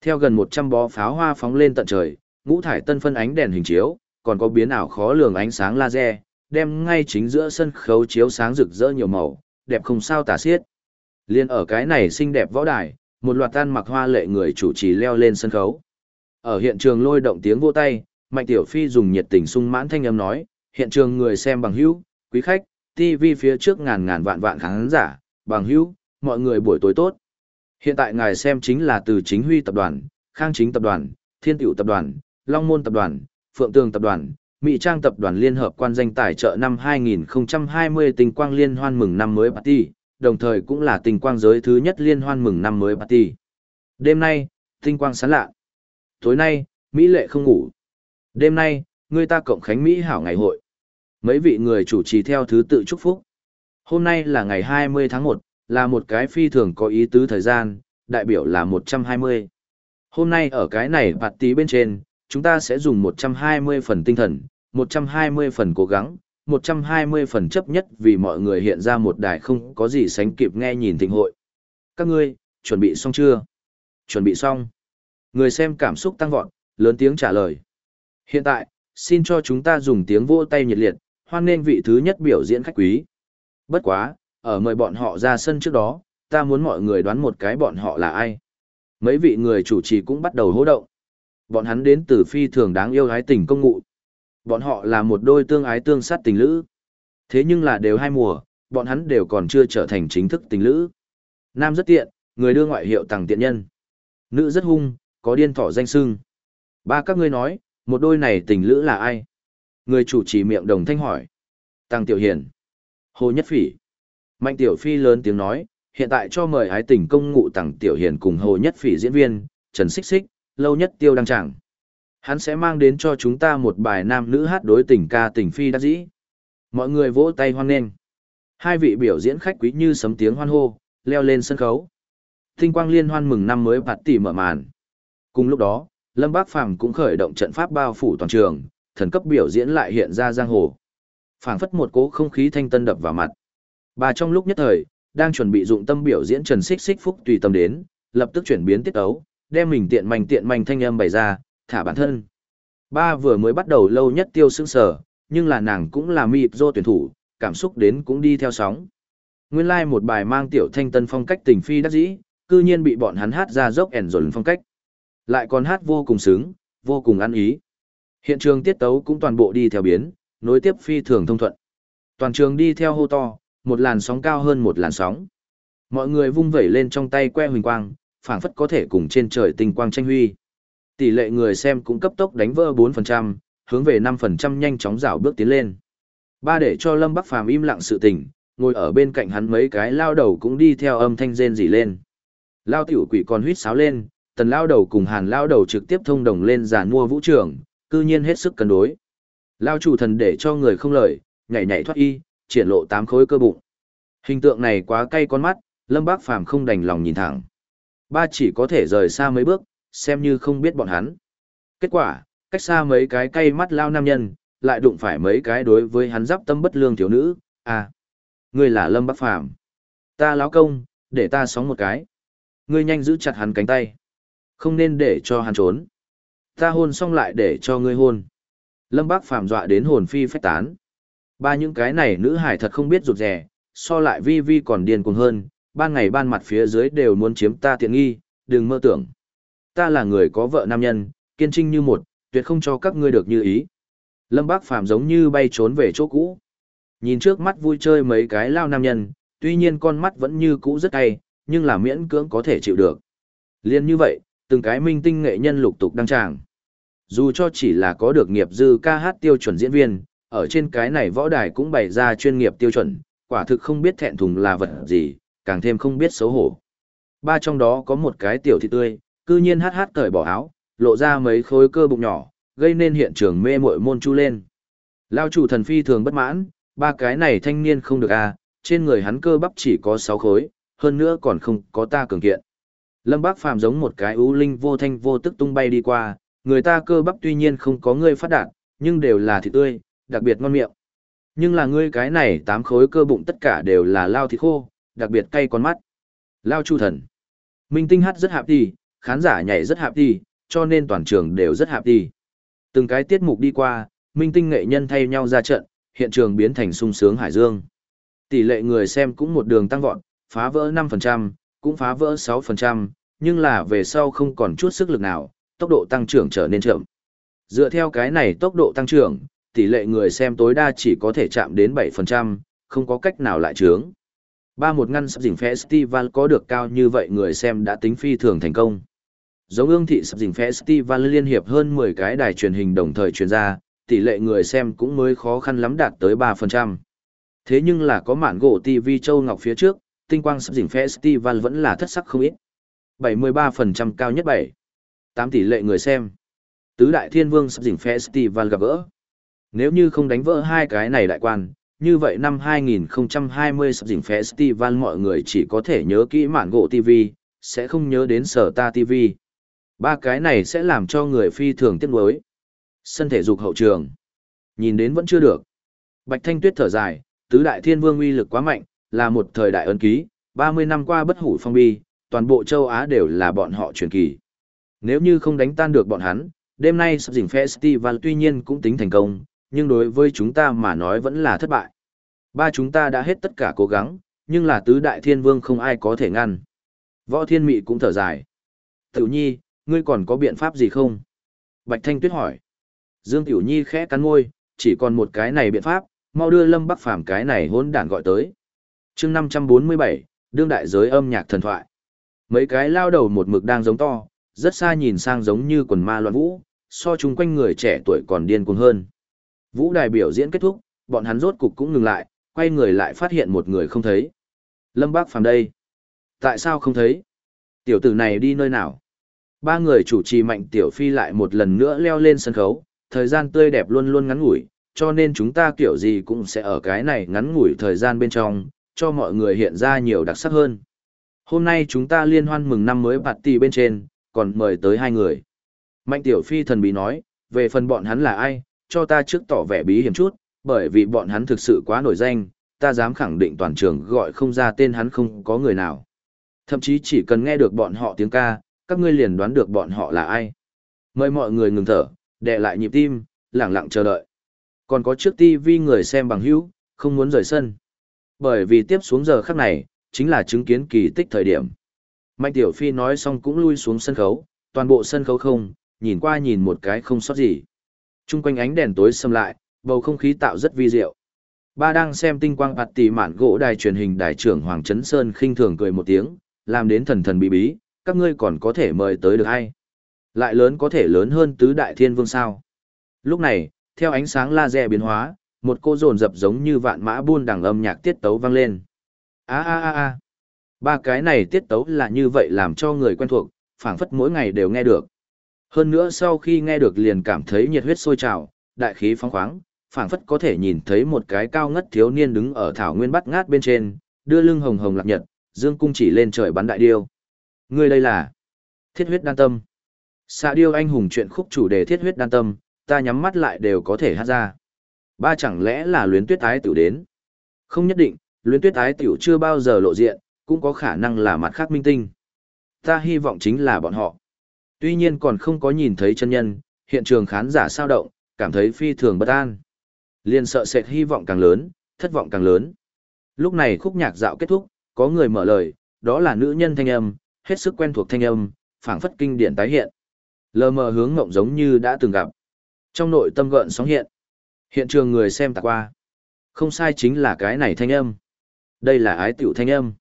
Theo gần 100 bó pháo hoa phóng lên tận trời, ngũ thải tân phân ánh đèn hình chiếu, còn có biến ảo khó lường ánh sáng laser, đem ngay chính giữa sân khấu chiếu sáng rực rỡ nhiều màu, đẹp không sao tả xiết. Liên ở cái này xinh đẹp võ đài, một loạt tan mặc hoa lệ người chủ trì leo lên sân khấu. Ở hiện trường lôi động tiếng vô tay, Mạnh Tiểu Phi dùng nhiệt tình sung mãn thanh âm nói, hiện trường người xem bằng hữu, quý khách, TV phía trước ngàn ngàn vạn vạn khán giả, bằng hữu, mọi người buổi tối tốt. Hiện tại ngài xem chính là từ chính huy tập đoàn, khang chính tập đoàn, thiên tiểu tập đoàn, long môn tập đoàn, phượng tường tập đoàn, mỹ trang tập đoàn liên hợp quan danh tài trợ năm 2020 tình quang liên hoan mừng năm mới party, đồng thời cũng là tình quang giới thứ nhất liên hoan mừng năm mới party. Đêm nay, tinh quang sáng lạ. Tối nay, Mỹ lệ không ngủ. Đêm nay, người ta cộng khánh Mỹ hảo ngày hội. Mấy vị người chủ trì theo thứ tự chúc phúc. Hôm nay là ngày 20 tháng 1, là một cái phi thường có ý tứ thời gian, đại biểu là 120. Hôm nay ở cái này bạt tí bên trên, chúng ta sẽ dùng 120 phần tinh thần, 120 phần cố gắng, 120 phần chấp nhất vì mọi người hiện ra một đài không có gì sánh kịp nghe nhìn thịnh hội. Các ngươi, chuẩn bị xong chưa? Chuẩn bị xong. Người xem cảm xúc tăng vọt, lớn tiếng trả lời. Hiện tại, xin cho chúng ta dùng tiếng vỗ tay nhiệt liệt, hoan nghênh vị thứ nhất biểu diễn khách quý. Bất quá, ở mời bọn họ ra sân trước đó, ta muốn mọi người đoán một cái bọn họ là ai. Mấy vị người chủ trì cũng bắt đầu hô động. Bọn hắn đến từ phi thường đáng yêu ái tình công ngụ. Bọn họ là một đôi tương ái tương sát tình lữ. Thế nhưng là đều hai mùa, bọn hắn đều còn chưa trở thành chính thức tình lữ. Nam rất tiện, người đưa ngoại hiệu tàng tiện nhân. Nữ rất hung, có điên thỏ danh sưng. Ba các ngươi nói, một đôi này tình lữ là ai? Người chủ trì miệng đồng thanh hỏi. Tăng Tiểu hiển Hồ Nhất Phỉ. Mạnh Tiểu Phi lớn tiếng nói, hiện tại cho mời ái tình công ngụ Tăng Tiểu hiển cùng Hồ Nhất Phỉ diễn viên, Trần Xích Xích, lâu nhất tiêu đăng chẳng. Hắn sẽ mang đến cho chúng ta một bài nam nữ hát đối tình ca tình phi đắc dĩ. Mọi người vỗ tay hoan nghênh. Hai vị biểu diễn khách quý như sấm tiếng hoan hô, leo lên sân khấu. Tinh quang liên hoan mừng năm mới bạt tỷ mở màn. Cùng lúc đó, Lâm Bác Phàm cũng khởi động trận pháp bao phủ toàn trường, thần cấp biểu diễn lại hiện ra giang hồ. Phảng phất một cỗ không khí thanh tân đập vào mặt. Bà trong lúc nhất thời, đang chuẩn bị dụng tâm biểu diễn Trần Xích Xích Phúc tùy tâm đến, lập tức chuyển biến tiết ấu, đem mình tiện manh tiện manh thanh âm bày ra, thả bản thân. Ba vừa mới bắt đầu lâu nhất tiêu sững sở, nhưng là nàng cũng là mịp dô tuyển thủ, cảm xúc đến cũng đi theo sóng. Nguyên lai like một bài mang tiểu thanh tân phong cách tình phi đắc dĩ, cư nhiên bị bọn hắn hát ra dốc ẻn dồn phong cách. Lại còn hát vô cùng sướng, vô cùng ăn ý. Hiện trường tiết tấu cũng toàn bộ đi theo biến, nối tiếp phi thường thông thuận. Toàn trường đi theo hô to, một làn sóng cao hơn một làn sóng. Mọi người vung vẩy lên trong tay que huỳnh quang, phảng phất có thể cùng trên trời tinh quang tranh huy. Tỷ lệ người xem cũng cấp tốc đánh vỡ 4%, hướng về 5% nhanh chóng rảo bước tiến lên. Ba để cho Lâm Bắc Phàm im lặng sự tình, ngồi ở bên cạnh hắn mấy cái lao đầu cũng đi theo âm thanh rên rỉ lên. Lao tiểu quỷ còn huýt sáo lên, tần lao đầu cùng hàn lao đầu trực tiếp thông đồng lên giàn mua vũ trường, cư nhiên hết sức cân đối. Lao chủ thần để cho người không lời, nhảy nhảy thoát y, triển lộ tám khối cơ bụng. Hình tượng này quá cay con mắt, Lâm Bác Phàm không đành lòng nhìn thẳng. Ba chỉ có thể rời xa mấy bước, xem như không biết bọn hắn. Kết quả, cách xa mấy cái cay mắt lao nam nhân, lại đụng phải mấy cái đối với hắn giáp tâm bất lương thiếu nữ, à. Ngươi là Lâm Bác Phàm Ta lão công, để ta sóng một cái. Ngươi nhanh giữ chặt hắn cánh tay. Không nên để cho hắn trốn. Ta hôn xong lại để cho ngươi hôn. Lâm Bác Phàm dọa đến hồn phi phách tán. Ba những cái này nữ hải thật không biết rụt rè, so lại vi vi còn điên cuồng hơn, ban ngày ban mặt phía dưới đều muốn chiếm ta tiện nghi, đừng mơ tưởng. Ta là người có vợ nam nhân, kiên trinh như một, tuyệt không cho các ngươi được như ý. Lâm Bác Phàm giống như bay trốn về chỗ cũ. Nhìn trước mắt vui chơi mấy cái lao nam nhân, tuy nhiên con mắt vẫn như cũ rất cay, nhưng là miễn cưỡng có thể chịu được. Liên như vậy, từng cái minh tinh nghệ nhân lục tục đăng tràng. Dù cho chỉ là có được nghiệp dư ca hát tiêu chuẩn diễn viên, ở trên cái này võ đài cũng bày ra chuyên nghiệp tiêu chuẩn, quả thực không biết thẹn thùng là vật gì, càng thêm không biết xấu hổ. Ba trong đó có một cái tiểu thị tươi, cư nhiên hát hát cởi bỏ áo, lộ ra mấy khối cơ bụng nhỏ, gây nên hiện trường mê muội môn chu lên. Lao chủ thần phi thường bất mãn, ba cái này thanh niên không được à, trên người hắn cơ bắp chỉ có 6 khối, hơn nữa còn không có ta cường kiện. Lâm Bác Phàm giống một cái ưu linh vô thanh vô tức tung bay đi qua, người ta cơ bắp tuy nhiên không có ngươi phát đạt, nhưng đều là thịt tươi, đặc biệt ngon miệng. Nhưng là ngươi cái này tám khối cơ bụng tất cả đều là lao thịt khô, đặc biệt cay con mắt. Lao chu thần. Minh tinh hát rất hạp đi, khán giả nhảy rất hạp đi, cho nên toàn trường đều rất hạp đi. Từng cái tiết mục đi qua, minh tinh nghệ nhân thay nhau ra trận, hiện trường biến thành sung sướng hải dương. Tỷ lệ người xem cũng một đường tăng vọt, phá vỡ 5%, cũng phá vỡ 6%, nhưng là về sau không còn chút sức lực nào, tốc độ tăng trưởng trở nên chậm. Dựa theo cái này tốc độ tăng trưởng, tỷ lệ người xem tối đa chỉ có thể chạm đến 7%, không có cách nào lại trướng. Ba một ngăn sắp dình festival có được cao như vậy người xem đã tính phi thường thành công. Giống ương thị sắp dình festival liên hiệp hơn 10 cái đài truyền hình đồng thời truyền ra, tỷ lệ người xem cũng mới khó khăn lắm đạt tới 3%. Thế nhưng là có mạn gỗ TV Châu Ngọc phía trước, tinh quang sắp dình festival vẫn là thất sắc không ít. 73% cao nhất 7. 8 tỷ lệ người xem. Tứ đại thiên vương sắp dình festival gặp gỡ. Nếu như không đánh vỡ hai cái này đại quan, như vậy năm 2020 sắp dình festival mọi người chỉ có thể nhớ kỹ mạn gỗ TV, sẽ không nhớ đến sở ta TV. Ba cái này sẽ làm cho người phi thường tiếc nuối. Sân thể dục hậu trường. Nhìn đến vẫn chưa được. Bạch Thanh Tuyết thở dài, tứ đại thiên vương uy lực quá mạnh, là một thời đại ấn ký, 30 năm qua bất hủ phong bi, toàn bộ châu Á đều là bọn họ truyền kỳ. Nếu như không đánh tan được bọn hắn, đêm nay sắp dình festival tuy nhiên cũng tính thành công, nhưng đối với chúng ta mà nói vẫn là thất bại. Ba chúng ta đã hết tất cả cố gắng, nhưng là tứ đại thiên vương không ai có thể ngăn. Võ thiên mị cũng thở dài. Tiểu nhi, ngươi còn có biện pháp gì không? Bạch Thanh Tuyết hỏi. Dương Tiểu Nhi khẽ cắn môi, chỉ còn một cái này biện pháp, mau đưa Lâm Bắc Phàm cái này hỗn đản gọi tới. chương 547, đương đại giới âm nhạc thần thoại. Mấy cái lao đầu một mực đang giống to, rất xa nhìn sang giống như quần ma loạn vũ, so chung quanh người trẻ tuổi còn điên cuồng hơn. Vũ đài biểu diễn kết thúc, bọn hắn rốt cục cũng ngừng lại, quay người lại phát hiện một người không thấy. Lâm Bác Phàm đây. Tại sao không thấy? Tiểu tử này đi nơi nào? Ba người chủ trì mạnh tiểu phi lại một lần nữa leo lên sân khấu, thời gian tươi đẹp luôn luôn ngắn ngủi, cho nên chúng ta kiểu gì cũng sẽ ở cái này ngắn ngủi thời gian bên trong, cho mọi người hiện ra nhiều đặc sắc hơn. Hôm nay chúng ta liên hoan mừng năm mới bạt tì bên trên, còn mời tới hai người. Mạnh tiểu phi thần bí nói, về phần bọn hắn là ai, cho ta trước tỏ vẻ bí hiểm chút, bởi vì bọn hắn thực sự quá nổi danh, ta dám khẳng định toàn trường gọi không ra tên hắn không có người nào. Thậm chí chỉ cần nghe được bọn họ tiếng ca, các ngươi liền đoán được bọn họ là ai. Mời mọi người ngừng thở, đè lại nhịp tim, lặng lặng chờ đợi. Còn có trước TV người xem bằng hữu, không muốn rời sân. Bởi vì tiếp xuống giờ khắc này, chính là chứng kiến kỳ tích thời điểm. Mạnh Tiểu Phi nói xong cũng lui xuống sân khấu, toàn bộ sân khấu không, nhìn qua nhìn một cái không sót gì. Trung quanh ánh đèn tối xâm lại, bầu không khí tạo rất vi diệu. Ba đang xem tinh quang bạt tỷ mạn gỗ đài truyền hình đại trưởng Hoàng Trấn Sơn khinh thường cười một tiếng, làm đến thần thần bí bí, các ngươi còn có thể mời tới được hay. Lại lớn có thể lớn hơn tứ đại thiên vương sao. Lúc này, theo ánh sáng laser biến hóa, một cô rồn dập giống như vạn mã buôn đằng âm nhạc tiết tấu vang lên. A a a a. Ba cái này tiết tấu là như vậy làm cho người quen thuộc, phảng phất mỗi ngày đều nghe được. Hơn nữa sau khi nghe được liền cảm thấy nhiệt huyết sôi trào, đại khí phóng khoáng, phảng phất có thể nhìn thấy một cái cao ngất thiếu niên đứng ở thảo nguyên bắt ngát bên trên, đưa lưng hồng hồng lạc nhật, dương cung chỉ lên trời bắn đại điêu. người đây là thiết huyết đan tâm. Xạ điêu anh hùng chuyện khúc chủ đề thiết huyết đan tâm, ta nhắm mắt lại đều có thể hát ra. Ba chẳng lẽ là luyến tuyết ái tiểu đến? Không nhất định, luyến tuyết ái tiểu chưa bao giờ lộ diện, cũng có khả năng là mặt khác minh tinh. Ta hy vọng chính là bọn họ. Tuy nhiên còn không có nhìn thấy chân nhân, hiện trường khán giả sao động, cảm thấy phi thường bất an. Liên sợ sệt hy vọng càng lớn, thất vọng càng lớn. Lúc này khúc nhạc dạo kết thúc, có người mở lời, đó là nữ nhân thanh âm, hết sức quen thuộc thanh âm, phảng phất kinh điển tái hiện. Lờ mờ hướng ngộng giống như đã từng gặp. Trong nội tâm gợn sóng hiện. Hiện trường người xem tạc qua. Không sai chính là cái này thanh âm. Đây là ái tiểu thanh âm.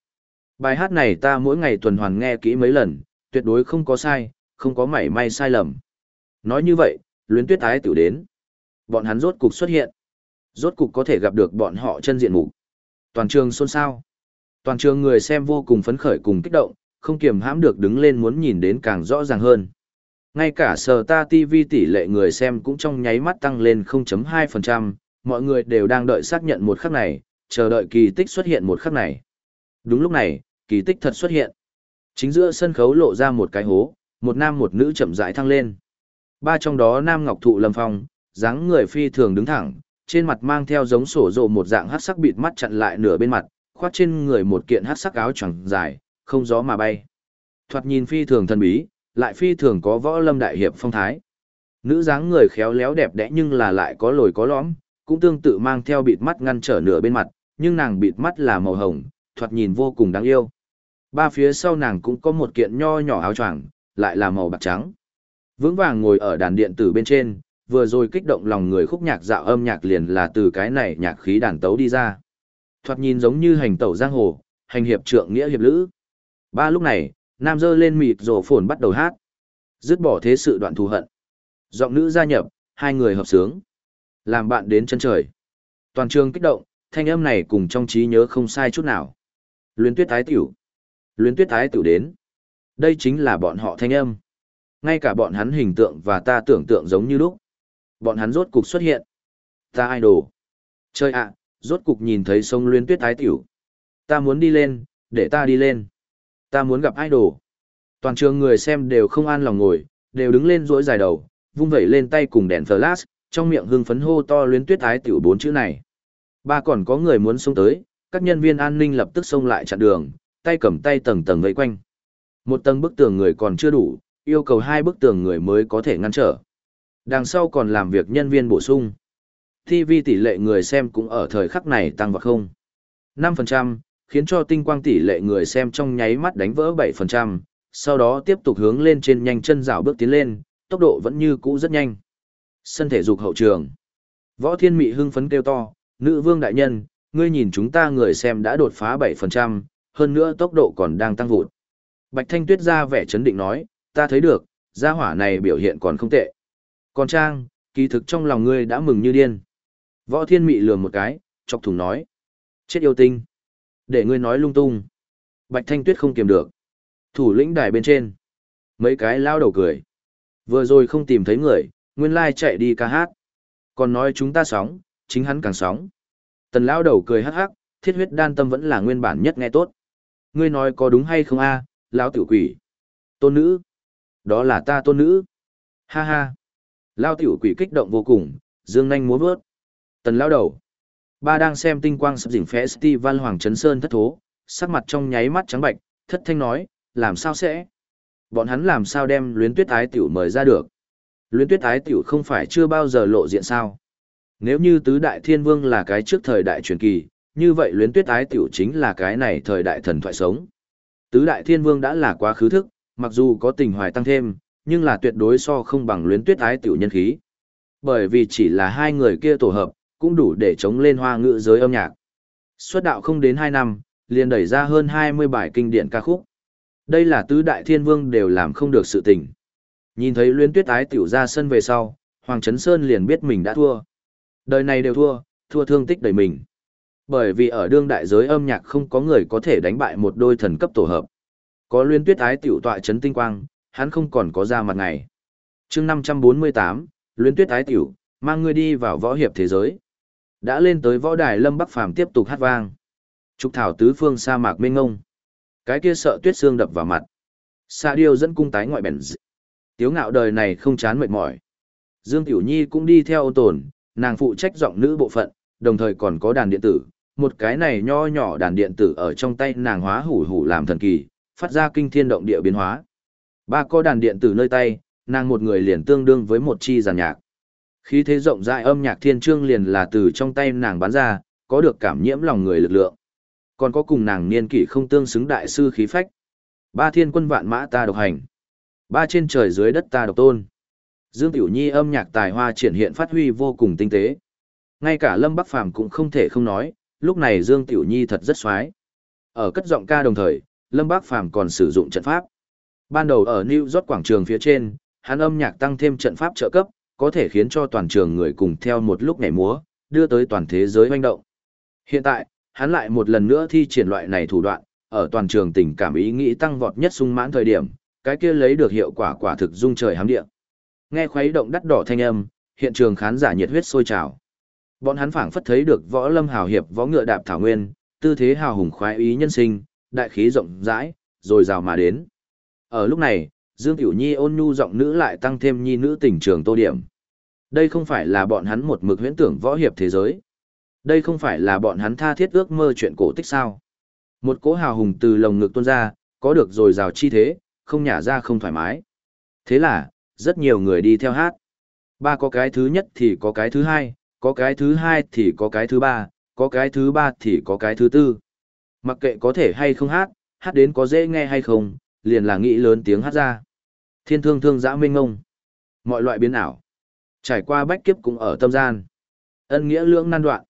Bài hát này ta mỗi ngày tuần hoàn nghe kỹ mấy lần, tuyệt đối không có sai, không có mảy may sai lầm. Nói như vậy, luyến tuyết ái tiểu đến. Bọn hắn rốt cục xuất hiện. Rốt cục có thể gặp được bọn họ chân diện mục. Toàn trường xôn xao. Toàn trường người xem vô cùng phấn khởi cùng kích động, không kiềm hãm được đứng lên muốn nhìn đến càng rõ ràng hơn. Ngay cả sở ta TV tỷ lệ người xem cũng trong nháy mắt tăng lên 0.2%, mọi người đều đang đợi xác nhận một khắc này, chờ đợi kỳ tích xuất hiện một khắc này. Đúng lúc này, kỳ tích thật xuất hiện. Chính giữa sân khấu lộ ra một cái hố, một nam một nữ chậm rãi thăng lên. Ba trong đó nam ngọc thụ lâm phong, dáng người phi thường đứng thẳng, trên mặt mang theo giống sổ rộ một dạng hát sắc bịt mắt chặn lại nửa bên mặt, khoác trên người một kiện hát sắc áo choàng dài, không gió mà bay. Thoạt nhìn phi thường thần bí, lại phi thường có võ lâm đại hiệp phong thái. Nữ dáng người khéo léo đẹp đẽ nhưng là lại có lồi có lõm, cũng tương tự mang theo bịt mắt ngăn trở nửa bên mặt, nhưng nàng bịt mắt là màu hồng, thoạt nhìn vô cùng đáng yêu. Ba phía sau nàng cũng có một kiện nho nhỏ áo choàng, lại là màu bạc trắng. Vững vàng ngồi ở đàn điện tử bên trên, vừa rồi kích động lòng người khúc nhạc dạo âm nhạc liền là từ cái này nhạc khí đàn tấu đi ra. Thoạt nhìn giống như hành tẩu giang hồ, hành hiệp trượng nghĩa hiệp lữ. Ba lúc này, nam dơ lên mịt rổ phồn bắt đầu hát. Dứt bỏ thế sự đoạn thù hận. Giọng nữ gia nhập, hai người hợp sướng. Làm bạn đến chân trời. Toàn trường kích động, thanh âm này cùng trong trí nhớ không sai chút nào. Luyến tuyết tái tiểu. Luyến tuyết tái tiểu đến. Đây chính là bọn họ thanh âm. Ngay cả bọn hắn hình tượng và ta tưởng tượng giống như lúc. Bọn hắn rốt cục xuất hiện. Ta idol. Chơi ạ, rốt cục nhìn thấy sông luyến tuyết thái tiểu. Ta muốn đi lên, để ta đi lên. Ta muốn gặp idol. Toàn trường người xem đều không an lòng ngồi, đều đứng lên rỗi dài đầu, vung vẩy lên tay cùng đèn flash, trong miệng hưng phấn hô to luyến tuyết ái tiểu bốn chữ này. Ba còn có người muốn xông tới, các nhân viên an ninh lập tức xông lại chặn đường, tay cầm tay tầng tầng vây quanh. Một tầng bức tường người còn chưa đủ, yêu cầu hai bức tường người mới có thể ngăn trở. Đằng sau còn làm việc nhân viên bổ sung. TV tỷ lệ người xem cũng ở thời khắc này tăng vào không. 5%, khiến cho tinh quang tỷ lệ người xem trong nháy mắt đánh vỡ 7%, sau đó tiếp tục hướng lên trên nhanh chân rào bước tiến lên, tốc độ vẫn như cũ rất nhanh. Sân thể dục hậu trường. Võ Thiên Mị hưng phấn kêu to, nữ vương đại nhân, ngươi nhìn chúng ta người xem đã đột phá 7%, hơn nữa tốc độ còn đang tăng vụt. Bạch Thanh Tuyết ra vẻ chấn định nói, ta thấy được, gia hỏa này biểu hiện còn không tệ. Còn Trang, kỳ thực trong lòng ngươi đã mừng như điên. Võ Thiên Mị lườm một cái, chọc thùng nói. Chết yêu tinh. Để ngươi nói lung tung. Bạch Thanh Tuyết không kiềm được. Thủ lĩnh đài bên trên. Mấy cái lao đầu cười. Vừa rồi không tìm thấy người, nguyên lai chạy đi ca hát. Còn nói chúng ta sóng, chính hắn càng sóng. Tần lao đầu cười hắc hắc, thiết huyết đan tâm vẫn là nguyên bản nhất nghe tốt. Ngươi nói có đúng hay không a, à, lão tiểu quỷ. Tôn nữ. Đó là ta tôn nữ. Ha ha. Lao tiểu quỷ kích động vô cùng, dương nanh múa vớt. Tần lao đầu. Ba đang xem tinh quang sập dình festival Hoàng Trấn Sơn thất thố, sắc mặt trong nháy mắt trắng bạch, thất thanh nói, làm sao sẽ? Bọn hắn làm sao đem luyến tuyết ái tiểu mời ra được? Luyến tuyết ái tiểu không phải chưa bao giờ lộ diện sao? Nếu như tứ đại thiên vương là cái trước thời đại truyền kỳ, như vậy luyến tuyết ái tiểu chính là cái này thời đại thần thoại sống. Tứ đại thiên vương đã là quá khứ thức, mặc dù có tình hoài tăng thêm, nhưng là tuyệt đối so không bằng luyến tuyết ái tiểu nhân khí. Bởi vì chỉ là hai người kia tổ hợp, cũng đủ để chống lên hoa ngữ giới âm nhạc. Xuất đạo không đến 2 năm, liền đẩy ra hơn 20 bài kinh điển ca khúc. Đây là tứ đại thiên vương đều làm không được sự tình. Nhìn thấy luyến tuyết ái tiểu ra sân về sau, Hoàng Trấn Sơn liền biết mình đã thua. Đời này đều thua, thua thương tích đầy mình. Bởi vì ở đương đại giới âm nhạc không có người có thể đánh bại một đôi thần cấp tổ hợp. Có luyên tuyết ái tiểu tọa chấn tinh quang, hắn không còn có ra mặt ngày. chương 548, luyến tuyết ái tiểu, mang ngươi đi vào võ hiệp thế giới. Đã lên tới võ đài Lâm Bắc Phàm tiếp tục hát vang. Trục thảo tứ phương sa mạc mênh ngông. Cái kia sợ tuyết xương đập vào mặt. Sa điêu dẫn cung tái ngoại bèn dị. Tiếu ngạo đời này không chán mệt mỏi. Dương Tiểu Nhi cũng đi theo ô tồn, nàng phụ trách giọng nữ bộ phận, đồng thời còn có đàn điện tử. Một cái này nho nhỏ đàn điện tử ở trong tay nàng hóa hủ hủ làm thần kỳ, phát ra kinh thiên động địa biến hóa. Ba có đàn điện tử nơi tay, nàng một người liền tương đương với một chi giàn nhạc. Khí thế rộng rãi âm nhạc thiên trương liền là từ trong tay nàng bán ra, có được cảm nhiễm lòng người lực lượng. Còn có cùng nàng niên kỷ không tương xứng đại sư khí phách. Ba thiên quân vạn mã ta độc hành. Ba trên trời dưới đất ta độc tôn. Dương Tiểu Nhi âm nhạc tài hoa triển hiện phát huy vô cùng tinh tế. Ngay cả Lâm Bắc Phàm cũng không thể không nói, lúc này Dương Tiểu Nhi thật rất xoái. Ở cất giọng ca đồng thời, Lâm Bác Phàm còn sử dụng trận pháp. Ban đầu ở New York quảng trường phía trên, hắn âm nhạc tăng thêm trận pháp trợ cấp, có thể khiến cho toàn trường người cùng theo một lúc nhảy múa, đưa tới toàn thế giới hoành động. Hiện tại, hắn lại một lần nữa thi triển loại này thủ đoạn, ở toàn trường tình cảm ý nghĩ tăng vọt nhất sung mãn thời điểm, cái kia lấy được hiệu quả quả thực dung trời hám địa. Nghe khuấy động đắt đỏ thanh âm, hiện trường khán giả nhiệt huyết sôi trào. Bọn hắn phảng phất thấy được võ lâm hào hiệp võ ngựa đạp thảo nguyên, tư thế hào hùng khoái ý nhân sinh, đại khí rộng rãi, rồi rào mà đến. Ở lúc này, Dương Tiểu Nhi ôn nhu giọng nữ lại tăng thêm nhi nữ tình trường tô điểm. Đây không phải là bọn hắn một mực huyễn tưởng võ hiệp thế giới. Đây không phải là bọn hắn tha thiết ước mơ chuyện cổ tích sao. Một cỗ hào hùng từ lồng ngực tuôn ra, có được rồi rào chi thế, không nhả ra không thoải mái. Thế là, rất nhiều người đi theo hát. Ba có cái thứ nhất thì có cái thứ hai, có cái thứ hai thì có cái thứ ba, có cái thứ ba thì có cái thứ tư. Mặc kệ có thể hay không hát, hát đến có dễ nghe hay không, liền là nghĩ lớn tiếng hát ra. Thiên thương thương dã minh ngông. Mọi loại biến ảo. Trải qua bách kiếp cũng ở tâm gian. Ân nghĩa lưỡng nan đoạn.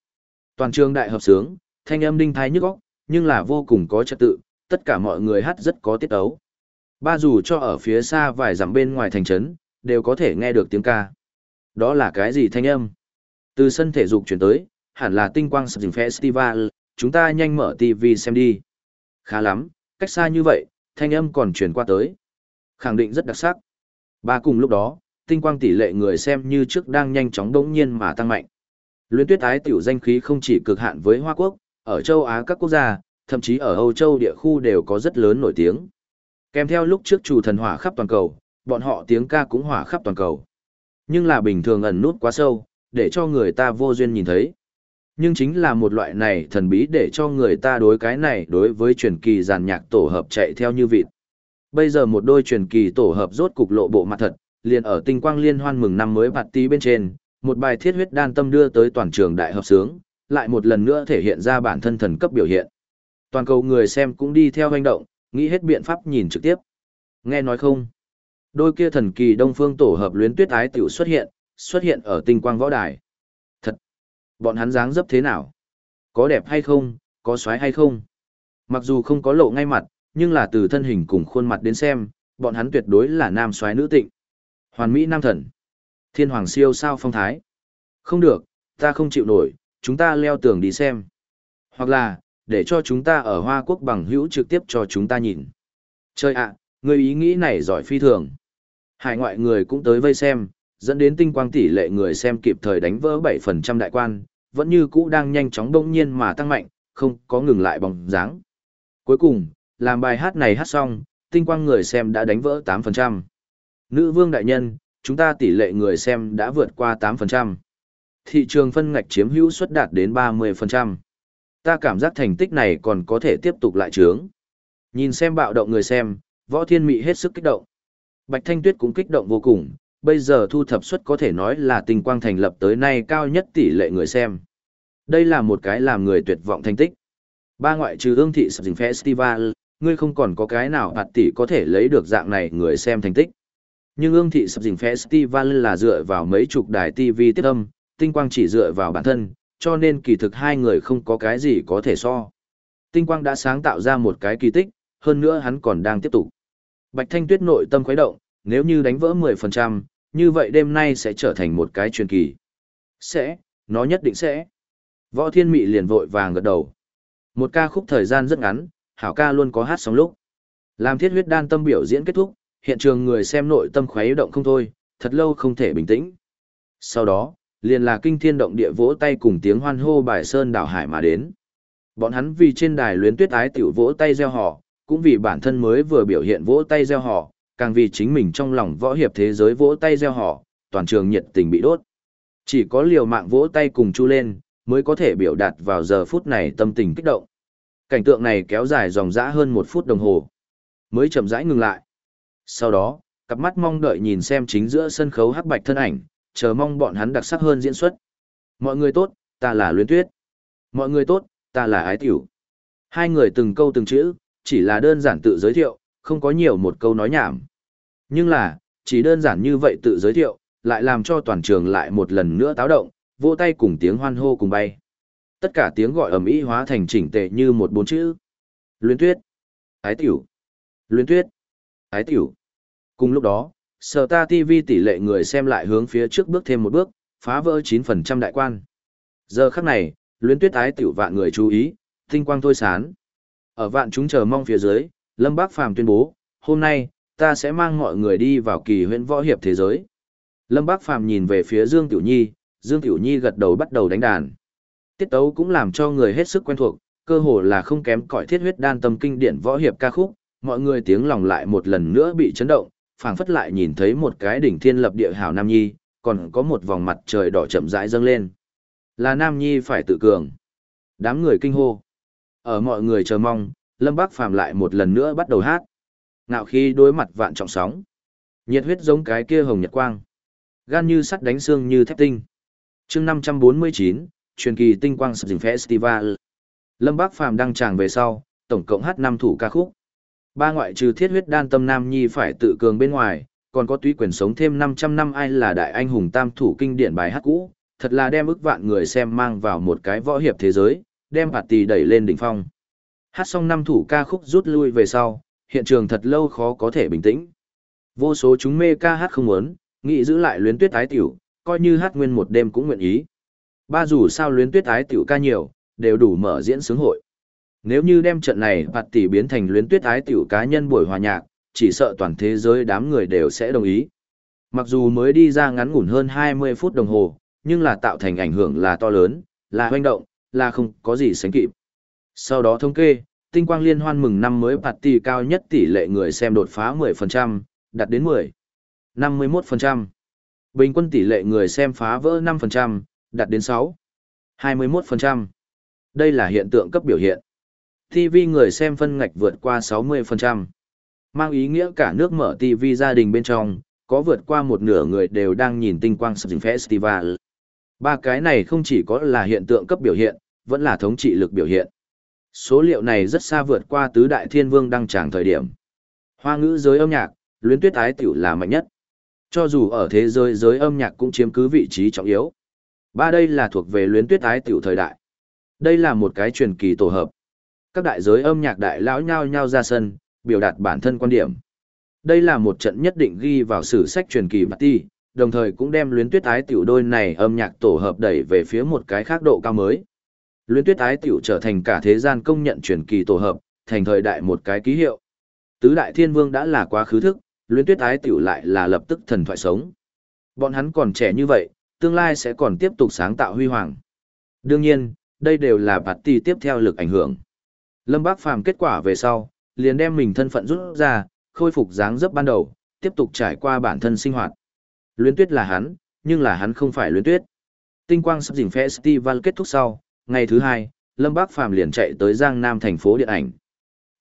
Toàn trường đại hợp sướng, thanh âm đinh thái nhức óc, nhưng là vô cùng có trật tự, tất cả mọi người hát rất có tiết ấu. Ba dù cho ở phía xa vài dặm bên ngoài thành trấn, đều có thể nghe được tiếng ca. Đó là cái gì thanh âm? Từ sân thể dục chuyển tới, hẳn là tinh quang sập festival, chúng ta nhanh mở TV xem đi. Khá lắm, cách xa như vậy, thanh âm còn truyền qua tới. Khẳng định rất đặc sắc. Ba cùng lúc đó, tinh quang tỷ lệ người xem như trước đang nhanh chóng đống nhiên mà tăng mạnh. Luyến tuyết ái tiểu danh khí không chỉ cực hạn với Hoa Quốc, ở châu Á các quốc gia, thậm chí ở Âu Châu địa khu đều có rất lớn nổi tiếng. Kèm theo lúc trước chủ thần hỏa khắp toàn cầu, bọn họ tiếng ca cũng hỏa khắp toàn cầu. Nhưng là bình thường ẩn nút quá sâu, để cho người ta vô duyên nhìn thấy. Nhưng chính là một loại này thần bí để cho người ta đối cái này đối với truyền kỳ giàn nhạc tổ hợp chạy theo như vịt. Bây giờ một đôi truyền kỳ tổ hợp rốt cục lộ bộ mặt thật, liền ở tinh quang liên hoan mừng năm mới bạt tí bên trên, một bài thiết huyết đan tâm đưa tới toàn trường đại hợp sướng, lại một lần nữa thể hiện ra bản thân thần cấp biểu hiện. Toàn cầu người xem cũng đi theo hành động, nghĩ hết biện pháp nhìn trực tiếp. Nghe nói không? Đôi kia thần kỳ đông phương tổ hợp luyến tuyết ái tiểu xuất hiện, xuất hiện ở tinh quang võ đài. Thật! Bọn hắn dáng dấp thế nào? Có đẹp hay không? Có xoái hay không? Mặc dù không có lộ ngay mặt, nhưng là từ thân hình cùng khuôn mặt đến xem, bọn hắn tuyệt đối là nam xoái nữ tịnh. Hoàn mỹ nam thần. Thiên hoàng siêu sao phong thái. Không được, ta không chịu nổi, chúng ta leo tường đi xem. Hoặc là, để cho chúng ta ở Hoa Quốc bằng hữu trực tiếp cho chúng ta nhìn. Chơi ạ, người ý nghĩ này giỏi phi thường. Hải ngoại người cũng tới vây xem, dẫn đến tinh quang tỷ lệ người xem kịp thời đánh vỡ 7% đại quan, vẫn như cũ đang nhanh chóng đông nhiên mà tăng mạnh, không có ngừng lại bóng dáng. Cuối cùng, làm bài hát này hát xong, tinh quang người xem đã đánh vỡ 8%. Nữ vương đại nhân, chúng ta tỷ lệ người xem đã vượt qua 8%. Thị trường phân ngạch chiếm hữu suất đạt đến 30%. Ta cảm giác thành tích này còn có thể tiếp tục lại trướng. Nhìn xem bạo động người xem, võ thiên mị hết sức kích động. Bạch Thanh Tuyết cũng kích động vô cùng, bây giờ thu thập suất có thể nói là tinh quang thành lập tới nay cao nhất tỷ lệ người xem. Đây là một cái làm người tuyệt vọng thành tích. Ba ngoại trừ ương thị sập dình festival, ngươi không còn có cái nào hạt tỷ có thể lấy được dạng này người xem thành tích. Nhưng ương thị sập dình festival là dựa vào mấy chục đài TV tiết âm, tinh quang chỉ dựa vào bản thân, cho nên kỳ thực hai người không có cái gì có thể so. Tinh quang đã sáng tạo ra một cái kỳ tích, hơn nữa hắn còn đang tiếp tục. Bạch Thanh Tuyết nội tâm khuấy động, nếu như đánh vỡ 10%, như vậy đêm nay sẽ trở thành một cái truyền kỳ. Sẽ, nó nhất định sẽ. Võ Thiên Mị liền vội vàng gật đầu. Một ca khúc thời gian rất ngắn, hảo ca luôn có hát sóng lúc. Làm thiết huyết đan tâm biểu diễn kết thúc, hiện trường người xem nội tâm khuấy động không thôi, thật lâu không thể bình tĩnh. Sau đó, liền là kinh thiên động địa vỗ tay cùng tiếng hoan hô bài sơn đảo hải mà đến. Bọn hắn vì trên đài luyến tuyết ái tiểu vỗ tay gieo họ, cũng vì bản thân mới vừa biểu hiện vỗ tay gieo họ, càng vì chính mình trong lòng võ hiệp thế giới vỗ tay gieo họ, toàn trường nhiệt tình bị đốt. Chỉ có liều mạng vỗ tay cùng chu lên, mới có thể biểu đạt vào giờ phút này tâm tình kích động. Cảnh tượng này kéo dài dòng dã hơn một phút đồng hồ, mới chậm rãi ngừng lại. Sau đó, cặp mắt mong đợi nhìn xem chính giữa sân khấu hắc bạch thân ảnh, chờ mong bọn hắn đặc sắc hơn diễn xuất. Mọi người tốt, ta là Luyến Tuyết. Mọi người tốt, ta là Ái Tiểu. Hai người từng câu từng chữ, chỉ là đơn giản tự giới thiệu, không có nhiều một câu nói nhảm. Nhưng là, chỉ đơn giản như vậy tự giới thiệu, lại làm cho toàn trường lại một lần nữa táo động, vỗ tay cùng tiếng hoan hô cùng bay. Tất cả tiếng gọi ầm ĩ hóa thành chỉnh tề như một bốn chữ. Luyến tuyết. Ái tiểu. Luyến tuyết. Ái tiểu. Cùng lúc đó, Sở ta TV tỷ lệ người xem lại hướng phía trước bước thêm một bước, phá vỡ 9% đại quan. Giờ khắc này, luyến tuyết ái tiểu vạn người chú ý, tinh quang thôi sán. Ở vạn chúng chờ mong phía dưới, Lâm Bác Phàm tuyên bố, hôm nay, ta sẽ mang mọi người đi vào kỳ huyện võ hiệp thế giới. Lâm Bác Phàm nhìn về phía Dương Tiểu Nhi, Dương Tiểu Nhi gật đầu bắt đầu đánh đàn. Tiết tấu cũng làm cho người hết sức quen thuộc, cơ hồ là không kém cõi thiết huyết đan tâm kinh điển võ hiệp ca khúc, mọi người tiếng lòng lại một lần nữa bị chấn động, phảng phất lại nhìn thấy một cái đỉnh thiên lập địa hào Nam Nhi, còn có một vòng mặt trời đỏ chậm rãi dâng lên. Là Nam Nhi phải tự cường. Đám người kinh hô. Ở mọi người chờ mong, Lâm Bác Phàm lại một lần nữa bắt đầu hát. Ngạo khi đối mặt vạn trọng sóng. Nhiệt huyết giống cái kia hồng nhật quang. Gan như sắt đánh xương như thép tinh. chương 549, truyền kỳ tinh quang sập dình festival. Lâm Bác Phàm đăng tràng về sau, tổng cộng hát năm thủ ca khúc. Ba ngoại trừ thiết huyết đan tâm nam nhi phải tự cường bên ngoài, còn có túy quyền sống thêm 500 năm ai là đại anh hùng tam thủ kinh điển bài hát cũ, thật là đem ức vạn người xem mang vào một cái võ hiệp thế giới, đem hạt tì đẩy lên đỉnh phong. Hát xong năm thủ ca khúc rút lui về sau, hiện trường thật lâu khó có thể bình tĩnh. Vô số chúng mê ca hát không muốn, nghĩ giữ lại luyến tuyết ái tiểu, coi như hát nguyên một đêm cũng nguyện ý. Ba dù sao luyến tuyết ái tiểu ca nhiều, đều đủ mở diễn sướng hội. Nếu như đem trận này bạt tỷ biến thành luyến tuyết ái tiểu cá nhân buổi hòa nhạc, chỉ sợ toàn thế giới đám người đều sẽ đồng ý. Mặc dù mới đi ra ngắn ngủn hơn 20 phút đồng hồ, nhưng là tạo thành ảnh hưởng là to lớn, là hoành động, là không có gì sánh kịp. Sau đó thống kê, tinh quang liên hoan mừng năm mới party tỷ cao nhất tỷ lệ người xem đột phá 10%, đạt đến 10, 51%. Bình quân tỷ lệ người xem phá vỡ 5%, đạt đến 6, 21%. Đây là hiện tượng cấp biểu hiện. TV người xem phân ngạch vượt qua 60%. Mang ý nghĩa cả nước mở TV gia đình bên trong, có vượt qua một nửa người đều đang nhìn tinh quang sập festival. Ba cái này không chỉ có là hiện tượng cấp biểu hiện, vẫn là thống trị lực biểu hiện. Số liệu này rất xa vượt qua tứ đại thiên vương đăng tràng thời điểm. Hoa ngữ giới âm nhạc, luyến tuyết ái tiểu là mạnh nhất. Cho dù ở thế giới giới âm nhạc cũng chiếm cứ vị trí trọng yếu. Ba đây là thuộc về luyến tuyết ái tiểu thời đại. Đây là một cái truyền kỳ tổ hợp các đại giới âm nhạc đại lão nhao nhao ra sân, biểu đạt bản thân quan điểm. Đây là một trận nhất định ghi vào sử sách truyền kỳ party, đồng thời cũng đem luyến tuyết ái tiểu đôi này âm nhạc tổ hợp đẩy về phía một cái khác độ cao mới. Luyến tuyết ái tiểu trở thành cả thế gian công nhận truyền kỳ tổ hợp, thành thời đại một cái ký hiệu. Tứ đại thiên vương đã là quá khứ thức, luyến tuyết ái tiểu lại là lập tức thần thoại sống. Bọn hắn còn trẻ như vậy, tương lai sẽ còn tiếp tục sáng tạo huy hoàng. Đương nhiên, đây đều là party tiếp theo lực ảnh hưởng. Lâm Bác Phàm kết quả về sau, liền đem mình thân phận rút ra, khôi phục dáng dấp ban đầu, tiếp tục trải qua bản thân sinh hoạt. Luyến tuyết là hắn, nhưng là hắn không phải luyến tuyết. Tinh quang sắp dình festival kết thúc sau, ngày thứ hai, Lâm Bác Phàm liền chạy tới Giang Nam thành phố điện ảnh.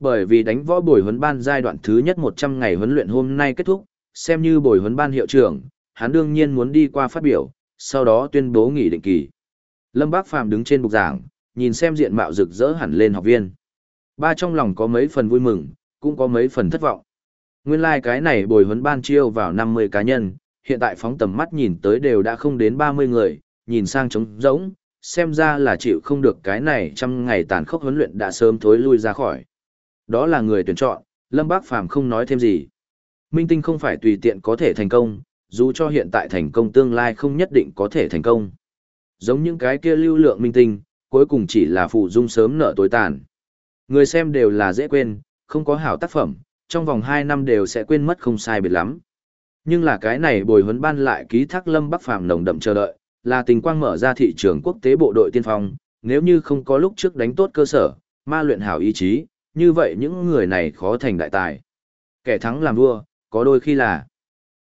Bởi vì đánh võ bồi huấn ban giai đoạn thứ nhất 100 ngày huấn luyện hôm nay kết thúc, xem như bồi huấn ban hiệu trưởng, hắn đương nhiên muốn đi qua phát biểu, sau đó tuyên bố nghỉ định kỳ. Lâm Bác Phàm đứng trên bục giảng, nhìn xem diện mạo rực rỡ hẳn lên học viên. Ba trong lòng có mấy phần vui mừng, cũng có mấy phần thất vọng. Nguyên lai like cái này bồi huấn ban chiêu vào 50 cá nhân, hiện tại phóng tầm mắt nhìn tới đều đã không đến 30 người, nhìn sang trống rỗng, xem ra là chịu không được cái này trăm ngày tàn khốc huấn luyện đã sớm thối lui ra khỏi. Đó là người tuyển chọn, Lâm Bác Phàm không nói thêm gì. Minh tinh không phải tùy tiện có thể thành công, dù cho hiện tại thành công tương lai không nhất định có thể thành công. Giống những cái kia lưu lượng minh tinh, cuối cùng chỉ là phụ dung sớm nợ tối tàn. Người xem đều là dễ quên, không có hảo tác phẩm, trong vòng 2 năm đều sẽ quên mất không sai biệt lắm. Nhưng là cái này bồi huấn ban lại ký thác Lâm Bắc Phàm nồng đậm chờ đợi, là tình quang mở ra thị trường quốc tế bộ đội tiên phong, nếu như không có lúc trước đánh tốt cơ sở, ma luyện hảo ý chí, như vậy những người này khó thành đại tài. Kẻ thắng làm vua, có đôi khi là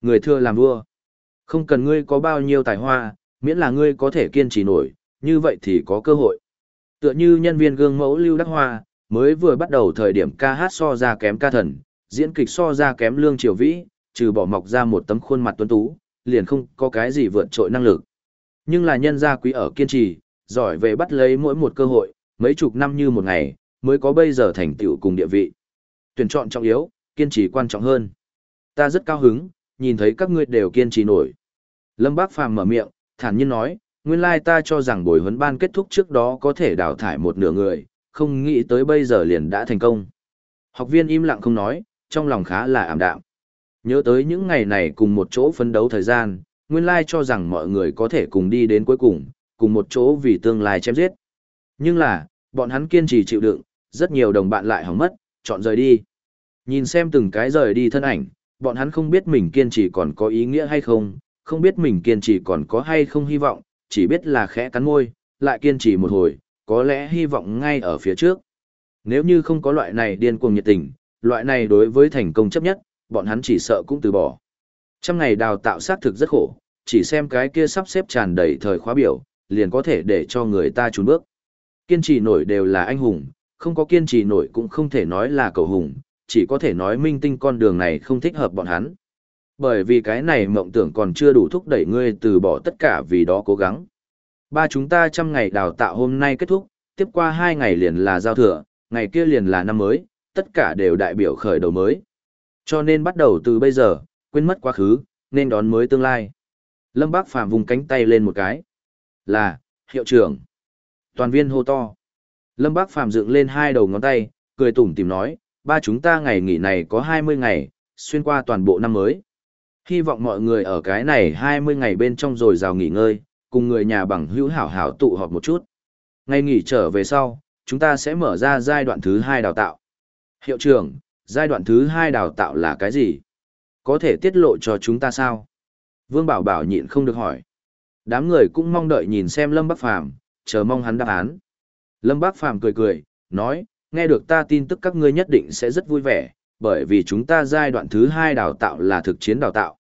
người thưa làm vua. Không cần ngươi có bao nhiêu tài hoa, miễn là ngươi có thể kiên trì nổi, như vậy thì có cơ hội. Tựa như nhân viên gương mẫu Lưu Đắc Hoa, mới vừa bắt đầu thời điểm ca hát so ra kém ca thần, diễn kịch so ra kém lương triều vĩ, trừ bỏ mọc ra một tấm khuôn mặt tuấn tú, liền không có cái gì vượt trội năng lực. Nhưng là nhân gia quý ở kiên trì, giỏi về bắt lấy mỗi một cơ hội, mấy chục năm như một ngày, mới có bây giờ thành tựu cùng địa vị. Tuyển chọn trọng yếu, kiên trì quan trọng hơn. Ta rất cao hứng, nhìn thấy các ngươi đều kiên trì nổi. Lâm Bác Phàm mở miệng, thản nhiên nói, nguyên lai ta cho rằng buổi huấn ban kết thúc trước đó có thể đào thải một nửa người, không nghĩ tới bây giờ liền đã thành công. Học viên im lặng không nói, trong lòng khá là ảm đạm. Nhớ tới những ngày này cùng một chỗ phấn đấu thời gian, nguyên lai cho rằng mọi người có thể cùng đi đến cuối cùng, cùng một chỗ vì tương lai chém giết. Nhưng là, bọn hắn kiên trì chịu đựng, rất nhiều đồng bạn lại hỏng mất, chọn rời đi. Nhìn xem từng cái rời đi thân ảnh, bọn hắn không biết mình kiên trì còn có ý nghĩa hay không, không biết mình kiên trì còn có hay không hy vọng, chỉ biết là khẽ cắn môi, lại kiên trì một hồi, có lẽ hy vọng ngay ở phía trước. Nếu như không có loại này điên cuồng nhiệt tình, loại này đối với thành công chấp nhất, bọn hắn chỉ sợ cũng từ bỏ. Trăm ngày đào tạo xác thực rất khổ, chỉ xem cái kia sắp xếp tràn đầy thời khóa biểu, liền có thể để cho người ta trốn bước. Kiên trì nổi đều là anh hùng, không có kiên trì nổi cũng không thể nói là cầu hùng, chỉ có thể nói minh tinh con đường này không thích hợp bọn hắn. Bởi vì cái này mộng tưởng còn chưa đủ thúc đẩy ngươi từ bỏ tất cả vì đó cố gắng. Ba chúng ta trăm ngày đào tạo hôm nay kết thúc, tiếp qua hai ngày liền là giao thừa, ngày kia liền là năm mới, tất cả đều đại biểu khởi đầu mới. Cho nên bắt đầu từ bây giờ, quên mất quá khứ, nên đón mới tương lai. Lâm Bác Phàm vùng cánh tay lên một cái. Là, hiệu trưởng. Toàn viên hô to. Lâm Bác Phàm dựng lên hai đầu ngón tay, cười tủm tìm nói, ba chúng ta ngày nghỉ này có 20 ngày, xuyên qua toàn bộ năm mới. Hy vọng mọi người ở cái này 20 ngày bên trong rồi rào nghỉ ngơi, cùng người nhà bằng hữu hảo hảo tụ họp một chút. Ngày nghỉ trở về sau, chúng ta sẽ mở ra giai đoạn thứ hai đào tạo. Hiệu trưởng, giai đoạn thứ hai đào tạo là cái gì? Có thể tiết lộ cho chúng ta sao? Vương Bảo Bảo nhịn không được hỏi. Đám người cũng mong đợi nhìn xem Lâm Bắc Phàm chờ mong hắn đáp án. Lâm Bắc Phàm cười cười, nói, nghe được ta tin tức các ngươi nhất định sẽ rất vui vẻ, bởi vì chúng ta giai đoạn thứ hai đào tạo là thực chiến đào tạo.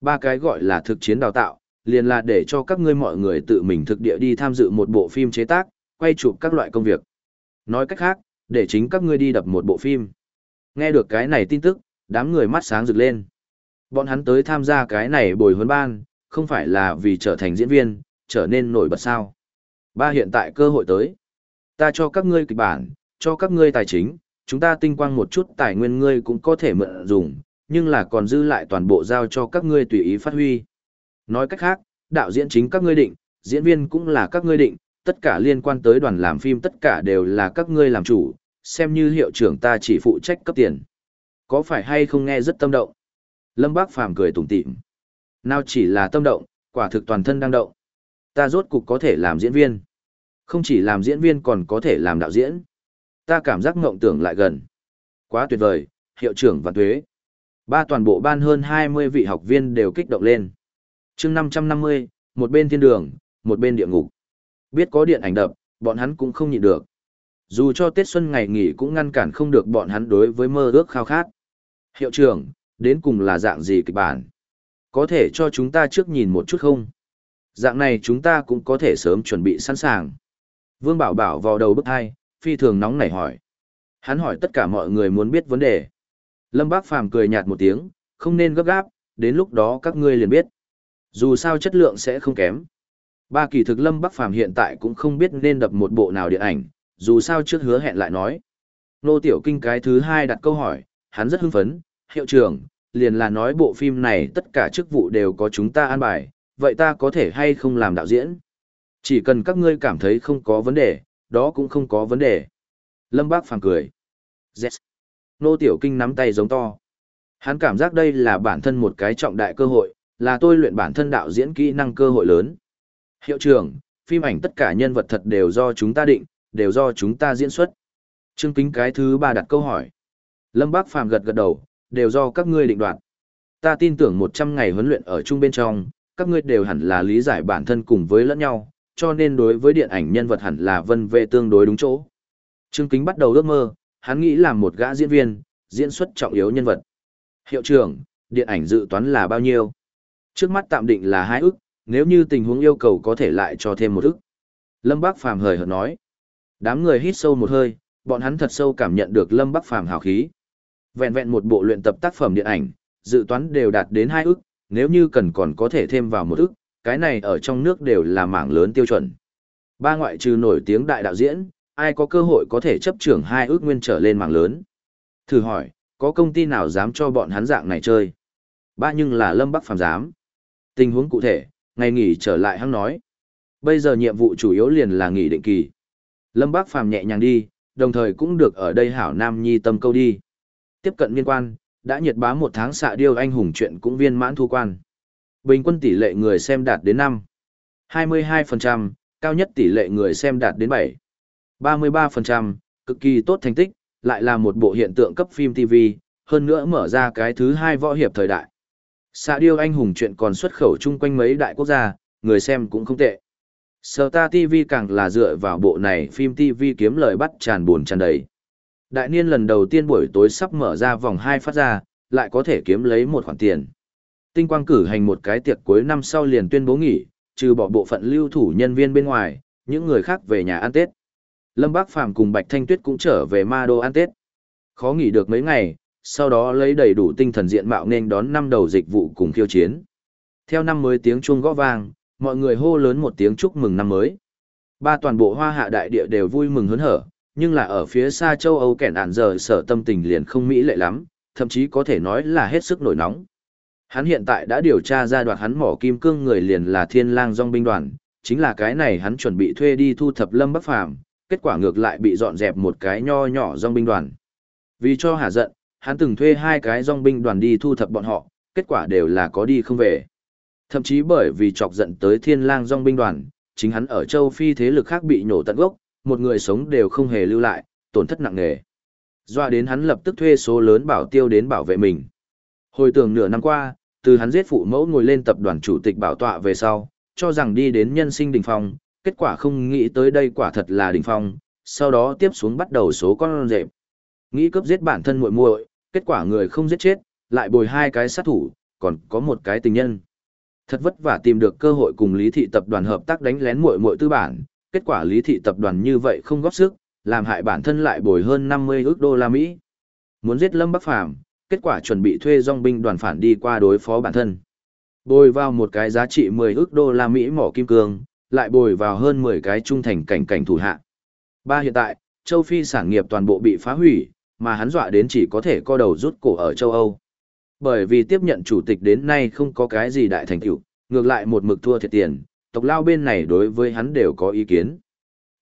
Ba cái gọi là thực chiến đào tạo, liền là để cho các ngươi mọi người tự mình thực địa đi tham dự một bộ phim chế tác, quay chụp các loại công việc. Nói cách khác, để chính các ngươi đi đập một bộ phim. Nghe được cái này tin tức, đám người mắt sáng rực lên. Bọn hắn tới tham gia cái này bồi huấn ban, không phải là vì trở thành diễn viên, trở nên nổi bật sao. Ba hiện tại cơ hội tới. Ta cho các ngươi kịch bản, cho các ngươi tài chính, chúng ta tinh quang một chút tài nguyên ngươi cũng có thể mượn dùng, nhưng là còn dư lại toàn bộ giao cho các ngươi tùy ý phát huy. Nói cách khác, đạo diễn chính các ngươi định, diễn viên cũng là các ngươi định, tất cả liên quan tới đoàn làm phim tất cả đều là các ngươi làm chủ, xem như hiệu trưởng ta chỉ phụ trách cấp tiền. Có phải hay không nghe rất tâm động? Lâm Bác Phàm cười tủm tỉm. Nào chỉ là tâm động, quả thực toàn thân đang động. Ta rốt cục có thể làm diễn viên. Không chỉ làm diễn viên còn có thể làm đạo diễn. Ta cảm giác ngộng tưởng lại gần. Quá tuyệt vời, hiệu trưởng và thuế. Ba toàn bộ ban hơn 20 vị học viên đều kích động lên. chương 550, một bên thiên đường, một bên địa ngục. Biết có điện ảnh đập, bọn hắn cũng không nhịn được. Dù cho Tết Xuân ngày nghỉ cũng ngăn cản không được bọn hắn đối với mơ ước khao khát. Hiệu trưởng, đến cùng là dạng gì kịch bản? Có thể cho chúng ta trước nhìn một chút không? Dạng này chúng ta cũng có thể sớm chuẩn bị sẵn sàng. Vương Bảo Bảo vào đầu bức hai, phi thường nóng nảy hỏi. Hắn hỏi tất cả mọi người muốn biết vấn đề. Lâm Bác Phàm cười nhạt một tiếng, không nên gấp gáp, đến lúc đó các ngươi liền biết. Dù sao chất lượng sẽ không kém. Ba kỳ thực Lâm Bắc Phàm hiện tại cũng không biết nên đập một bộ nào điện ảnh, dù sao trước hứa hẹn lại nói. Nô Tiểu Kinh cái thứ hai đặt câu hỏi, hắn rất hưng phấn, hiệu trưởng, liền là nói bộ phim này tất cả chức vụ đều có chúng ta an bài, vậy ta có thể hay không làm đạo diễn? Chỉ cần các ngươi cảm thấy không có vấn đề, đó cũng không có vấn đề. Lâm Bác phàng cười. Yes. Nô Tiểu Kinh nắm tay giống to. Hắn cảm giác đây là bản thân một cái trọng đại cơ hội, là tôi luyện bản thân đạo diễn kỹ năng cơ hội lớn. Hiệu trưởng, phim ảnh tất cả nhân vật thật đều do chúng ta định, đều do chúng ta diễn xuất. Trương Kính cái thứ ba đặt câu hỏi. Lâm Bác Phàm gật gật đầu, đều do các ngươi định đoạt. Ta tin tưởng 100 ngày huấn luyện ở chung bên trong, các ngươi đều hẳn là lý giải bản thân cùng với lẫn nhau, cho nên đối với điện ảnh nhân vật hẳn là vân vệ tương đối đúng chỗ. Trương Kính bắt đầu ước mơ, hắn nghĩ làm một gã diễn viên, diễn xuất trọng yếu nhân vật. Hiệu trưởng, điện ảnh dự toán là bao nhiêu? Trước mắt tạm định là hai ức, nếu như tình huống yêu cầu có thể lại cho thêm một ức. Lâm Bác Phàm hời hợt nói. Đám người hít sâu một hơi, bọn hắn thật sâu cảm nhận được Lâm Bắc Phàm hào khí. Vẹn vẹn một bộ luyện tập tác phẩm điện ảnh, dự toán đều đạt đến hai ức, nếu như cần còn có thể thêm vào một ức, cái này ở trong nước đều là mảng lớn tiêu chuẩn. Ba ngoại trừ nổi tiếng đại đạo diễn, ai có cơ hội có thể chấp trưởng hai ước nguyên trở lên mảng lớn. Thử hỏi, có công ty nào dám cho bọn hắn dạng này chơi? Ba nhưng là Lâm Bắc Phàm dám. Tình huống cụ thể, ngày nghỉ trở lại hắn nói. Bây giờ nhiệm vụ chủ yếu liền là nghỉ định kỳ. Lâm Bắc Phàm nhẹ nhàng đi, đồng thời cũng được ở đây hảo nam nhi tâm câu đi. Tiếp cận liên quan, đã nhiệt bá một tháng xạ điêu anh hùng chuyện cũng viên mãn thu quan. Bình quân tỷ lệ người xem đạt đến 5. 22%, cao nhất tỷ lệ người xem đạt đến 7. 33%, cực kỳ tốt thành tích, lại là một bộ hiện tượng cấp phim TV, hơn nữa mở ra cái thứ hai võ hiệp thời đại. Xạ điêu anh hùng chuyện còn xuất khẩu chung quanh mấy đại quốc gia, người xem cũng không tệ. Star TV càng là dựa vào bộ này phim TV kiếm lời bắt tràn buồn tràn đầy. Đại niên lần đầu tiên buổi tối sắp mở ra vòng 2 phát ra, lại có thể kiếm lấy một khoản tiền. Tinh quang cử hành một cái tiệc cuối năm sau liền tuyên bố nghỉ, trừ bỏ bộ phận lưu thủ nhân viên bên ngoài, những người khác về nhà ăn Tết. Lâm Bác Phàm cùng Bạch Thanh Tuyết cũng trở về ma đô ăn Tết. Khó nghỉ được mấy ngày, sau đó lấy đầy đủ tinh thần diện mạo nên đón năm đầu dịch vụ cùng khiêu chiến. Theo năm mới tiếng chuông gõ vang, mọi người hô lớn một tiếng chúc mừng năm mới. Ba toàn bộ hoa hạ đại địa đều vui mừng hớn hở, nhưng là ở phía xa châu Âu kẻn ản giờ sở tâm tình liền không mỹ lệ lắm, thậm chí có thể nói là hết sức nổi nóng. Hắn hiện tại đã điều tra ra đoạt hắn mỏ kim cương người liền là thiên lang dòng binh đoàn, chính là cái này hắn chuẩn bị thuê đi thu thập lâm bắc phàm, kết quả ngược lại bị dọn dẹp một cái nho nhỏ dòng binh đoàn. Vì cho hả giận, hắn từng thuê hai cái dòng binh đoàn đi thu thập bọn họ, kết quả đều là có đi không về. Thậm chí bởi vì chọc giận tới thiên lang dòng binh đoàn, chính hắn ở châu Phi thế lực khác bị nhổ tận gốc, một người sống đều không hề lưu lại, tổn thất nặng nề. Doa đến hắn lập tức thuê số lớn bảo tiêu đến bảo vệ mình. Hồi tưởng nửa năm qua, từ hắn giết phụ mẫu ngồi lên tập đoàn chủ tịch bảo tọa về sau, cho rằng đi đến nhân sinh đỉnh phong, kết quả không nghĩ tới đây quả thật là đỉnh phong, sau đó tiếp xuống bắt đầu số con rệp. Nghĩ cướp giết bản thân muội muội, kết quả người không giết chết, lại bồi hai cái sát thủ, còn có một cái tình nhân. Thật vất vả tìm được cơ hội cùng Lý thị tập đoàn hợp tác đánh lén muội muội tư bản, kết quả Lý thị tập đoàn như vậy không góp sức, làm hại bản thân lại bồi hơn 50 ước đô la Mỹ. Muốn giết Lâm Bắc Phàm, kết quả chuẩn bị thuê dòng binh đoàn phản đi qua đối phó bản thân. Bồi vào một cái giá trị 10 ước đô la Mỹ mỏ kim cương, lại bồi vào hơn 10 cái trung thành cảnh cảnh thủ hạ. Ba hiện tại, châu Phi sản nghiệp toàn bộ bị phá hủy, mà hắn dọa đến chỉ có thể co đầu rút cổ ở châu Âu. Bởi vì tiếp nhận chủ tịch đến nay không có cái gì đại thành tựu, ngược lại một mực thua thiệt tiền, tộc lao bên này đối với hắn đều có ý kiến.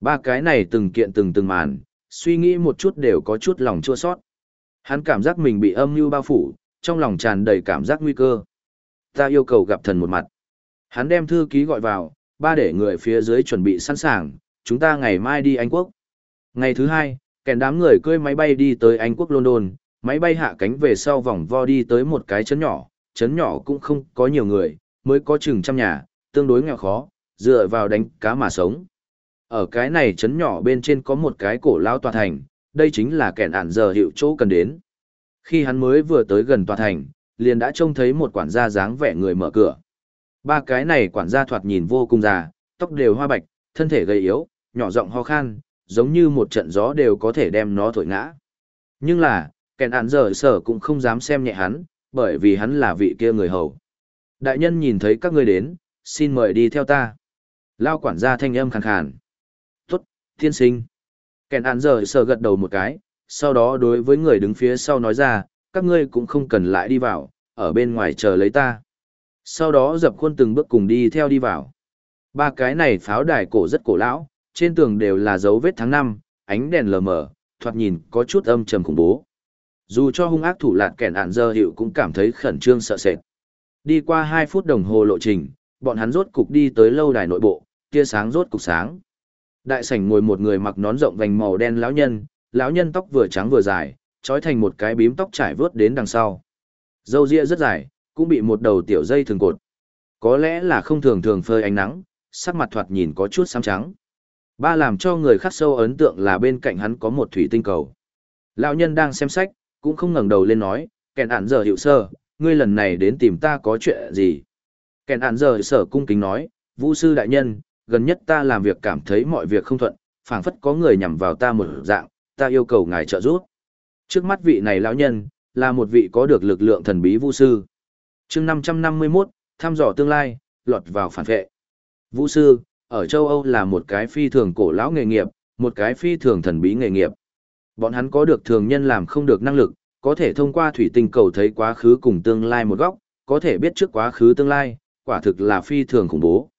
Ba cái này từng kiện từng từng màn, suy nghĩ một chút đều có chút lòng chua sót. Hắn cảm giác mình bị âm mưu bao phủ, trong lòng tràn đầy cảm giác nguy cơ. Ta yêu cầu gặp thần một mặt. Hắn đem thư ký gọi vào, ba để người phía dưới chuẩn bị sẵn sàng, chúng ta ngày mai đi Anh Quốc. Ngày thứ hai, kèn đám người cưỡi máy bay đi tới Anh Quốc London, máy bay hạ cánh về sau vòng vo đi tới một cái chấn nhỏ, chấn nhỏ cũng không có nhiều người, mới có chừng trăm nhà, tương đối nghèo khó, dựa vào đánh cá mà sống. Ở cái này chấn nhỏ bên trên có một cái cổ lao tòa thành, đây chính là kẻn ản giờ hiệu chỗ cần đến. Khi hắn mới vừa tới gần tòa thành, liền đã trông thấy một quản gia dáng vẻ người mở cửa. Ba cái này quản gia thoạt nhìn vô cùng già, tóc đều hoa bạch, thân thể gầy yếu, nhỏ giọng ho khan, giống như một trận gió đều có thể đem nó thổi ngã. Nhưng là, kẻn ản giờ sở cũng không dám xem nhẹ hắn, bởi vì hắn là vị kia người hầu. Đại nhân nhìn thấy các ngươi đến, xin mời đi theo ta. Lao quản gia thanh âm khàn khàn. Tốt, thiên sinh. Kèn án giờ sờ gật đầu một cái, sau đó đối với người đứng phía sau nói ra, các ngươi cũng không cần lại đi vào, ở bên ngoài chờ lấy ta. Sau đó dập khuôn từng bước cùng đi theo đi vào. Ba cái này pháo đài cổ rất cổ lão, trên tường đều là dấu vết tháng năm, ánh đèn lờ mờ, thoạt nhìn có chút âm trầm khủng bố. Dù cho hung ác thủ lạn kẻn ạn dơ hiệu cũng cảm thấy khẩn trương sợ sệt. Đi qua 2 phút đồng hồ lộ trình, bọn hắn rốt cục đi tới lâu đài nội bộ, tia sáng rốt cục sáng. Đại sảnh ngồi một người mặc nón rộng vành màu đen lão nhân, lão nhân tóc vừa trắng vừa dài, trói thành một cái bím tóc trải vớt đến đằng sau. Dâu ria rất dài, cũng bị một đầu tiểu dây thường cột. Có lẽ là không thường thường phơi ánh nắng, sắc mặt thoạt nhìn có chút xám trắng. Ba làm cho người khắc sâu ấn tượng là bên cạnh hắn có một thủy tinh cầu. Lão nhân đang xem sách, cũng không ngẩng đầu lên nói, kèn ản giờ hiệu sơ, ngươi lần này đến tìm ta có chuyện gì? Kèn ản giờ sở cung kính nói, vũ sư đại nhân, gần nhất ta làm việc cảm thấy mọi việc không thuận, phảng phất có người nhằm vào ta một dạng, ta yêu cầu ngài trợ giúp. Trước mắt vị này lão nhân, là một vị có được lực lượng thần bí vũ sư. chương 551, thăm dò tương lai, lọt vào phản vệ. Vũ sư, ở châu Âu là một cái phi thường cổ lão nghề nghiệp, một cái phi thường thần bí nghề nghiệp. Bọn hắn có được thường nhân làm không được năng lực, có thể thông qua thủy tinh cầu thấy quá khứ cùng tương lai một góc, có thể biết trước quá khứ tương lai, quả thực là phi thường khủng bố.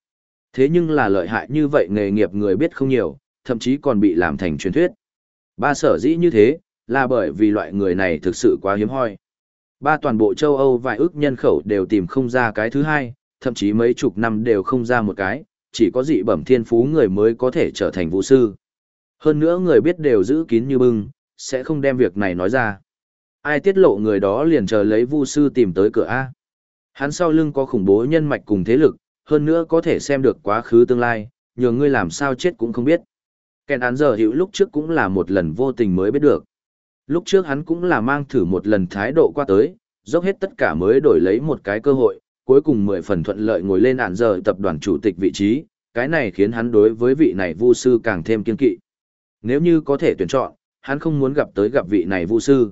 Thế nhưng là lợi hại như vậy nghề nghiệp người biết không nhiều, thậm chí còn bị làm thành truyền thuyết. Ba sở dĩ như thế, là bởi vì loại người này thực sự quá hiếm hoi. Ba toàn bộ châu Âu vài ước nhân khẩu đều tìm không ra cái thứ hai, thậm chí mấy chục năm đều không ra một cái, chỉ có dị bẩm thiên phú người mới có thể trở thành vũ sư. Hơn nữa người biết đều giữ kín như bưng, sẽ không đem việc này nói ra. Ai tiết lộ người đó liền chờ lấy vu sư tìm tới cửa A. Hắn sau lưng có khủng bố nhân mạch cùng thế lực, hơn nữa có thể xem được quá khứ tương lai, nhờ ngươi làm sao chết cũng không biết. Kèn án giờ hữu lúc trước cũng là một lần vô tình mới biết được. Lúc trước hắn cũng là mang thử một lần thái độ qua tới, dốc hết tất cả mới đổi lấy một cái cơ hội, cuối cùng mười phần thuận lợi ngồi lên án giờ tập đoàn chủ tịch vị trí, cái này khiến hắn đối với vị này vu sư càng thêm kiên kỵ. Nếu như có thể tuyển chọn, hắn không muốn gặp tới gặp vị này vu sư.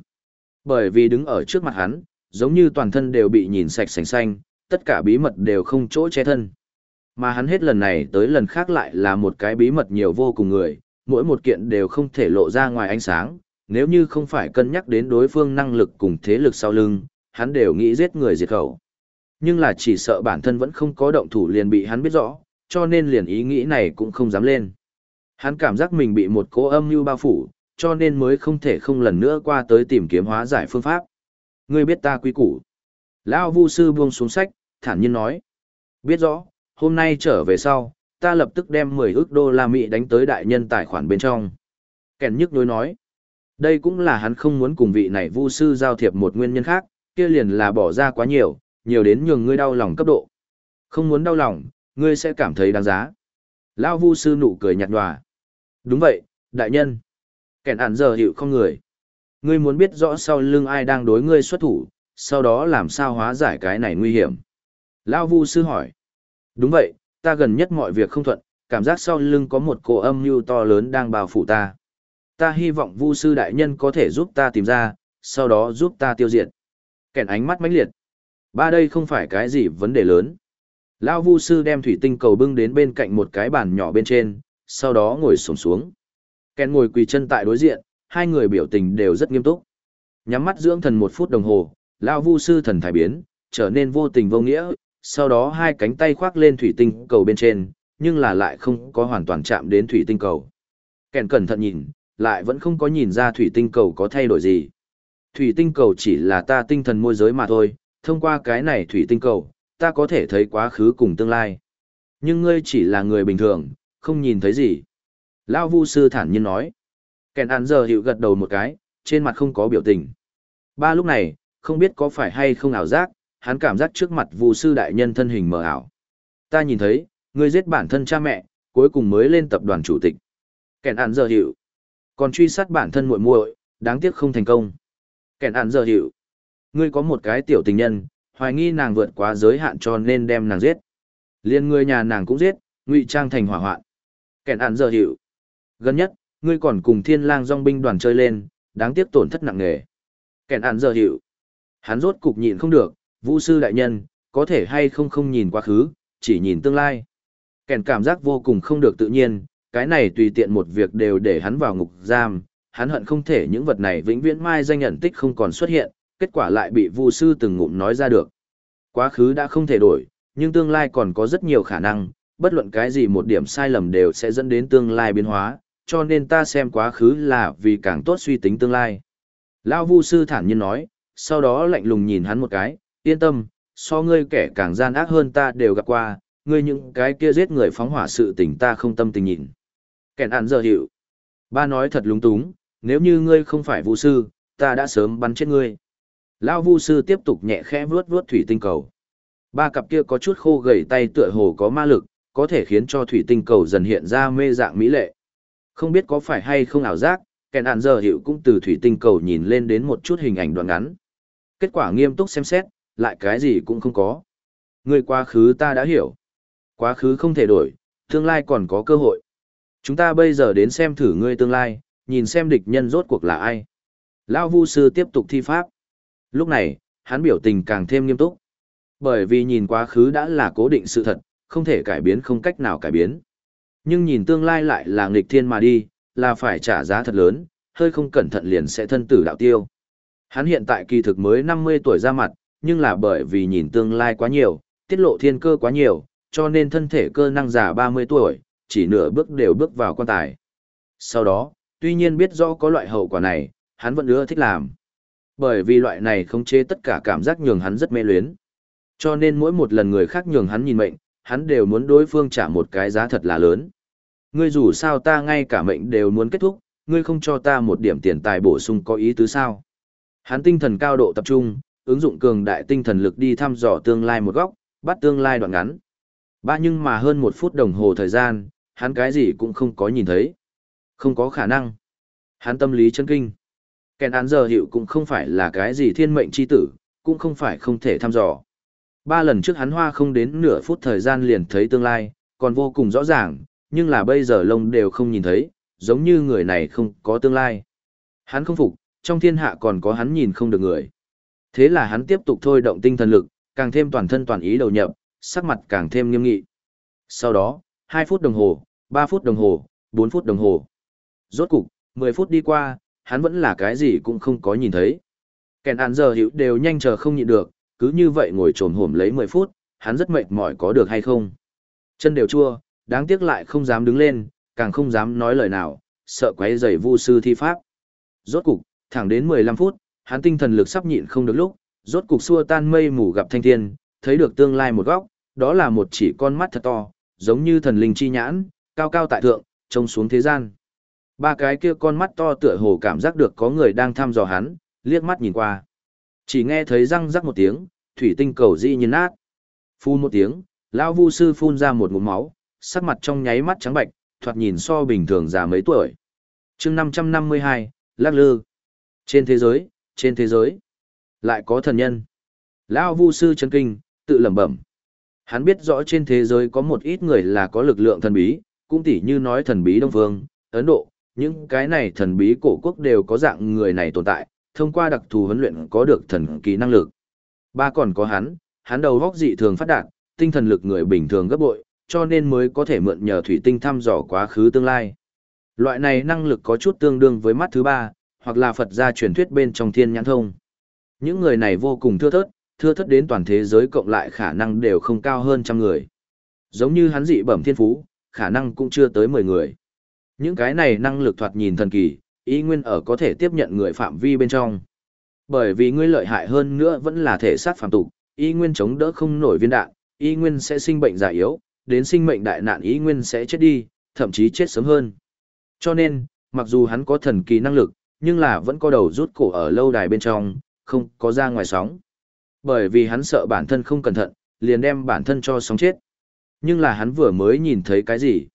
Bởi vì đứng ở trước mặt hắn, giống như toàn thân đều bị nhìn sạch sành xanh, tất cả bí mật đều không chỗ che thân. Mà hắn hết lần này tới lần khác lại là một cái bí mật nhiều vô cùng người, mỗi một kiện đều không thể lộ ra ngoài ánh sáng, nếu như không phải cân nhắc đến đối phương năng lực cùng thế lực sau lưng, hắn đều nghĩ giết người diệt khẩu. Nhưng là chỉ sợ bản thân vẫn không có động thủ liền bị hắn biết rõ, cho nên liền ý nghĩ này cũng không dám lên. Hắn cảm giác mình bị một cố âm mưu bao phủ, cho nên mới không thể không lần nữa qua tới tìm kiếm hóa giải phương pháp. Ngươi biết ta quý củ. Lão Vu sư buông xuống sách, thản nhiên nói. Biết rõ, hôm nay trở về sau, ta lập tức đem 10 ức đô la Mỹ đánh tới đại nhân tài khoản bên trong. Kèn nhức đối nói. Đây cũng là hắn không muốn cùng vị này Vu sư giao thiệp một nguyên nhân khác, kia liền là bỏ ra quá nhiều, nhiều đến nhường ngươi đau lòng cấp độ. Không muốn đau lòng, ngươi sẽ cảm thấy đáng giá. Lão Vu sư nụ cười nhạt nhòa. Đúng vậy, đại nhân. Kẻn ản giờ hiệu không người. Ngươi muốn biết rõ sau lưng ai đang đối ngươi xuất thủ, sau đó làm sao hóa giải cái này nguy hiểm. Lão Vu sư hỏi. Đúng vậy, ta gần nhất mọi việc không thuận, cảm giác sau lưng có một cổ âm mưu to lớn đang bao phủ ta. Ta hy vọng Vu sư đại nhân có thể giúp ta tìm ra, sau đó giúp ta tiêu diệt. Kẻn ánh mắt mãnh liệt. Ba đây không phải cái gì vấn đề lớn. Lão Vu sư đem thủy tinh cầu bưng đến bên cạnh một cái bàn nhỏ bên trên, sau đó ngồi xổm xuống, xuống. Ngồi quỳ chân tại đối diện, hai người biểu tình đều rất nghiêm túc. Nhắm mắt dưỡng thần một phút đồng hồ, lão Vu sư thần thải biến, trở nên vô tình vô nghĩa, sau đó hai cánh tay khoác lên thủy tinh cầu bên trên, nhưng là lại không có hoàn toàn chạm đến thủy tinh cầu. Kèn cẩn thận nhìn, lại vẫn không có nhìn ra thủy tinh cầu có thay đổi gì. Thủy tinh cầu chỉ là ta tinh thần môi giới mà thôi, thông qua cái này thủy tinh cầu, ta có thể thấy quá khứ cùng tương lai. Nhưng ngươi chỉ là người bình thường, không nhìn thấy gì. Lão Vu sư thản nhiên nói. Kèn án giờ hiệu gật đầu một cái, trên mặt không có biểu tình. Ba lúc này, không biết có phải hay không ảo giác, hắn cảm giác trước mặt Vu sư đại nhân thân hình mờ ảo. Ta nhìn thấy, ngươi giết bản thân cha mẹ, cuối cùng mới lên tập đoàn chủ tịch. Kèn án giờ hiệu. Còn truy sát bản thân muội muội, đáng tiếc không thành công. Kèn án giờ hiệu. Ngươi có một cái tiểu tình nhân, hoài nghi nàng vượt quá giới hạn cho nên đem nàng giết. Liên người nhà nàng cũng giết, ngụy trang thành hỏa hoạn. Kèn án giờ hiệu. Gần nhất, ngươi còn cùng thiên lang dòng binh đoàn chơi lên, đáng tiếc tổn thất nặng nề. Kèn ản giờ hiệu. Hắn rốt cục nhịn không được, vũ sư đại nhân, có thể hay không không nhìn quá khứ, chỉ nhìn tương lai. Kèn cảm giác vô cùng không được tự nhiên, cái này tùy tiện một việc đều để hắn vào ngục giam, hắn hận không thể những vật này vĩnh viễn mai danh nhận tích không còn xuất hiện, kết quả lại bị Vu sư từng ngụm nói ra được. Quá khứ đã không thể đổi, nhưng tương lai còn có rất nhiều khả năng, bất luận cái gì một điểm sai lầm đều sẽ dẫn đến tương lai biến hóa, cho nên ta xem quá khứ là vì càng tốt suy tính tương lai. Lão Vu sư thản nhiên nói, sau đó lạnh lùng nhìn hắn một cái, yên tâm, so ngươi kẻ càng gian ác hơn ta đều gặp qua, ngươi những cái kia giết người phóng hỏa sự tình ta không tâm tình nhìn. Kẻn ản giờ hiệu. Ba nói thật lúng túng, nếu như ngươi không phải Vu sư, ta đã sớm bắn chết ngươi. Lão Vu sư tiếp tục nhẹ khẽ vuốt vuốt thủy tinh cầu. Ba cặp kia có chút khô gầy tay tựa hồ có ma lực, có thể khiến cho thủy tinh cầu dần hiện ra mê dạng mỹ lệ. Không biết có phải hay không ảo giác, kèn ạn giờ hiệu cũng từ thủy tinh cầu nhìn lên đến một chút hình ảnh đoạn ngắn. Kết quả nghiêm túc xem xét, lại cái gì cũng không có. Người quá khứ ta đã hiểu. Quá khứ không thể đổi, tương lai còn có cơ hội. Chúng ta bây giờ đến xem thử ngươi tương lai, nhìn xem địch nhân rốt cuộc là ai. Lão Vu sư tiếp tục thi pháp. Lúc này, hắn biểu tình càng thêm nghiêm túc. Bởi vì nhìn quá khứ đã là cố định sự thật, không thể cải biến không cách nào cải biến. Nhưng nhìn tương lai lại là nghịch thiên mà đi, là phải trả giá thật lớn, hơi không cẩn thận liền sẽ thân tử đạo tiêu. Hắn hiện tại kỳ thực mới 50 tuổi ra mặt, nhưng là bởi vì nhìn tương lai quá nhiều, tiết lộ thiên cơ quá nhiều, cho nên thân thể cơ năng già 30 tuổi, chỉ nửa bước đều bước vào quan tài. Sau đó, tuy nhiên biết rõ có loại hậu quả này, hắn vẫn ưa thích làm. Bởi vì loại này không chế tất cả cảm giác nhường hắn rất mê luyến. Cho nên mỗi một lần người khác nhường hắn nhìn mệnh, hắn đều muốn đối phương trả một cái giá thật là lớn. Ngươi dù sao ta ngay cả mệnh đều muốn kết thúc, ngươi không cho ta một điểm tiền tài bổ sung có ý tứ sao. Hắn tinh thần cao độ tập trung, ứng dụng cường đại tinh thần lực đi thăm dò tương lai một góc, bắt tương lai đoạn ngắn. Ba nhưng mà hơn một phút đồng hồ thời gian, hắn cái gì cũng không có nhìn thấy. Không có khả năng. Hắn tâm lý chân kinh. Kèn án giờ hiệu cũng không phải là cái gì thiên mệnh chi tử, cũng không phải không thể thăm dò. Ba lần trước hắn hoa không đến nửa phút thời gian liền thấy tương lai, còn vô cùng rõ ràng, nhưng là bây giờ lông đều không nhìn thấy, giống như người này không có tương lai. Hắn không phục, trong thiên hạ còn có hắn nhìn không được người. Thế là hắn tiếp tục thôi động tinh thần lực, càng thêm toàn thân toàn ý đầu nhập, sắc mặt càng thêm nghiêm nghị. Sau đó, 2 phút đồng hồ, 3 phút đồng hồ, 4 phút đồng hồ. Rốt cục, 10 phút đi qua, hắn vẫn là cái gì cũng không có nhìn thấy. Kèn án giờ hiểu đều nhanh chờ không nhịn được, cứ như vậy ngồi trồm hổm lấy 10 phút, hắn rất mệt mỏi có được hay không. Chân đều chua, đáng tiếc lại không dám đứng lên, càng không dám nói lời nào, sợ quấy rầy vu sư thi pháp. Rốt cục, thẳng đến 15 phút, hắn tinh thần lực sắp nhịn không được lúc, rốt cục xua tan mây mù gặp thanh thiên, thấy được tương lai một góc, đó là một chỉ con mắt thật to, giống như thần linh chi nhãn, cao cao tại thượng, trông xuống thế gian. Ba cái kia con mắt to tựa hồ cảm giác được có người đang thăm dò hắn, liếc mắt nhìn qua. Chỉ nghe thấy răng rắc một tiếng, thủy tinh cầu di nhiên nát. Phun một tiếng, lão vu sư phun ra một ngụm máu, sắc mặt trong nháy mắt trắng bệch, thoạt nhìn so bình thường già mấy tuổi. chương 552, Lắc Lư. Trên thế giới, trên thế giới, lại có thần nhân. Lão vu sư chân kinh, tự lẩm bẩm. Hắn biết rõ trên thế giới có một ít người là có lực lượng thần bí, cũng tỉ như nói thần bí Đông Phương, Ấn Độ, những cái này thần bí cổ quốc đều có dạng người này tồn tại, thông qua đặc thù huấn luyện có được thần kỳ năng lực. Ba còn có hắn, hắn đầu góc dị thường phát đạt, tinh thần lực người bình thường gấp bội, cho nên mới có thể mượn nhờ thủy tinh thăm dò quá khứ tương lai. Loại này năng lực có chút tương đương với mắt thứ ba, hoặc là Phật gia truyền thuyết bên trong thiên nhãn thông. Những người này vô cùng thưa thớt, thưa thớt đến toàn thế giới cộng lại khả năng đều không cao hơn trăm người. Giống như hắn dị bẩm thiên phú, khả năng cũng chưa tới 10 người. Những cái này năng lực thoạt nhìn thần kỳ, ý nguyên ở có thể tiếp nhận người phạm vi bên trong. Bởi vì ngươi lợi hại hơn nữa vẫn là thể sát phạm tục, ý nguyên chống đỡ không nổi viên đạn, ý nguyên sẽ sinh bệnh già yếu, đến sinh mệnh đại nạn ý nguyên sẽ chết đi, thậm chí chết sớm hơn. Cho nên, mặc dù hắn có thần kỳ năng lực, nhưng là vẫn có đầu rút cổ ở lâu đài bên trong, không có ra ngoài sóng. Bởi vì hắn sợ bản thân không cẩn thận, liền đem bản thân cho sóng chết. Nhưng là hắn vừa mới nhìn thấy cái gì?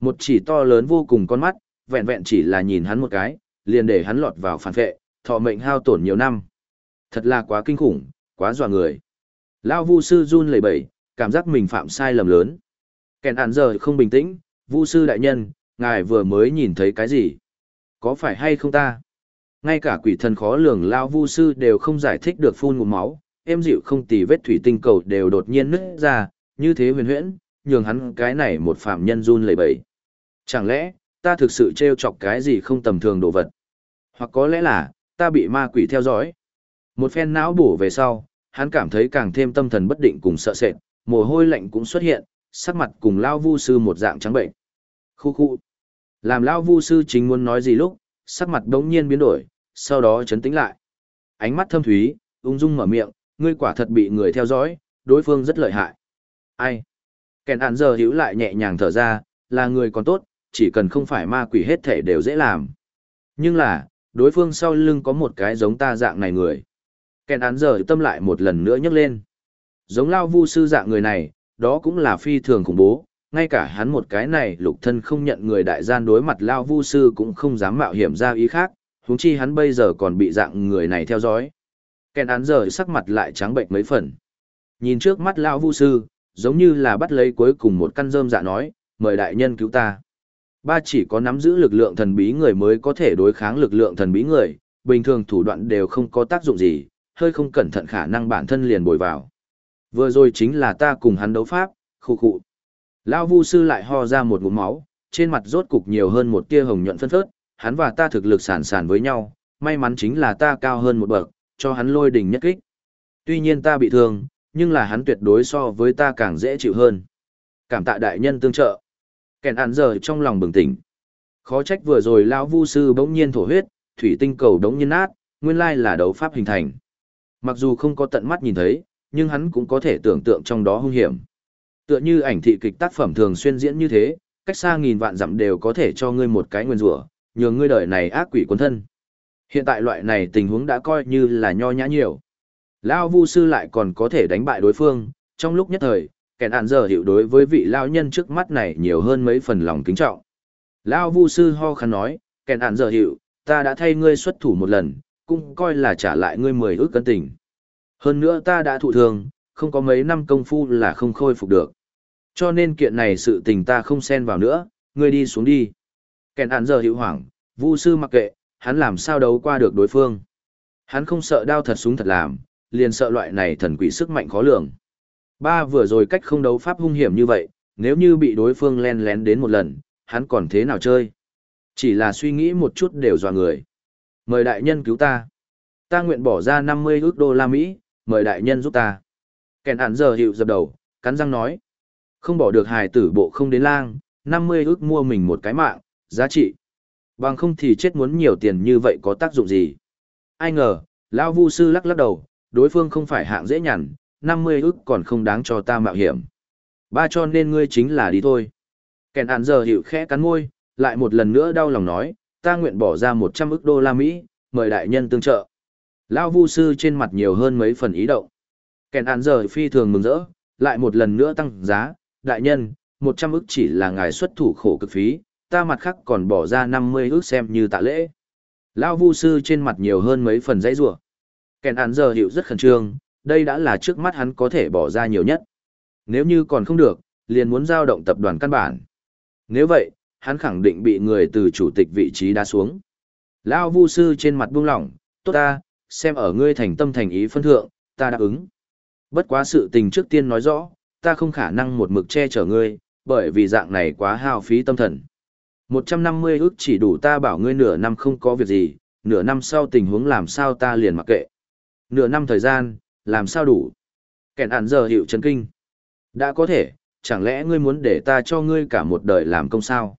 Một chỉ to lớn vô cùng con mắt, vẹn vẹn chỉ là nhìn hắn một cái, liền để hắn lọt vào phản vệ, thọ mệnh hao tổn nhiều năm. Thật là quá kinh khủng, quá dọa người. Lao vu sư run lẩy bẩy, cảm giác mình phạm sai lầm lớn. Kèn ản giờ không bình tĩnh, vu sư đại nhân, ngài vừa mới nhìn thấy cái gì? Có phải hay không ta? Ngay cả quỷ thần khó lường Lao vu sư đều không giải thích được phun ngụm máu, êm dịu không tì vết thủy tinh cầu đều đột nhiên nứt ra, như thế huyền huyễn, nhường hắn cái này một phạm nhân run lẩy bẩy. Chẳng lẽ, ta thực sự trêu chọc cái gì không tầm thường đồ vật? Hoặc có lẽ là, ta bị ma quỷ theo dõi. Một phen não bổ về sau, hắn cảm thấy càng thêm tâm thần bất định cùng sợ sệt, mồ hôi lạnh cũng xuất hiện, sắc mặt cùng lao vu sư một dạng trắng bệnh. Khu khu. Làm lao vu sư chính muốn nói gì lúc, sắc mặt đống nhiên biến đổi, sau đó chấn tĩnh lại. Ánh mắt thâm thúy, ung dung mở miệng, ngươi quả thật bị người theo dõi, đối phương rất lợi hại. Ai? Kèn ản giờ hiểu lại nhẹ nhàng thở ra, là người còn tốt, chỉ cần không phải ma quỷ hết thể đều dễ làm. Nhưng là, đối phương sau lưng có một cái giống ta dạng này người. Kèn án giờ tâm lại một lần nữa nhấc lên. Giống Lao Vu sư dạng người này, đó cũng là phi thường khủng bố, ngay cả hắn một cái này lục thân không nhận người đại gian đối mặt Lao Vu sư cũng không dám mạo hiểm ra ý khác, huống chi hắn bây giờ còn bị dạng người này theo dõi. Kèn án giờ sắc mặt lại trắng bệnh mấy phần. Nhìn trước mắt Lao Vu sư, giống như là bắt lấy cuối cùng một căn rơm dạ nói, mời đại nhân cứu ta. Ba chỉ có nắm giữ lực lượng thần bí người mới có thể đối kháng lực lượng thần bí người, bình thường thủ đoạn đều không có tác dụng gì, hơi không cẩn thận khả năng bản thân liền bồi vào. Vừa rồi chính là ta cùng hắn đấu pháp, khu khụ, Lão Vu sư lại ho ra một ngụm máu, trên mặt rốt cục nhiều hơn một tia hồng nhuận phân phớt, hắn và ta thực lực sản sản với nhau, may mắn chính là ta cao hơn một bậc, cho hắn lôi đỉnh nhất kích. Tuy nhiên ta bị thương, nhưng là hắn tuyệt đối so với ta càng dễ chịu hơn. Cảm tạ đại nhân tương trợ. Kèn ản giờ trong lòng bừng tỉnh. Khó trách vừa rồi lão Vu sư bỗng nhiên thổ huyết, thủy tinh cầu đống nhiên nát, nguyên lai là đấu pháp hình thành. Mặc dù không có tận mắt nhìn thấy, nhưng hắn cũng có thể tưởng tượng trong đó hung hiểm. Tựa như ảnh thị kịch tác phẩm thường xuyên diễn như thế, cách xa nghìn vạn dặm đều có thể cho ngươi một cái nguyên rủa, nhường ngươi đời này ác quỷ quân thân. Hiện tại loại này tình huống đã coi như là nho nhã nhiều. Lao Vu sư lại còn có thể đánh bại đối phương, trong lúc nhất thời, kẻ ạn giờ hiểu đối với vị lao nhân trước mắt này nhiều hơn mấy phần lòng kính trọng. Lao Vu sư ho khăn nói, kẻ ạn giờ hiểu, ta đã thay ngươi xuất thủ một lần, cũng coi là trả lại ngươi mười ước cân tình. Hơn nữa ta đã thụ thương, không có mấy năm công phu là không khôi phục được. Cho nên kiện này sự tình ta không xen vào nữa, ngươi đi xuống đi. Kèn án giờ hữu hoảng, vu sư mặc kệ, hắn làm sao đấu qua được đối phương. Hắn không sợ đao thật súng thật làm, liền sợ loại này thần quỷ sức mạnh khó lường. Ba vừa rồi cách không đấu pháp hung hiểm như vậy, nếu như bị đối phương len lén đến một lần, hắn còn thế nào chơi? Chỉ là suy nghĩ một chút đều dọa người. Mời đại nhân cứu ta. Ta nguyện bỏ ra 50 ước đô la Mỹ, mời đại nhân giúp ta. Kèn ản giờ hiệu dập đầu, cắn răng nói. Không bỏ được hài tử bộ không đến lang, 50 ước mua mình một cái mạng, giá trị. Bằng không thì chết muốn nhiều tiền như vậy có tác dụng gì. Ai ngờ, lão vu sư lắc lắc đầu, đối phương không phải hạng dễ nhằn, 50 ước còn không đáng cho ta mạo hiểm. Ba cho nên ngươi chính là đi thôi. Kèn ản giờ hiệu khẽ cắn môi, lại một lần nữa đau lòng nói, ta nguyện bỏ ra 100 ức đô la Mỹ, mời đại nhân tương trợ. Lão Vu sư trên mặt nhiều hơn mấy phần ý động. Kèn án giờ phi thường mừng rỡ, lại một lần nữa tăng giá, đại nhân, 100 ức chỉ là ngài xuất thủ khổ cực phí, ta mặt khác còn bỏ ra 50 ức xem như tạ lễ. Lão Vu sư trên mặt nhiều hơn mấy phần dãy rủa. Kèn án giờ hiểu rất khẩn trương, đây đã là trước mắt hắn có thể bỏ ra nhiều nhất. Nếu như còn không được, liền muốn giao động tập đoàn căn bản. Nếu vậy, hắn khẳng định bị người từ chủ tịch vị trí đá xuống. Lão Vu sư trên mặt buông lỏng, tốt ta, xem ở ngươi thành tâm thành ý phân thượng, ta đáp ứng. Bất quá sự tình trước tiên nói rõ, ta không khả năng một mực che chở ngươi, bởi vì dạng này quá hao phí tâm thần. 150 ước chỉ đủ ta bảo ngươi nửa năm không có việc gì, nửa năm sau tình huống làm sao ta liền mặc kệ. Nửa năm thời gian, làm sao đủ. Kẻn ản giờ hiệu chấn kinh. Đã có thể, chẳng lẽ ngươi muốn để ta cho ngươi cả một đời làm công sao?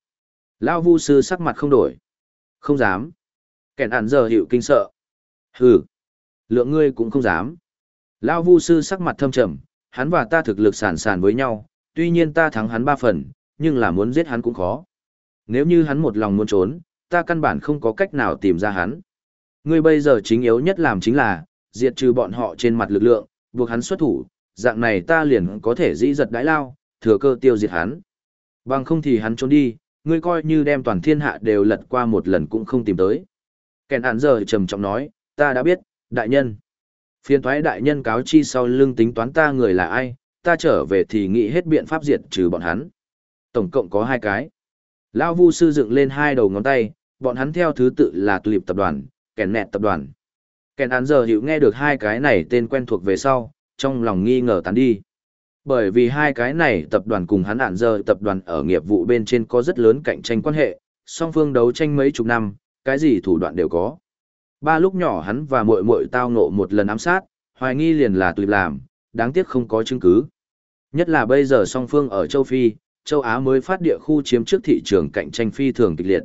Lão vu sư sắc mặt không đổi. Không dám. Kẻn ản giờ hiệu kinh sợ. Hừ. Lượng ngươi cũng không dám. Lão vu sư sắc mặt thâm trầm, hắn và ta thực lực sàn sàn với nhau, tuy nhiên ta thắng hắn ba phần, nhưng là muốn giết hắn cũng khó. Nếu như hắn một lòng muốn trốn, ta căn bản không có cách nào tìm ra hắn. Ngươi bây giờ chính yếu nhất làm chính là, diệt trừ bọn họ trên mặt lực lượng, buộc hắn xuất thủ, dạng này ta liền có thể dĩ giật đái lao, thừa cơ tiêu diệt hắn. Bằng không thì hắn trốn đi, ngươi coi như đem toàn thiên hạ đều lật qua một lần cũng không tìm tới. Kèn án giờ trầm trọng nói, ta đã biết, đại nhân. Phiên thoái đại nhân cáo chi sau lưng tính toán ta người là ai, ta trở về thì nghĩ hết biện pháp diệt trừ bọn hắn. Tổng cộng có hai cái. Lão Vu sư dựng lên hai đầu ngón tay, bọn hắn theo thứ tự là tulip tập đoàn, kèn nẹt tập đoàn. Kèn án giờ hiểu nghe được hai cái này tên quen thuộc về sau, trong lòng nghi ngờ tán đi. Bởi vì hai cái này tập đoàn cùng hắn án giờ tập đoàn ở nghiệp vụ bên trên có rất lớn cạnh tranh quan hệ, song phương đấu tranh mấy chục năm, cái gì thủ đoạn đều có. Ba lúc nhỏ hắn và muội muội tao ngộ một lần ám sát, hoài nghi liền là tùy làm, đáng tiếc không có chứng cứ. Nhất là bây giờ song phương ở châu Phi, châu Á mới phát địa khu chiếm trước thị trường cạnh tranh phi thường kịch liệt.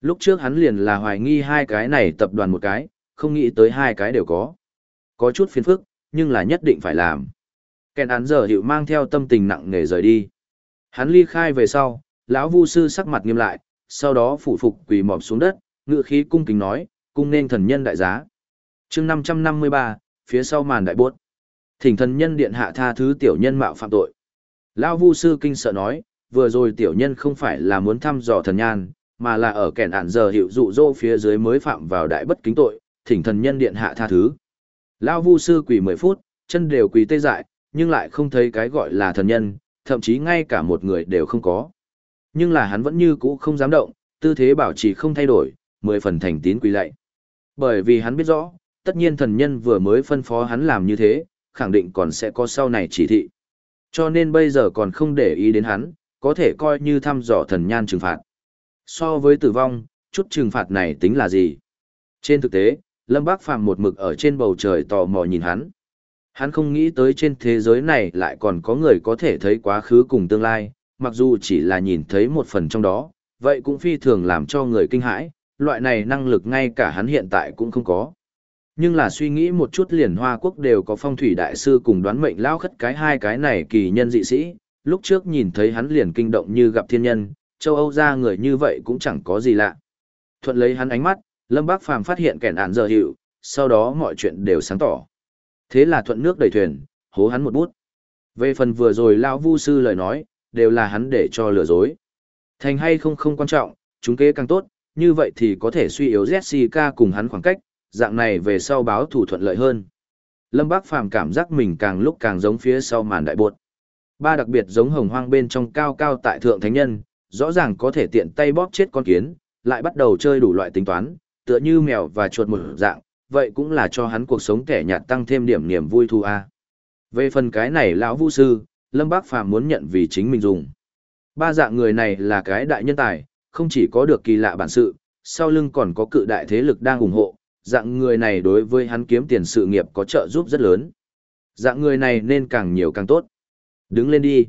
Lúc trước hắn liền là hoài nghi hai cái này tập đoàn một cái, không nghĩ tới hai cái đều có. Có chút phiền phức, nhưng là nhất định phải làm. Kèn án giờ hiệu mang theo tâm tình nặng nề rời đi. Hắn ly khai về sau, lão vu sư sắc mặt nghiêm lại, sau đó phủ phục quỳ mọp xuống đất, ngựa khí cung kính nói, cung nên thần nhân đại giá. chương 553, phía sau màn đại bốt. Thỉnh thần nhân điện hạ tha thứ tiểu nhân mạo phạm tội. Lão Vu sư kinh sợ nói, vừa rồi tiểu nhân không phải là muốn thăm dò thần nhan, mà là ở kẻn ản giờ hiệu dụ dỗ phía dưới mới phạm vào đại bất kính tội, thỉnh thần nhân điện hạ tha thứ. Lão Vu sư quỳ 10 phút, chân đều quỳ tê dại, nhưng lại không thấy cái gọi là thần nhân, thậm chí ngay cả một người đều không có. Nhưng là hắn vẫn như cũ không dám động, tư thế bảo trì không thay đổi, mười phần thành tín quỳ lạy. Bởi vì hắn biết rõ, tất nhiên thần nhân vừa mới phân phó hắn làm như thế, khẳng định còn sẽ có sau này chỉ thị. Cho nên bây giờ còn không để ý đến hắn, có thể coi như thăm dò thần nhan trừng phạt. So với tử vong, chút trừng phạt này tính là gì? Trên thực tế, Lâm Bác Phàm một mực ở trên bầu trời tò mò nhìn hắn. Hắn không nghĩ tới trên thế giới này lại còn có người có thể thấy quá khứ cùng tương lai, mặc dù chỉ là nhìn thấy một phần trong đó, vậy cũng phi thường làm cho người kinh hãi, loại này năng lực ngay cả hắn hiện tại cũng không có. Nhưng là suy nghĩ một chút liền Hoa Quốc đều có phong thủy đại sư cùng đoán mệnh lao khất cái hai cái này kỳ nhân dị sĩ, lúc trước nhìn thấy hắn liền kinh động như gặp thiên nhân, châu Âu ra người như vậy cũng chẳng có gì lạ. Thuận lấy hắn ánh mắt, Lâm Bác Phàm phát hiện kẻ nạn giờ hiệu, sau đó mọi chuyện đều sáng tỏ. Thế là thuận nước đầy thuyền, hố hắn một bút. Về phần vừa rồi Lao Vu Sư lời nói, đều là hắn để cho lừa dối. Thành hay không không quan trọng, chúng kế càng tốt, như vậy thì có thể suy yếu Jessica cùng hắn khoảng cách, dạng này về sau báo thủ thuận lợi hơn. Lâm Bác Phàm cảm giác mình càng lúc càng giống phía sau màn đại buột. Ba đặc biệt giống hồng hoang bên trong cao cao tại thượng thánh nhân, rõ ràng có thể tiện tay bóp chết con kiến, lại bắt đầu chơi đủ loại tính toán, tựa như mèo và chuột một dạng, vậy cũng là cho hắn cuộc sống kẻ nhạt tăng thêm điểm niềm vui thu a. Về phần cái này lão vũ sư, Lâm Bác Phàm muốn nhận vì chính mình dùng. Ba dạng người này là cái đại nhân tài, không chỉ có được kỳ lạ bản sự, sau lưng còn có cự đại thế lực đang ủng hộ, dạng người này đối với hắn kiếm tiền sự nghiệp có trợ giúp rất lớn. Dạng người này nên càng nhiều càng tốt. Đứng lên đi.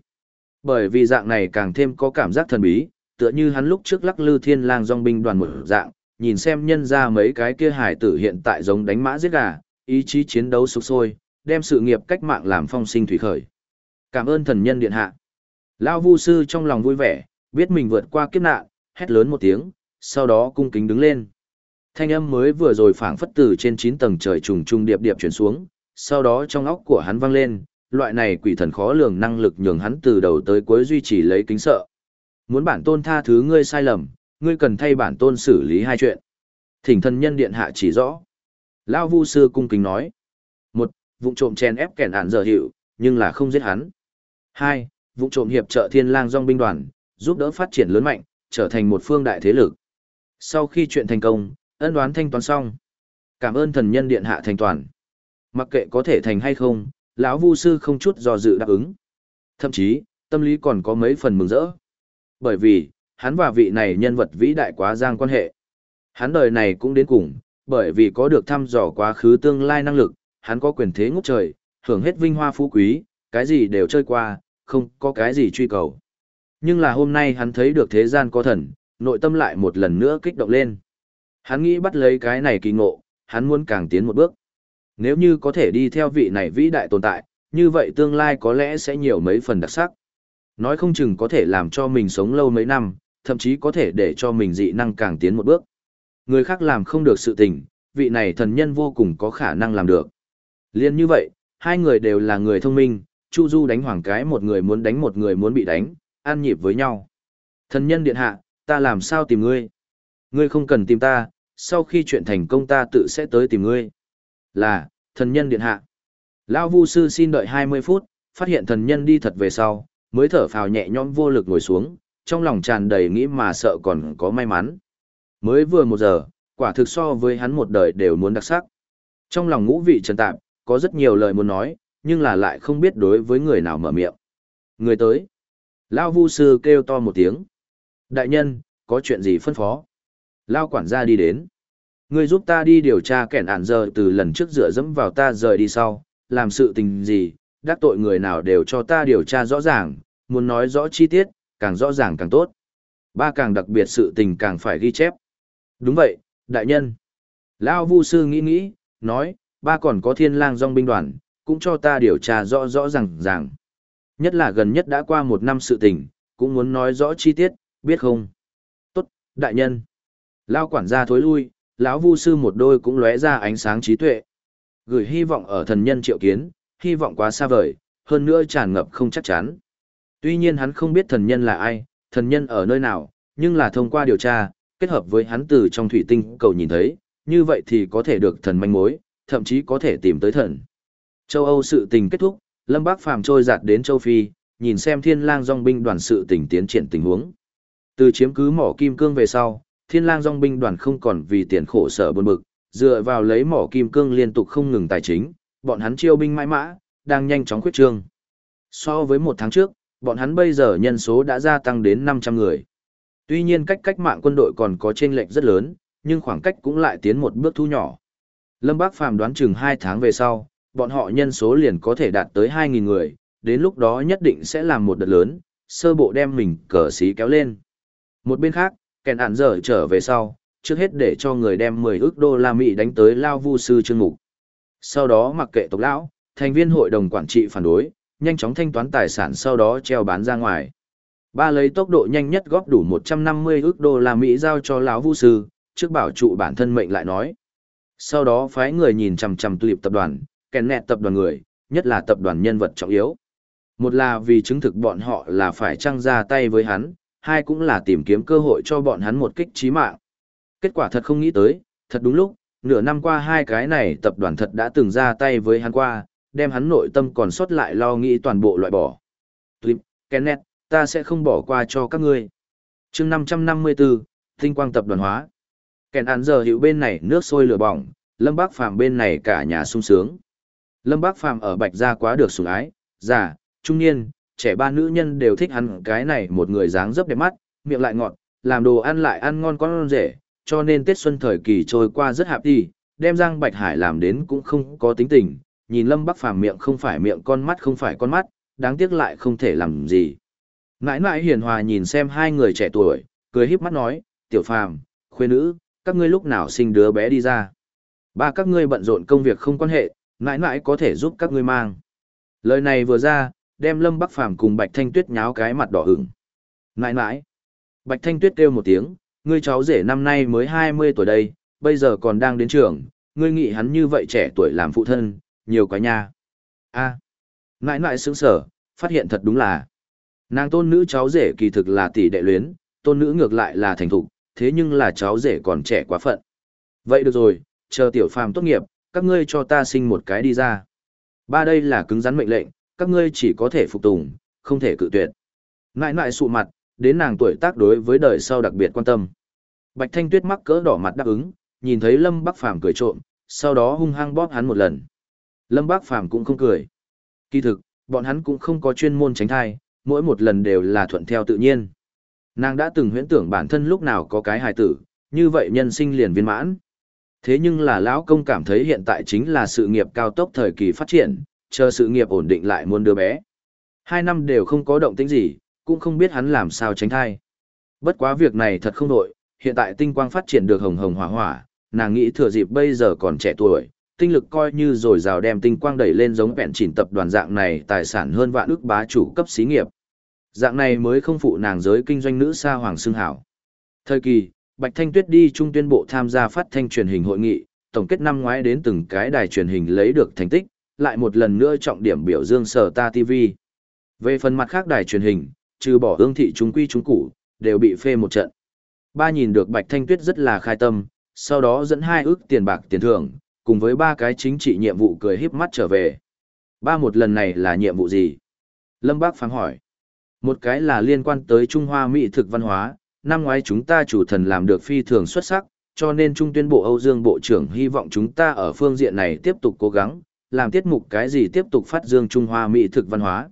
Bởi vì dạng này càng thêm có cảm giác thần bí, tựa như hắn lúc trước lắc lư thiên lang dòng binh đoàn một dạng, nhìn xem nhân ra mấy cái kia hải tử hiện tại giống đánh mã giết gà, ý chí chiến đấu sục sôi, đem sự nghiệp cách mạng làm phong sinh thủy khởi. Cảm ơn thần nhân điện hạ. Lao vu sư trong lòng vui vẻ, biết mình vượt qua kiếp nạn, hét lớn một tiếng, sau đó cung kính đứng lên. Thanh âm mới vừa rồi phảng phất từ trên 9 tầng trời trùng trùng điệp điệp chuyển xuống, sau đó trong óc của hắn vang lên, loại này quỷ thần khó lường năng lực nhường hắn từ đầu tới cuối duy trì lấy kính sợ. Muốn bản tôn tha thứ ngươi sai lầm, ngươi cần thay bản tôn xử lý hai chuyện. Thỉnh thần nhân điện hạ chỉ rõ. Lao vu sư cung kính nói. Một, vụ trộm chen ép kẻn ản giờ hiệu, nhưng là không giết hắn. Hai, vụ trộm hiệp trợ thiên lang dòng binh đoàn, giúp đỡ phát triển lớn mạnh, trở thành một phương đại thế lực. Sau khi chuyện thành công, ân đoán thanh toán xong. Cảm ơn thần nhân điện hạ thành toàn. Mặc kệ có thể thành hay không, lão Vu sư không chút do dự đáp ứng. Thậm chí, tâm lý còn có mấy phần mừng rỡ. Bởi vì, hắn và vị này nhân vật vĩ đại quá giang quan hệ. Hắn đời này cũng đến cùng, bởi vì có được thăm dò quá khứ tương lai năng lực, hắn có quyền thế ngút trời, hưởng hết vinh hoa phú quý, cái gì đều chơi qua, không có cái gì truy cầu. Nhưng là hôm nay hắn thấy được thế gian có thần, nội tâm lại một lần nữa kích động lên. Hắn nghĩ bắt lấy cái này kỳ ngộ, hắn muốn càng tiến một bước. Nếu như có thể đi theo vị này vĩ đại tồn tại, như vậy tương lai có lẽ sẽ nhiều mấy phần đặc sắc. Nói không chừng có thể làm cho mình sống lâu mấy năm, thậm chí có thể để cho mình dị năng càng tiến một bước. Người khác làm không được sự tình, vị này thần nhân vô cùng có khả năng làm được. Liên như vậy, hai người đều là người thông minh, Chu Du đánh hoàng cái một người muốn đánh một người muốn bị đánh, an nhịp với nhau. Thần nhân điện hạ, ta làm sao tìm ngươi? Ngươi không cần tìm ta, sau khi chuyện thành công ta tự sẽ tới tìm ngươi. Là, thần nhân điện hạ. Lão Vu sư xin đợi 20 phút, phát hiện thần nhân đi thật về sau, mới thở phào nhẹ nhõm vô lực ngồi xuống, trong lòng tràn đầy nghĩ mà sợ còn có may mắn. Mới vừa một giờ, quả thực so với hắn một đời đều muốn đặc sắc. Trong lòng ngũ vị trần tạp, có rất nhiều lời muốn nói, nhưng là lại không biết đối với người nào mở miệng. Người tới. Lao vu sư kêu to một tiếng. Đại nhân, có chuyện gì phân phó? Lao quản gia đi đến. Người giúp ta đi điều tra kẻn ản giờ từ lần trước dựa dẫm vào ta rời đi sau, làm sự tình gì, đắc tội người nào đều cho ta điều tra rõ ràng, muốn nói rõ chi tiết, càng rõ ràng càng tốt. Ba càng đặc biệt sự tình càng phải ghi chép. Đúng vậy, đại nhân. Lao vu sư nghĩ nghĩ, nói, ba còn có thiên lang dòng binh đoàn, cũng cho ta điều tra rõ rõ ràng ràng. Nhất là gần nhất đã qua một năm sự tình, cũng muốn nói rõ chi tiết, biết không? Tốt, đại nhân. Lao quản gia thối lui, lão vu sư một đôi cũng lóe ra ánh sáng trí tuệ. Gửi hy vọng ở thần nhân triệu kiến, hy vọng quá xa vời, hơn nữa tràn ngập không chắc chắn. Tuy nhiên hắn không biết thần nhân là ai, thần nhân ở nơi nào, nhưng là thông qua điều tra, kết hợp với hắn từ trong thủy tinh cầu nhìn thấy, như vậy thì có thể được thần manh mối, thậm chí có thể tìm tới thần. Châu Âu sự tình kết thúc, Lâm Bác Phàm trôi giạt đến châu Phi, nhìn xem Thiên Lang Dòng binh đoàn sự tình tiến triển tình huống. Từ chiếm cứ mỏ kim cương về sau, Thiên Lang Dòng binh đoàn không còn vì tiền khổ sở buồn bực, dựa vào lấy mỏ kim cương liên tục không ngừng tài chính, bọn hắn chiêu binh mãi mã, đang nhanh chóng khuyết trương. So với một tháng trước, bọn hắn bây giờ nhân số đã gia tăng đến 500 người. Tuy nhiên cách cách mạng quân đội còn có chênh lệch rất lớn, nhưng khoảng cách cũng lại tiến một bước thu nhỏ. Lâm Bác Phàm đoán chừng 2 tháng về sau, bọn họ nhân số liền có thể đạt tới 2.000 người, đến lúc đó nhất định sẽ làm một đợt lớn, sơ bộ đem mình cờ xí kéo lên. Một bên khác, kèn ản dở trở về sau, trước hết để cho người đem 10 ước đô la Mỹ đánh tới Lao Vu Sư Trương Mục. Sau đó mặc kệ tộc lão, thành viên hội đồng quản trị phản đối, nhanh chóng thanh toán tài sản sau đó treo bán ra ngoài. Ba lấy tốc độ nhanh nhất góp đủ 150 ước đô la Mỹ giao cho lão Vu Sư, trước bảo trụ bản thân mệnh lại nói. Sau đó phái người nhìn chằm chằm tulip tập đoàn, kèn nẹt tập đoàn người, nhất là tập đoàn nhân vật trọng yếu. Một là vì chứng thực bọn họ là phải trăng ra tay với hắn, hai cũng là tìm kiếm cơ hội cho bọn hắn một kích trí mạng. Kết quả thật không nghĩ tới, thật đúng lúc, nửa năm qua hai cái này tập đoàn thật đã từng ra tay với hắn qua, đem hắn nội tâm còn sót lại lo nghĩ toàn bộ loại bỏ. Tuyệt, Kenneth, ta sẽ không bỏ qua cho các ngươi. chương 554, tinh quang tập đoàn hóa. Kèn án giờ hiệu bên này nước sôi lửa bỏng, Lâm Bác Phàm bên này cả nhà sung sướng. Lâm Bác Phàm ở Bạch Gia quá được sủng ái, già, trung niên, trẻ ba nữ nhân đều thích hắn cái này một người dáng dấp đẹp mắt, miệng lại ngọt, làm đồ ăn lại ăn ngon con rể, cho nên Tết Xuân thời kỳ trôi qua rất hạp đi, đem Giang Bạch Hải làm đến cũng không có tính tình, nhìn Lâm Bắc Phàm miệng không phải miệng con mắt không phải con mắt, đáng tiếc lại không thể làm gì. Nãi nãi hiền hòa nhìn xem hai người trẻ tuổi, cười híp mắt nói, tiểu phàm, khuê nữ, các ngươi lúc nào sinh đứa bé đi ra. Ba các ngươi bận rộn công việc không quan hệ, mãi mãi có thể giúp các ngươi mang. Lời này vừa ra, đem Lâm Bắc Phàm cùng Bạch Thanh Tuyết nháo cái mặt đỏ ửng. Mãi mãi. Bạch Thanh Tuyết kêu một tiếng, ngươi cháu rể năm nay mới 20 tuổi đây, bây giờ còn đang đến trường, ngươi nghĩ hắn như vậy trẻ tuổi làm phụ thân, nhiều quá nha. a à, Mãi sững sở, phát hiện thật đúng là. Nàng tôn nữ cháu rể kỳ thực là tỷ đệ luyến, tôn nữ ngược lại là thành thục, thế nhưng là cháu rể còn trẻ quá phận. Vậy được rồi, chờ tiểu phàm tốt nghiệp, các ngươi cho ta sinh một cái đi ra. Ba đây là cứng rắn mệnh lệnh, các ngươi chỉ có thể phục tùng, không thể cự tuyệt. ngại ngại sụ mặt, đến nàng tuổi tác đối với đời sau đặc biệt quan tâm. Bạch Thanh Tuyết mắc cỡ đỏ mặt đáp ứng, nhìn thấy Lâm Bắc Phàm cười trộm, sau đó hung hăng bóp hắn một lần. Lâm Bắc Phàm cũng không cười. Kỳ thực, bọn hắn cũng không có chuyên môn tránh thai, mỗi một lần đều là thuận theo tự nhiên. Nàng đã từng huyễn tưởng bản thân lúc nào có cái hài tử, như vậy nhân sinh liền viên mãn. Thế nhưng là lão công cảm thấy hiện tại chính là sự nghiệp cao tốc thời kỳ phát triển, chờ sự nghiệp ổn định lại muốn đứa bé. Hai năm đều không có động tĩnh gì, cũng không biết hắn làm sao tránh thai. Bất quá việc này thật không đội, hiện tại tinh quang phát triển được hồng hồng hỏa hỏa, nàng nghĩ thừa dịp bây giờ còn trẻ tuổi, tinh lực coi như rồi rào đem tinh quang đẩy lên giống vẹn chỉnh tập đoàn dạng này tài sản hơn vạn ước bá chủ cấp xí nghiệp. Dạng này mới không phụ nàng giới kinh doanh nữ sa hoàng xương hảo. Thời kỳ, Bạch Thanh Tuyết đi trung tuyên bộ tham gia phát thanh truyền hình hội nghị, tổng kết năm ngoái đến từng cái đài truyền hình lấy được thành tích, lại một lần nữa trọng điểm biểu dương sở ta TV. Về phần mặt khác đài truyền hình, trừ bỏ ương thị chúng quy chúng cũ, đều bị phê một trận. Ba nhìn được Bạch Thanh Tuyết rất là khai tâm, sau đó dẫn hai ước tiền bạc tiền thưởng, cùng với ba cái chính trị nhiệm vụ cười híp mắt trở về. Ba một lần này là nhiệm vụ gì? Lâm Bác phán hỏi. Một cái là liên quan tới Trung Hoa Mỹ thực văn hóa, năm ngoái chúng ta chủ thần làm được phi thường xuất sắc, cho nên Trung tuyên bộ Âu Dương Bộ trưởng hy vọng chúng ta ở phương diện này tiếp tục cố gắng, làm tiết mục cái gì tiếp tục phát dương Trung Hoa Mỹ thực văn hóa.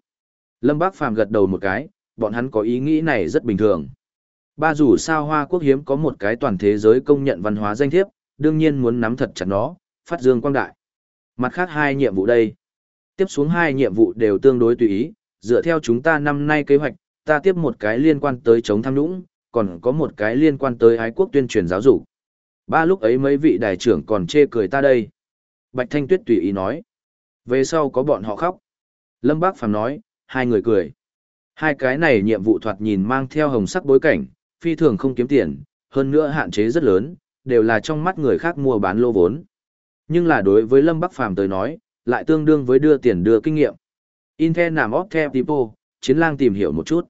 Lâm Bác Phàm gật đầu một cái, bọn hắn có ý nghĩ này rất bình thường. Ba dù sao Hoa Quốc hiếm có một cái toàn thế giới công nhận văn hóa danh thiếp, đương nhiên muốn nắm thật chặt nó, phát dương quang đại. Mặt khác hai nhiệm vụ đây. Tiếp xuống hai nhiệm vụ đều tương đối tùy ý, dựa theo chúng ta năm nay kế hoạch, ta tiếp một cái liên quan tới chống tham nhũng, còn có một cái liên quan tới ái quốc tuyên truyền giáo dục. Ba lúc ấy mấy vị đại trưởng còn chê cười ta đây. Bạch Thanh Tuyết tùy ý nói. Về sau có bọn họ khóc. Lâm Bác Phàm nói, hai người cười. Hai cái này nhiệm vụ thoạt nhìn mang theo hồng sắc bối cảnh, phi thường không kiếm tiền, hơn nữa hạn chế rất lớn, đều là trong mắt người khác mua bán lô vốn. Nhưng là đối với Lâm Bắc Phàm tới nói, lại tương đương với đưa tiền đưa kinh nghiệm. inter nằm óc theo tipo, chiến lang tìm hiểu một chút.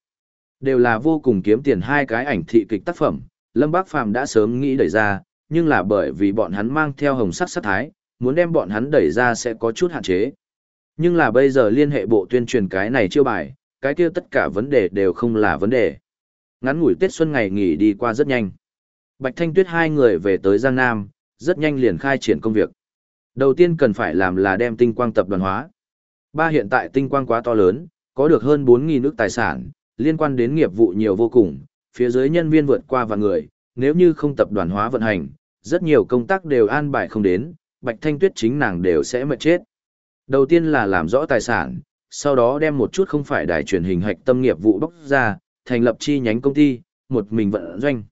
Đều là vô cùng kiếm tiền hai cái ảnh thị kịch tác phẩm, Lâm Bác Phàm đã sớm nghĩ đẩy ra, nhưng là bởi vì bọn hắn mang theo hồng sắc sát thái, muốn đem bọn hắn đẩy ra sẽ có chút hạn chế. Nhưng là bây giờ liên hệ bộ tuyên truyền cái này chưa bài, cái kia tất cả vấn đề đều không là vấn đề. Ngắn ngủi Tết Xuân ngày nghỉ đi qua rất nhanh. Bạch Thanh Tuyết hai người về tới Giang Nam, rất nhanh liền khai triển công việc. Đầu tiên cần phải làm là đem tinh quang tập đoàn hóa. Ba hiện tại tinh quang quá to lớn, có được hơn 4.000 nước tài sản, liên quan đến nghiệp vụ nhiều vô cùng, phía dưới nhân viên vượt qua và người, nếu như không tập đoàn hóa vận hành, rất nhiều công tác đều an bài không đến, Bạch Thanh Tuyết chính nàng đều sẽ mệt chết. Đầu tiên là làm rõ tài sản, sau đó đem một chút không phải đài truyền hình hạch tâm nghiệp vụ bóc ra, thành lập chi nhánh công ty, một mình vận doanh.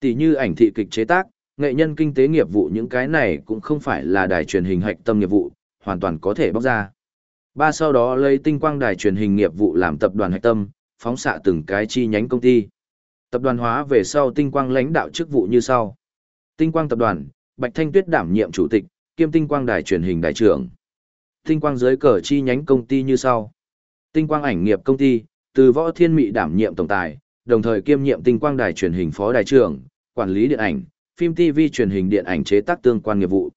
Tỷ như ảnh thị kịch chế tác, nghệ nhân kinh tế nghiệp vụ những cái này cũng không phải là đài truyền hình hạch tâm nghiệp vụ, hoàn toàn có thể bóc ra. Ba sau đó lấy tinh quang đài truyền hình nghiệp vụ làm tập đoàn hạch tâm, phóng xạ từng cái chi nhánh công ty. Tập đoàn hóa về sau tinh quang lãnh đạo chức vụ như sau. Tinh quang tập đoàn, Bạch Thanh Tuyết đảm nhiệm chủ tịch, kiêm tinh quang đài truyền hình đại trưởng. Tinh quang dưới cờ chi nhánh công ty như sau. Tinh quang ảnh nghiệp công ty, từ võ thiên mị đảm nhiệm tổng tài, đồng thời kiêm nhiệm tinh quang đài truyền hình phó đại trưởng, quản lý điện ảnh, phim TV truyền hình điện ảnh chế tác tương quan nghiệp vụ.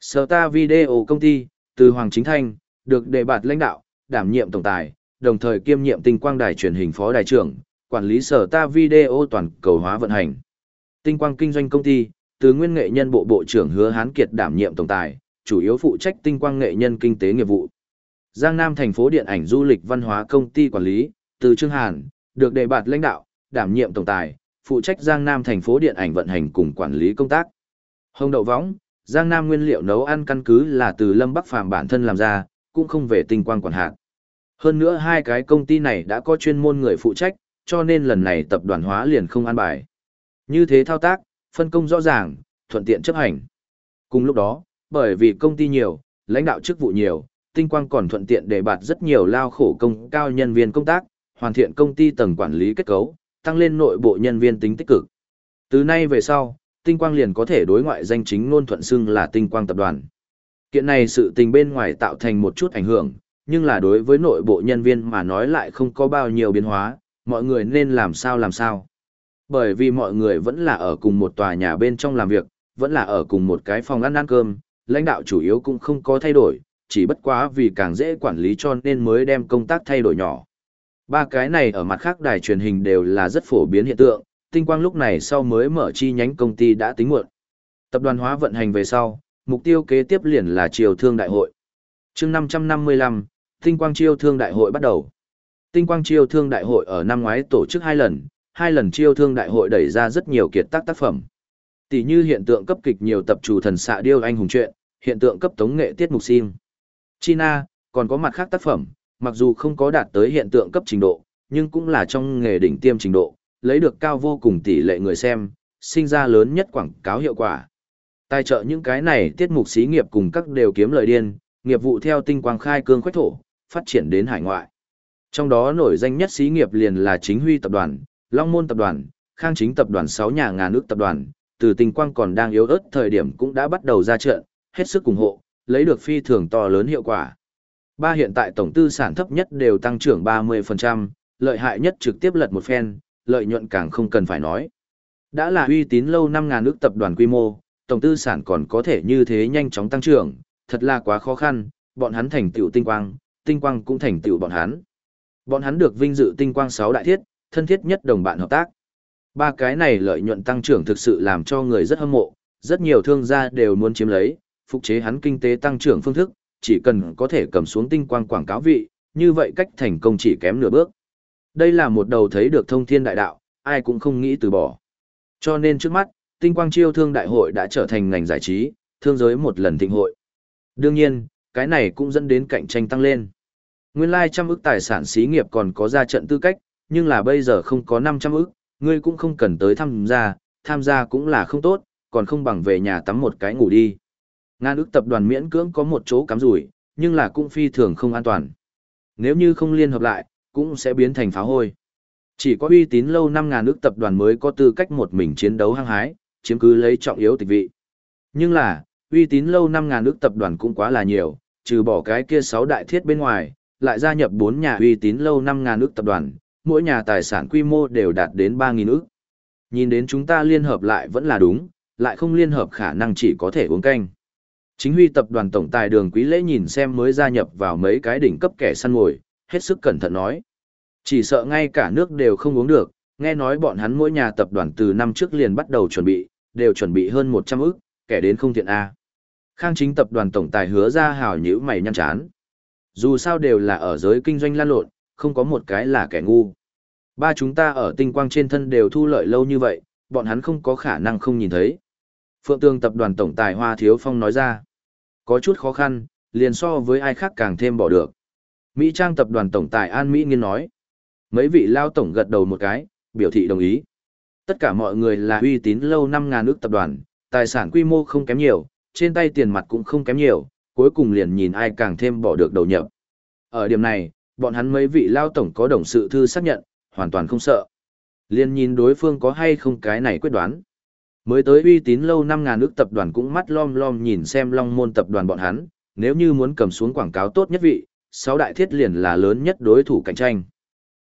Sở Video công ty, từ Hoàng Chính Thanh, được đề bạt lãnh đạo, đảm nhiệm tổng tài, đồng thời kiêm nhiệm tinh quang đài truyền hình phó đài trưởng, quản lý sở ta video toàn cầu hóa vận hành. Tinh quang kinh doanh công ty, từ nguyên nghệ nhân bộ bộ trưởng Hứa Hán Kiệt đảm nhiệm tổng tài, chủ yếu phụ trách tinh quang nghệ nhân kinh tế nghiệp vụ. Giang Nam thành phố điện ảnh du lịch văn hóa công ty quản lý, từ Trương Hàn, được đề bạt lãnh đạo, đảm nhiệm tổng tài, phụ trách Giang Nam thành phố điện ảnh vận hành cùng quản lý công tác. Hồng đậu võng, Giang Nam nguyên liệu nấu ăn căn cứ là từ Lâm Bắc Phàm bản thân làm ra, cũng không về tinh quang quản hạt. Hơn nữa hai cái công ty này đã có chuyên môn người phụ trách, cho nên lần này tập đoàn hóa liền không an bài. Như thế thao tác, phân công rõ ràng, thuận tiện chấp hành. Cùng lúc đó, bởi vì công ty nhiều, lãnh đạo chức vụ nhiều, tinh quang còn thuận tiện để bạt rất nhiều lao khổ công cao nhân viên công tác, hoàn thiện công ty tầng quản lý kết cấu, tăng lên nội bộ nhân viên tính tích cực. Từ nay về sau, tinh quang liền có thể đối ngoại danh chính ngôn thuận xưng là tinh quang tập đoàn. Kiện này sự tình bên ngoài tạo thành một chút ảnh hưởng, nhưng là đối với nội bộ nhân viên mà nói lại không có bao nhiêu biến hóa, mọi người nên làm sao làm sao. Bởi vì mọi người vẫn là ở cùng một tòa nhà bên trong làm việc, vẫn là ở cùng một cái phòng ăn ăn cơm, lãnh đạo chủ yếu cũng không có thay đổi, chỉ bất quá vì càng dễ quản lý cho nên mới đem công tác thay đổi nhỏ. Ba cái này ở mặt khác đài truyền hình đều là rất phổ biến hiện tượng, tinh quang lúc này sau mới mở chi nhánh công ty đã tính muộn. Tập đoàn hóa vận hành về sau, mục tiêu kế tiếp liền là triều thương đại hội. chương 555, tinh quang chiêu thương đại hội bắt đầu. Tinh quang chiêu thương đại hội ở năm ngoái tổ chức hai lần, hai lần chiêu thương đại hội đẩy ra rất nhiều kiệt tác tác phẩm. Tỷ như hiện tượng cấp kịch nhiều tập chủ thần xạ điêu anh hùng truyện, hiện tượng cấp tống nghệ tiết mục sim. China, còn có mặt khác tác phẩm, mặc dù không có đạt tới hiện tượng cấp trình độ, nhưng cũng là trong nghề đỉnh tiêm trình độ, lấy được cao vô cùng tỷ lệ người xem, sinh ra lớn nhất quảng cáo hiệu quả. Tài trợ những cái này tiết mục xí nghiệp cùng các đều kiếm lợi điên, nghiệp vụ theo tinh quang khai cương khoách thổ, phát triển đến hải ngoại. Trong đó nổi danh nhất xí nghiệp liền là chính huy tập đoàn, Long Môn tập đoàn, Khang Chính tập đoàn 6 nhà ngàn nước tập đoàn, từ tình quang còn đang yếu ớt thời điểm cũng đã bắt đầu ra trận, hết sức ủng hộ, lấy được phi thường to lớn hiệu quả. Ba hiện tại tổng tư sản thấp nhất đều tăng trưởng 30%, lợi hại nhất trực tiếp lật một phen, lợi nhuận càng không cần phải nói. Đã là uy tín lâu năm ngàn nước tập đoàn quy mô, tổng tư sản còn có thể như thế nhanh chóng tăng trưởng, thật là quá khó khăn, bọn hắn thành tựu tinh quang, tinh quang cũng thành tựu bọn hắn. Bọn hắn được vinh dự tinh quang 6 đại thiết, thân thiết nhất đồng bạn hợp tác. Ba cái này lợi nhuận tăng trưởng thực sự làm cho người rất hâm mộ, rất nhiều thương gia đều muốn chiếm lấy, phục chế hắn kinh tế tăng trưởng phương thức, chỉ cần có thể cầm xuống tinh quang quảng cáo vị, như vậy cách thành công chỉ kém nửa bước. Đây là một đầu thấy được thông thiên đại đạo, ai cũng không nghĩ từ bỏ. Cho nên trước mắt, tinh quang chiêu thương đại hội đã trở thành ngành giải trí, thương giới một lần thịnh hội. Đương nhiên, cái này cũng dẫn đến cạnh tranh tăng lên. Nguyên lai trăm ức tài sản xí nghiệp còn có ra trận tư cách, nhưng là bây giờ không có 500 ức, ngươi cũng không cần tới tham gia, tham gia cũng là không tốt, còn không bằng về nhà tắm một cái ngủ đi. Ngàn ức tập đoàn miễn cưỡng có một chỗ cắm rủi, nhưng là cũng phi thường không an toàn. Nếu như không liên hợp lại, cũng sẽ biến thành pháo hôi. Chỉ có uy tín lâu năm ngàn ức tập đoàn mới có tư cách một mình chiến đấu hăng hái, chiếm cứ lấy trọng yếu tịch vị. Nhưng là, uy tín lâu năm ngàn ức tập đoàn cũng quá là nhiều, trừ bỏ cái kia sáu đại thiết bên ngoài, lại gia nhập bốn nhà uy tín lâu năm ngàn ước tập đoàn, mỗi nhà tài sản quy mô đều đạt đến ba nghìn ước. Nhìn đến chúng ta liên hợp lại vẫn là đúng, lại không liên hợp khả năng chỉ có thể uống canh. Chính huy tập đoàn tổng tài đường quý lễ nhìn xem mới gia nhập vào mấy cái đỉnh cấp kẻ săn mồi, hết sức cẩn thận nói. Chỉ sợ ngay cả nước đều không uống được, nghe nói bọn hắn mỗi nhà tập đoàn từ năm trước liền bắt đầu chuẩn bị, đều chuẩn bị hơn 100 ức, kẻ đến không thiện A. Khang chính tập đoàn tổng tài hứa ra hào nhữ mày nhăn chán. Dù sao đều là ở giới kinh doanh lan lộn, không có một cái là kẻ ngu. Ba chúng ta ở tinh quang trên thân đều thu lợi lâu như vậy, bọn hắn không có khả năng không nhìn thấy. Phượng Tương tập đoàn tổng tài Hoa Thiếu Phong nói ra. Có chút khó khăn, liền so với ai khác càng thêm bỏ được. Mỹ Trang tập đoàn tổng tài An Mỹ Nghiên nói. Mấy vị lao tổng gật đầu một cái, biểu thị đồng ý. Tất cả mọi người là uy tín lâu năm ngàn ước tập đoàn, tài sản quy mô không kém nhiều, trên tay tiền mặt cũng không kém nhiều, cuối cùng liền nhìn ai càng thêm bỏ được đầu nhập. Ở điểm này, bọn hắn mấy vị lao tổng có đồng sự thư xác nhận, hoàn toàn không sợ. Liền nhìn đối phương có hay không cái này quyết đoán. Mới tới uy tín lâu năm ngàn nước tập đoàn cũng mắt lom lom nhìn xem long môn tập đoàn bọn hắn, nếu như muốn cầm xuống quảng cáo tốt nhất vị, sáu đại thiết liền là lớn nhất đối thủ cạnh tranh.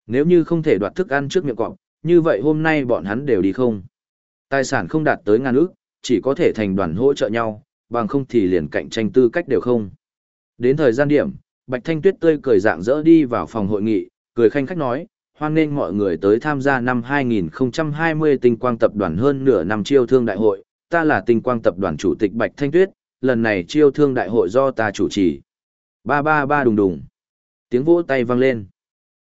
Nếu như không thể đoạt thức ăn trước miệng cọp, như vậy hôm nay bọn hắn đều đi không. Tài sản không đạt tới ngàn ước, chỉ có thể thành đoàn hỗ trợ nhau, bằng không thì liền cạnh tranh tư cách đều không. Đến thời gian điểm, Bạch Thanh Tuyết tươi cười dạng dỡ đi vào phòng hội nghị, cười khanh khách nói, hoan nghênh mọi người tới tham gia năm 2020 tinh quang tập đoàn hơn nửa năm chiêu thương đại hội, ta là tinh quang tập đoàn chủ tịch Bạch Thanh Tuyết, lần này chiêu thương đại hội do ta chủ trì. Ba ba ba đùng đùng. Tiếng vỗ tay vang lên.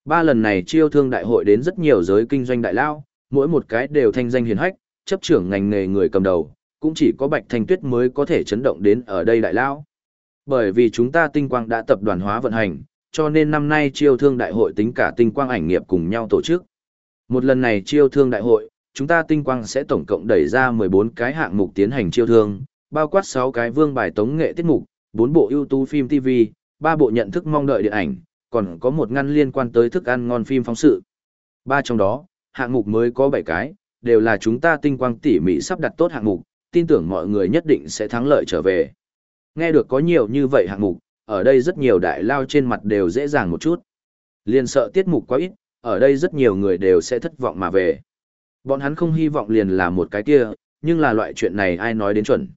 Ba lần này chiêu thương đại hội đến rất nhiều giới kinh doanh đại lao, mỗi một cái đều thanh danh hiền hách, chấp trưởng ngành nghề người cầm đầu, cũng chỉ có Bạch Thanh Tuyết mới có thể chấn động đến ở đây đại lao. Bởi vì chúng ta tinh quang đã tập đoàn hóa vận hành, cho nên năm nay chiêu thương đại hội tính cả tinh quang ảnh nghiệp cùng nhau tổ chức. Một lần này chiêu thương đại hội, chúng ta tinh quang sẽ tổng cộng đẩy ra 14 cái hạng mục tiến hành chiêu thương, bao quát 6 cái vương bài tống nghệ tiết mục, 4 bộ ưu tú phim TV, 3 bộ nhận thức mong đợi điện ảnh, còn có một ngăn liên quan tới thức ăn ngon phim phóng sự. Ba trong đó, hạng mục mới có 7 cái, đều là chúng ta tinh quang tỉ mỉ sắp đặt tốt hạng mục, tin tưởng mọi người nhất định sẽ thắng lợi trở về. Nghe được có nhiều như vậy hạng mục, ở đây rất nhiều đại lao trên mặt đều dễ dàng một chút. Liền sợ tiết mục quá ít, ở đây rất nhiều người đều sẽ thất vọng mà về. Bọn hắn không hy vọng liền là một cái kia, nhưng là loại chuyện này ai nói đến chuẩn.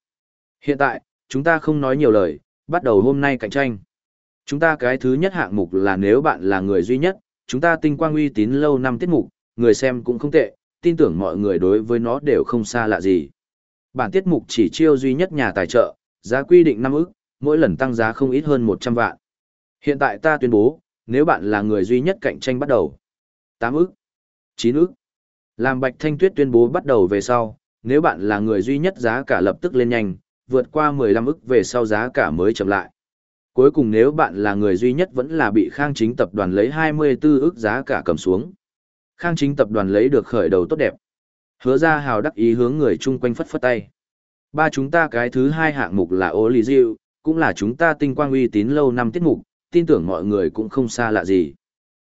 Hiện tại, chúng ta không nói nhiều lời, bắt đầu hôm nay cạnh tranh. Chúng ta cái thứ nhất hạng mục là nếu bạn là người duy nhất, chúng ta tinh quang uy tín lâu năm tiết mục, người xem cũng không tệ, tin tưởng mọi người đối với nó đều không xa lạ gì. Bản tiết mục chỉ chiêu duy nhất nhà tài trợ, giá quy định 5 ức, mỗi lần tăng giá không ít hơn 100 vạn. Hiện tại ta tuyên bố, nếu bạn là người duy nhất cạnh tranh bắt đầu. 8 ức, 9 ức. Làm Bạch Thanh Tuyết tuyên bố bắt đầu về sau, nếu bạn là người duy nhất giá cả lập tức lên nhanh, vượt qua 15 ức về sau giá cả mới chậm lại. Cuối cùng nếu bạn là người duy nhất vẫn là bị Khang Chính tập đoàn lấy 24 ức giá cả cầm xuống. Khang Chính tập đoàn lấy được khởi đầu tốt đẹp. Hứa ra hào đắc ý hướng người chung quanh phất phất tay. Ba chúng ta cái thứ hai hạng mục là ô lì diệu, cũng là chúng ta tinh quang uy tín lâu năm tiết mục, tin tưởng mọi người cũng không xa lạ gì.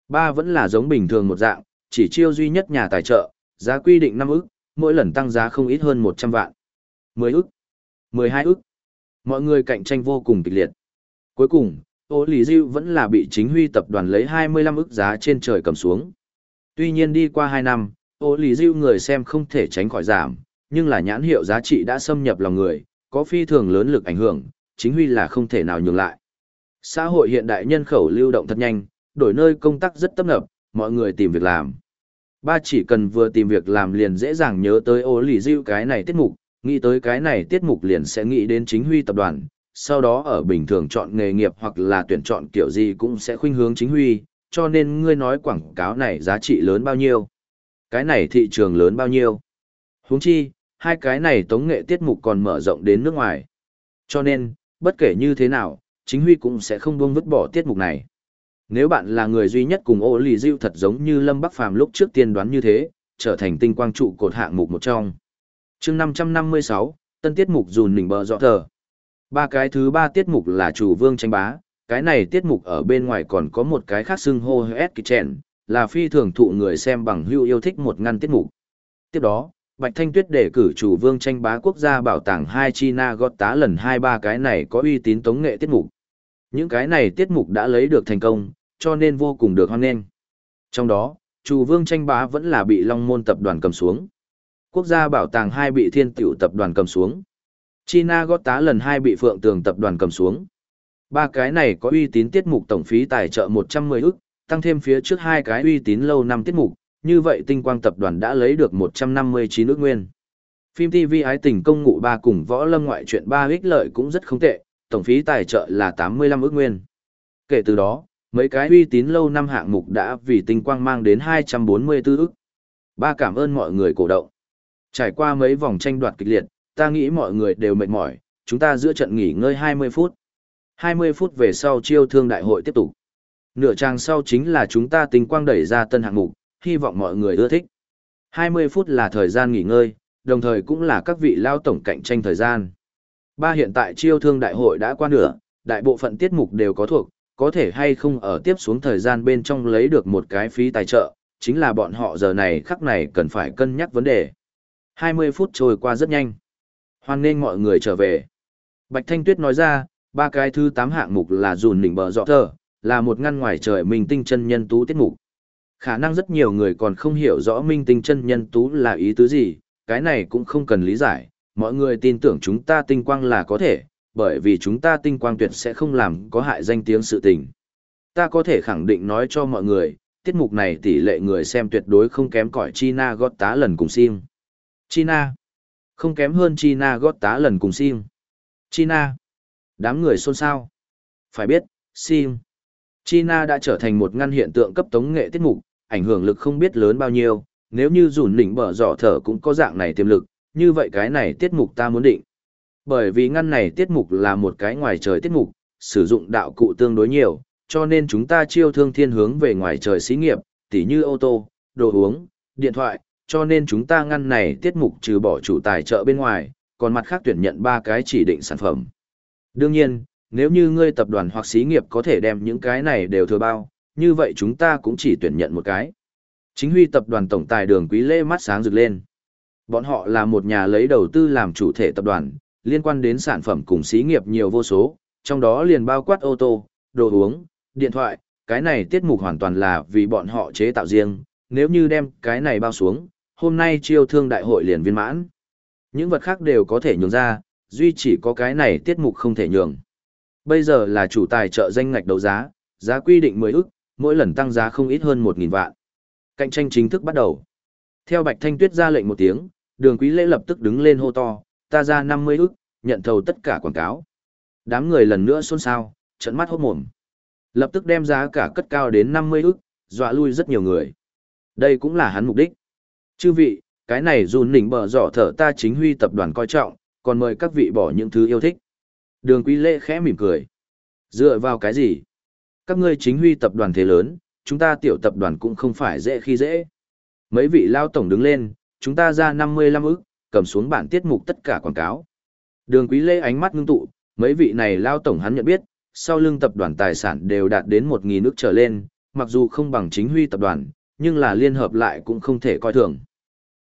Ba vẫn là giống bình thường một dạng, chỉ chiêu duy nhất nhà tài trợ, giá quy định 5 ức, mỗi lần tăng giá không ít hơn 100 vạn. 10 ức, 12 ức. Mọi người cạnh tranh vô cùng kịch liệt. Cuối cùng, ô lì diệu vẫn là bị chính huy tập đoàn lấy 25 ức giá trên trời cầm xuống. Tuy nhiên đi qua 2 năm, ô lì dịu người xem không thể tránh khỏi giảm, nhưng là nhãn hiệu giá trị đã xâm nhập lòng người, có phi thường lớn lực ảnh hưởng, chính huy là không thể nào nhường lại. Xã hội hiện đại nhân khẩu lưu động thật nhanh, đổi nơi công tác rất tấp nập, mọi người tìm việc làm. Ba chỉ cần vừa tìm việc làm liền dễ dàng nhớ tới ô lì dịu cái này tiết mục, nghĩ tới cái này tiết mục liền sẽ nghĩ đến chính huy tập đoàn, sau đó ở bình thường chọn nghề nghiệp hoặc là tuyển chọn kiểu gì cũng sẽ khuynh hướng chính huy, cho nên ngươi nói quảng cáo này giá trị lớn bao nhiêu, cái này thị trường lớn bao nhiêu. Huống chi, hai cái này tống nghệ tiết mục còn mở rộng đến nước ngoài. Cho nên, bất kể như thế nào, chính huy cũng sẽ không buông vứt bỏ tiết mục này. Nếu bạn là người duy nhất cùng ô lì diêu thật giống như Lâm Bắc Phàm lúc trước tiên đoán như thế, trở thành tinh quang trụ cột hạng mục một trong. chương 556, tân tiết mục dùn nỉnh bờ dọ thờ. Ba cái thứ ba tiết mục là chủ vương tranh bá, cái này tiết mục ở bên ngoài còn có một cái khác xưng hô hết kitchen, là phi thường thụ người xem bằng hưu yêu thích một ngăn tiết mục. Tiếp đó, Bạch Thanh Tuyết đề cử chủ vương tranh bá quốc gia bảo tàng hai China gót tá lần hai ba cái này có uy tín tống nghệ tiết mục. Những cái này tiết mục đã lấy được thành công, cho nên vô cùng được hoan nghênh. Trong đó, chủ Vương tranh bá vẫn là bị Long Môn tập đoàn cầm xuống. Quốc gia bảo tàng hai bị Thiên Tiểu tập đoàn cầm xuống. China gót tá lần hai bị Phượng Tường tập đoàn cầm xuống. Ba cái này có uy tín tiết mục tổng phí tài trợ 110 ức, tăng thêm phía trước hai cái uy tín lâu năm tiết mục, như vậy tinh quang tập đoàn đã lấy được 159 ước nguyên. Phim TV ái tình công ngụ ba cùng võ lâm ngoại truyện ba ích lợi cũng rất không tệ, tổng phí tài trợ là 85 ức nguyên. Kể từ đó, mấy cái uy tín lâu năm hạng mục đã vì tinh quang mang đến 244 ức. Ba cảm ơn mọi người cổ động. Trải qua mấy vòng tranh đoạt kịch liệt, ta nghĩ mọi người đều mệt mỏi, chúng ta giữa trận nghỉ ngơi 20 phút. 20 phút về sau chiêu thương đại hội tiếp tục. Nửa trang sau chính là chúng ta tình quang đẩy ra tân hạng mục, hy vọng mọi người ưa thích. 20 phút là thời gian nghỉ ngơi, đồng thời cũng là các vị lao tổng cạnh tranh thời gian. Ba hiện tại chiêu thương đại hội đã qua nửa, đại bộ phận tiết mục đều có thuộc, có thể hay không ở tiếp xuống thời gian bên trong lấy được một cái phí tài trợ, chính là bọn họ giờ này khắc này cần phải cân nhắc vấn đề. 20 phút trôi qua rất nhanh. Hoan nên mọi người trở về. Bạch Thanh Tuyết nói ra, ba cái thứ 8 hạng mục là dùn đỉnh bờ dọ thờ, là một ngăn ngoài trời minh tinh chân nhân tú tiết mục. Khả năng rất nhiều người còn không hiểu rõ minh tinh chân nhân tú là ý tứ gì, cái này cũng không cần lý giải, mọi người tin tưởng chúng ta tinh quang là có thể, bởi vì chúng ta tinh quang tuyệt sẽ không làm có hại danh tiếng sự tình. Ta có thể khẳng định nói cho mọi người, tiết mục này tỷ lệ người xem tuyệt đối không kém cỏi China gót tá lần cùng sim. China. Không kém hơn China gót tá lần cùng sim. China. Đám người xôn xao. Phải biết, sim. China đã trở thành một ngăn hiện tượng cấp tống nghệ tiết mục, ảnh hưởng lực không biết lớn bao nhiêu, nếu như dùn đỉnh bở giỏ thở cũng có dạng này tiềm lực, như vậy cái này tiết mục ta muốn định. Bởi vì ngăn này tiết mục là một cái ngoài trời tiết mục, sử dụng đạo cụ tương đối nhiều, cho nên chúng ta chiêu thương thiên hướng về ngoài trời xí nghiệp, tỉ như ô tô, đồ uống, điện thoại, cho nên chúng ta ngăn này tiết mục trừ bỏ chủ tài trợ bên ngoài, còn mặt khác tuyển nhận ba cái chỉ định sản phẩm. Đương nhiên, nếu như ngươi tập đoàn hoặc xí nghiệp có thể đem những cái này đều thừa bao, như vậy chúng ta cũng chỉ tuyển nhận một cái. Chính huy tập đoàn tổng tài đường quý lễ mắt sáng rực lên. Bọn họ là một nhà lấy đầu tư làm chủ thể tập đoàn, liên quan đến sản phẩm cùng xí nghiệp nhiều vô số, trong đó liền bao quát ô tô, đồ uống, điện thoại, cái này tiết mục hoàn toàn là vì bọn họ chế tạo riêng, nếu như đem cái này bao xuống, hôm nay chiêu thương đại hội liền viên mãn. Những vật khác đều có thể nhường ra, duy chỉ có cái này tiết mục không thể nhường. Bây giờ là chủ tài trợ danh ngạch đấu giá, giá quy định 10 ức, mỗi lần tăng giá không ít hơn 1.000 vạn. Cạnh tranh chính thức bắt đầu. Theo Bạch Thanh Tuyết ra lệnh một tiếng, đường quý lễ lập tức đứng lên hô to, ta ra 50 ức, nhận thầu tất cả quảng cáo. Đám người lần nữa xôn xao, trận mắt hốt mồm. Lập tức đem giá cả cất cao đến 50 ức, dọa lui rất nhiều người. Đây cũng là hắn mục đích. Chư vị, cái này dùn nỉnh bờ giỏ thở ta chính huy tập đoàn coi trọng, còn mời các vị bỏ những thứ yêu thích. Đường quý lễ khẽ mỉm cười. Dựa vào cái gì? Các ngươi chính huy tập đoàn thế lớn, chúng ta tiểu tập đoàn cũng không phải dễ khi dễ. Mấy vị lao tổng đứng lên, chúng ta ra 55 ức, cầm xuống bản tiết mục tất cả quảng cáo. Đường quý lễ ánh mắt ngưng tụ, mấy vị này lao tổng hắn nhận biết, sau lưng tập đoàn tài sản đều đạt đến 1.000 ức trở lên, mặc dù không bằng chính huy tập đoàn, nhưng là liên hợp lại cũng không thể coi thường.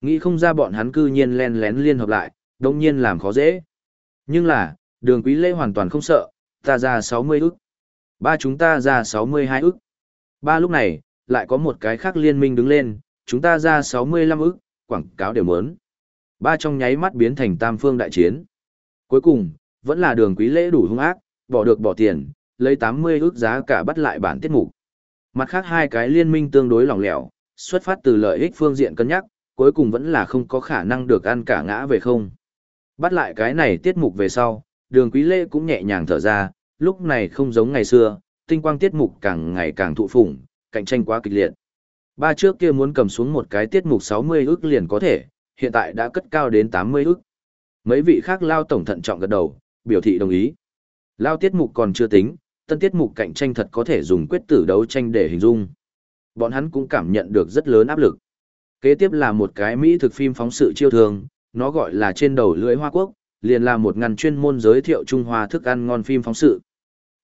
Nghĩ không ra bọn hắn cư nhiên len lén liên hợp lại, đồng nhiên làm khó dễ. Nhưng là, đường quý lễ hoàn toàn không sợ, ta ra 60 ức. Ba chúng ta ra 62 ức. Ba lúc này, lại có một cái khác liên minh đứng lên, chúng ta ra 65 ức, quảng cáo đều muốn. Ba trong nháy mắt biến thành tam phương đại chiến. Cuối cùng, vẫn là đường quý lễ đủ hung ác, bỏ được bỏ tiền, lấy 80 ức giá cả bắt lại bản tiết mục. Mặt khác hai cái liên minh tương đối lỏng lẻo, xuất phát từ lợi ích phương diện cân nhắc, cuối cùng vẫn là không có khả năng được ăn cả ngã về không. Bắt lại cái này tiết mục về sau, đường quý lễ cũng nhẹ nhàng thở ra, lúc này không giống ngày xưa, tinh quang tiết mục càng ngày càng thụ phủng, cạnh tranh quá kịch liệt. Ba trước kia muốn cầm xuống một cái tiết mục 60 ức liền có thể, hiện tại đã cất cao đến 80 ức. Mấy vị khác lao tổng thận trọng gật đầu, biểu thị đồng ý. Lao tiết mục còn chưa tính, tân tiết mục cạnh tranh thật có thể dùng quyết tử đấu tranh để hình dung. Bọn hắn cũng cảm nhận được rất lớn áp lực. Kế tiếp là một cái Mỹ thực phim phóng sự chiêu thường, nó gọi là trên đầu lưỡi Hoa Quốc, liền là một ngăn chuyên môn giới thiệu Trung Hoa thức ăn ngon phim phóng sự.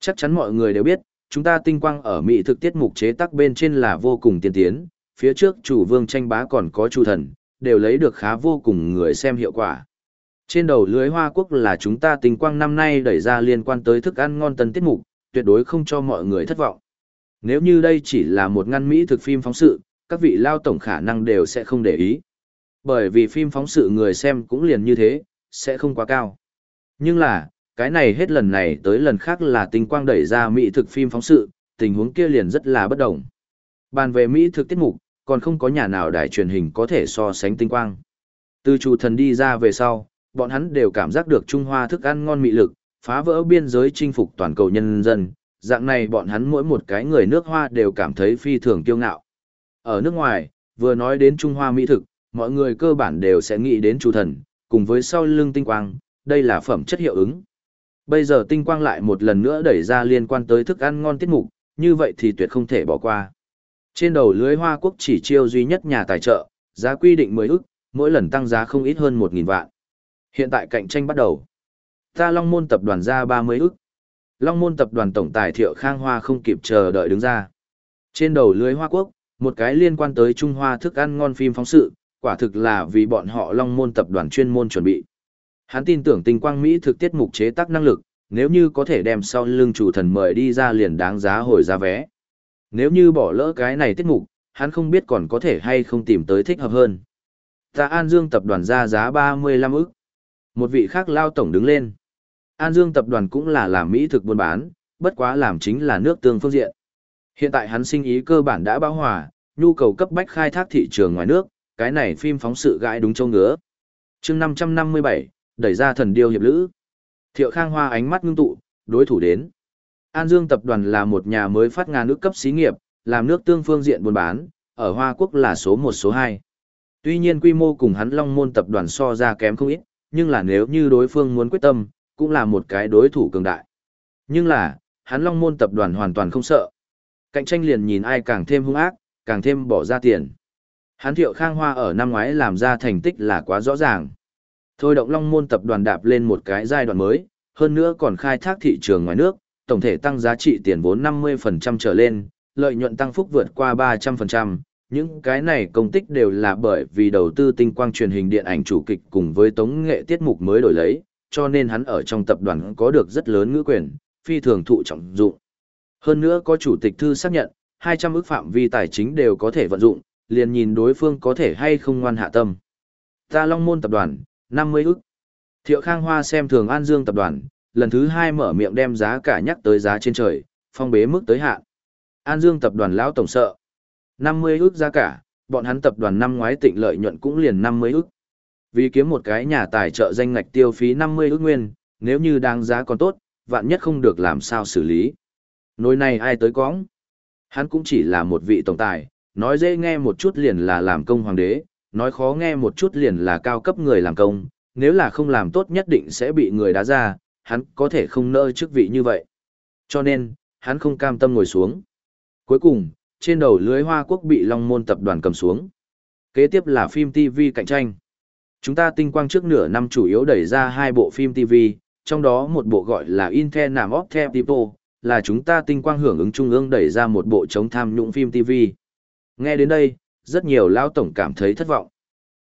Chắc chắn mọi người đều biết, chúng ta tinh quang ở Mỹ thực tiết mục chế tác bên trên là vô cùng tiên tiến, phía trước chủ vương tranh bá còn có chủ thần, đều lấy được khá vô cùng người xem hiệu quả. Trên đầu lưới Hoa Quốc là chúng ta tinh quang năm nay đẩy ra liên quan tới thức ăn ngon tân tiết mục, tuyệt đối không cho mọi người thất vọng. Nếu như đây chỉ là một ngăn Mỹ thực phim phóng sự, các vị lao tổng khả năng đều sẽ không để ý. Bởi vì phim phóng sự người xem cũng liền như thế, sẽ không quá cao. Nhưng là, cái này hết lần này tới lần khác là tinh quang đẩy ra Mỹ thực phim phóng sự, tình huống kia liền rất là bất đồng. Bàn về Mỹ thực tiết mục, còn không có nhà nào đài truyền hình có thể so sánh tinh quang. Từ chủ thần đi ra về sau, bọn hắn đều cảm giác được Trung Hoa thức ăn ngon mị lực, phá vỡ biên giới chinh phục toàn cầu nhân dân, dạng này bọn hắn mỗi một cái người nước Hoa đều cảm thấy phi thường kiêu ngạo. Ở nước ngoài, vừa nói đến Trung Hoa mỹ thực, mọi người cơ bản đều sẽ nghĩ đến chủ thần, cùng với sau lưng tinh quang, đây là phẩm chất hiệu ứng. Bây giờ tinh quang lại một lần nữa đẩy ra liên quan tới thức ăn ngon tiết mục, như vậy thì tuyệt không thể bỏ qua. Trên đầu lưới Hoa Quốc chỉ chiêu duy nhất nhà tài trợ, giá quy định 10 ức, mỗi lần tăng giá không ít hơn 1.000 vạn. Hiện tại cạnh tranh bắt đầu. Ta Long Môn tập đoàn ra 30 ức. Long Môn tập đoàn tổng tài Thiệu Khang Hoa không kịp chờ đợi đứng ra. Trên đầu lưới Hoa Quốc, một cái liên quan tới Trung Hoa thức ăn ngon phim phóng sự, quả thực là vì bọn họ Long Môn tập đoàn chuyên môn chuẩn bị. Hắn tin tưởng tinh quang Mỹ thực tiết mục chế tác năng lực, nếu như có thể đem sau lưng chủ thần mời đi ra liền đáng giá hồi giá vé. Nếu như bỏ lỡ cái này tiết mục, hắn không biết còn có thể hay không tìm tới thích hợp hơn. Ta An Dương tập đoàn ra giá 35 ức. Một vị khác lao tổng đứng lên. An Dương tập đoàn cũng là làm mỹ thực buôn bán, bất quá làm chính là nước tương phương diện. Hiện tại hắn sinh ý cơ bản đã bão hòa, nhu cầu cấp bách khai thác thị trường ngoài nước, cái này phim phóng sự gãi đúng châu ngứa. chương 557, đẩy ra thần điêu hiệp lữ. Thiệu Khang Hoa ánh mắt ngưng tụ, đối thủ đến. An Dương tập đoàn là một nhà mới phát ngàn nước cấp xí nghiệp, làm nước tương phương diện buôn bán, ở Hoa Quốc là số 1 số 2. Tuy nhiên quy mô cùng hắn Long Môn tập đoàn so ra kém không ít, nhưng là nếu như đối phương muốn quyết tâm, cũng là một cái đối thủ cường đại. Nhưng là, hắn Long Môn tập đoàn hoàn toàn không sợ. Cạnh tranh liền nhìn ai càng thêm hung ác, càng thêm bỏ ra tiền. Hán Thiệu Khang Hoa ở năm ngoái làm ra thành tích là quá rõ ràng. Thôi động Long Môn tập đoàn đạp lên một cái giai đoạn mới, hơn nữa còn khai thác thị trường ngoài nước, tổng thể tăng giá trị tiền vốn 50% trở lên, lợi nhuận tăng phúc vượt qua 300%. Những cái này công tích đều là bởi vì đầu tư tinh quang truyền hình điện ảnh chủ kịch cùng với tống nghệ tiết mục mới đổi lấy, cho nên hắn ở trong tập đoàn có được rất lớn ngữ quyền, phi thường thụ trọng dụng. Hơn nữa có chủ tịch thư xác nhận, 200 ức phạm vi tài chính đều có thể vận dụng, liền nhìn đối phương có thể hay không ngoan hạ tâm. Ta Long Môn tập đoàn, 50 ức. Thiệu Khang Hoa xem thường An Dương tập đoàn, lần thứ hai mở miệng đem giá cả nhắc tới giá trên trời, phong bế mức tới hạn. An Dương tập đoàn lão tổng sợ. 50 ức giá cả, bọn hắn tập đoàn năm ngoái tịnh lợi nhuận cũng liền 50 ức. Vì kiếm một cái nhà tài trợ danh ngạch tiêu phí 50 ức nguyên, nếu như đáng giá còn tốt, vạn nhất không được làm sao xử lý. Nối này ai tới cóng? Hắn cũng chỉ là một vị tổng tài, nói dễ nghe một chút liền là làm công hoàng đế, nói khó nghe một chút liền là cao cấp người làm công, nếu là không làm tốt nhất định sẽ bị người đá ra, hắn có thể không nỡ chức vị như vậy. Cho nên, hắn không cam tâm ngồi xuống. Cuối cùng, trên đầu lưới Hoa Quốc bị Long Môn tập đoàn cầm xuống. Kế tiếp là phim TV cạnh tranh. Chúng ta tinh quang trước nửa năm chủ yếu đẩy ra hai bộ phim TV, trong đó một bộ gọi là Intel Nam of The People, là chúng ta tinh quang hưởng ứng trung ương đẩy ra một bộ chống tham nhũng phim TV. Nghe đến đây, rất nhiều lao tổng cảm thấy thất vọng.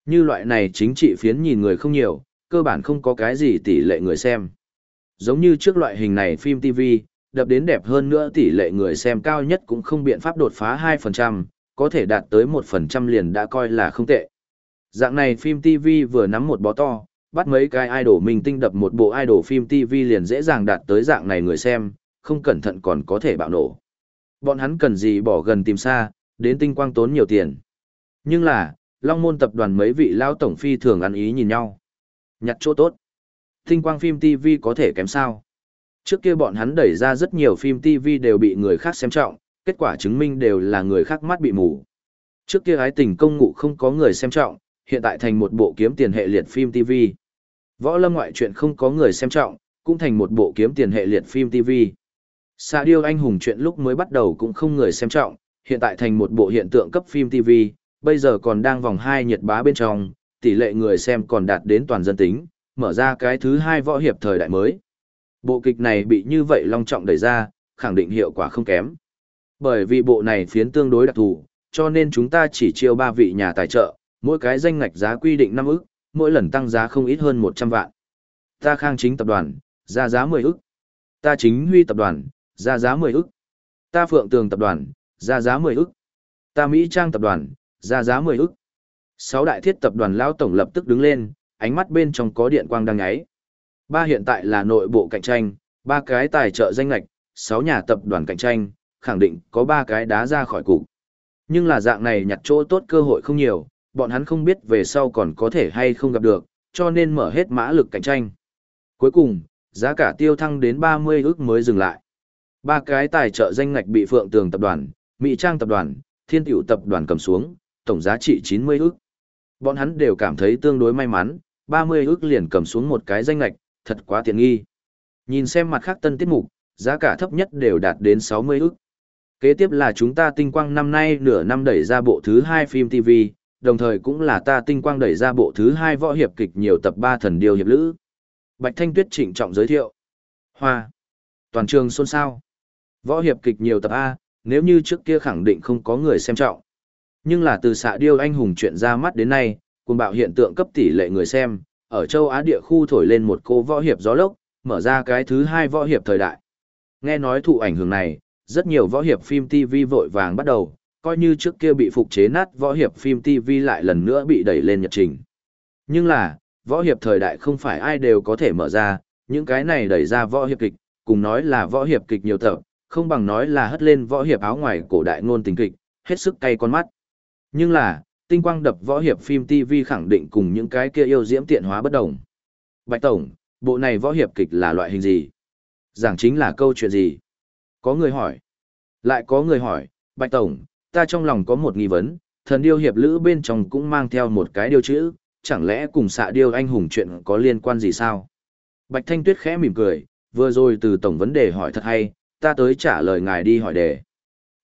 Như loại này chính trị phiến nhìn người không nhiều, cơ bản không có cái gì tỷ lệ người xem. Giống như trước loại hình này phim TV, đập đến đẹp hơn nữa tỷ lệ người xem cao nhất cũng không biện pháp đột phá 2%, có thể đạt tới 1% liền đã coi là không tệ. Dạng này phim TV vừa nắm một bó to, bắt mấy cái idol mình tinh đập một bộ idol phim TV liền dễ dàng đạt tới dạng này người xem, không cẩn thận còn có thể bạo nổ. Bọn hắn cần gì bỏ gần tìm xa, đến tinh quang tốn nhiều tiền. Nhưng là, Long Môn tập đoàn mấy vị lao tổng phi thường ăn ý nhìn nhau. Nhặt chỗ tốt. Tinh quang phim TV có thể kém sao. Trước kia bọn hắn đẩy ra rất nhiều phim TV đều bị người khác xem trọng, kết quả chứng minh đều là người khác mắt bị mù. Trước kia ái tình công ngụ không có người xem trọng, hiện tại thành một bộ kiếm tiền hệ liệt phim TV. Võ lâm ngoại truyện không có người xem trọng, cũng thành một bộ kiếm tiền hệ liệt phim TV. Sa điêu anh hùng chuyện lúc mới bắt đầu cũng không người xem trọng, hiện tại thành một bộ hiện tượng cấp phim TV, bây giờ còn đang vòng hai nhiệt bá bên trong, tỷ lệ người xem còn đạt đến toàn dân tính, mở ra cái thứ hai võ hiệp thời đại mới. Bộ kịch này bị như vậy long trọng đẩy ra, khẳng định hiệu quả không kém. Bởi vì bộ này phiến tương đối đặc thù, cho nên chúng ta chỉ chiêu ba vị nhà tài trợ, mỗi cái danh ngạch giá quy định 5 ức, mỗi lần tăng giá không ít hơn 100 vạn. Ta khang chính tập đoàn, ra giá 10 ức. Ta chính huy tập đoàn, ra giá 10 ức. Ta Phượng Tường tập đoàn, ra giá 10 ức. Ta Mỹ Trang tập đoàn, ra giá 10 ức. Sáu đại thiết tập đoàn lao tổng lập tức đứng lên, ánh mắt bên trong có điện quang đang nháy. Ba hiện tại là nội bộ cạnh tranh, ba cái tài trợ danh lạch, sáu nhà tập đoàn cạnh tranh, khẳng định có ba cái đá ra khỏi cục. Nhưng là dạng này nhặt chỗ tốt cơ hội không nhiều, bọn hắn không biết về sau còn có thể hay không gặp được, cho nên mở hết mã lực cạnh tranh. Cuối cùng, giá cả tiêu thăng đến 30 ức mới dừng lại. Ba cái tài trợ danh ngạch bị Phượng Tường tập đoàn, Mỹ Trang tập đoàn, Thiên Tiểu tập đoàn cầm xuống, tổng giá trị 90 ức. Bọn hắn đều cảm thấy tương đối may mắn, 30 ức liền cầm xuống một cái danh ngạch, thật quá tiện nghi. Nhìn xem mặt khác tân tiết mục, giá cả thấp nhất đều đạt đến 60 ức. Kế tiếp là chúng ta tinh quang năm nay nửa năm đẩy ra bộ thứ 2 phim TV, đồng thời cũng là ta tinh quang đẩy ra bộ thứ 2 võ hiệp kịch nhiều tập 3 thần điều hiệp lữ. Bạch Thanh Tuyết trịnh trọng giới thiệu. Hoa. Toàn trường xôn xao. Võ hiệp kịch nhiều tập A, nếu như trước kia khẳng định không có người xem trọng. Nhưng là từ xạ điêu anh hùng chuyện ra mắt đến nay, cùng bạo hiện tượng cấp tỷ lệ người xem, ở châu Á địa khu thổi lên một cô võ hiệp gió lốc, mở ra cái thứ hai võ hiệp thời đại. Nghe nói thụ ảnh hưởng này, rất nhiều võ hiệp phim TV vội vàng bắt đầu, coi như trước kia bị phục chế nát võ hiệp phim TV lại lần nữa bị đẩy lên nhật trình. Nhưng là, võ hiệp thời đại không phải ai đều có thể mở ra, những cái này đẩy ra võ hiệp kịch, cùng nói là võ hiệp kịch nhiều tập, không bằng nói là hất lên võ hiệp áo ngoài cổ đại ngôn tình kịch, hết sức cay con mắt. Nhưng là, tinh quang đập võ hiệp phim TV khẳng định cùng những cái kia yêu diễm tiện hóa bất đồng. Bạch Tổng, bộ này võ hiệp kịch là loại hình gì? Giảng chính là câu chuyện gì? Có người hỏi. Lại có người hỏi, Bạch Tổng, ta trong lòng có một nghi vấn, thần điêu hiệp lữ bên trong cũng mang theo một cái điêu chữ, chẳng lẽ cùng xạ điêu anh hùng chuyện có liên quan gì sao? Bạch Thanh Tuyết khẽ mỉm cười, vừa rồi từ tổng vấn đề hỏi thật hay, ta tới trả lời ngài đi hỏi đề.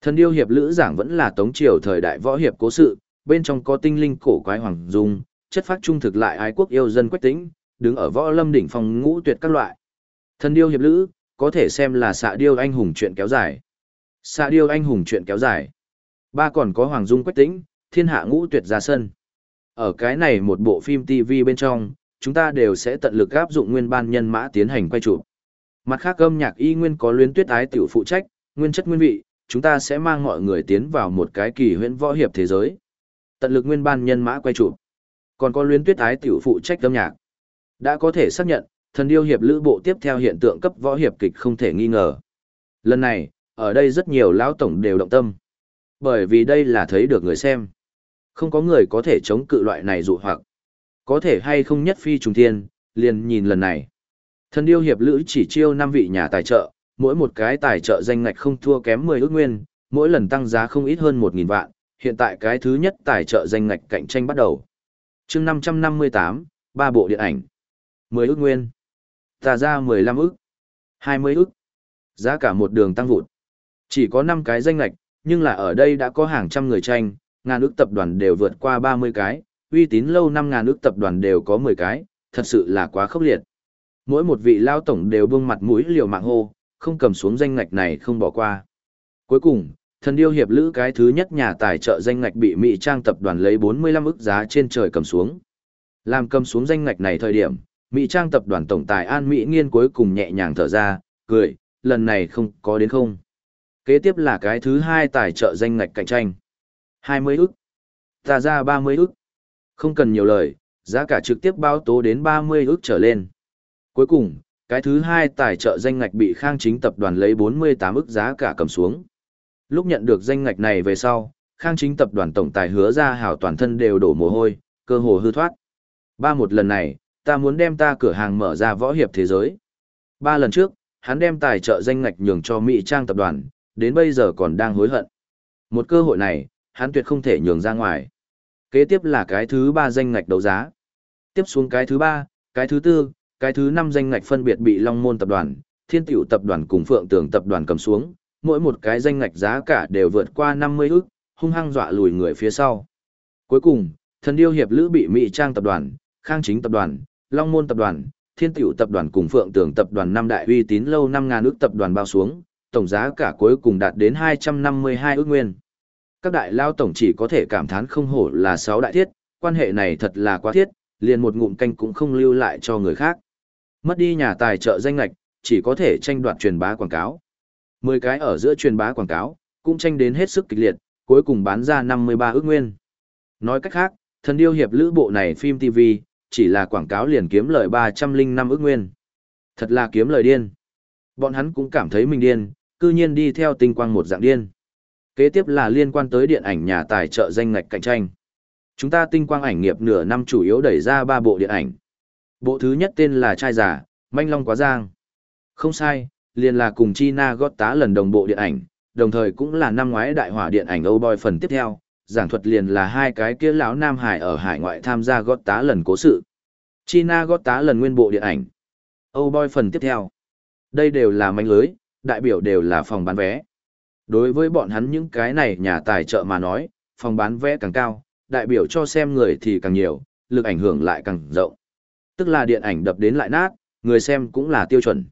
Thần điêu hiệp lữ giảng vẫn là tống triều thời đại võ hiệp cố sự, bên trong có tinh linh cổ quái hoàng dung, chất phát trung thực lại ái quốc yêu dân quách tính, đứng ở võ lâm đỉnh phong ngũ tuyệt các loại. Thần điêu hiệp lữ, có thể xem là xạ điêu anh hùng chuyện kéo dài. Xạ điêu anh hùng chuyện kéo dài. Ba còn có hoàng dung quách tính, thiên hạ ngũ tuyệt ra sân. Ở cái này một bộ phim TV bên trong, chúng ta đều sẽ tận lực áp dụng nguyên ban nhân mã tiến hành quay chụp. Mặt khác âm nhạc y nguyên có luyến tuyết ái tiểu phụ trách, nguyên chất nguyên vị, chúng ta sẽ mang mọi người tiến vào một cái kỳ huyễn võ hiệp thế giới. Tận lực nguyên ban nhân mã quay chụp. Còn có luyến tuyết ái tiểu phụ trách âm nhạc. Đã có thể xác nhận, thần điêu hiệp lữ bộ tiếp theo hiện tượng cấp võ hiệp kịch không thể nghi ngờ. Lần này, ở đây rất nhiều lão tổng đều động tâm. Bởi vì đây là thấy được người xem. Không có người có thể chống cự loại này dụ hoặc. Có thể hay không nhất phi trùng thiên, liền nhìn lần này. Thần điêu hiệp lữ chỉ chiêu năm vị nhà tài trợ, mỗi một cái tài trợ danh ngạch không thua kém 10 ước nguyên, mỗi lần tăng giá không ít hơn 1.000 vạn, hiện tại cái thứ nhất tài trợ danh ngạch cạnh tranh bắt đầu. chương 558, ba bộ điện ảnh. 10 ước nguyên. Ta ra 15 ước. 20 ước. Giá cả một đường tăng vụt. Chỉ có 5 cái danh ngạch, nhưng là ở đây đã có hàng trăm người tranh, ngàn ước tập đoàn đều vượt qua 30 cái, uy tín lâu năm ngàn ước tập đoàn đều có 10 cái, thật sự là quá khốc liệt. Mỗi một vị lao tổng đều buông mặt mũi liều mạng hô, không cầm xuống danh ngạch này không bỏ qua. Cuối cùng, thần điêu hiệp lữ cái thứ nhất nhà tài trợ danh ngạch bị Mỹ Trang tập đoàn lấy 45 ức giá trên trời cầm xuống. Làm cầm xuống danh ngạch này thời điểm, Mỹ Trang tập đoàn tổng tài An Mỹ Nghiên cuối cùng nhẹ nhàng thở ra, cười, lần này không có đến không. Kế tiếp là cái thứ hai tài trợ danh ngạch cạnh tranh. 20 ức. Ta ra 30 ức. Không cần nhiều lời, giá cả trực tiếp bao tố đến 30 ức trở lên. Cuối cùng, cái thứ hai tài trợ danh ngạch bị Khang Chính tập đoàn lấy 48 ức giá cả cầm xuống. Lúc nhận được danh ngạch này về sau, Khang Chính tập đoàn tổng tài hứa ra hảo toàn thân đều đổ mồ hôi, cơ hồ hư thoát. Ba một lần này, ta muốn đem ta cửa hàng mở ra võ hiệp thế giới. Ba lần trước, hắn đem tài trợ danh ngạch nhường cho Mỹ Trang tập đoàn, đến bây giờ còn đang hối hận. Một cơ hội này, hắn tuyệt không thể nhường ra ngoài. Kế tiếp là cái thứ ba danh ngạch đấu giá. Tiếp xuống cái thứ ba, cái thứ tư, cái thứ năm danh ngạch phân biệt bị Long Môn tập đoàn, Thiên Tiểu tập đoàn cùng Phượng Tường tập đoàn cầm xuống, mỗi một cái danh ngạch giá cả đều vượt qua 50 ức, hung hăng dọa lùi người phía sau. Cuối cùng, Thần Điêu hiệp lữ bị Mỹ Trang tập đoàn, Khang Chính tập đoàn, Long Môn tập đoàn, Thiên Tiểu tập đoàn cùng Phượng Tường tập đoàn năm đại uy tín lâu 5000 ức tập đoàn bao xuống, tổng giá cả cuối cùng đạt đến 252 ức nguyên. Các đại lao tổng chỉ có thể cảm thán không hổ là sáu đại thiết, quan hệ này thật là quá thiết, liền một ngụm canh cũng không lưu lại cho người khác. Mất đi nhà tài trợ danh lệch, chỉ có thể tranh đoạt truyền bá quảng cáo. Mười cái ở giữa truyền bá quảng cáo, cũng tranh đến hết sức kịch liệt, cuối cùng bán ra 53 ước nguyên. Nói cách khác, thần điêu hiệp lữ bộ này phim TV, chỉ là quảng cáo liền kiếm lời 305 ước nguyên. Thật là kiếm lời điên. Bọn hắn cũng cảm thấy mình điên, cư nhiên đi theo tinh quang một dạng điên. Kế tiếp là liên quan tới điện ảnh nhà tài trợ danh ngạch cạnh tranh. Chúng ta tinh quang ảnh nghiệp nửa năm chủ yếu đẩy ra ba bộ điện ảnh. Bộ thứ nhất tên là Trai Giả, Manh Long Quá Giang. Không sai, liền là cùng China gót tá lần đồng bộ điện ảnh, đồng thời cũng là năm ngoái đại hỏa điện ảnh Âu Boy phần tiếp theo, giảng thuật liền là hai cái kia lão Nam Hải ở hải ngoại tham gia gót tá lần cố sự. China gót tá lần nguyên bộ điện ảnh. Âu Boy phần tiếp theo. Đây đều là manh lưới, đại biểu đều là phòng bán vé. Đối với bọn hắn những cái này nhà tài trợ mà nói, phòng bán vé càng cao, đại biểu cho xem người thì càng nhiều, lực ảnh hưởng lại càng rộng. Tức là điện ảnh đập đến lại nát, người xem cũng là tiêu chuẩn.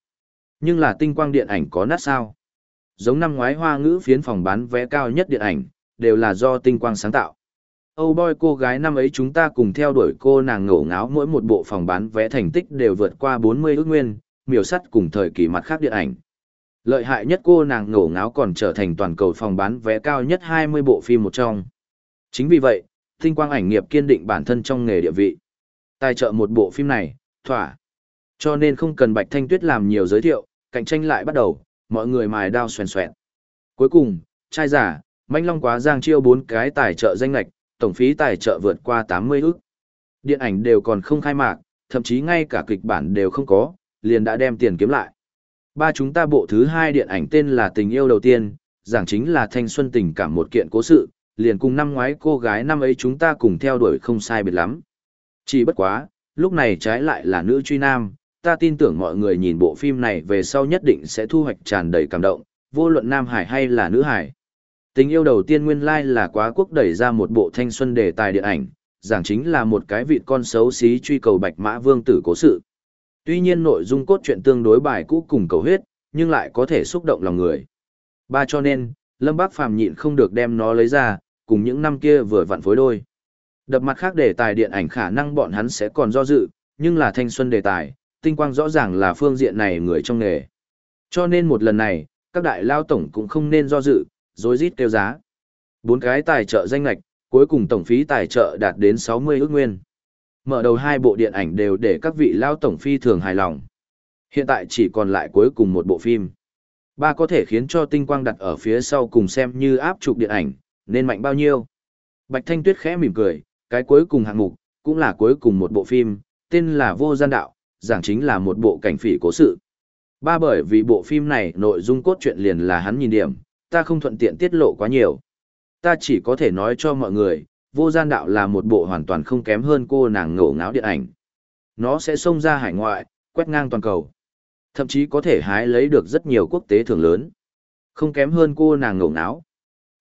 Nhưng là tinh quang điện ảnh có nát sao? Giống năm ngoái hoa ngữ phiến phòng bán vé cao nhất điện ảnh, đều là do tinh quang sáng tạo. Âu boy cô gái năm ấy chúng ta cùng theo đuổi cô nàng ngổ ngáo mỗi một bộ phòng bán vé thành tích đều vượt qua 40 ước nguyên, miểu sắt cùng thời kỳ mặt khác điện ảnh. Lợi hại nhất cô nàng ngổ ngáo còn trở thành toàn cầu phòng bán vé cao nhất 20 bộ phim một trong. Chính vì vậy, tinh quang ảnh nghiệp kiên định bản thân trong nghề địa vị. Tài trợ một bộ phim này, thỏa. Cho nên không cần Bạch Thanh Tuyết làm nhiều giới thiệu, cạnh tranh lại bắt đầu, mọi người mài đao xoèn xoẹn. Cuối cùng, trai giả, Manh Long quá giang chiêu bốn cái tài trợ danh lạch, tổng phí tài trợ vượt qua 80 ức. Điện ảnh đều còn không khai mạc, thậm chí ngay cả kịch bản đều không có, liền đã đem tiền kiếm lại. Ba chúng ta bộ thứ hai điện ảnh tên là Tình yêu đầu tiên, giảng chính là thanh xuân tình cảm một kiện cố sự, liền cùng năm ngoái cô gái năm ấy chúng ta cùng theo đuổi không sai biệt lắm. Chỉ bất quá, lúc này trái lại là nữ truy nam, ta tin tưởng mọi người nhìn bộ phim này về sau nhất định sẽ thu hoạch tràn đầy cảm động, vô luận nam hải hay là nữ hải. Tình yêu đầu tiên nguyên lai like là quá quốc đẩy ra một bộ thanh xuân đề tài điện ảnh, giảng chính là một cái vị con xấu xí truy cầu bạch mã vương tử cố sự. Tuy nhiên nội dung cốt truyện tương đối bài cũ cùng cầu huyết, nhưng lại có thể xúc động lòng người. Ba cho nên, Lâm Bác Phàm nhịn không được đem nó lấy ra, cùng những năm kia vừa vặn phối đôi. Đập mặt khác đề tài điện ảnh khả năng bọn hắn sẽ còn do dự, nhưng là thanh xuân đề tài, tinh quang rõ ràng là phương diện này người trong nghề. Cho nên một lần này, các đại lao tổng cũng không nên do dự, dối rít kêu giá. Bốn cái tài trợ danh lạch, cuối cùng tổng phí tài trợ đạt đến 60 ước nguyên. Mở đầu hai bộ điện ảnh đều để các vị lao tổng phi thường hài lòng. Hiện tại chỉ còn lại cuối cùng một bộ phim. Ba có thể khiến cho tinh quang đặt ở phía sau cùng xem như áp trục điện ảnh, nên mạnh bao nhiêu. Bạch Thanh Tuyết khẽ mỉm cười, cái cuối cùng hạng mục, cũng là cuối cùng một bộ phim, tên là Vô Gian Đạo, giảng chính là một bộ cảnh phỉ cố sự. Ba bởi vì bộ phim này nội dung cốt truyện liền là hắn nhìn điểm, ta không thuận tiện tiết lộ quá nhiều. Ta chỉ có thể nói cho mọi người, Vô Gian Đạo là một bộ hoàn toàn không kém hơn cô nàng ngổ ngáo điện ảnh. Nó sẽ xông ra hải ngoại, quét ngang toàn cầu. Thậm chí có thể hái lấy được rất nhiều quốc tế thưởng lớn. Không kém hơn cô nàng ngổ ngáo.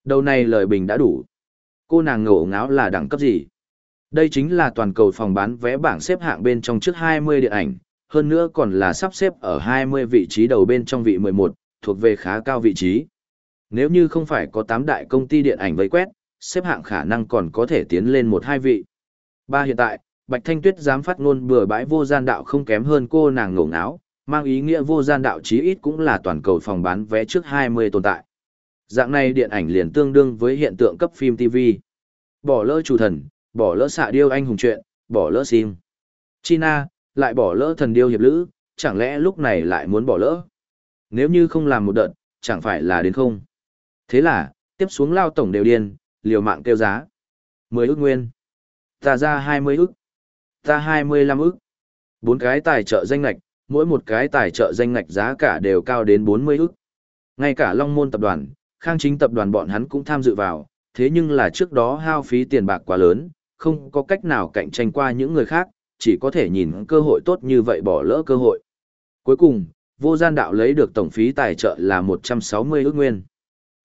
Đầu này lời bình đã đủ. Cô nàng ngổ ngáo là đẳng cấp gì? Đây chính là toàn cầu phòng bán vé bảng xếp hạng bên trong trước 20 điện ảnh, hơn nữa còn là sắp xếp ở 20 vị trí đầu bên trong vị 11, thuộc về khá cao vị trí. Nếu như không phải có 8 đại công ty điện ảnh vây quét, xếp hạng khả năng còn có thể tiến lên một hai vị. Ba hiện tại, Bạch Thanh Tuyết dám phát ngôn bừa bãi vô gian đạo không kém hơn cô nàng ngổ ngáo, mang ý nghĩa vô gian đạo chí ít cũng là toàn cầu phòng bán vé trước 20 tồn tại. Dạng này điện ảnh liền tương đương với hiện tượng cấp phim TV. Bỏ lỡ chủ thần, bỏ lỡ xạ điêu anh hùng chuyện, bỏ lỡ sim. China, lại bỏ lỡ thần điêu hiệp lữ, chẳng lẽ lúc này lại muốn bỏ lỡ? Nếu như không làm một đợt, chẳng phải là đến không? Thế là, tiếp xuống lao tổng đều điên, liều mạng kêu giá. 10 ức nguyên. Ta ra 20 ức. Ta 25 ức. Bốn cái tài trợ danh ngạch, mỗi một cái tài trợ danh ngạch giá cả đều cao đến 40 ức. Ngay cả Long Môn tập đoàn, Khang Chính tập đoàn bọn hắn cũng tham dự vào, thế nhưng là trước đó hao phí tiền bạc quá lớn, không có cách nào cạnh tranh qua những người khác, chỉ có thể nhìn cơ hội tốt như vậy bỏ lỡ cơ hội. Cuối cùng, vô gian đạo lấy được tổng phí tài trợ là 160 ước nguyên.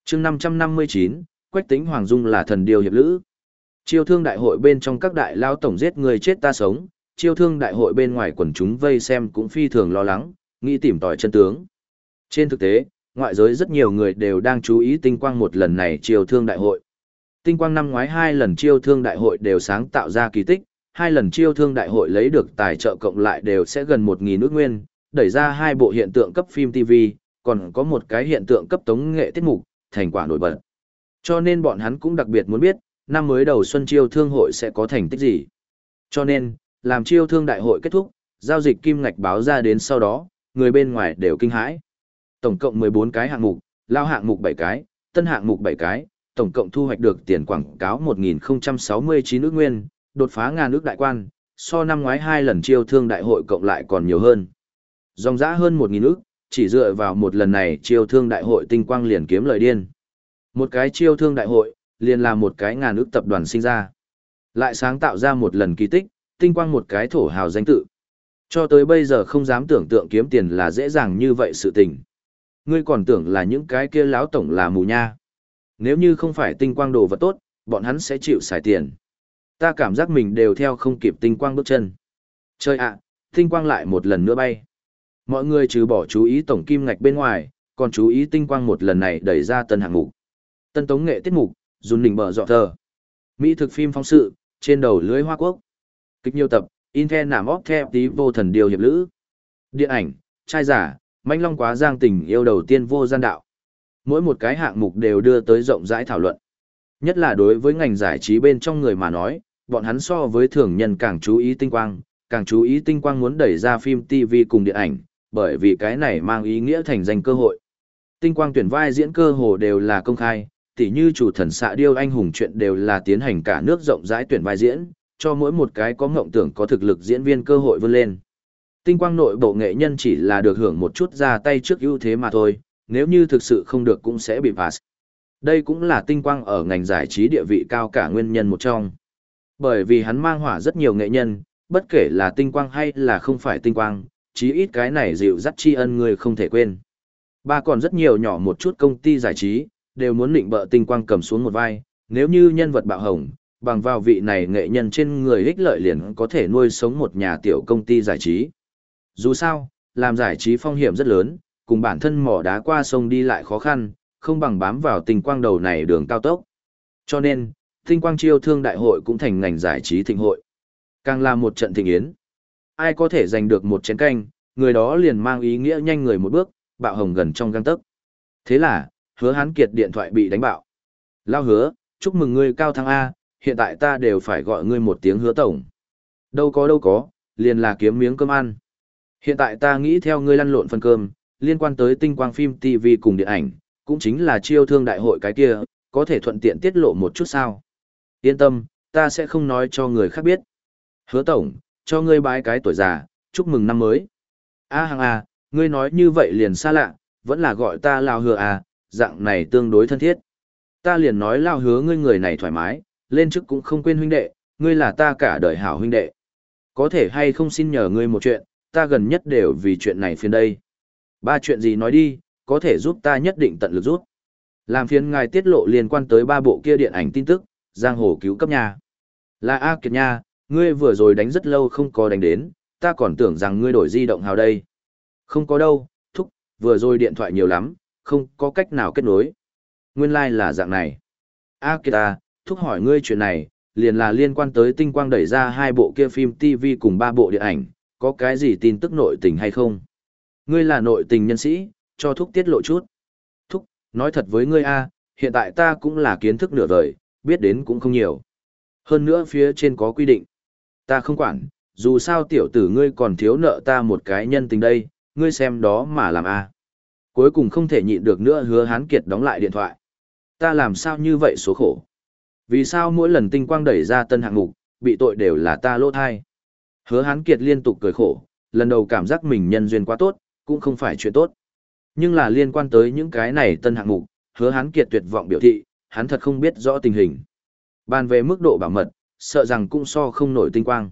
chương 559, Quách tính Hoàng Dung là thần điều hiệp lữ. Chiêu thương đại hội bên trong các đại lao tổng giết người chết ta sống, chiêu thương đại hội bên ngoài quần chúng vây xem cũng phi thường lo lắng, nghĩ tìm tòi chân tướng. Trên thực tế, ngoại giới rất nhiều người đều đang chú ý tinh quang một lần này chiêu thương đại hội. Tinh quang năm ngoái hai lần chiêu thương đại hội đều sáng tạo ra kỳ tích, hai lần chiêu thương đại hội lấy được tài trợ cộng lại đều sẽ gần 1.000 nước nguyên, đẩy ra hai bộ hiện tượng cấp phim TV, còn có một cái hiện tượng cấp tống nghệ tiết mục, thành quả nổi bật. Cho nên bọn hắn cũng đặc biệt muốn biết, năm mới đầu xuân chiêu thương hội sẽ có thành tích gì. Cho nên, làm chiêu thương đại hội kết thúc, giao dịch kim ngạch báo ra đến sau đó, người bên ngoài đều kinh hãi. Tổng cộng 14 cái hạng mục, lao hạng mục 7 cái, tân hạng mục 7 cái, tổng cộng thu hoạch được tiền quảng cáo 1069 ước nguyên, đột phá ngàn ước đại quan, so năm ngoái hai lần chiêu thương đại hội cộng lại còn nhiều hơn. Dòng giã hơn 1000 ước, chỉ dựa vào một lần này chiêu thương đại hội tinh quang liền kiếm lời điên. Một cái chiêu thương đại hội, liền là một cái ngàn ước tập đoàn sinh ra. Lại sáng tạo ra một lần kỳ tích, tinh quang một cái thổ hào danh tự. Cho tới bây giờ không dám tưởng tượng kiếm tiền là dễ dàng như vậy sự tình. Ngươi còn tưởng là những cái kia láo tổng là mù nha. Nếu như không phải tinh quang đồ vật tốt, bọn hắn sẽ chịu xài tiền. Ta cảm giác mình đều theo không kịp tinh quang bước chân. Chơi ạ, tinh quang lại một lần nữa bay. Mọi người trừ bỏ chú ý tổng kim ngạch bên ngoài, còn chú ý tinh quang một lần này đẩy ra tân hạng mục. Tân tống nghệ tiết mục, dùn đỉnh bờ dọ thờ. Mỹ thực phim phóng sự, trên đầu lưới hoa quốc. Kịch nhiều tập, Intel nảm óc theo tí vô thần điều hiệp lữ. Điện ảnh, trai giả, manh long quá giang tình yêu đầu tiên vô gian đạo. Mỗi một cái hạng mục đều đưa tới rộng rãi thảo luận. Nhất là đối với ngành giải trí bên trong người mà nói, bọn hắn so với thường nhân càng chú ý tinh quang, càng chú ý tinh quang muốn đẩy ra phim TV cùng điện ảnh, bởi vì cái này mang ý nghĩa thành danh cơ hội. Tinh quang tuyển vai diễn cơ hồ đều là công khai, tỉ như chủ thần xạ điêu anh hùng chuyện đều là tiến hành cả nước rộng rãi tuyển vai diễn, cho mỗi một cái có mộng tưởng có thực lực diễn viên cơ hội vươn lên. Tinh quang nội bộ nghệ nhân chỉ là được hưởng một chút ra tay trước ưu thế mà thôi, nếu như thực sự không được cũng sẽ bị pass. Đây cũng là tinh quang ở ngành giải trí địa vị cao cả nguyên nhân một trong. Bởi vì hắn mang hỏa rất nhiều nghệ nhân, bất kể là tinh quang hay là không phải tinh quang, chí ít cái này dịu dắt tri ân người không thể quên. Ba còn rất nhiều nhỏ một chút công ty giải trí, đều muốn định bợ tinh quang cầm xuống một vai, nếu như nhân vật bạo hồng, bằng vào vị này nghệ nhân trên người ích lợi liền có thể nuôi sống một nhà tiểu công ty giải trí. Dù sao, làm giải trí phong hiểm rất lớn, cùng bản thân mỏ đá qua sông đi lại khó khăn, không bằng bám vào Tình quang đầu này đường cao tốc. Cho nên, tinh quang chiêu thương đại hội cũng thành ngành giải trí thịnh hội. Càng là một trận thịnh yến. Ai có thể giành được một chén canh, người đó liền mang ý nghĩa nhanh người một bước, bạo hồng gần trong găng tấc. Thế là, hứa hán kiệt điện thoại bị đánh bạo. Lao hứa, chúc mừng ngươi cao thăng A, hiện tại ta đều phải gọi ngươi một tiếng hứa tổng. Đâu có đâu có, liền là kiếm miếng cơm ăn. Hiện tại ta nghĩ theo ngươi lăn lộn phân cơm, liên quan tới tinh quang phim TV cùng điện ảnh, cũng chính là chiêu thương đại hội cái kia, có thể thuận tiện tiết lộ một chút sao. Yên tâm, ta sẽ không nói cho người khác biết. Hứa tổng, cho ngươi bái cái tuổi già, chúc mừng năm mới. A à, hàng à, ngươi nói như vậy liền xa lạ, vẫn là gọi ta lao hứa à, dạng này tương đối thân thiết. Ta liền nói lao hứa ngươi người này thoải mái, lên chức cũng không quên huynh đệ, ngươi là ta cả đời hảo huynh đệ. Có thể hay không xin nhờ ngươi một chuyện, ta gần nhất đều vì chuyện này phiền đây. Ba chuyện gì nói đi, có thể giúp ta nhất định tận lực giúp. Làm phiền ngài tiết lộ liên quan tới ba bộ kia điện ảnh tin tức, giang hồ cứu cấp nhà. Là A Kiệt nha, ngươi vừa rồi đánh rất lâu không có đánh đến, ta còn tưởng rằng ngươi đổi di động hào đây. Không có đâu, thúc, vừa rồi điện thoại nhiều lắm, không có cách nào kết nối. Nguyên lai like là dạng này. A Kiệt à, thúc hỏi ngươi chuyện này, liền là liên quan tới tinh quang đẩy ra hai bộ kia phim TV cùng ba bộ điện ảnh, có cái gì tin tức nội tình hay không? Ngươi là nội tình nhân sĩ, cho thúc tiết lộ chút. Thúc, nói thật với ngươi a, hiện tại ta cũng là kiến thức nửa vời, biết đến cũng không nhiều. Hơn nữa phía trên có quy định. Ta không quản, dù sao tiểu tử ngươi còn thiếu nợ ta một cái nhân tình đây, ngươi xem đó mà làm a. Cuối cùng không thể nhịn được nữa hứa hán kiệt đóng lại điện thoại. Ta làm sao như vậy số khổ. Vì sao mỗi lần tinh quang đẩy ra tân hạng mục, bị tội đều là ta lỗ thai. Hứa hán kiệt liên tục cười khổ, lần đầu cảm giác mình nhân duyên quá tốt, cũng không phải chuyện tốt. Nhưng là liên quan tới những cái này tân hạng mục, hứa hán kiệt tuyệt vọng biểu thị, hắn thật không biết rõ tình hình. Bàn về mức độ bảo mật, sợ rằng cũng so không nổi tinh quang.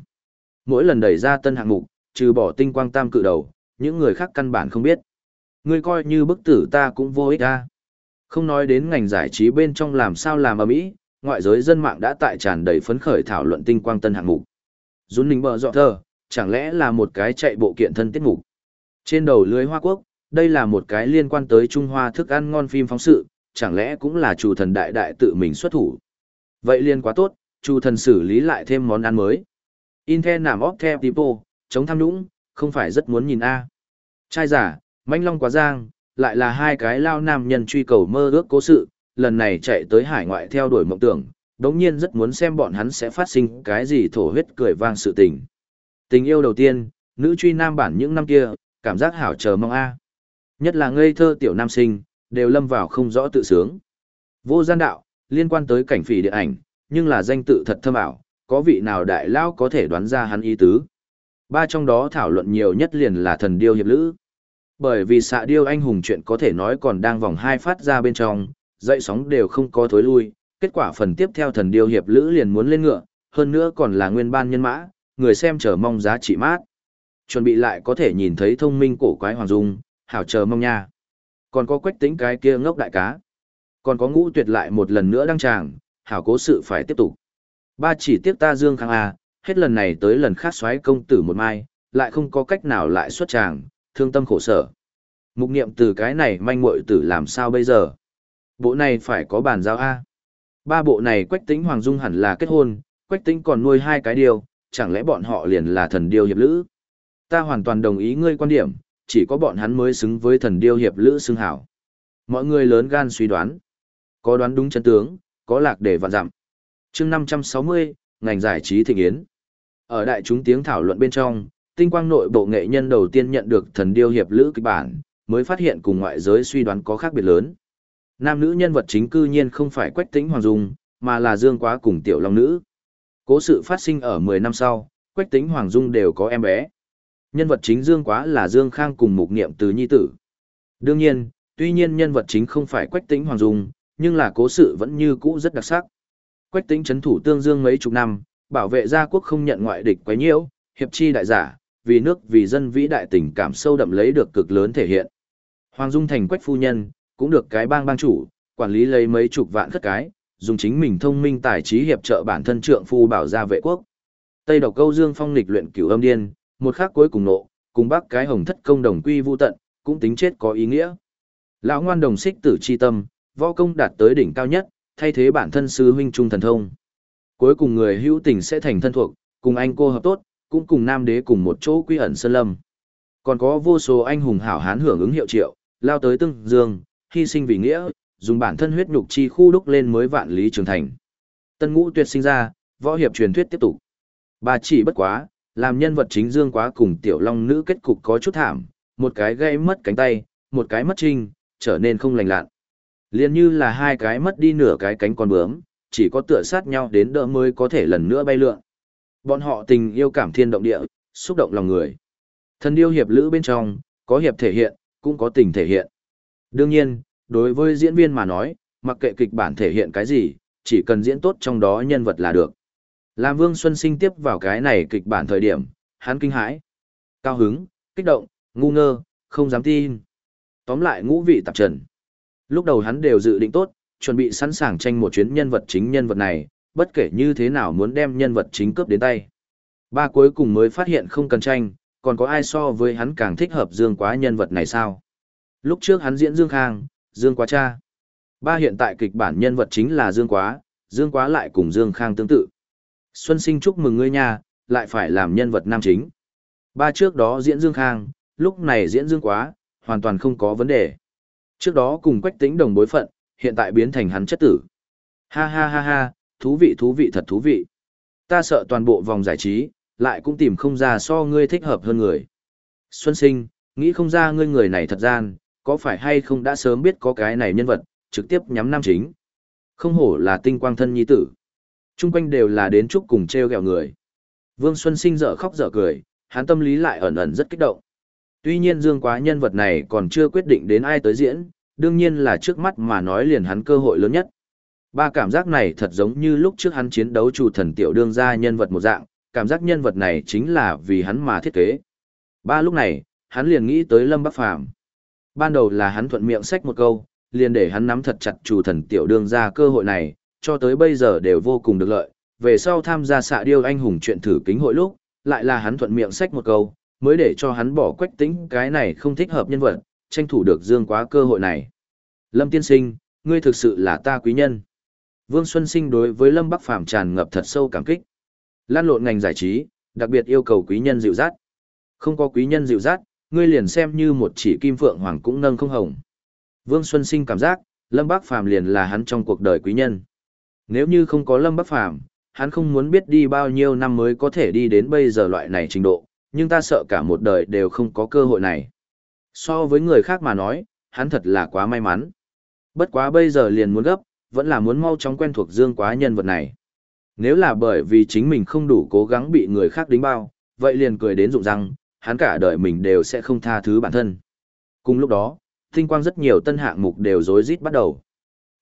Mỗi lần đẩy ra tân hạng mục, trừ bỏ tinh quang tam cự đầu, những người khác căn bản không biết. Ngươi coi như bức tử ta cũng vô ích ra. Không nói đến ngành giải trí bên trong làm sao làm ở mỹ, ngoại giới dân mạng đã tại tràn đầy phấn khởi thảo luận tinh quang tân hạng mục. Dũng Ninh bờ dọ thơ, chẳng lẽ là một cái chạy bộ kiện thân tiết mục. Trên đầu lưới Hoa Quốc, đây là một cái liên quan tới Trung Hoa thức ăn ngon phim phóng sự, chẳng lẽ cũng là chủ thần đại đại tự mình xuất thủ. Vậy liên quá tốt, chủ thần xử lý lại thêm món ăn mới. Intel nảm óc theo tipo, chống tham nhũng, không phải rất muốn nhìn a. Trai giả, manh long quá giang, lại là hai cái lao nam nhân truy cầu mơ ước cố sự, lần này chạy tới hải ngoại theo đuổi mộng tưởng, đống nhiên rất muốn xem bọn hắn sẽ phát sinh cái gì thổ huyết cười vang sự tình. Tình yêu đầu tiên, nữ truy nam bản những năm kia, cảm giác hảo chờ mong a. Nhất là ngây thơ tiểu nam sinh, đều lâm vào không rõ tự sướng. Vô gian đạo, liên quan tới cảnh phỉ điện ảnh, nhưng là danh tự thật thâm ảo, có vị nào đại lao có thể đoán ra hắn ý tứ. Ba trong đó thảo luận nhiều nhất liền là thần điêu hiệp lữ. Bởi vì xạ điêu anh hùng chuyện có thể nói còn đang vòng hai phát ra bên trong, dậy sóng đều không có thối lui, kết quả phần tiếp theo thần điêu hiệp lữ liền muốn lên ngựa, hơn nữa còn là nguyên ban nhân mã, người xem chờ mong giá trị mát. Chuẩn bị lại có thể nhìn thấy thông minh cổ quái hoàng dung, hảo chờ mong nha. Còn có quách tính cái kia ngốc đại cá. Còn có ngũ tuyệt lại một lần nữa đăng tràng, hảo cố sự phải tiếp tục. Ba chỉ tiếc ta Dương Khang A, hết lần này tới lần khác xoáy công tử một mai, lại không có cách nào lại xuất tràng, thương tâm khổ sở. Mục niệm từ cái này manh muội tử làm sao bây giờ? Bộ này phải có bàn giao A. Ba bộ này quách tính Hoàng Dung hẳn là kết hôn, quách tính còn nuôi hai cái điều, chẳng lẽ bọn họ liền là thần điêu hiệp lữ? Ta hoàn toàn đồng ý ngươi quan điểm, chỉ có bọn hắn mới xứng với thần điêu hiệp lữ xưng hảo. Mọi người lớn gan suy đoán. Có đoán đúng chân tướng, có lạc để vạn dặm. chương 560, ngành giải trí thịnh yến. Ở đại chúng tiếng thảo luận bên trong, tinh quang nội bộ nghệ nhân đầu tiên nhận được thần điêu hiệp lữ kịch bản, mới phát hiện cùng ngoại giới suy đoán có khác biệt lớn. Nam nữ nhân vật chính cư nhiên không phải Quách Tĩnh Hoàng Dung, mà là Dương Quá cùng Tiểu Long Nữ. Cố sự phát sinh ở 10 năm sau, Quách Tĩnh Hoàng Dung đều có em bé. Nhân vật chính Dương Quá là Dương Khang cùng Mục Niệm từ nhi tử. Đương nhiên, tuy nhiên nhân vật chính không phải Quách Tĩnh Hoàng Dung, nhưng là cố sự vẫn như cũ rất đặc sắc. Quách Tĩnh chấn thủ tương dương mấy chục năm, bảo vệ gia quốc không nhận ngoại địch quấy nhiễu, hiệp chi đại giả, vì nước vì dân vĩ đại tình cảm sâu đậm lấy được cực lớn thể hiện. Hoàng Dung thành Quách phu nhân, cũng được cái bang bang chủ, quản lý lấy mấy chục vạn khất cái, dùng chính mình thông minh tài trí hiệp trợ bản thân trượng phu bảo gia vệ quốc. Tây độc câu dương phong lịch luyện cửu âm điên, một khắc cuối cùng nộ, cùng bác cái hồng thất công đồng quy vu tận, cũng tính chết có ý nghĩa. Lão ngoan đồng xích tử chi tâm, võ công đạt tới đỉnh cao nhất, thay thế bản thân sư huynh trung thần thông. Cuối cùng người hữu tình sẽ thành thân thuộc, cùng anh cô hợp tốt, cũng cùng nam đế cùng một chỗ quy ẩn sơn lâm. Còn có vô số anh hùng hảo hán hưởng ứng hiệu triệu, lao tới tương dương, hy sinh vì nghĩa, dùng bản thân huyết nhục chi khu đúc lên mới vạn lý trường thành. Tân ngũ tuyệt sinh ra, võ hiệp truyền thuyết tiếp tục. Bà chỉ bất quá, làm nhân vật chính dương quá cùng tiểu long nữ kết cục có chút thảm, một cái gây mất cánh tay, một cái mất trinh, trở nên không lành lặn, Liên như là hai cái mất đi nửa cái cánh con bướm, chỉ có tựa sát nhau đến đỡ mới có thể lần nữa bay lượn. Bọn họ tình yêu cảm thiên động địa, xúc động lòng người. Thần yêu hiệp lữ bên trong, có hiệp thể hiện, cũng có tình thể hiện. Đương nhiên, đối với diễn viên mà nói, mặc kệ kịch bản thể hiện cái gì, chỉ cần diễn tốt trong đó nhân vật là được. Làm Vương Xuân Sinh tiếp vào cái này kịch bản thời điểm, hắn kinh hãi, cao hứng, kích động, ngu ngơ, không dám tin. Tóm lại ngũ vị tạp trần. Lúc đầu hắn đều dự định tốt, chuẩn bị sẵn sàng tranh một chuyến nhân vật chính nhân vật này, bất kể như thế nào muốn đem nhân vật chính cướp đến tay. Ba cuối cùng mới phát hiện không cần tranh, còn có ai so với hắn càng thích hợp Dương Quá nhân vật này sao? Lúc trước hắn diễn Dương Khang, Dương Quá cha. Ba hiện tại kịch bản nhân vật chính là Dương Quá, Dương Quá lại cùng Dương Khang tương tự. Xuân sinh chúc mừng ngươi nha, lại phải làm nhân vật nam chính. Ba trước đó diễn Dương Khang, lúc này diễn Dương Quá, hoàn toàn không có vấn đề. Trước đó cùng Quách Tĩnh đồng bối phận, hiện tại biến thành hắn chất tử. Ha ha ha ha, thú vị thú vị thật thú vị. Ta sợ toàn bộ vòng giải trí, lại cũng tìm không ra so ngươi thích hợp hơn người. Xuân sinh, nghĩ không ra ngươi người này thật gian, có phải hay không đã sớm biết có cái này nhân vật, trực tiếp nhắm nam chính. Không hổ là tinh quang thân nhi tử. Trung quanh đều là đến chúc cùng treo gẹo người. Vương Xuân sinh dở khóc dở cười, hắn tâm lý lại ẩn ẩn rất kích động. Tuy nhiên Dương Quá nhân vật này còn chưa quyết định đến ai tới diễn, đương nhiên là trước mắt mà nói liền hắn cơ hội lớn nhất. Ba cảm giác này thật giống như lúc trước hắn chiến đấu chủ thần tiểu đương gia nhân vật một dạng, cảm giác nhân vật này chính là vì hắn mà thiết kế. Ba lúc này, hắn liền nghĩ tới Lâm Bắc Phàm Ban đầu là hắn thuận miệng sách một câu, liền để hắn nắm thật chặt chủ thần tiểu đương gia cơ hội này, cho tới bây giờ đều vô cùng được lợi. Về sau tham gia xạ điêu anh hùng chuyện thử kính hội lúc, lại là hắn thuận miệng sách một câu, mới để cho hắn bỏ quách tính cái này không thích hợp nhân vật, tranh thủ được dương quá cơ hội này. Lâm tiên sinh, ngươi thực sự là ta quý nhân. Vương Xuân Sinh đối với Lâm Bắc Phàm tràn ngập thật sâu cảm kích. Lan lộn ngành giải trí, đặc biệt yêu cầu quý nhân dịu dắt. Không có quý nhân dịu dắt, ngươi liền xem như một chỉ kim phượng hoàng cũng nâng không hồng. Vương Xuân Sinh cảm giác, Lâm Bắc Phàm liền là hắn trong cuộc đời quý nhân. Nếu như không có Lâm Bắc Phàm hắn không muốn biết đi bao nhiêu năm mới có thể đi đến bây giờ loại này trình độ, nhưng ta sợ cả một đời đều không có cơ hội này. So với người khác mà nói, hắn thật là quá may mắn. Bất quá bây giờ liền muốn gấp, vẫn là muốn mau chóng quen thuộc dương quá nhân vật này. Nếu là bởi vì chính mình không đủ cố gắng bị người khác đính bao, vậy liền cười đến rụng răng, hắn cả đời mình đều sẽ không tha thứ bản thân. Cùng lúc đó, tinh quang rất nhiều tân hạng mục đều rối rít bắt đầu.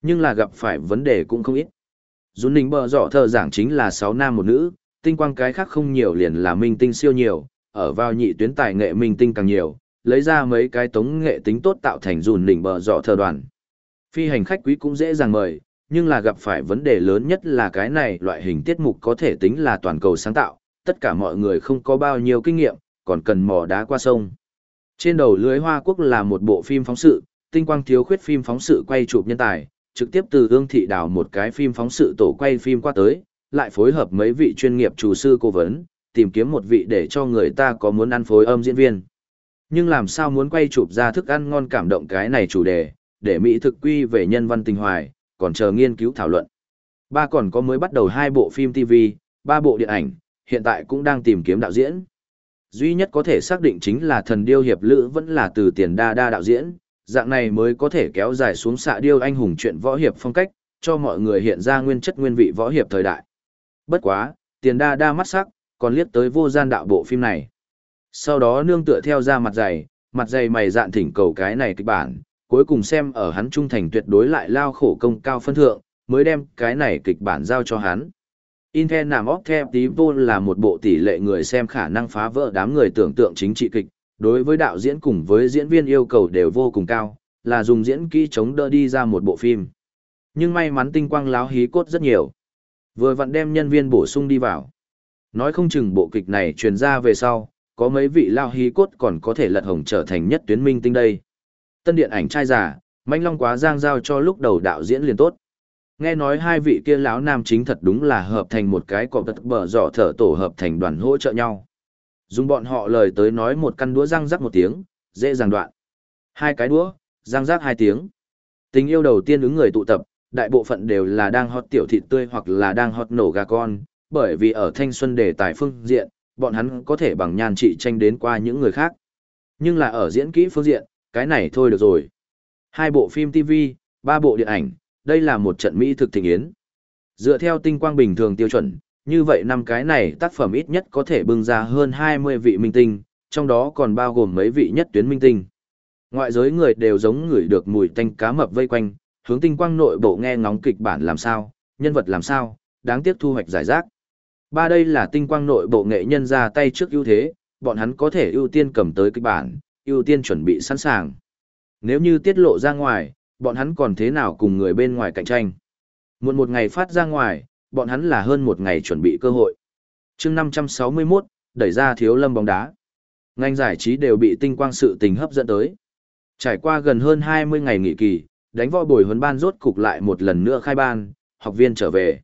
Nhưng là gặp phải vấn đề cũng không ít. Dũng Ninh bờ dọ thờ giảng chính là 6 nam một nữ, tinh quang cái khác không nhiều liền là minh tinh siêu nhiều, ở vào nhị tuyến tài nghệ minh tinh càng nhiều, lấy ra mấy cái tống nghệ tính tốt tạo thành dùn đỉnh bờ dọ thờ đoàn. Phi hành khách quý cũng dễ dàng mời, nhưng là gặp phải vấn đề lớn nhất là cái này loại hình tiết mục có thể tính là toàn cầu sáng tạo, tất cả mọi người không có bao nhiêu kinh nghiệm, còn cần mò đá qua sông. Trên đầu lưới Hoa Quốc là một bộ phim phóng sự, tinh quang thiếu khuyết phim phóng sự quay chụp nhân tài, trực tiếp từ ương thị đào một cái phim phóng sự tổ quay phim qua tới, lại phối hợp mấy vị chuyên nghiệp chủ sư cố vấn, tìm kiếm một vị để cho người ta có muốn ăn phối âm diễn viên. Nhưng làm sao muốn quay chụp ra thức ăn ngon cảm động cái này chủ đề, để Mỹ thực quy về nhân văn tình hoài, còn chờ nghiên cứu thảo luận. Ba còn có mới bắt đầu hai bộ phim TV, ba bộ điện ảnh, hiện tại cũng đang tìm kiếm đạo diễn. Duy nhất có thể xác định chính là thần điêu hiệp lữ vẫn là từ tiền đa đa đạo diễn, dạng này mới có thể kéo dài xuống xạ điêu anh hùng chuyện võ hiệp phong cách, cho mọi người hiện ra nguyên chất nguyên vị võ hiệp thời đại. Bất quá, tiền đa đa mắt sắc, còn liếc tới vô gian đạo bộ phim này. Sau đó nương tựa theo ra mặt dày, mặt dày mày dạn thỉnh cầu cái này kịch bản, cuối cùng xem ở hắn trung thành tuyệt đối lại lao khổ công cao phân thượng, mới đem cái này kịch bản giao cho hắn. Intel nằm óc theo tí vô là một bộ tỷ lệ người xem khả năng phá vỡ đám người tưởng tượng chính trị kịch, đối với đạo diễn cùng với diễn viên yêu cầu đều vô cùng cao, là dùng diễn kỹ chống đỡ đi ra một bộ phim. Nhưng may mắn tinh quang láo hí cốt rất nhiều. Vừa vặn đem nhân viên bổ sung đi vào. Nói không chừng bộ kịch này truyền ra về sau, có mấy vị lao hí cốt còn có thể lật hồng trở thành nhất tuyến minh tinh đây. Tân điện ảnh trai giả, manh long quá giang giao cho lúc đầu đạo diễn liền tốt. Nghe nói hai vị kia lão nam chính thật đúng là hợp thành một cái cọp tật bờ giỏ thở tổ hợp thành đoàn hỗ trợ nhau. Dùng bọn họ lời tới nói một căn đũa răng rắc một tiếng, dễ dàng đoạn. Hai cái đũa, răng rắc hai tiếng. Tình yêu đầu tiên ứng người tụ tập, đại bộ phận đều là đang hot tiểu thịt tươi hoặc là đang hot nổ gà con, bởi vì ở thanh xuân đề tài phương diện, bọn hắn có thể bằng nhan trị tranh đến qua những người khác. Nhưng là ở diễn kỹ phương diện, cái này thôi được rồi. Hai bộ phim TV, ba bộ điện ảnh, đây là một trận Mỹ thực thịnh yến. Dựa theo tinh quang bình thường tiêu chuẩn, như vậy năm cái này tác phẩm ít nhất có thể bưng ra hơn 20 vị minh tinh, trong đó còn bao gồm mấy vị nhất tuyến minh tinh. Ngoại giới người đều giống người được mùi tanh cá mập vây quanh, hướng tinh quang nội bộ nghe ngóng kịch bản làm sao, nhân vật làm sao, đáng tiếc thu hoạch giải rác. Ba đây là tinh quang nội bộ nghệ nhân ra tay trước ưu thế, bọn hắn có thể ưu tiên cầm tới kịch bản, ưu tiên chuẩn bị sẵn sàng. Nếu như tiết lộ ra ngoài, bọn hắn còn thế nào cùng người bên ngoài cạnh tranh. Muộn một ngày phát ra ngoài, bọn hắn là hơn một ngày chuẩn bị cơ hội. chương 561, đẩy ra thiếu lâm bóng đá. Ngành giải trí đều bị tinh quang sự tình hấp dẫn tới. Trải qua gần hơn 20 ngày nghỉ kỳ, đánh võ bồi huấn ban rốt cục lại một lần nữa khai ban, học viên trở về.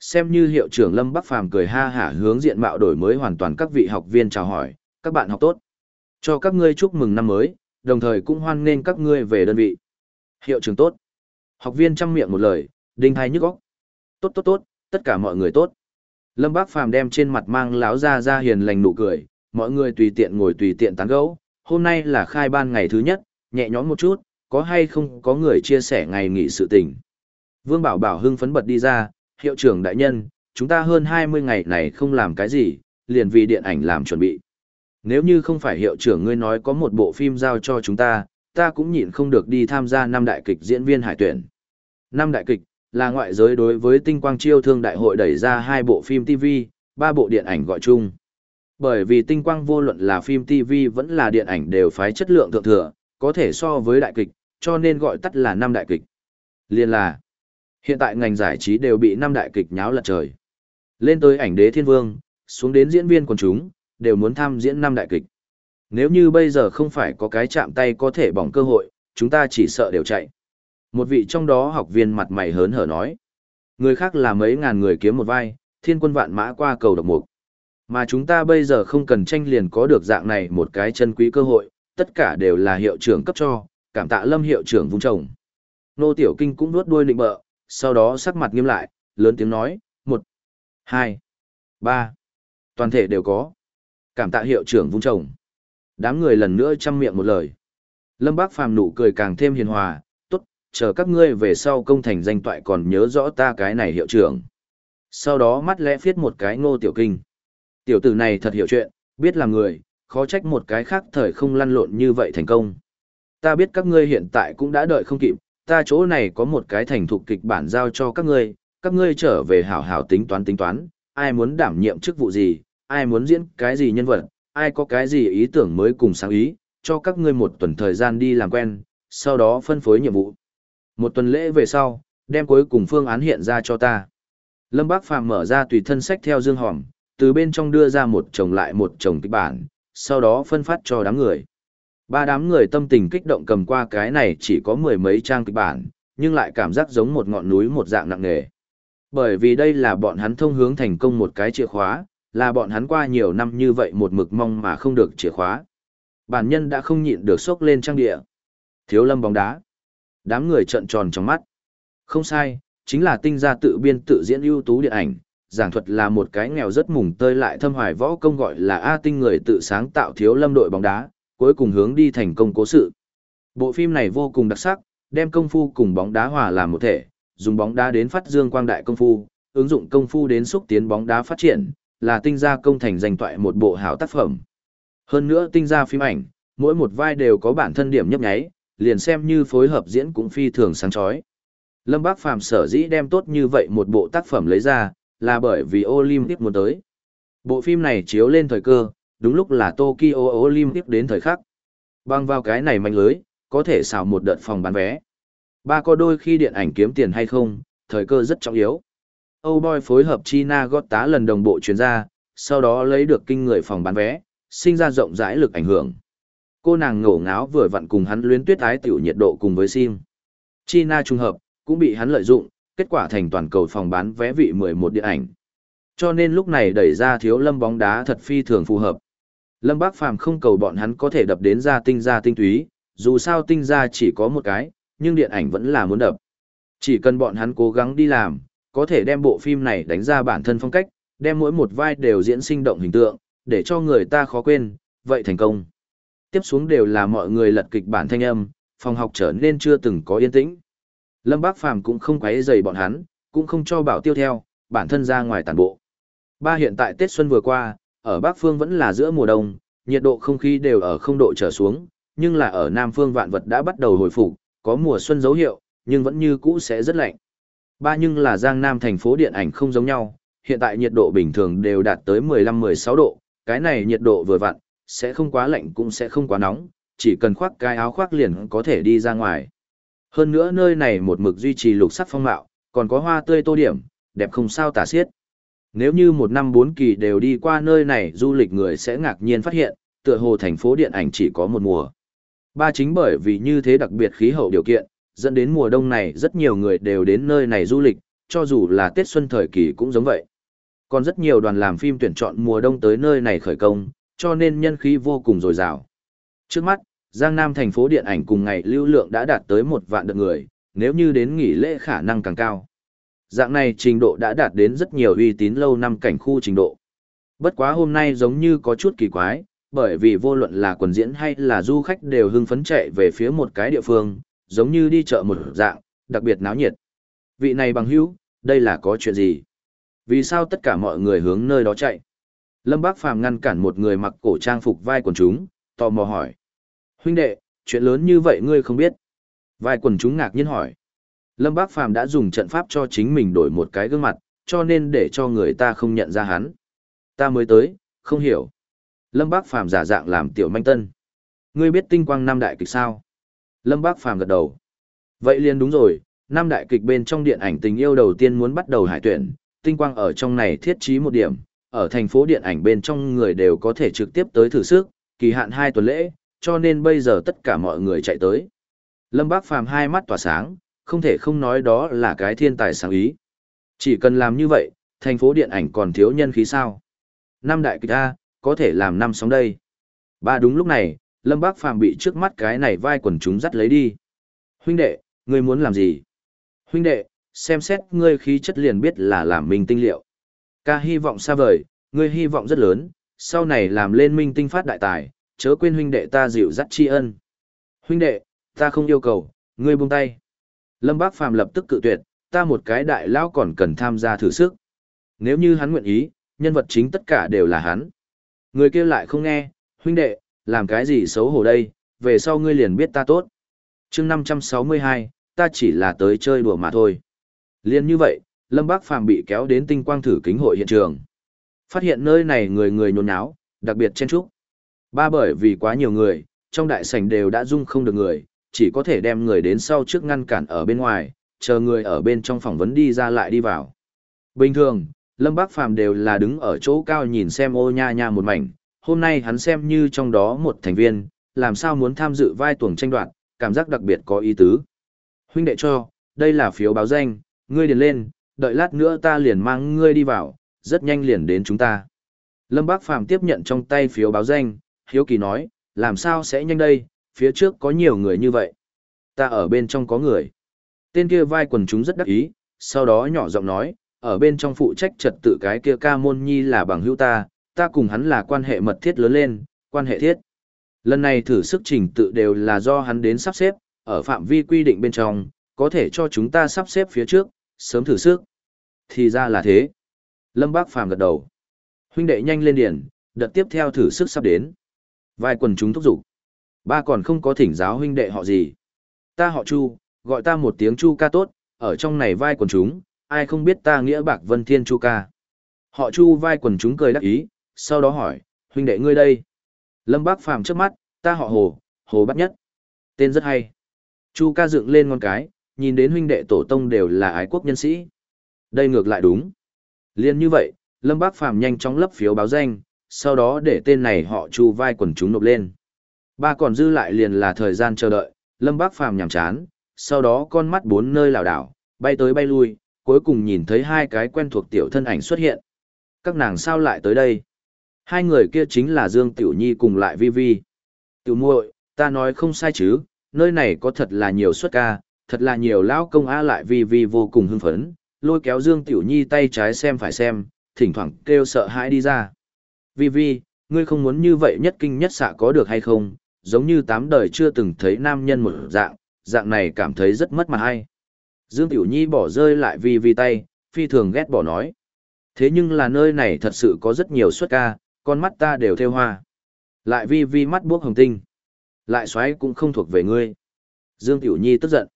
Xem như hiệu trưởng Lâm Bắc Phàm cười ha hả hướng diện mạo đổi mới hoàn toàn các vị học viên chào hỏi, các bạn học tốt. Cho các ngươi chúc mừng năm mới, đồng thời cũng hoan nghênh các ngươi về đơn vị. Hiệu trưởng tốt. Học viên chăm miệng một lời, đinh hai nhức óc. Tốt tốt tốt, tất cả mọi người tốt. Lâm Bác Phàm đem trên mặt mang láo ra ra hiền lành nụ cười, mọi người tùy tiện ngồi tùy tiện tán gẫu. Hôm nay là khai ban ngày thứ nhất, nhẹ nhõm một chút, có hay không có người chia sẻ ngày nghỉ sự tình. Vương Bảo Bảo hưng phấn bật đi ra, hiệu trưởng đại nhân, chúng ta hơn 20 ngày này không làm cái gì, liền vì điện ảnh làm chuẩn bị. Nếu như không phải hiệu trưởng ngươi nói có một bộ phim giao cho chúng ta, ta cũng nhịn không được đi tham gia năm đại kịch diễn viên hải tuyển. Năm đại kịch, là ngoại giới đối với tinh quang chiêu thương đại hội đẩy ra hai bộ phim TV, ba bộ điện ảnh gọi chung. Bởi vì tinh quang vô luận là phim TV vẫn là điện ảnh đều phái chất lượng thượng thừa, có thể so với đại kịch, cho nên gọi tắt là năm đại kịch. Liên là, hiện tại ngành giải trí đều bị năm đại kịch nháo lật trời. Lên tới ảnh đế thiên vương, xuống đến diễn viên quần chúng, đều muốn tham diễn năm đại kịch. Nếu như bây giờ không phải có cái chạm tay có thể bỏng cơ hội, chúng ta chỉ sợ đều chạy. Một vị trong đó học viên mặt mày hớn hở nói. Người khác là mấy ngàn người kiếm một vai, thiên quân vạn mã qua cầu độc mục. Mà chúng ta bây giờ không cần tranh liền có được dạng này một cái chân quý cơ hội, tất cả đều là hiệu trưởng cấp cho, cảm tạ lâm hiệu trưởng vung trồng. Nô Tiểu Kinh cũng nuốt đuôi nịnh bợ, sau đó sắc mặt nghiêm lại, lớn tiếng nói, một, hai, ba, toàn thể đều có. Cảm tạ hiệu trưởng vung trồng. Đám người lần nữa chăm miệng một lời. Lâm Bác Phàm nụ cười càng thêm hiền hòa, chờ các ngươi về sau công thành danh toại còn nhớ rõ ta cái này hiệu trưởng. Sau đó mắt lẽ phiết một cái ngô tiểu kinh. Tiểu tử này thật hiểu chuyện, biết là người, khó trách một cái khác thời không lăn lộn như vậy thành công. Ta biết các ngươi hiện tại cũng đã đợi không kịp, ta chỗ này có một cái thành thục kịch bản giao cho các ngươi, các ngươi trở về hảo hảo tính toán tính toán, ai muốn đảm nhiệm chức vụ gì, ai muốn diễn cái gì nhân vật, ai có cái gì ý tưởng mới cùng sáng ý, cho các ngươi một tuần thời gian đi làm quen, sau đó phân phối nhiệm vụ. Một tuần lễ về sau, đem cuối cùng phương án hiện ra cho ta. Lâm Bác Phàm mở ra tùy thân sách theo dương hòm, từ bên trong đưa ra một chồng lại một chồng kịch bản, sau đó phân phát cho đám người. Ba đám người tâm tình kích động cầm qua cái này chỉ có mười mấy trang kịch bản, nhưng lại cảm giác giống một ngọn núi một dạng nặng nề. Bởi vì đây là bọn hắn thông hướng thành công một cái chìa khóa, là bọn hắn qua nhiều năm như vậy một mực mong mà không được chìa khóa. Bản nhân đã không nhịn được sốc lên trang địa. Thiếu lâm bóng đá. Đám người trợn tròn trong mắt. Không sai, chính là tinh gia tự biên tự diễn ưu tú điện ảnh, giảng thuật là một cái nghèo rất mùng tơi lại thâm hoài võ công gọi là A Tinh người tự sáng tạo thiếu lâm đội bóng đá, cuối cùng hướng đi thành công cố sự. Bộ phim này vô cùng đặc sắc, đem công phu cùng bóng đá hòa làm một thể, dùng bóng đá đến phát dương quang đại công phu, ứng dụng công phu đến xúc tiến bóng đá phát triển, là tinh gia công thành danh toại một bộ hảo tác phẩm. Hơn nữa tinh gia phim ảnh, mỗi một vai đều có bản thân điểm nhấp nháy, liền xem như phối hợp diễn cũng phi thường sáng chói. Lâm Bác Phàm sở dĩ đem tốt như vậy một bộ tác phẩm lấy ra, là bởi vì Olympic muốn tới. Bộ phim này chiếu lên thời cơ, đúng lúc là Tokyo Olympic đến thời khắc. Băng vào cái này mạnh lưới, có thể xào một đợt phòng bán vé. Ba có đôi khi điện ảnh kiếm tiền hay không, thời cơ rất trọng yếu. Âu Boy phối hợp China gót tá lần đồng bộ chuyến ra, sau đó lấy được kinh người phòng bán vé, sinh ra rộng rãi lực ảnh hưởng. Cô nàng ngổ ngáo vừa vặn cùng hắn luyến tuyết ái tiểu nhiệt độ cùng với sim. China trùng hợp, cũng bị hắn lợi dụng, kết quả thành toàn cầu phòng bán vé vị 11 điện ảnh. Cho nên lúc này đẩy ra thiếu lâm bóng đá thật phi thường phù hợp. Lâm Bác Phàm không cầu bọn hắn có thể đập đến ra tinh ra tinh túy, dù sao tinh ra chỉ có một cái, nhưng điện ảnh vẫn là muốn đập. Chỉ cần bọn hắn cố gắng đi làm, có thể đem bộ phim này đánh ra bản thân phong cách, đem mỗi một vai đều diễn sinh động hình tượng, để cho người ta khó quên, vậy thành công. Tiếp xuống đều là mọi người lật kịch bản thanh âm, phòng học trở nên chưa từng có yên tĩnh. Lâm Bác Phàm cũng không quấy rầy bọn hắn, cũng không cho bảo tiêu theo, bản thân ra ngoài tàn bộ. Ba hiện tại Tết Xuân vừa qua, ở Bắc Phương vẫn là giữa mùa đông, nhiệt độ không khí đều ở không độ trở xuống, nhưng là ở Nam Phương vạn vật đã bắt đầu hồi phục, có mùa xuân dấu hiệu, nhưng vẫn như cũ sẽ rất lạnh. Ba nhưng là Giang Nam thành phố điện ảnh không giống nhau, hiện tại nhiệt độ bình thường đều đạt tới 15-16 độ, cái này nhiệt độ vừa vặn, sẽ không quá lạnh cũng sẽ không quá nóng, chỉ cần khoác cái áo khoác liền có thể đi ra ngoài. Hơn nữa nơi này một mực duy trì lục sắc phong mạo, còn có hoa tươi tô điểm, đẹp không sao tả xiết. Nếu như một năm bốn kỳ đều đi qua nơi này du lịch người sẽ ngạc nhiên phát hiện, tựa hồ thành phố điện ảnh chỉ có một mùa. Ba chính bởi vì như thế đặc biệt khí hậu điều kiện, dẫn đến mùa đông này rất nhiều người đều đến nơi này du lịch, cho dù là Tết Xuân thời kỳ cũng giống vậy. Còn rất nhiều đoàn làm phim tuyển chọn mùa đông tới nơi này khởi công, cho nên nhân khí vô cùng dồi dào. Trước mắt, Giang Nam thành phố điện ảnh cùng ngày lưu lượng đã đạt tới một vạn lượt người, nếu như đến nghỉ lễ khả năng càng cao. Dạng này trình độ đã đạt đến rất nhiều uy tín lâu năm cảnh khu trình độ. Bất quá hôm nay giống như có chút kỳ quái, bởi vì vô luận là quần diễn hay là du khách đều hưng phấn chạy về phía một cái địa phương, giống như đi chợ một dạng, đặc biệt náo nhiệt. Vị này bằng hữu, đây là có chuyện gì? Vì sao tất cả mọi người hướng nơi đó chạy? Lâm Bác Phàm ngăn cản một người mặc cổ trang phục vai quần chúng, tò mò hỏi. Huynh đệ, chuyện lớn như vậy ngươi không biết. Vai quần chúng ngạc nhiên hỏi. Lâm Bác Phàm đã dùng trận pháp cho chính mình đổi một cái gương mặt, cho nên để cho người ta không nhận ra hắn. Ta mới tới, không hiểu. Lâm Bác Phàm giả dạng làm tiểu manh tân. Ngươi biết tinh quang năm đại kịch sao? Lâm Bác Phàm gật đầu. Vậy liền đúng rồi, năm đại kịch bên trong điện ảnh tình yêu đầu tiên muốn bắt đầu hải tuyển, tinh quang ở trong này thiết trí một điểm, ở thành phố điện ảnh bên trong người đều có thể trực tiếp tới thử sức, kỳ hạn 2 tuần lễ, cho nên bây giờ tất cả mọi người chạy tới. Lâm Bác Phàm hai mắt tỏa sáng, không thể không nói đó là cái thiên tài sáng ý. Chỉ cần làm như vậy, thành phố điện ảnh còn thiếu nhân khí sao. Năm đại kịch A, có thể làm năm sóng đây. Ba đúng lúc này, Lâm Bác Phàm bị trước mắt cái này vai quần chúng dắt lấy đi. Huynh đệ, ngươi muốn làm gì? Huynh đệ, xem xét ngươi khí chất liền biết là làm minh tinh liệu. Ca hy vọng xa vời, ngươi hy vọng rất lớn, sau này làm lên minh tinh phát đại tài, chớ quên huynh đệ ta dịu dắt tri ân. Huynh đệ, ta không yêu cầu, ngươi buông tay. Lâm Bác Phàm lập tức cự tuyệt, ta một cái đại lão còn cần tham gia thử sức. Nếu như hắn nguyện ý, nhân vật chính tất cả đều là hắn. Người kia lại không nghe, huynh đệ, làm cái gì xấu hổ đây, về sau ngươi liền biết ta tốt. chương 562, ta chỉ là tới chơi đùa mà thôi. Liên như vậy, Lâm Bác Phàm bị kéo đến tinh quang thử kính hội hiện trường. Phát hiện nơi này người người nhốn nháo, đặc biệt chen trúc. Ba bởi vì quá nhiều người, trong đại sảnh đều đã dung không được người, chỉ có thể đem người đến sau trước ngăn cản ở bên ngoài, chờ người ở bên trong phỏng vấn đi ra lại đi vào. Bình thường, Lâm Bác Phàm đều là đứng ở chỗ cao nhìn xem ô nha nha một mảnh, hôm nay hắn xem như trong đó một thành viên, làm sao muốn tham dự vai tuồng tranh đoạt, cảm giác đặc biệt có ý tứ. Huynh đệ cho, đây là phiếu báo danh, ngươi điền lên, đợi lát nữa ta liền mang ngươi đi vào, rất nhanh liền đến chúng ta. Lâm Bác Phàm tiếp nhận trong tay phiếu báo danh, hiếu kỳ nói, làm sao sẽ nhanh đây, phía trước có nhiều người như vậy. Ta ở bên trong có người. Tên kia vai quần chúng rất đắc ý, sau đó nhỏ giọng nói, ở bên trong phụ trách trật tự cái kia ca môn nhi là bằng hữu ta, ta cùng hắn là quan hệ mật thiết lớn lên, quan hệ thiết. Lần này thử sức trình tự đều là do hắn đến sắp xếp, ở phạm vi quy định bên trong, có thể cho chúng ta sắp xếp phía trước, sớm thử sức. Thì ra là thế. Lâm Bác Phàm gật đầu. Huynh đệ nhanh lên điển, đợt tiếp theo thử sức sắp đến. Vài quần chúng thúc giục. Ba còn không có thỉnh giáo huynh đệ họ gì. Ta họ Chu, gọi ta một tiếng Chu ca tốt, ở trong này vai quần chúng, ai không biết ta nghĩa bạc vân thiên Chu ca. Họ Chu vai quần chúng cười đắc ý, sau đó hỏi, huynh đệ ngươi đây. Lâm Bác Phàm trước mắt, ta họ Hồ, Hồ bắt nhất. Tên rất hay. Chu ca dựng lên ngón cái, nhìn đến huynh đệ tổ tông đều là ái quốc nhân sĩ. Đây ngược lại đúng. Liên như vậy, Lâm Bác Phàm nhanh chóng lấp phiếu báo danh, sau đó để tên này họ Chu vai quần chúng nộp lên. Ba còn dư lại liền là thời gian chờ đợi, Lâm Bác Phàm nhàm chán, sau đó con mắt bốn nơi lảo đảo, bay tới bay lui, cuối cùng nhìn thấy hai cái quen thuộc tiểu thân ảnh xuất hiện. Các nàng sao lại tới đây? Hai người kia chính là Dương Tiểu Nhi cùng lại Vi Vi. Tiểu muội, ta nói không sai chứ, nơi này có thật là nhiều suất ca, thật là nhiều lão công a lại Vi Vi vô cùng hưng phấn, lôi kéo Dương Tiểu Nhi tay trái xem phải xem, thỉnh thoảng kêu sợ hãi đi ra. Vi Vi, ngươi không muốn như vậy nhất kinh nhất xạ có được hay không, giống như tám đời chưa từng thấy nam nhân một dạng, dạng này cảm thấy rất mất mặt hay. Dương Tiểu Nhi bỏ rơi lại Vi Vi tay, phi thường ghét bỏ nói. Thế nhưng là nơi này thật sự có rất nhiều suất ca, con mắt ta đều theo hoa. Lại Vi Vi mắt buốc hồng tinh. Lại xoáy cũng không thuộc về ngươi. Dương Tiểu Nhi tức giận.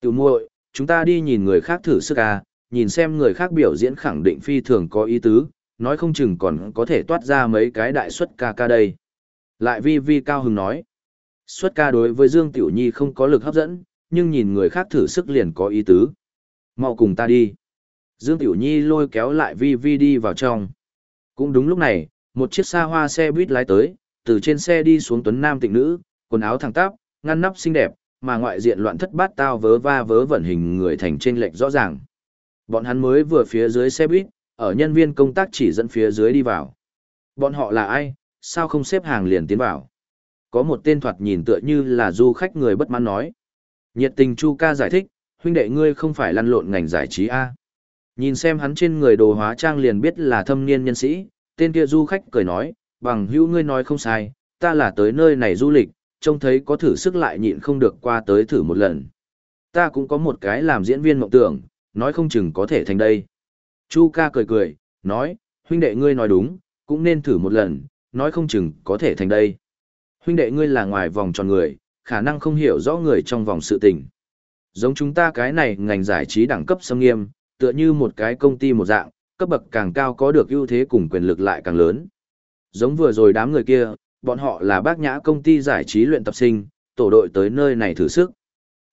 Tiểu muội, chúng ta đi nhìn người khác thử sức à? nhìn xem người khác biểu diễn khẳng định phi thường có ý tứ, nói không chừng còn có thể toát ra mấy cái đại suất ca ca đây. Lại vi vi cao hứng nói, suất ca đối với Dương Tiểu Nhi không có lực hấp dẫn, nhưng nhìn người khác thử sức liền có ý tứ. Mau cùng ta đi. Dương Tiểu Nhi lôi kéo lại vi vi đi vào trong. Cũng đúng lúc này, một chiếc xa hoa xe buýt lái tới, từ trên xe đi xuống tuấn nam tịnh nữ, quần áo thẳng tắp, ngăn nắp xinh đẹp, mà ngoại diện loạn thất bát tao vớ va vớ vẩn hình người thành trên lệch rõ ràng. Bọn hắn mới vừa phía dưới xe buýt, ở nhân viên công tác chỉ dẫn phía dưới đi vào. Bọn họ là ai, sao không xếp hàng liền tiến vào? Có một tên thoạt nhìn tựa như là du khách người bất mãn nói. Nhiệt tình Chu ca giải thích, huynh đệ ngươi không phải lăn lộn ngành giải trí A. Nhìn xem hắn trên người đồ hóa trang liền biết là thâm niên nhân sĩ, tên kia du khách cười nói, bằng hữu ngươi nói không sai, ta là tới nơi này du lịch, trông thấy có thử sức lại nhịn không được qua tới thử một lần. Ta cũng có một cái làm diễn viên mộng tưởng, nói không chừng có thể thành đây. Chu ca cười cười, nói, huynh đệ ngươi nói đúng, cũng nên thử một lần, nói không chừng có thể thành đây. Huynh đệ ngươi là ngoài vòng tròn người, khả năng không hiểu rõ người trong vòng sự tình. Giống chúng ta cái này ngành giải trí đẳng cấp xâm nghiêm, tựa như một cái công ty một dạng, cấp bậc càng cao có được ưu thế cùng quyền lực lại càng lớn. Giống vừa rồi đám người kia, bọn họ là bác nhã công ty giải trí luyện tập sinh, tổ đội tới nơi này thử sức.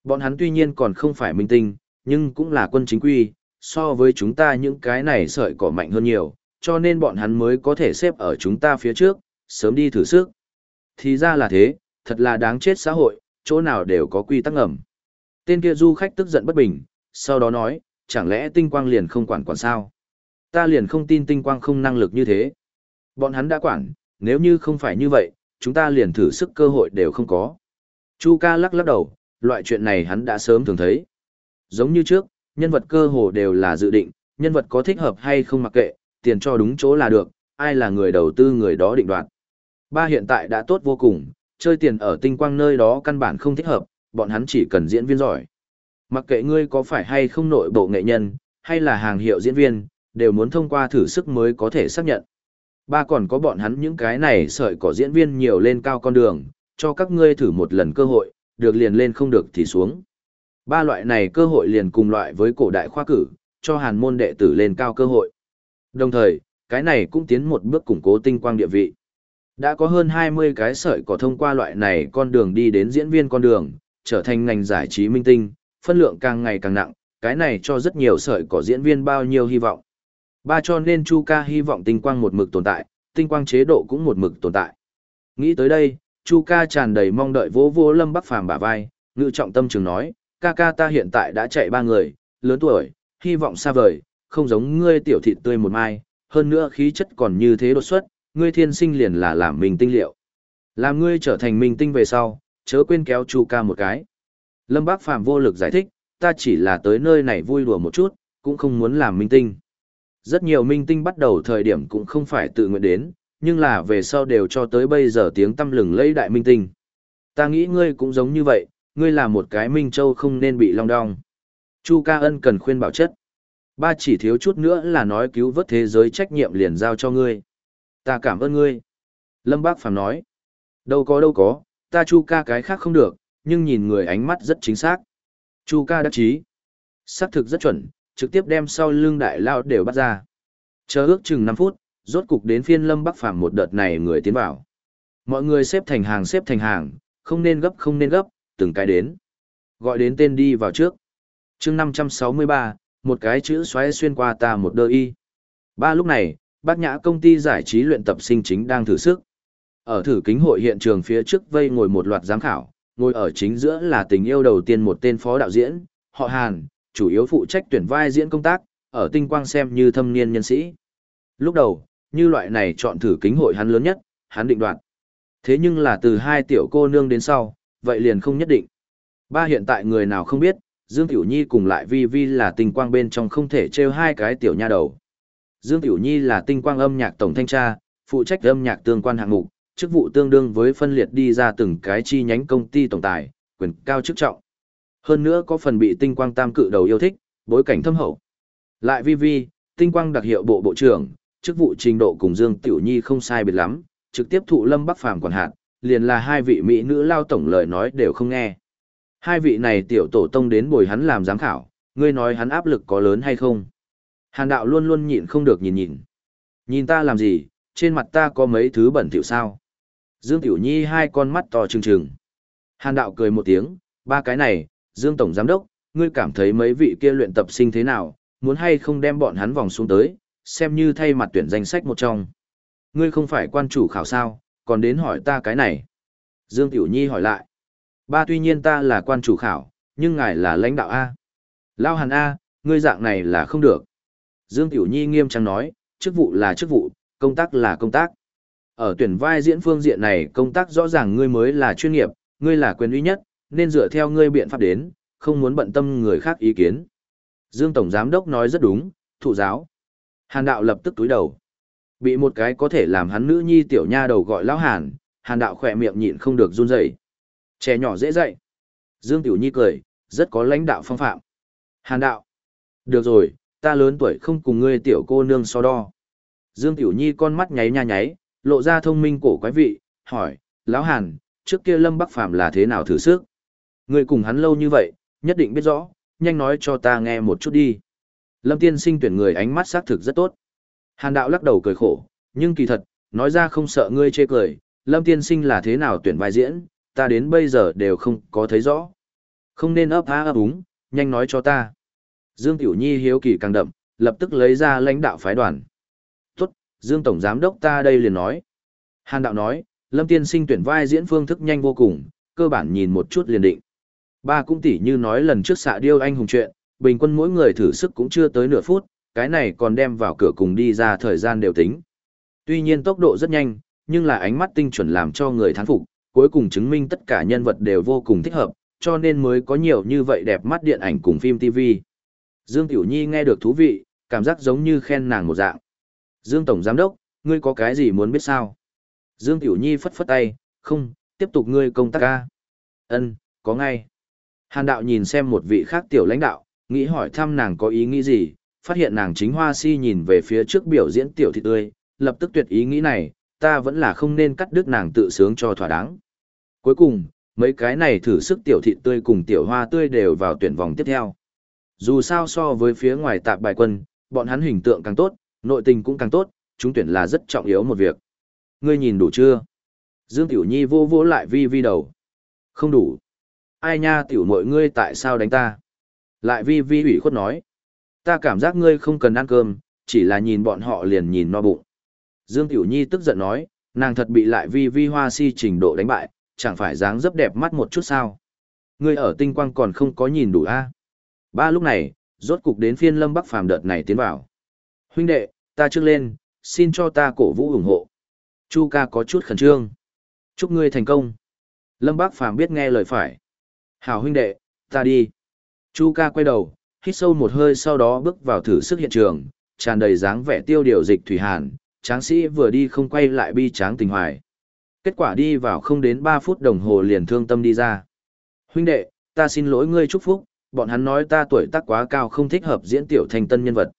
Bọn hắn tuy nhiên còn không phải minh tinh, nhưng cũng là quân chính quy, so với chúng ta những cái này sợi cỏ mạnh hơn nhiều, cho nên bọn hắn mới có thể xếp ở chúng ta phía trước, sớm đi thử sức. Thì ra là thế, thật là đáng chết xã hội, chỗ nào đều có quy tắc ngầm. Tên kia du khách tức giận bất bình, sau đó nói, chẳng lẽ tinh quang liền không quản quản sao? Ta liền không tin tinh quang không năng lực như thế. Bọn hắn đã quản, nếu như không phải như vậy, chúng ta liền thử sức cơ hội đều không có. Chu ca lắc lắc đầu, loại chuyện này hắn đã sớm thường thấy. Giống như trước, nhân vật cơ hồ đều là dự định, nhân vật có thích hợp hay không mặc kệ, tiền cho đúng chỗ là được, ai là người đầu tư người đó định đoạt. Ba hiện tại đã tốt vô cùng, chơi tiền ở tinh quang nơi đó căn bản không thích hợp, bọn hắn chỉ cần diễn viên giỏi. Mặc kệ ngươi có phải hay không nội bộ nghệ nhân, hay là hàng hiệu diễn viên, đều muốn thông qua thử sức mới có thể xác nhận. Ba còn có bọn hắn những cái này sợi cỏ diễn viên nhiều lên cao con đường, cho các ngươi thử một lần cơ hội, được liền lên không được thì xuống. Ba loại này cơ hội liền cùng loại với cổ đại khoa cử, cho hàn môn đệ tử lên cao cơ hội. Đồng thời, cái này cũng tiến một bước củng cố tinh quang địa vị. Đã có hơn 20 cái sợi cỏ thông qua loại này con đường đi đến diễn viên con đường, trở thành ngành giải trí minh tinh, phân lượng càng ngày càng nặng, cái này cho rất nhiều sợi cỏ diễn viên bao nhiêu hy vọng. Ba cho nên Chu ca hy vọng tinh quang một mực tồn tại, tinh quang chế độ cũng một mực tồn tại. Nghĩ tới đây, Chu ca tràn đầy mong đợi vỗ vỗ Lâm Bắc Phàm bả vai, ngự trọng tâm trường nói, ca ca ta hiện tại đã chạy ba người, lớn tuổi, hy vọng xa vời, không giống ngươi tiểu thịt tươi một mai, hơn nữa khí chất còn như thế đột xuất, ngươi thiên sinh liền là làm mình tinh liệu. Làm ngươi trở thành minh tinh về sau, chớ quên kéo Chu ca một cái. Lâm Bác Phàm vô lực giải thích, ta chỉ là tới nơi này vui đùa một chút, cũng không muốn làm minh tinh. Rất nhiều minh tinh bắt đầu thời điểm cũng không phải tự nguyện đến, nhưng là về sau đều cho tới bây giờ tiếng tâm lừng lấy đại minh tinh. Ta nghĩ ngươi cũng giống như vậy, ngươi là một cái minh châu không nên bị long đong. Chu ca ân cần khuyên bảo chất. Ba chỉ thiếu chút nữa là nói cứu vớt thế giới trách nhiệm liền giao cho ngươi. Ta cảm ơn ngươi. Lâm Bác Phàm nói. Đâu có đâu có, ta chu ca cái khác không được, nhưng nhìn người ánh mắt rất chính xác. Chu ca đắc chí. Xác thực rất chuẩn, trực tiếp đem sau lưng đại lao đều bắt ra. Chờ ước chừng 5 phút, rốt cục đến phiên Lâm Bắc Phàm một đợt này người tiến vào. Mọi người xếp thành hàng xếp thành hàng, không nên gấp không nên gấp, từng cái đến. Gọi đến tên đi vào trước. chương 563, một cái chữ xoáy xuyên qua ta một đơ y. Ba lúc này, bác nhã công ty giải trí luyện tập sinh chính đang thử sức. Ở thử kính hội hiện trường phía trước vây ngồi một loạt giám khảo, ngồi ở chính giữa là tình yêu đầu tiên một tên phó đạo diễn, họ Hàn, chủ yếu phụ trách tuyển vai diễn công tác, ở tinh quang xem như thâm niên nhân sĩ. Lúc đầu, như loại này chọn thử kính hội hắn lớn nhất, hắn định đoạt. Thế nhưng là từ hai tiểu cô nương đến sau, vậy liền không nhất định. Ba hiện tại người nào không biết, Dương Tiểu Nhi cùng lại Vi Vi là tinh quang bên trong không thể trêu hai cái tiểu nha đầu. Dương Tiểu Nhi là tinh quang âm nhạc tổng thanh tra, phụ trách âm nhạc tương quan hạng mục, chức vụ tương đương với phân liệt đi ra từng cái chi nhánh công ty tổng tài, quyền cao chức trọng. Hơn nữa có phần bị tinh quang tam cự đầu yêu thích, bối cảnh thâm hậu. Lại Vi Vi, tinh quang đặc hiệu bộ bộ trưởng, chức vụ trình độ cùng Dương Tiểu Nhi không sai biệt lắm, trực tiếp thụ Lâm Bắc Phàm quản hạt, liền là hai vị mỹ nữ lao tổng lời nói đều không nghe. Hai vị này tiểu tổ tông đến bồi hắn làm giám khảo, ngươi nói hắn áp lực có lớn hay không? Hàn đạo luôn luôn nhịn không được nhìn nhìn. Nhìn ta làm gì, trên mặt ta có mấy thứ bẩn thỉu sao? Dương Tiểu Nhi hai con mắt to trừng trừng. Hàn đạo cười một tiếng, ba cái này, Dương Tổng Giám Đốc, ngươi cảm thấy mấy vị kia luyện tập sinh thế nào, muốn hay không đem bọn hắn vòng xuống tới, xem như thay mặt tuyển danh sách một trong. Ngươi không phải quan chủ khảo sao, còn đến hỏi ta cái này. Dương Tiểu Nhi hỏi lại. Ba tuy nhiên ta là quan chủ khảo, nhưng ngài là lãnh đạo A. Lao hàn A, ngươi dạng này là không được. Dương Tiểu Nhi nghiêm trang nói, chức vụ là chức vụ, công tác là công tác. Ở tuyển vai diễn phương diện này công tác rõ ràng ngươi mới là chuyên nghiệp, ngươi là quyền uy nhất, nên dựa theo ngươi biện pháp đến, không muốn bận tâm người khác ý kiến. Dương Tổng Giám Đốc nói rất đúng, thụ giáo. Hàn đạo lập tức túi đầu. Bị một cái có thể làm hắn nữ nhi tiểu nha đầu gọi lão hàn, hàn đạo khỏe miệng nhịn không được run rẩy. Trẻ nhỏ dễ dạy. Dương Tiểu Nhi cười, rất có lãnh đạo phong phạm. Hàn đạo. Được rồi, ta lớn tuổi không cùng ngươi tiểu cô nương so đo. Dương Tiểu Nhi con mắt nháy nha nháy, lộ ra thông minh cổ quái vị, hỏi, lão Hàn, trước kia Lâm Bắc Phàm là thế nào thử sức? Ngươi cùng hắn lâu như vậy, nhất định biết rõ, nhanh nói cho ta nghe một chút đi. Lâm tiên sinh tuyển người ánh mắt xác thực rất tốt. Hàn đạo lắc đầu cười khổ, nhưng kỳ thật, nói ra không sợ ngươi chê cười, Lâm tiên sinh là thế nào tuyển vai diễn, ta đến bây giờ đều không có thấy rõ. Không nên ấp há ấp úng, nhanh nói cho ta. Dương Tiểu Nhi hiếu kỳ càng đậm, lập tức lấy ra lãnh đạo phái đoàn. Tốt, Dương Tổng Giám Đốc ta đây liền nói. Hàn đạo nói, Lâm Tiên Sinh tuyển vai diễn phương thức nhanh vô cùng, cơ bản nhìn một chút liền định. Ba cũng tỉ như nói lần trước xạ điêu anh hùng chuyện, bình quân mỗi người thử sức cũng chưa tới nửa phút, cái này còn đem vào cửa cùng đi ra thời gian đều tính. Tuy nhiên tốc độ rất nhanh, nhưng là ánh mắt tinh chuẩn làm cho người thán phục, cuối cùng chứng minh tất cả nhân vật đều vô cùng thích hợp, cho nên mới có nhiều như vậy đẹp mắt điện ảnh cùng phim TV. Dương Tiểu Nhi nghe được thú vị, cảm giác giống như khen nàng một dạng. Dương Tổng Giám Đốc, ngươi có cái gì muốn biết sao? Dương Tiểu Nhi phất phất tay, không, tiếp tục ngươi công tác ca. Ân, có ngay. Hàn đạo nhìn xem một vị khác tiểu lãnh đạo, nghĩ hỏi thăm nàng có ý nghĩ gì, phát hiện nàng chính hoa si nhìn về phía trước biểu diễn tiểu thị tươi, lập tức tuyệt ý nghĩ này, ta vẫn là không nên cắt đứt nàng tự sướng cho thỏa đáng. Cuối cùng, mấy cái này thử sức tiểu thị tươi cùng tiểu hoa tươi đều vào tuyển vòng tiếp theo. Dù sao so với phía ngoài tạp bài quân, bọn hắn hình tượng càng tốt, nội tình cũng càng tốt, chúng tuyển là rất trọng yếu một việc. Ngươi nhìn đủ chưa? Dương Tiểu Nhi vô vô lại vi vi đầu. Không đủ. Ai nha tiểu mội ngươi tại sao đánh ta? Lại vi vi ủy khuất nói. Ta cảm giác ngươi không cần ăn cơm, chỉ là nhìn bọn họ liền nhìn no bụng. Dương Tiểu Nhi tức giận nói, nàng thật bị lại vi vi hoa si trình độ đánh bại, chẳng phải dáng dấp đẹp mắt một chút sao. Ngươi ở tinh quang còn không có nhìn đủ a Ba lúc này, rốt cục đến phiên Lâm Bắc Phàm đợt này tiến vào. Huynh đệ, ta trước lên, xin cho ta cổ vũ ủng hộ. Chu ca có chút khẩn trương. Chúc ngươi thành công. Lâm Bác Phàm biết nghe lời phải. Hảo huynh đệ, ta đi. Chu ca quay đầu, hít sâu một hơi sau đó bước vào thử sức hiện trường, tràn đầy dáng vẻ tiêu điều dịch thủy hàn, tráng sĩ vừa đi không quay lại bi tráng tình hoài. Kết quả đi vào không đến 3 phút đồng hồ liền thương tâm đi ra. Huynh đệ, ta xin lỗi ngươi chúc phúc, bọn hắn nói ta tuổi tác quá cao không thích hợp diễn tiểu thành tân nhân vật.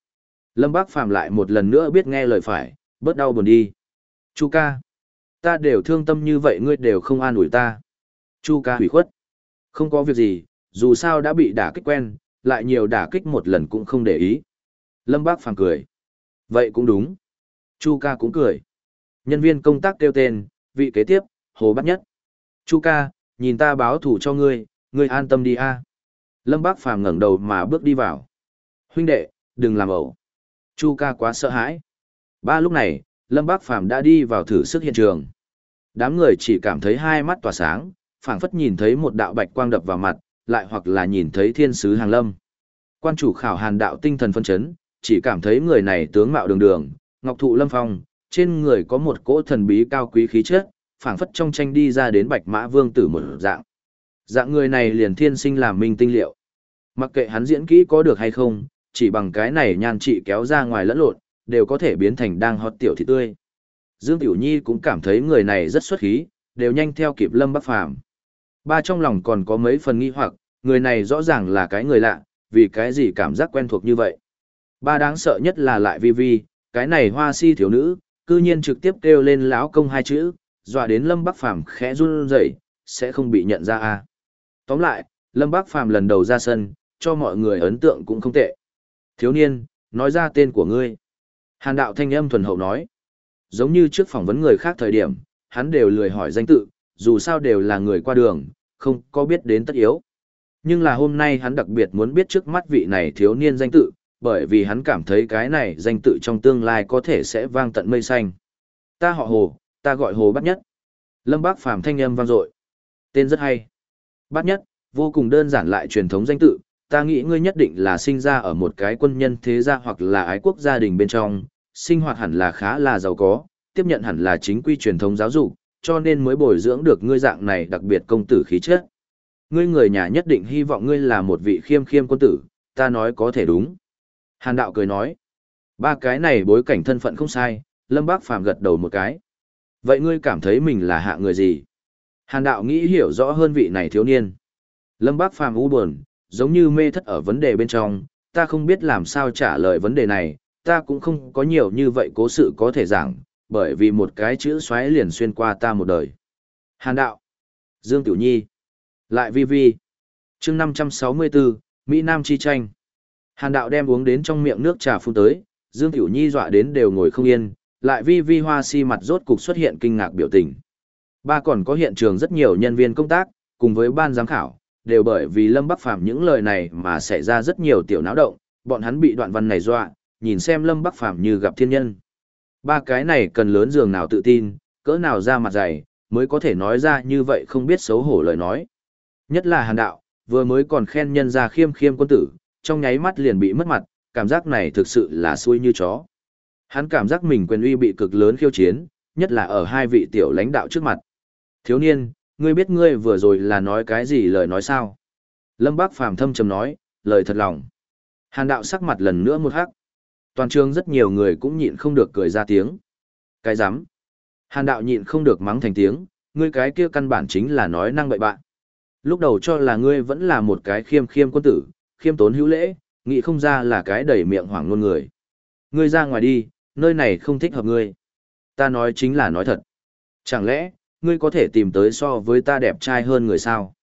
Lâm Bác Phàm lại một lần nữa biết nghe lời phải, bớt đau buồn đi. Chu ca, ta đều thương tâm như vậy ngươi đều không an ủi ta. Chu ca hủy khuất. Không có việc gì, dù sao đã bị đả kích quen, lại nhiều đả kích một lần cũng không để ý. Lâm Bác Phàm cười. Vậy cũng đúng. Chu ca cũng cười. Nhân viên công tác kêu tên, vị kế tiếp, Hồ Bát Nhất. Chu ca, nhìn ta báo thủ cho ngươi, ngươi an tâm đi a. Lâm Bác Phàm ngẩng đầu mà bước đi vào. Huynh đệ, đừng làm ẩu. Chu ca quá sợ hãi. Ba lúc này, Lâm Bác Phàm đã đi vào thử sức hiện trường. Đám người chỉ cảm thấy hai mắt tỏa sáng, phảng phất nhìn thấy một đạo bạch quang đập vào mặt, lại hoặc là nhìn thấy thiên sứ hàng lâm. Quan chủ khảo hàn đạo tinh thần phân chấn, chỉ cảm thấy người này tướng mạo đường đường, ngọc thụ lâm phong, trên người có một cỗ thần bí cao quý khí chất, phảng phất trong tranh đi ra đến bạch mã vương tử một dạng. Dạng người này liền thiên sinh làm minh tinh liệu. Mặc kệ hắn diễn kỹ có được hay không, chỉ bằng cái này nhan trị kéo ra ngoài lẫn lộn, đều có thể biến thành đang hót tiểu thị tươi. Dương Tiểu Nhi cũng cảm thấy người này rất xuất khí, đều nhanh theo kịp Lâm Bắc Phàm. Ba trong lòng còn có mấy phần nghi hoặc, người này rõ ràng là cái người lạ, vì cái gì cảm giác quen thuộc như vậy. Ba đáng sợ nhất là lại vi vi, cái này hoa si thiếu nữ, cư nhiên trực tiếp kêu lên lão công hai chữ, dọa đến Lâm Bắc Phàm khẽ run rẩy, sẽ không bị nhận ra à. Tóm lại, Lâm Bắc Phàm lần đầu ra sân, cho mọi người ấn tượng cũng không tệ. Thiếu niên, nói ra tên của ngươi. Hàn đạo thanh âm thuần hậu nói. Giống như trước phỏng vấn người khác thời điểm, hắn đều lười hỏi danh tự, dù sao đều là người qua đường, không có biết đến tất yếu. Nhưng là hôm nay hắn đặc biệt muốn biết trước mắt vị này thiếu niên danh tự, bởi vì hắn cảm thấy cái này danh tự trong tương lai có thể sẽ vang tận mây xanh. Ta họ Hồ, ta gọi Hồ Bát Nhất. Lâm Bác Phàm thanh âm vang dội. Tên rất hay. Bát Nhất, vô cùng đơn giản lại truyền thống danh tự, ta nghĩ ngươi nhất định là sinh ra ở một cái quân nhân thế gia hoặc là ái quốc gia đình bên trong, sinh hoạt hẳn là khá là giàu có, tiếp nhận hẳn là chính quy truyền thống giáo dục, cho nên mới bồi dưỡng được ngươi dạng này đặc biệt công tử khí chất. Ngươi người nhà nhất định hy vọng ngươi là một vị khiêm khiêm quân tử, ta nói có thể đúng. Hàn đạo cười nói, ba cái này bối cảnh thân phận không sai, Lâm Bác Phàm gật đầu một cái. Vậy ngươi cảm thấy mình là hạ người gì? Hàn đạo nghĩ hiểu rõ hơn vị này thiếu niên. Lâm Bác Phàm u buồn, giống như mê thất ở vấn đề bên trong, ta không biết làm sao trả lời vấn đề này, ta cũng không có nhiều như vậy cố sự có thể giảng, bởi vì một cái chữ xoáy liền xuyên qua ta một đời. Hàn đạo, Dương Tiểu Nhi, lại vi vi, chương 564, Mỹ Nam chi tranh. Hàn đạo đem uống đến trong miệng nước trà phun tới, Dương Tiểu Nhi dọa đến đều ngồi không yên, lại vi vi hoa si mặt rốt cục xuất hiện kinh ngạc biểu tình. Ba còn có hiện trường rất nhiều nhân viên công tác, cùng với ban giám khảo, đều bởi vì Lâm Bắc Phàm những lời này mà xảy ra rất nhiều tiểu náo động, bọn hắn bị đoạn văn này dọa, nhìn xem Lâm Bắc Phàm như gặp thiên nhân. Ba cái này cần lớn giường nào tự tin, cỡ nào ra mặt dày, mới có thể nói ra như vậy không biết xấu hổ lời nói. Nhất là hàn đạo, vừa mới còn khen nhân ra khiêm khiêm quân tử, trong nháy mắt liền bị mất mặt, cảm giác này thực sự là xui như chó. Hắn cảm giác mình quyền uy bị cực lớn khiêu chiến, nhất là ở hai vị tiểu lãnh đạo trước mặt. Thiếu niên, ngươi biết ngươi vừa rồi là nói cái gì lời nói sao? Lâm Bác Phàm thâm trầm nói, lời thật lòng. Hàn đạo sắc mặt lần nữa một hắc. Toàn trường rất nhiều người cũng nhịn không được cười ra tiếng. Cái rắm Hàn đạo nhịn không được mắng thành tiếng, ngươi cái kia căn bản chính là nói năng bậy bạn. Lúc đầu cho là ngươi vẫn là một cái khiêm khiêm quân tử, khiêm tốn hữu lễ, nghĩ không ra là cái đầy miệng hoảng ngôn người. Ngươi ra ngoài đi, nơi này không thích hợp ngươi. Ta nói chính là nói thật. Chẳng lẽ, ngươi có thể tìm tới so với ta đẹp trai hơn người sao?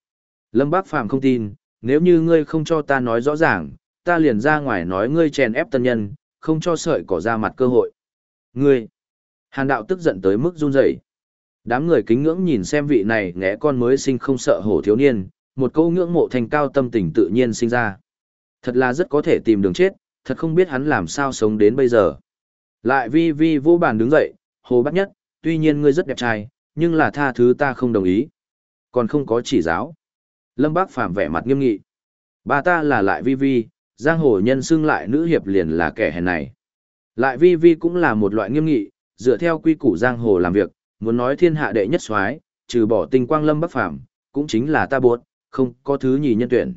Lâm Bác Phàm không tin, nếu như ngươi không cho ta nói rõ ràng, ta liền ra ngoài nói ngươi chèn ép tân nhân, không cho sợi cỏ ra mặt cơ hội. Ngươi! Hàn đạo tức giận tới mức run rẩy. Đám người kính ngưỡng nhìn xem vị này ngẽ con mới sinh không sợ hổ thiếu niên, một câu ngưỡng mộ thành cao tâm tình tự nhiên sinh ra. Thật là rất có thể tìm đường chết, thật không biết hắn làm sao sống đến bây giờ. Lại vi vi vô bàn đứng dậy, hồ bắt nhất, tuy nhiên ngươi rất đẹp trai, nhưng là tha thứ ta không đồng ý. Còn không có chỉ giáo. Lâm Bác Phàm vẻ mặt nghiêm nghị. Bà ta là lại vi vi, giang hồ nhân xưng lại nữ hiệp liền là kẻ hèn này. Lại vi vi cũng là một loại nghiêm nghị, dựa theo quy củ giang hồ làm việc, muốn nói thiên hạ đệ nhất soái, trừ bỏ tình quang lâm bắc phàm, cũng chính là ta buộc, không có thứ nhì nhân tuyển.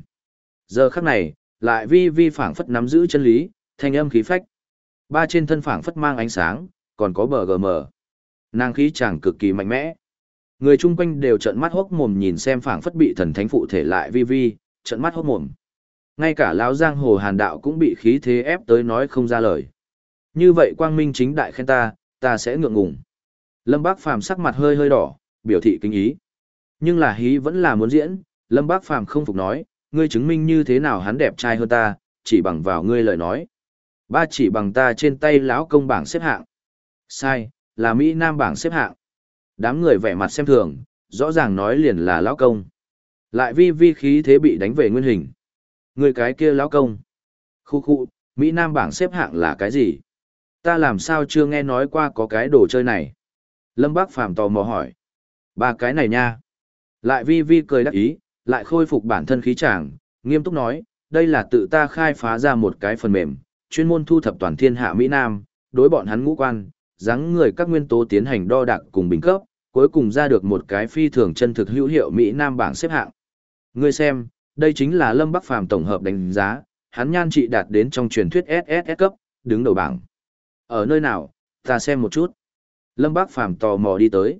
Giờ khắc này, lại vi vi phảng phất nắm giữ chân lý, thanh âm khí phách. Ba trên thân phảng phất mang ánh sáng, còn có bờ gờ mờ. Nàng khí chàng cực kỳ mạnh mẽ. Người chung quanh đều trợn mắt hốc mồm nhìn xem phảng phất bị thần thánh phụ thể lại vi vi, trợn mắt hốc mồm. Ngay cả lão giang hồ hàn đạo cũng bị khí thế ép tới nói không ra lời. Như vậy quang minh chính đại khen ta, ta sẽ ngượng ngùng. Lâm Bác Phàm sắc mặt hơi hơi đỏ, biểu thị kinh ý. Nhưng là hí vẫn là muốn diễn, Lâm Bác Phàm không phục nói, ngươi chứng minh như thế nào hắn đẹp trai hơn ta, chỉ bằng vào ngươi lời nói. Ba chỉ bằng ta trên tay lão công bảng xếp hạng. Sai, là Mỹ Nam bảng xếp hạng. Đám người vẻ mặt xem thường, rõ ràng nói liền là lão công. Lại vi vi khí thế bị đánh về nguyên hình. Người cái kia lão công. Khu khu, Mỹ Nam bảng xếp hạng là cái gì? Ta làm sao chưa nghe nói qua có cái đồ chơi này? Lâm Bác Phàm tò mò hỏi. Ba cái này nha. Lại vi vi cười đắc ý, lại khôi phục bản thân khí chàng, nghiêm túc nói, đây là tự ta khai phá ra một cái phần mềm, chuyên môn thu thập toàn thiên hạ Mỹ Nam, đối bọn hắn ngũ quan, dáng người các nguyên tố tiến hành đo đạc cùng bình cấp, cuối cùng ra được một cái phi thường chân thực hữu hiệu Mỹ Nam bảng xếp hạng. Ngươi xem, đây chính là Lâm Bắc Phàm tổng hợp đánh giá, hắn nhan trị đạt đến trong truyền thuyết SSS cấp, đứng đầu bảng. Ở nơi nào, ta xem một chút. Lâm Bác Phàm tò mò đi tới.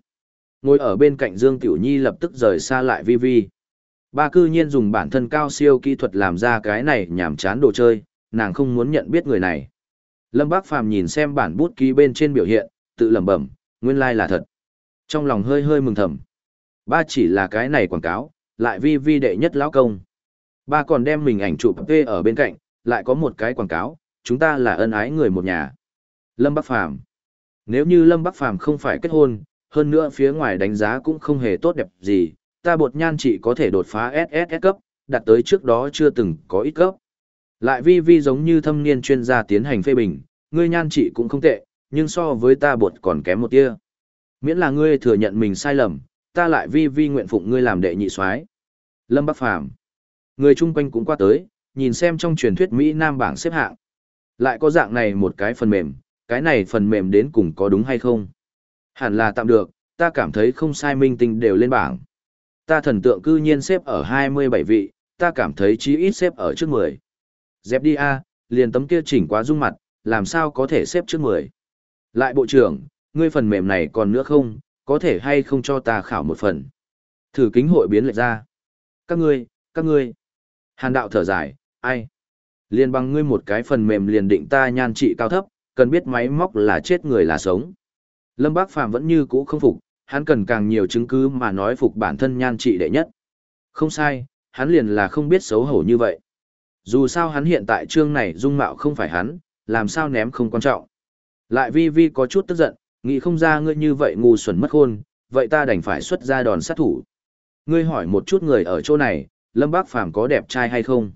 Ngồi ở bên cạnh Dương Tiểu Nhi lập tức rời xa lại vi vi. Ba cư nhiên dùng bản thân cao siêu kỹ thuật làm ra cái này nhảm chán đồ chơi, nàng không muốn nhận biết người này. Lâm Bác Phàm nhìn xem bản bút ký bên trên biểu hiện, tự lẩm bẩm, nguyên lai like là thật. Trong lòng hơi hơi mừng thầm. Ba chỉ là cái này quảng cáo, lại vi vi đệ nhất lão công. Ba còn đem mình ảnh chụp P ở bên cạnh, lại có một cái quảng cáo, chúng ta là ân ái người một nhà. Lâm Bắc Phàm Nếu như Lâm Bắc Phàm không phải kết hôn, hơn nữa phía ngoài đánh giá cũng không hề tốt đẹp gì, ta bột nhan chỉ có thể đột phá SSS cấp, đạt tới trước đó chưa từng có ít cấp. Lại vi vi giống như thâm niên chuyên gia tiến hành phê bình, ngươi nhan trị cũng không tệ, nhưng so với ta bột còn kém một tia. Miễn là ngươi thừa nhận mình sai lầm, ta lại vi vi nguyện phụng ngươi làm đệ nhị soái. Lâm Bắc Phàm Người chung quanh cũng qua tới, nhìn xem trong truyền thuyết Mỹ Nam bảng xếp hạng. Lại có dạng này một cái phần mềm, cái này phần mềm đến cùng có đúng hay không? Hẳn là tạm được, ta cảm thấy không sai minh tinh đều lên bảng. Ta thần tượng cư nhiên xếp ở 27 vị, ta cảm thấy chí ít xếp ở trước 10. Dẹp đi a, liền tấm kia chỉnh quá dung mặt, làm sao có thể xếp trước 10. Lại bộ trưởng, ngươi phần mềm này còn nữa không, có thể hay không cho ta khảo một phần. Thử kính hội biến lệch ra. Các ngươi, các ngươi. Hàn đạo thở dài, ai? Liên bằng ngươi một cái phần mềm liền định ta nhan trị cao thấp, cần biết máy móc là chết người là sống. Lâm Bác Phàm vẫn như cũ không phục, hắn cần càng nhiều chứng cứ mà nói phục bản thân nhan trị đệ nhất. Không sai, hắn liền là không biết xấu hổ như vậy. Dù sao hắn hiện tại trương này dung mạo không phải hắn, làm sao ném không quan trọng. Lại vi vi có chút tức giận, nghĩ không ra ngươi như vậy ngu xuẩn mất khôn, vậy ta đành phải xuất ra đòn sát thủ. Ngươi hỏi một chút người ở chỗ này, Lâm Bác Phàm có đẹp trai hay không?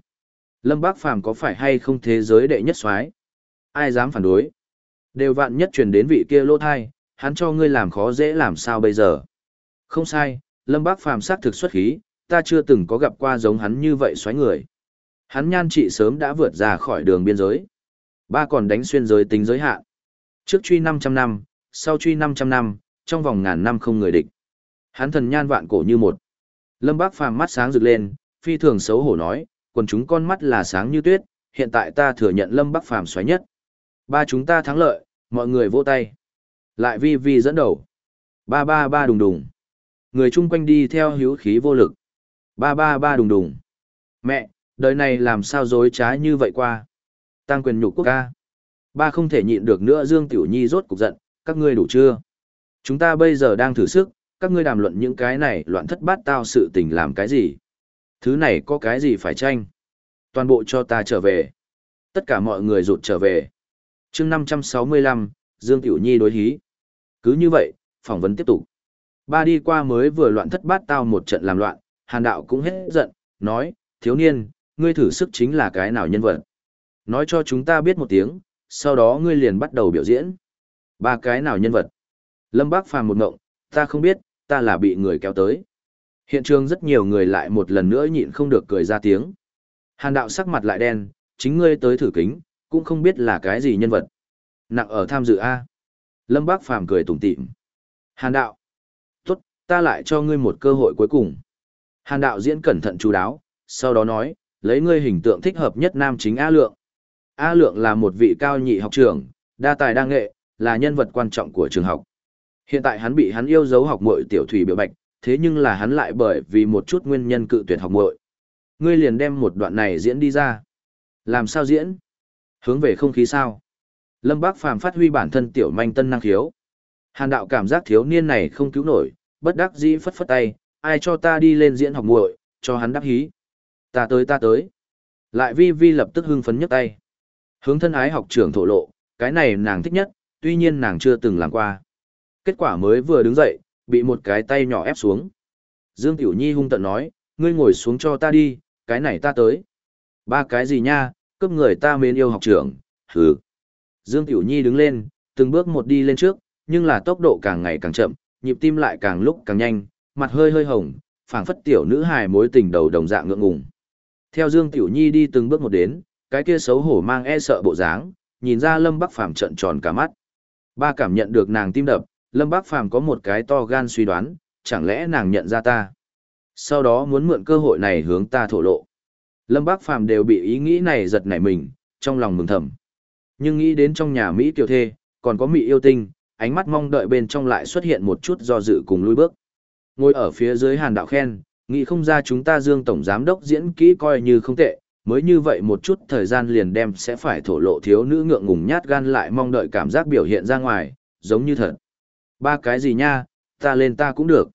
Lâm Bác Phàm có phải hay không thế giới đệ nhất soái? Ai dám phản đối? Đều vạn nhất truyền đến vị kia lô thai, hắn cho ngươi làm khó dễ làm sao bây giờ? Không sai, Lâm Bác Phàm sắc thực xuất khí, ta chưa từng có gặp qua giống hắn như vậy xoáy người. Hắn nhan trị sớm đã vượt ra khỏi đường biên giới. Ba còn đánh xuyên giới tính giới hạn. Trước truy 500 năm, sau truy 500 năm, trong vòng ngàn năm không người địch. Hắn thần nhan vạn cổ như một. Lâm Bác Phàm mắt sáng rực lên, phi thường xấu hổ nói, quần chúng con mắt là sáng như tuyết, hiện tại ta thừa nhận Lâm Bắc Phàm xoáy nhất. Ba chúng ta thắng lợi, mọi người vỗ tay. Lại vi vi dẫn đầu. Ba ba ba đùng đùng. Người chung quanh đi theo hiếu khí vô lực. Ba ba ba đùng đùng. Mẹ, đời này làm sao dối trá như vậy qua. Tăng quyền nhục quốc ca. Ba không thể nhịn được nữa Dương Tiểu Nhi rốt cục giận, các ngươi đủ chưa? Chúng ta bây giờ đang thử sức, các ngươi đàm luận những cái này loạn thất bát tao sự tình làm cái gì? Thứ này có cái gì phải tranh? Toàn bộ cho ta trở về. Tất cả mọi người rụt trở về. chương 565, Dương Tiểu Nhi đối hí. Cứ như vậy, phỏng vấn tiếp tục. Ba đi qua mới vừa loạn thất bát tao một trận làm loạn, hàn đạo cũng hết giận, nói, thiếu niên, ngươi thử sức chính là cái nào nhân vật. Nói cho chúng ta biết một tiếng, sau đó ngươi liền bắt đầu biểu diễn. Ba cái nào nhân vật. Lâm Bác phàm một ngộng, ta không biết, ta là bị người kéo tới. Hiện trường rất nhiều người lại một lần nữa nhịn không được cười ra tiếng. Hàn đạo sắc mặt lại đen, chính ngươi tới thử kính, cũng không biết là cái gì nhân vật. Nặng ở tham dự A. Lâm Bác Phàm cười tủm tỉm. Hàn đạo. Tốt, ta lại cho ngươi một cơ hội cuối cùng. Hàn đạo diễn cẩn thận chú đáo, sau đó nói, lấy ngươi hình tượng thích hợp nhất nam chính A Lượng. A Lượng là một vị cao nhị học trưởng, đa tài đa nghệ, là nhân vật quan trọng của trường học. Hiện tại hắn bị hắn yêu dấu học muội tiểu thủy biểu bạch, thế nhưng là hắn lại bởi vì một chút nguyên nhân cự tuyệt học muội. Ngươi liền đem một đoạn này diễn đi ra. Làm sao diễn? Hướng về không khí sao? Lâm Bác Phàm phát huy bản thân tiểu manh tân năng khiếu. Hàn đạo cảm giác thiếu niên này không cứu nổi, bất đắc dĩ phất phất tay, ai cho ta đi lên diễn học muội, cho hắn đáp hí. Ta tới ta tới. Lại vi vi lập tức hưng phấn nhấc tay. Hướng thân ái học trưởng thổ lộ, cái này nàng thích nhất, tuy nhiên nàng chưa từng làm qua. Kết quả mới vừa đứng dậy, bị một cái tay nhỏ ép xuống. Dương Tiểu Nhi hung tận nói, ngươi ngồi xuống cho ta đi, cái này ta tới. Ba cái gì nha, cướp người ta mến yêu học trưởng, hừ. Dương Tiểu Nhi đứng lên, từng bước một đi lên trước, nhưng là tốc độ càng ngày càng chậm, nhịp tim lại càng lúc càng nhanh, mặt hơi hơi hồng, phảng phất tiểu nữ hài mối tình đầu đồng dạng ngượng ngùng. Theo Dương Tiểu Nhi đi từng bước một đến, cái kia xấu hổ mang e sợ bộ dáng, nhìn ra Lâm Bắc Phàm trợn tròn cả mắt. Ba cảm nhận được nàng tim đập, Lâm bác Phàm có một cái to gan suy đoán, chẳng lẽ nàng nhận ra ta. Sau đó muốn mượn cơ hội này hướng ta thổ lộ. Lâm Bác Phàm đều bị ý nghĩ này giật nảy mình, trong lòng mừng thầm. Nhưng nghĩ đến trong nhà Mỹ tiểu thê, còn có Mỹ yêu tinh, ánh mắt mong đợi bên trong lại xuất hiện một chút do dự cùng lui bước. Ngồi ở phía dưới hàn đạo khen, nghĩ không ra chúng ta dương tổng giám đốc diễn kỹ coi như không tệ, mới như vậy một chút thời gian liền đem sẽ phải thổ lộ thiếu nữ ngượng ngùng nhát gan lại mong đợi cảm giác biểu hiện ra ngoài, giống như thật. Ba cái gì nha, ta lên ta cũng được.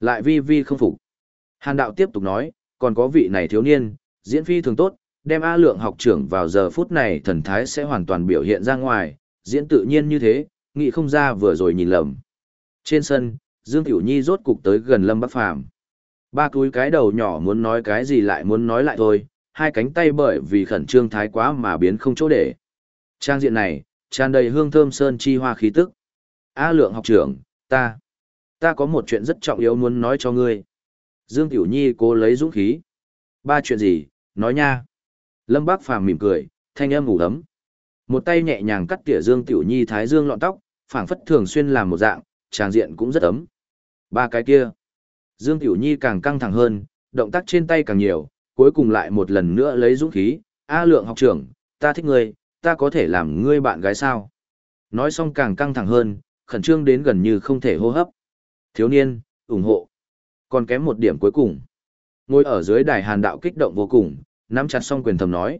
Lại vi vi không phục. Hàn đạo tiếp tục nói, còn có vị này thiếu niên, diễn phi thường tốt, đem A lượng học trưởng vào giờ phút này thần thái sẽ hoàn toàn biểu hiện ra ngoài, diễn tự nhiên như thế, nghĩ không ra vừa rồi nhìn lầm. Trên sân, Dương Tiểu Nhi rốt cục tới gần Lâm Bắc Phàm Ba túi cái đầu nhỏ muốn nói cái gì lại muốn nói lại thôi, hai cánh tay bởi vì khẩn trương thái quá mà biến không chỗ để. Trang diện này, tràn đầy hương thơm sơn chi hoa khí tức. A lượng học trưởng, ta, ta có một chuyện rất trọng yếu muốn nói cho ngươi. Dương Tiểu Nhi cố lấy dũng khí. Ba chuyện gì, nói nha. Lâm Bác Phàm mỉm cười, thanh âm ngủ ấm. Một tay nhẹ nhàng cắt tỉa Dương Tiểu Nhi thái dương lọn tóc, phảng phất thường xuyên làm một dạng, tràng diện cũng rất ấm. Ba cái kia. Dương Tiểu Nhi càng căng thẳng hơn, động tác trên tay càng nhiều, cuối cùng lại một lần nữa lấy dũng khí. A lượng học trưởng, ta thích ngươi, ta có thể làm ngươi bạn gái sao? Nói xong càng căng thẳng hơn, khẩn trương đến gần như không thể hô hấp. Thiếu niên, ủng hộ. Còn kém một điểm cuối cùng. Ngồi ở dưới đài hàn đạo kích động vô cùng, nắm chặt song quyền thầm nói.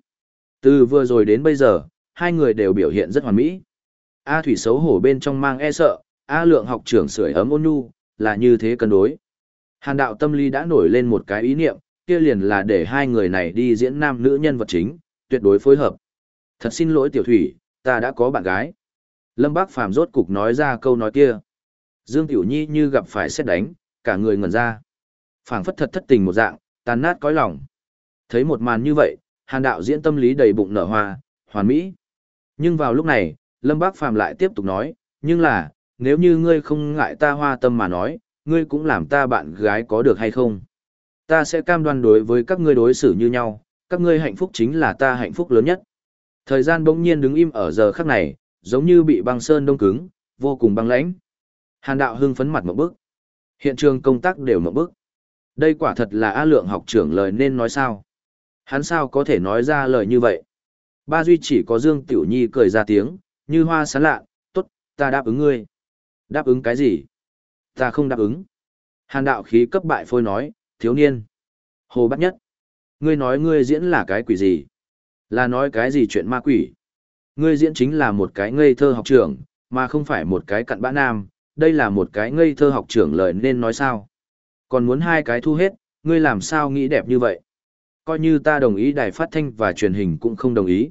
Từ vừa rồi đến bây giờ, hai người đều biểu hiện rất hoàn mỹ. A Thủy xấu hổ bên trong mang e sợ, A Lượng học trưởng sưởi ấm ôn nhu, là như thế cân đối. Hàn đạo tâm lý đã nổi lên một cái ý niệm, kia liền là để hai người này đi diễn nam nữ nhân vật chính, tuyệt đối phối hợp. Thật xin lỗi tiểu thủy, ta đã có bạn gái. Lâm Bác Phàm rốt cục nói ra câu nói kia. Dương Tiểu Nhi như gặp phải xét đánh, cả người ngẩn ra. phảng phất thật thất tình một dạng, tàn nát cõi lòng. Thấy một màn như vậy, hàn đạo diễn tâm lý đầy bụng nở hoa, hoàn mỹ. Nhưng vào lúc này, Lâm Bác Phàm lại tiếp tục nói, nhưng là, nếu như ngươi không ngại ta hoa tâm mà nói, ngươi cũng làm ta bạn gái có được hay không? Ta sẽ cam đoan đối với các ngươi đối xử như nhau, các ngươi hạnh phúc chính là ta hạnh phúc lớn nhất. Thời gian bỗng nhiên đứng im ở giờ khắc này, giống như bị băng sơn đông cứng, vô cùng băng lãnh. Hàn đạo hưng phấn mặt một bức. Hiện trường công tác đều một bức. Đây quả thật là A lượng học trưởng lời nên nói sao. Hắn sao có thể nói ra lời như vậy. Ba Duy chỉ có Dương Tiểu Nhi cười ra tiếng, như hoa sán lạ, tốt, ta đáp ứng ngươi. Đáp ứng cái gì? Ta không đáp ứng. Hàn đạo khí cấp bại phôi nói, thiếu niên. Hồ bắt nhất. Ngươi nói ngươi diễn là cái quỷ gì? Là nói cái gì chuyện ma quỷ? Ngươi diễn chính là một cái ngây thơ học trưởng, mà không phải một cái cặn bã nam, đây là một cái ngây thơ học trưởng lời nên nói sao. Còn muốn hai cái thu hết, ngươi làm sao nghĩ đẹp như vậy? Coi như ta đồng ý đài phát thanh và truyền hình cũng không đồng ý.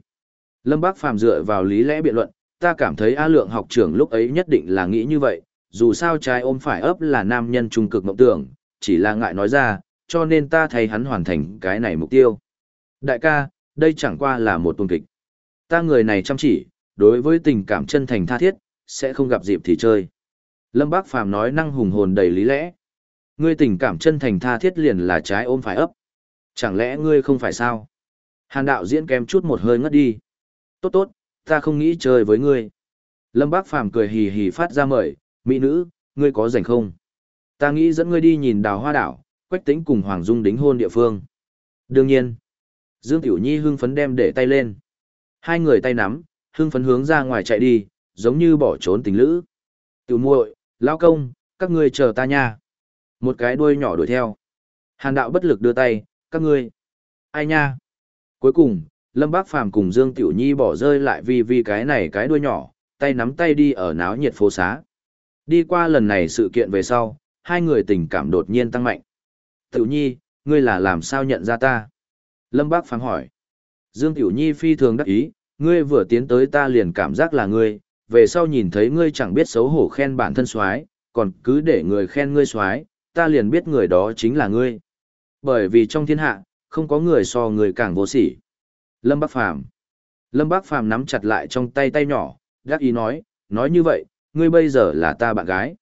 Lâm Bác Phàm dựa vào lý lẽ biện luận, ta cảm thấy A Lượng học trưởng lúc ấy nhất định là nghĩ như vậy, dù sao trái ôm phải ấp là nam nhân trung cực mộng tưởng, chỉ là ngại nói ra, cho nên ta thấy hắn hoàn thành cái này mục tiêu. Đại ca, đây chẳng qua là một tuần kịch. Ta người này chăm chỉ, đối với tình cảm chân thành tha thiết, sẽ không gặp dịp thì chơi. Lâm Bác Phàm nói năng hùng hồn đầy lý lẽ. Ngươi tình cảm chân thành tha thiết liền là trái ôm phải ấp. Chẳng lẽ ngươi không phải sao? Hàn đạo diễn kém chút một hơi ngất đi. Tốt tốt, ta không nghĩ chơi với ngươi. Lâm Bác Phàm cười hì hì phát ra mời, mỹ nữ, ngươi có rảnh không? Ta nghĩ dẫn ngươi đi nhìn đào hoa đảo, quách tính cùng Hoàng Dung đính hôn địa phương. Đương nhiên. Dương Tiểu Nhi hưng phấn đem để tay lên. Hai người tay nắm, hưng phấn hướng ra ngoài chạy đi, giống như bỏ trốn tình lữ. Tiểu muội, lao công, các ngươi chờ ta nha. Một cái đuôi nhỏ đuổi theo. Hàn đạo bất lực đưa tay, các ngươi. Ai nha? Cuối cùng, Lâm Bác Phàm cùng Dương Tiểu Nhi bỏ rơi lại vì vì cái này cái đuôi nhỏ, tay nắm tay đi ở náo nhiệt phố xá. Đi qua lần này sự kiện về sau, hai người tình cảm đột nhiên tăng mạnh. Tiểu Nhi, ngươi là làm sao nhận ra ta? Lâm Bác Phàm hỏi. Dương Tiểu Nhi phi thường đắc ý, ngươi vừa tiến tới ta liền cảm giác là ngươi, về sau nhìn thấy ngươi chẳng biết xấu hổ khen bản thân soái, còn cứ để người khen ngươi soái, ta liền biết người đó chính là ngươi. Bởi vì trong thiên hạ, không có người so người càng vô sỉ. Lâm Bác Phàm Lâm Bác Phàm nắm chặt lại trong tay tay nhỏ, đắc ý nói, nói như vậy, ngươi bây giờ là ta bạn gái.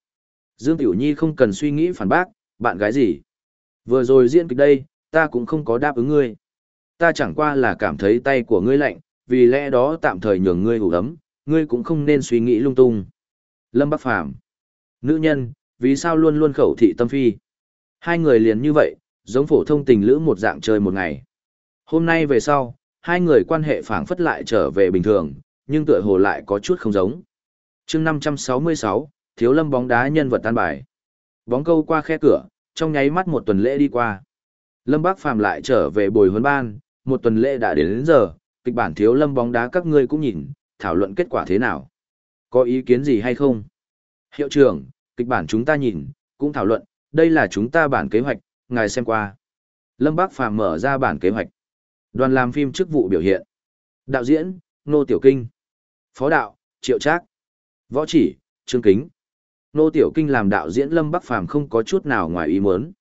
Dương Tiểu Nhi không cần suy nghĩ phản bác, bạn gái gì. Vừa rồi diễn kịch đây, ta cũng không có đáp ứng ngươi. Ta chẳng qua là cảm thấy tay của ngươi lạnh, vì lẽ đó tạm thời nhường ngươi ủ ấm, ngươi cũng không nên suy nghĩ lung tung. Lâm Bắc Phàm Nữ nhân, vì sao luôn luôn khẩu thị tâm phi? Hai người liền như vậy, giống phổ thông tình lữ một dạng chơi một ngày. Hôm nay về sau, hai người quan hệ phảng phất lại trở về bình thường, nhưng tựa hồ lại có chút không giống. chương 566, Thiếu Lâm bóng đá nhân vật tan bài. Bóng câu qua khe cửa, trong nháy mắt một tuần lễ đi qua. Lâm Bác Phàm lại trở về bồi huấn ban, một tuần lễ đã đến, đến giờ, kịch bản Thiếu Lâm bóng đá các ngươi cũng nhìn, thảo luận kết quả thế nào. Có ý kiến gì hay không? Hiệu trưởng, kịch bản chúng ta nhìn, cũng thảo luận, đây là chúng ta bản kế hoạch, ngài xem qua. Lâm Bác Phàm mở ra bản kế hoạch. Đoàn làm phim chức vụ biểu hiện. Đạo diễn, Nô Tiểu Kinh. Phó đạo, Triệu Trác. Võ chỉ, Trương Kính. Nô Tiểu Kinh làm đạo diễn Lâm Bắc Phàm không có chút nào ngoài ý muốn.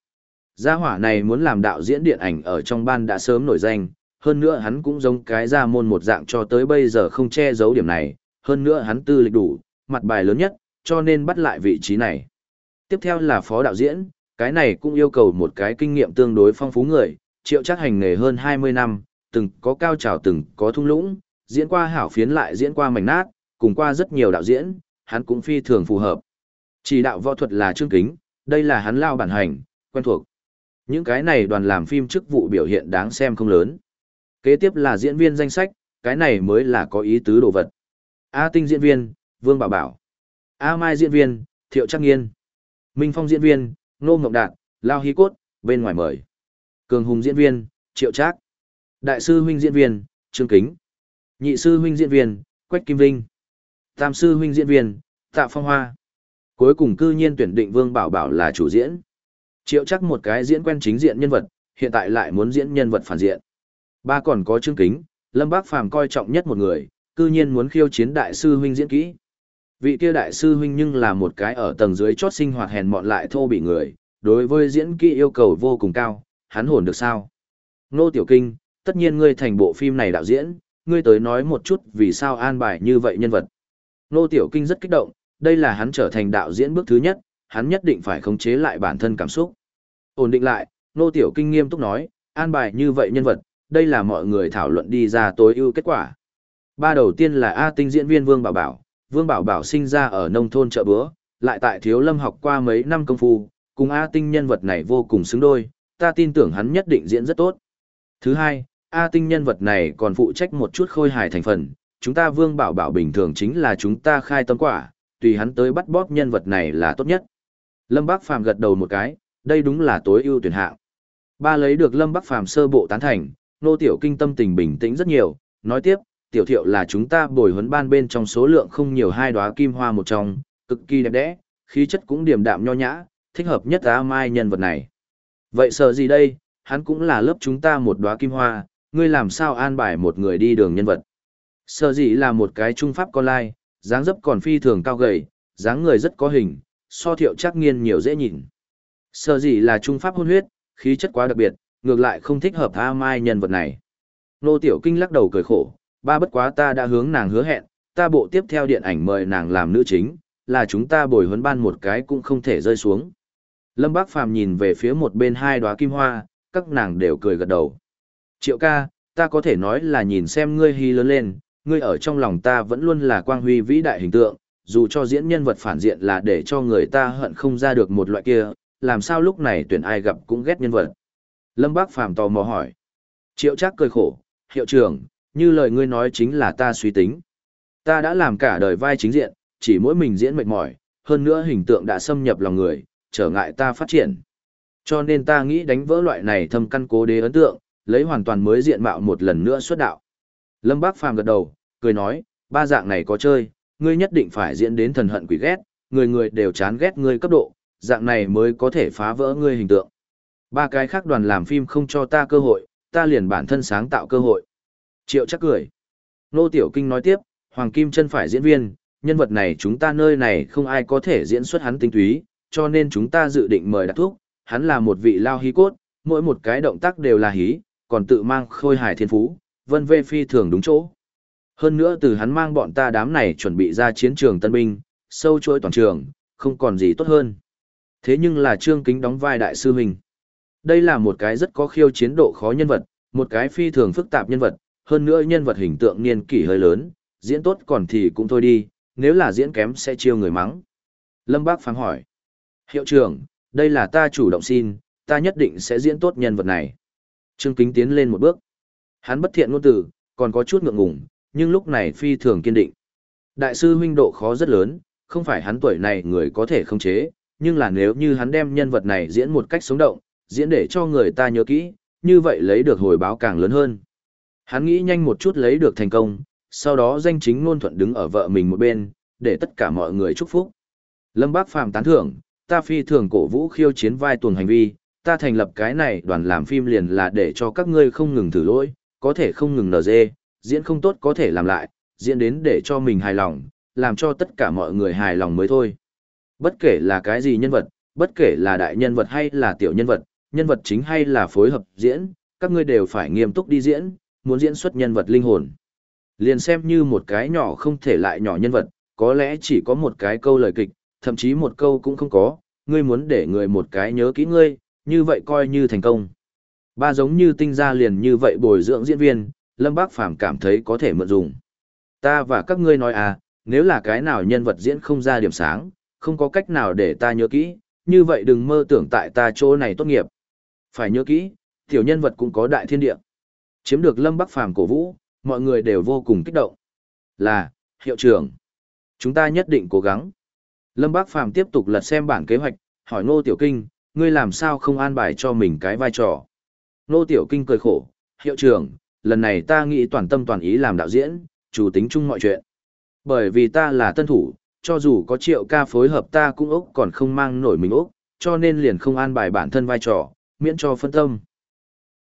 Gia hỏa này muốn làm đạo diễn điện ảnh ở trong ban đã sớm nổi danh, hơn nữa hắn cũng giống cái ra môn một dạng cho tới bây giờ không che giấu điểm này, hơn nữa hắn tư lịch đủ, mặt bài lớn nhất, cho nên bắt lại vị trí này. Tiếp theo là phó đạo diễn, cái này cũng yêu cầu một cái kinh nghiệm tương đối phong phú người, triệu chắc hành nghề hơn 20 năm, từng có cao trào từng có thung lũng, diễn qua hảo phiến lại diễn qua mảnh nát, cùng qua rất nhiều đạo diễn, hắn cũng phi thường phù hợp. Chỉ đạo võ thuật là chương kính, đây là hắn lao bản hành, quen thuộc. Những cái này đoàn làm phim chức vụ biểu hiện đáng xem không lớn. Kế tiếp là diễn viên danh sách, cái này mới là có ý tứ đồ vật. A Tinh diễn viên, Vương Bảo Bảo. A Mai diễn viên, Thiệu Trắc Nghiên. Minh Phong diễn viên, Nô Ngọc Đạt, Lao Hí Cốt, bên ngoài mời. Cường Hùng diễn viên, Triệu Trác. Đại sư huynh diễn viên, Trương Kính. Nhị sư huynh diễn viên, Quách Kim Vinh. Tam sư huynh diễn viên, Tạ Phong Hoa. Cuối cùng cư nhiên tuyển định Vương Bảo Bảo là chủ diễn. Triệu chắc một cái diễn quen chính diện nhân vật, hiện tại lại muốn diễn nhân vật phản diện. Ba còn có Trương Kính, Lâm Bác Phàm coi trọng nhất một người, cư nhiên muốn khiêu chiến đại sư huynh diễn kỹ. Vị kia đại sư huynh nhưng là một cái ở tầng dưới chót sinh hoạt hèn mọn lại thô bị người, đối với diễn kỹ yêu cầu vô cùng cao, hắn hồn được sao? Nô Tiểu Kinh, tất nhiên ngươi thành bộ phim này đạo diễn, ngươi tới nói một chút vì sao an bài như vậy nhân vật. Nô Tiểu Kinh rất kích động, đây là hắn trở thành đạo diễn bước thứ nhất, hắn nhất định phải khống chế lại bản thân cảm xúc. Ổn định lại, Nô Tiểu Kinh nghiêm túc nói, an bài như vậy nhân vật, đây là mọi người thảo luận đi ra tối ưu kết quả. Ba đầu tiên là A tinh diễn viên Vương Bảo Bảo, Vương Bảo Bảo sinh ra ở nông thôn chợ búa, lại tại thiếu lâm học qua mấy năm công phu, cùng A Tinh nhân vật này vô cùng xứng đôi, ta tin tưởng hắn nhất định diễn rất tốt. Thứ hai, A Tinh nhân vật này còn phụ trách một chút khôi hài thành phần, chúng ta Vương Bảo Bảo bình thường chính là chúng ta khai tâm quả, tùy hắn tới bắt bóp nhân vật này là tốt nhất. Lâm Bác Phàm gật đầu một cái, đây đúng là tối ưu tuyển hạng. Ba lấy được Lâm Bắc Phàm sơ bộ tán thành, nô tiểu kinh tâm tình bình tĩnh rất nhiều, nói tiếp, tiểu thiệu là chúng ta bồi huấn ban bên trong số lượng không nhiều hai đóa kim hoa một trong, cực kỳ đẹp đẽ, khí chất cũng điềm đạm nho nhã, thích hợp nhất A Mai nhân vật này. Vậy sợ gì đây, hắn cũng là lớp chúng ta một đóa kim hoa, ngươi làm sao an bài một người đi đường nhân vật. Sợ gì là một cái trung pháp con lai, dáng dấp còn phi thường cao gầy, dáng người rất có hình, so thiệu chắc nghiên nhiều dễ nhìn. Sở dĩ là trung pháp hôn huyết, khí chất quá đặc biệt, ngược lại không thích hợp A Mai nhân vật này. Nô Tiểu Kinh lắc đầu cười khổ, ba bất quá ta đã hướng nàng hứa hẹn, ta bộ tiếp theo điện ảnh mời nàng làm nữ chính, là chúng ta bồi huấn ban một cái cũng không thể rơi xuống. Lâm Bác Phàm nhìn về phía một bên hai đóa kim hoa, các nàng đều cười gật đầu. Triệu ca, ta có thể nói là nhìn xem ngươi hy lớn lên, ngươi ở trong lòng ta vẫn luôn là quang huy vĩ đại hình tượng, dù cho diễn nhân vật phản diện là để cho người ta hận không ra được một loại kia, làm sao lúc này tuyển ai gặp cũng ghét nhân vật. Lâm Bác Phàm tò mò hỏi. Triệu Trác cười khổ, hiệu trưởng, như lời ngươi nói chính là ta suy tính. Ta đã làm cả đời vai chính diện, chỉ mỗi mình diễn mệt mỏi, hơn nữa hình tượng đã xâm nhập lòng người, trở ngại ta phát triển. Cho nên ta nghĩ đánh vỡ loại này thâm căn cố đế ấn tượng, lấy hoàn toàn mới diện mạo một lần nữa xuất đạo. Lâm Bác Phàm gật đầu, cười nói, ba dạng này có chơi, ngươi nhất định phải diễn đến thần hận quỷ ghét, người người đều chán ghét ngươi cấp độ, dạng này mới có thể phá vỡ ngươi hình tượng. Ba cái khác đoàn làm phim không cho ta cơ hội, ta liền bản thân sáng tạo cơ hội. Triệu chắc cười. Nô Tiểu Kinh nói tiếp, Hoàng Kim chân phải diễn viên, nhân vật này chúng ta nơi này không ai có thể diễn xuất hắn tinh túy, cho nên chúng ta dự định mời đặc thúc, hắn là một vị lao hí cốt, mỗi một cái động tác đều là hí, còn tự mang khôi hài thiên phú, vân vê phi thường đúng chỗ. Hơn nữa từ hắn mang bọn ta đám này chuẩn bị ra chiến trường tân binh, sâu chuỗi toàn trường, không còn gì tốt hơn. Thế nhưng là Trương Kính đóng vai đại sư huynh. Đây là một cái rất có khiêu chiến độ khó nhân vật, một cái phi thường phức tạp nhân vật, hơn nữa nhân vật hình tượng niên kỷ hơi lớn, diễn tốt còn thì cũng thôi đi, nếu là diễn kém sẽ chiêu người mắng. Lâm Bác phán hỏi. Hiệu trưởng, đây là ta chủ động xin, ta nhất định sẽ diễn tốt nhân vật này. Trương Kính tiến lên một bước. Hắn bất thiện ngôn từ, còn có chút ngượng ngùng, nhưng lúc này phi thường kiên định. Đại sư huynh độ khó rất lớn, không phải hắn tuổi này người có thể không chế, nhưng là nếu như hắn đem nhân vật này diễn một cách sống động, diễn để cho người ta nhớ kỹ, như vậy lấy được hồi báo càng lớn hơn. Hắn nghĩ nhanh một chút lấy được thành công, sau đó danh chính ngôn thuận đứng ở vợ mình một bên, để tất cả mọi người chúc phúc. Lâm Bác Phàm tán thưởng, ta phi thường cổ vũ khiêu chiến vai tuần hành vi, ta thành lập cái này đoàn làm phim liền là để cho các ngươi không ngừng thử lỗi, có thể không ngừng nở dê, diễn không tốt có thể làm lại, diễn đến để cho mình hài lòng, làm cho tất cả mọi người hài lòng mới thôi. Bất kể là cái gì nhân vật, bất kể là đại nhân vật hay là tiểu nhân vật, nhân vật chính hay là phối hợp diễn, các ngươi đều phải nghiêm túc đi diễn, muốn diễn xuất nhân vật linh hồn. Liền xem như một cái nhỏ không thể lại nhỏ nhân vật, có lẽ chỉ có một cái câu lời kịch, thậm chí một câu cũng không có, ngươi muốn để người một cái nhớ kỹ ngươi, như vậy coi như thành công. Ba giống như tinh gia liền như vậy bồi dưỡng diễn viên, Lâm Bác Phàm cảm thấy có thể mượn dùng. Ta và các ngươi nói à, nếu là cái nào nhân vật diễn không ra điểm sáng, không có cách nào để ta nhớ kỹ, như vậy đừng mơ tưởng tại ta chỗ này tốt nghiệp. Phải nhớ kỹ, tiểu nhân vật cũng có đại thiên địa. Chiếm được Lâm Bắc Phàm cổ vũ, mọi người đều vô cùng kích động. Là, hiệu trưởng. Chúng ta nhất định cố gắng. Lâm Bắc Phàm tiếp tục lật xem bản kế hoạch, hỏi Ngô Tiểu Kinh, ngươi làm sao không an bài cho mình cái vai trò. Ngô Tiểu Kinh cười khổ, hiệu trưởng, lần này ta nghĩ toàn tâm toàn ý làm đạo diễn, chủ tính chung mọi chuyện. Bởi vì ta là tân thủ, cho dù có triệu ca phối hợp ta cũng ốc còn không mang nổi mình ốc, cho nên liền không an bài bản thân vai trò, miễn cho phân tâm.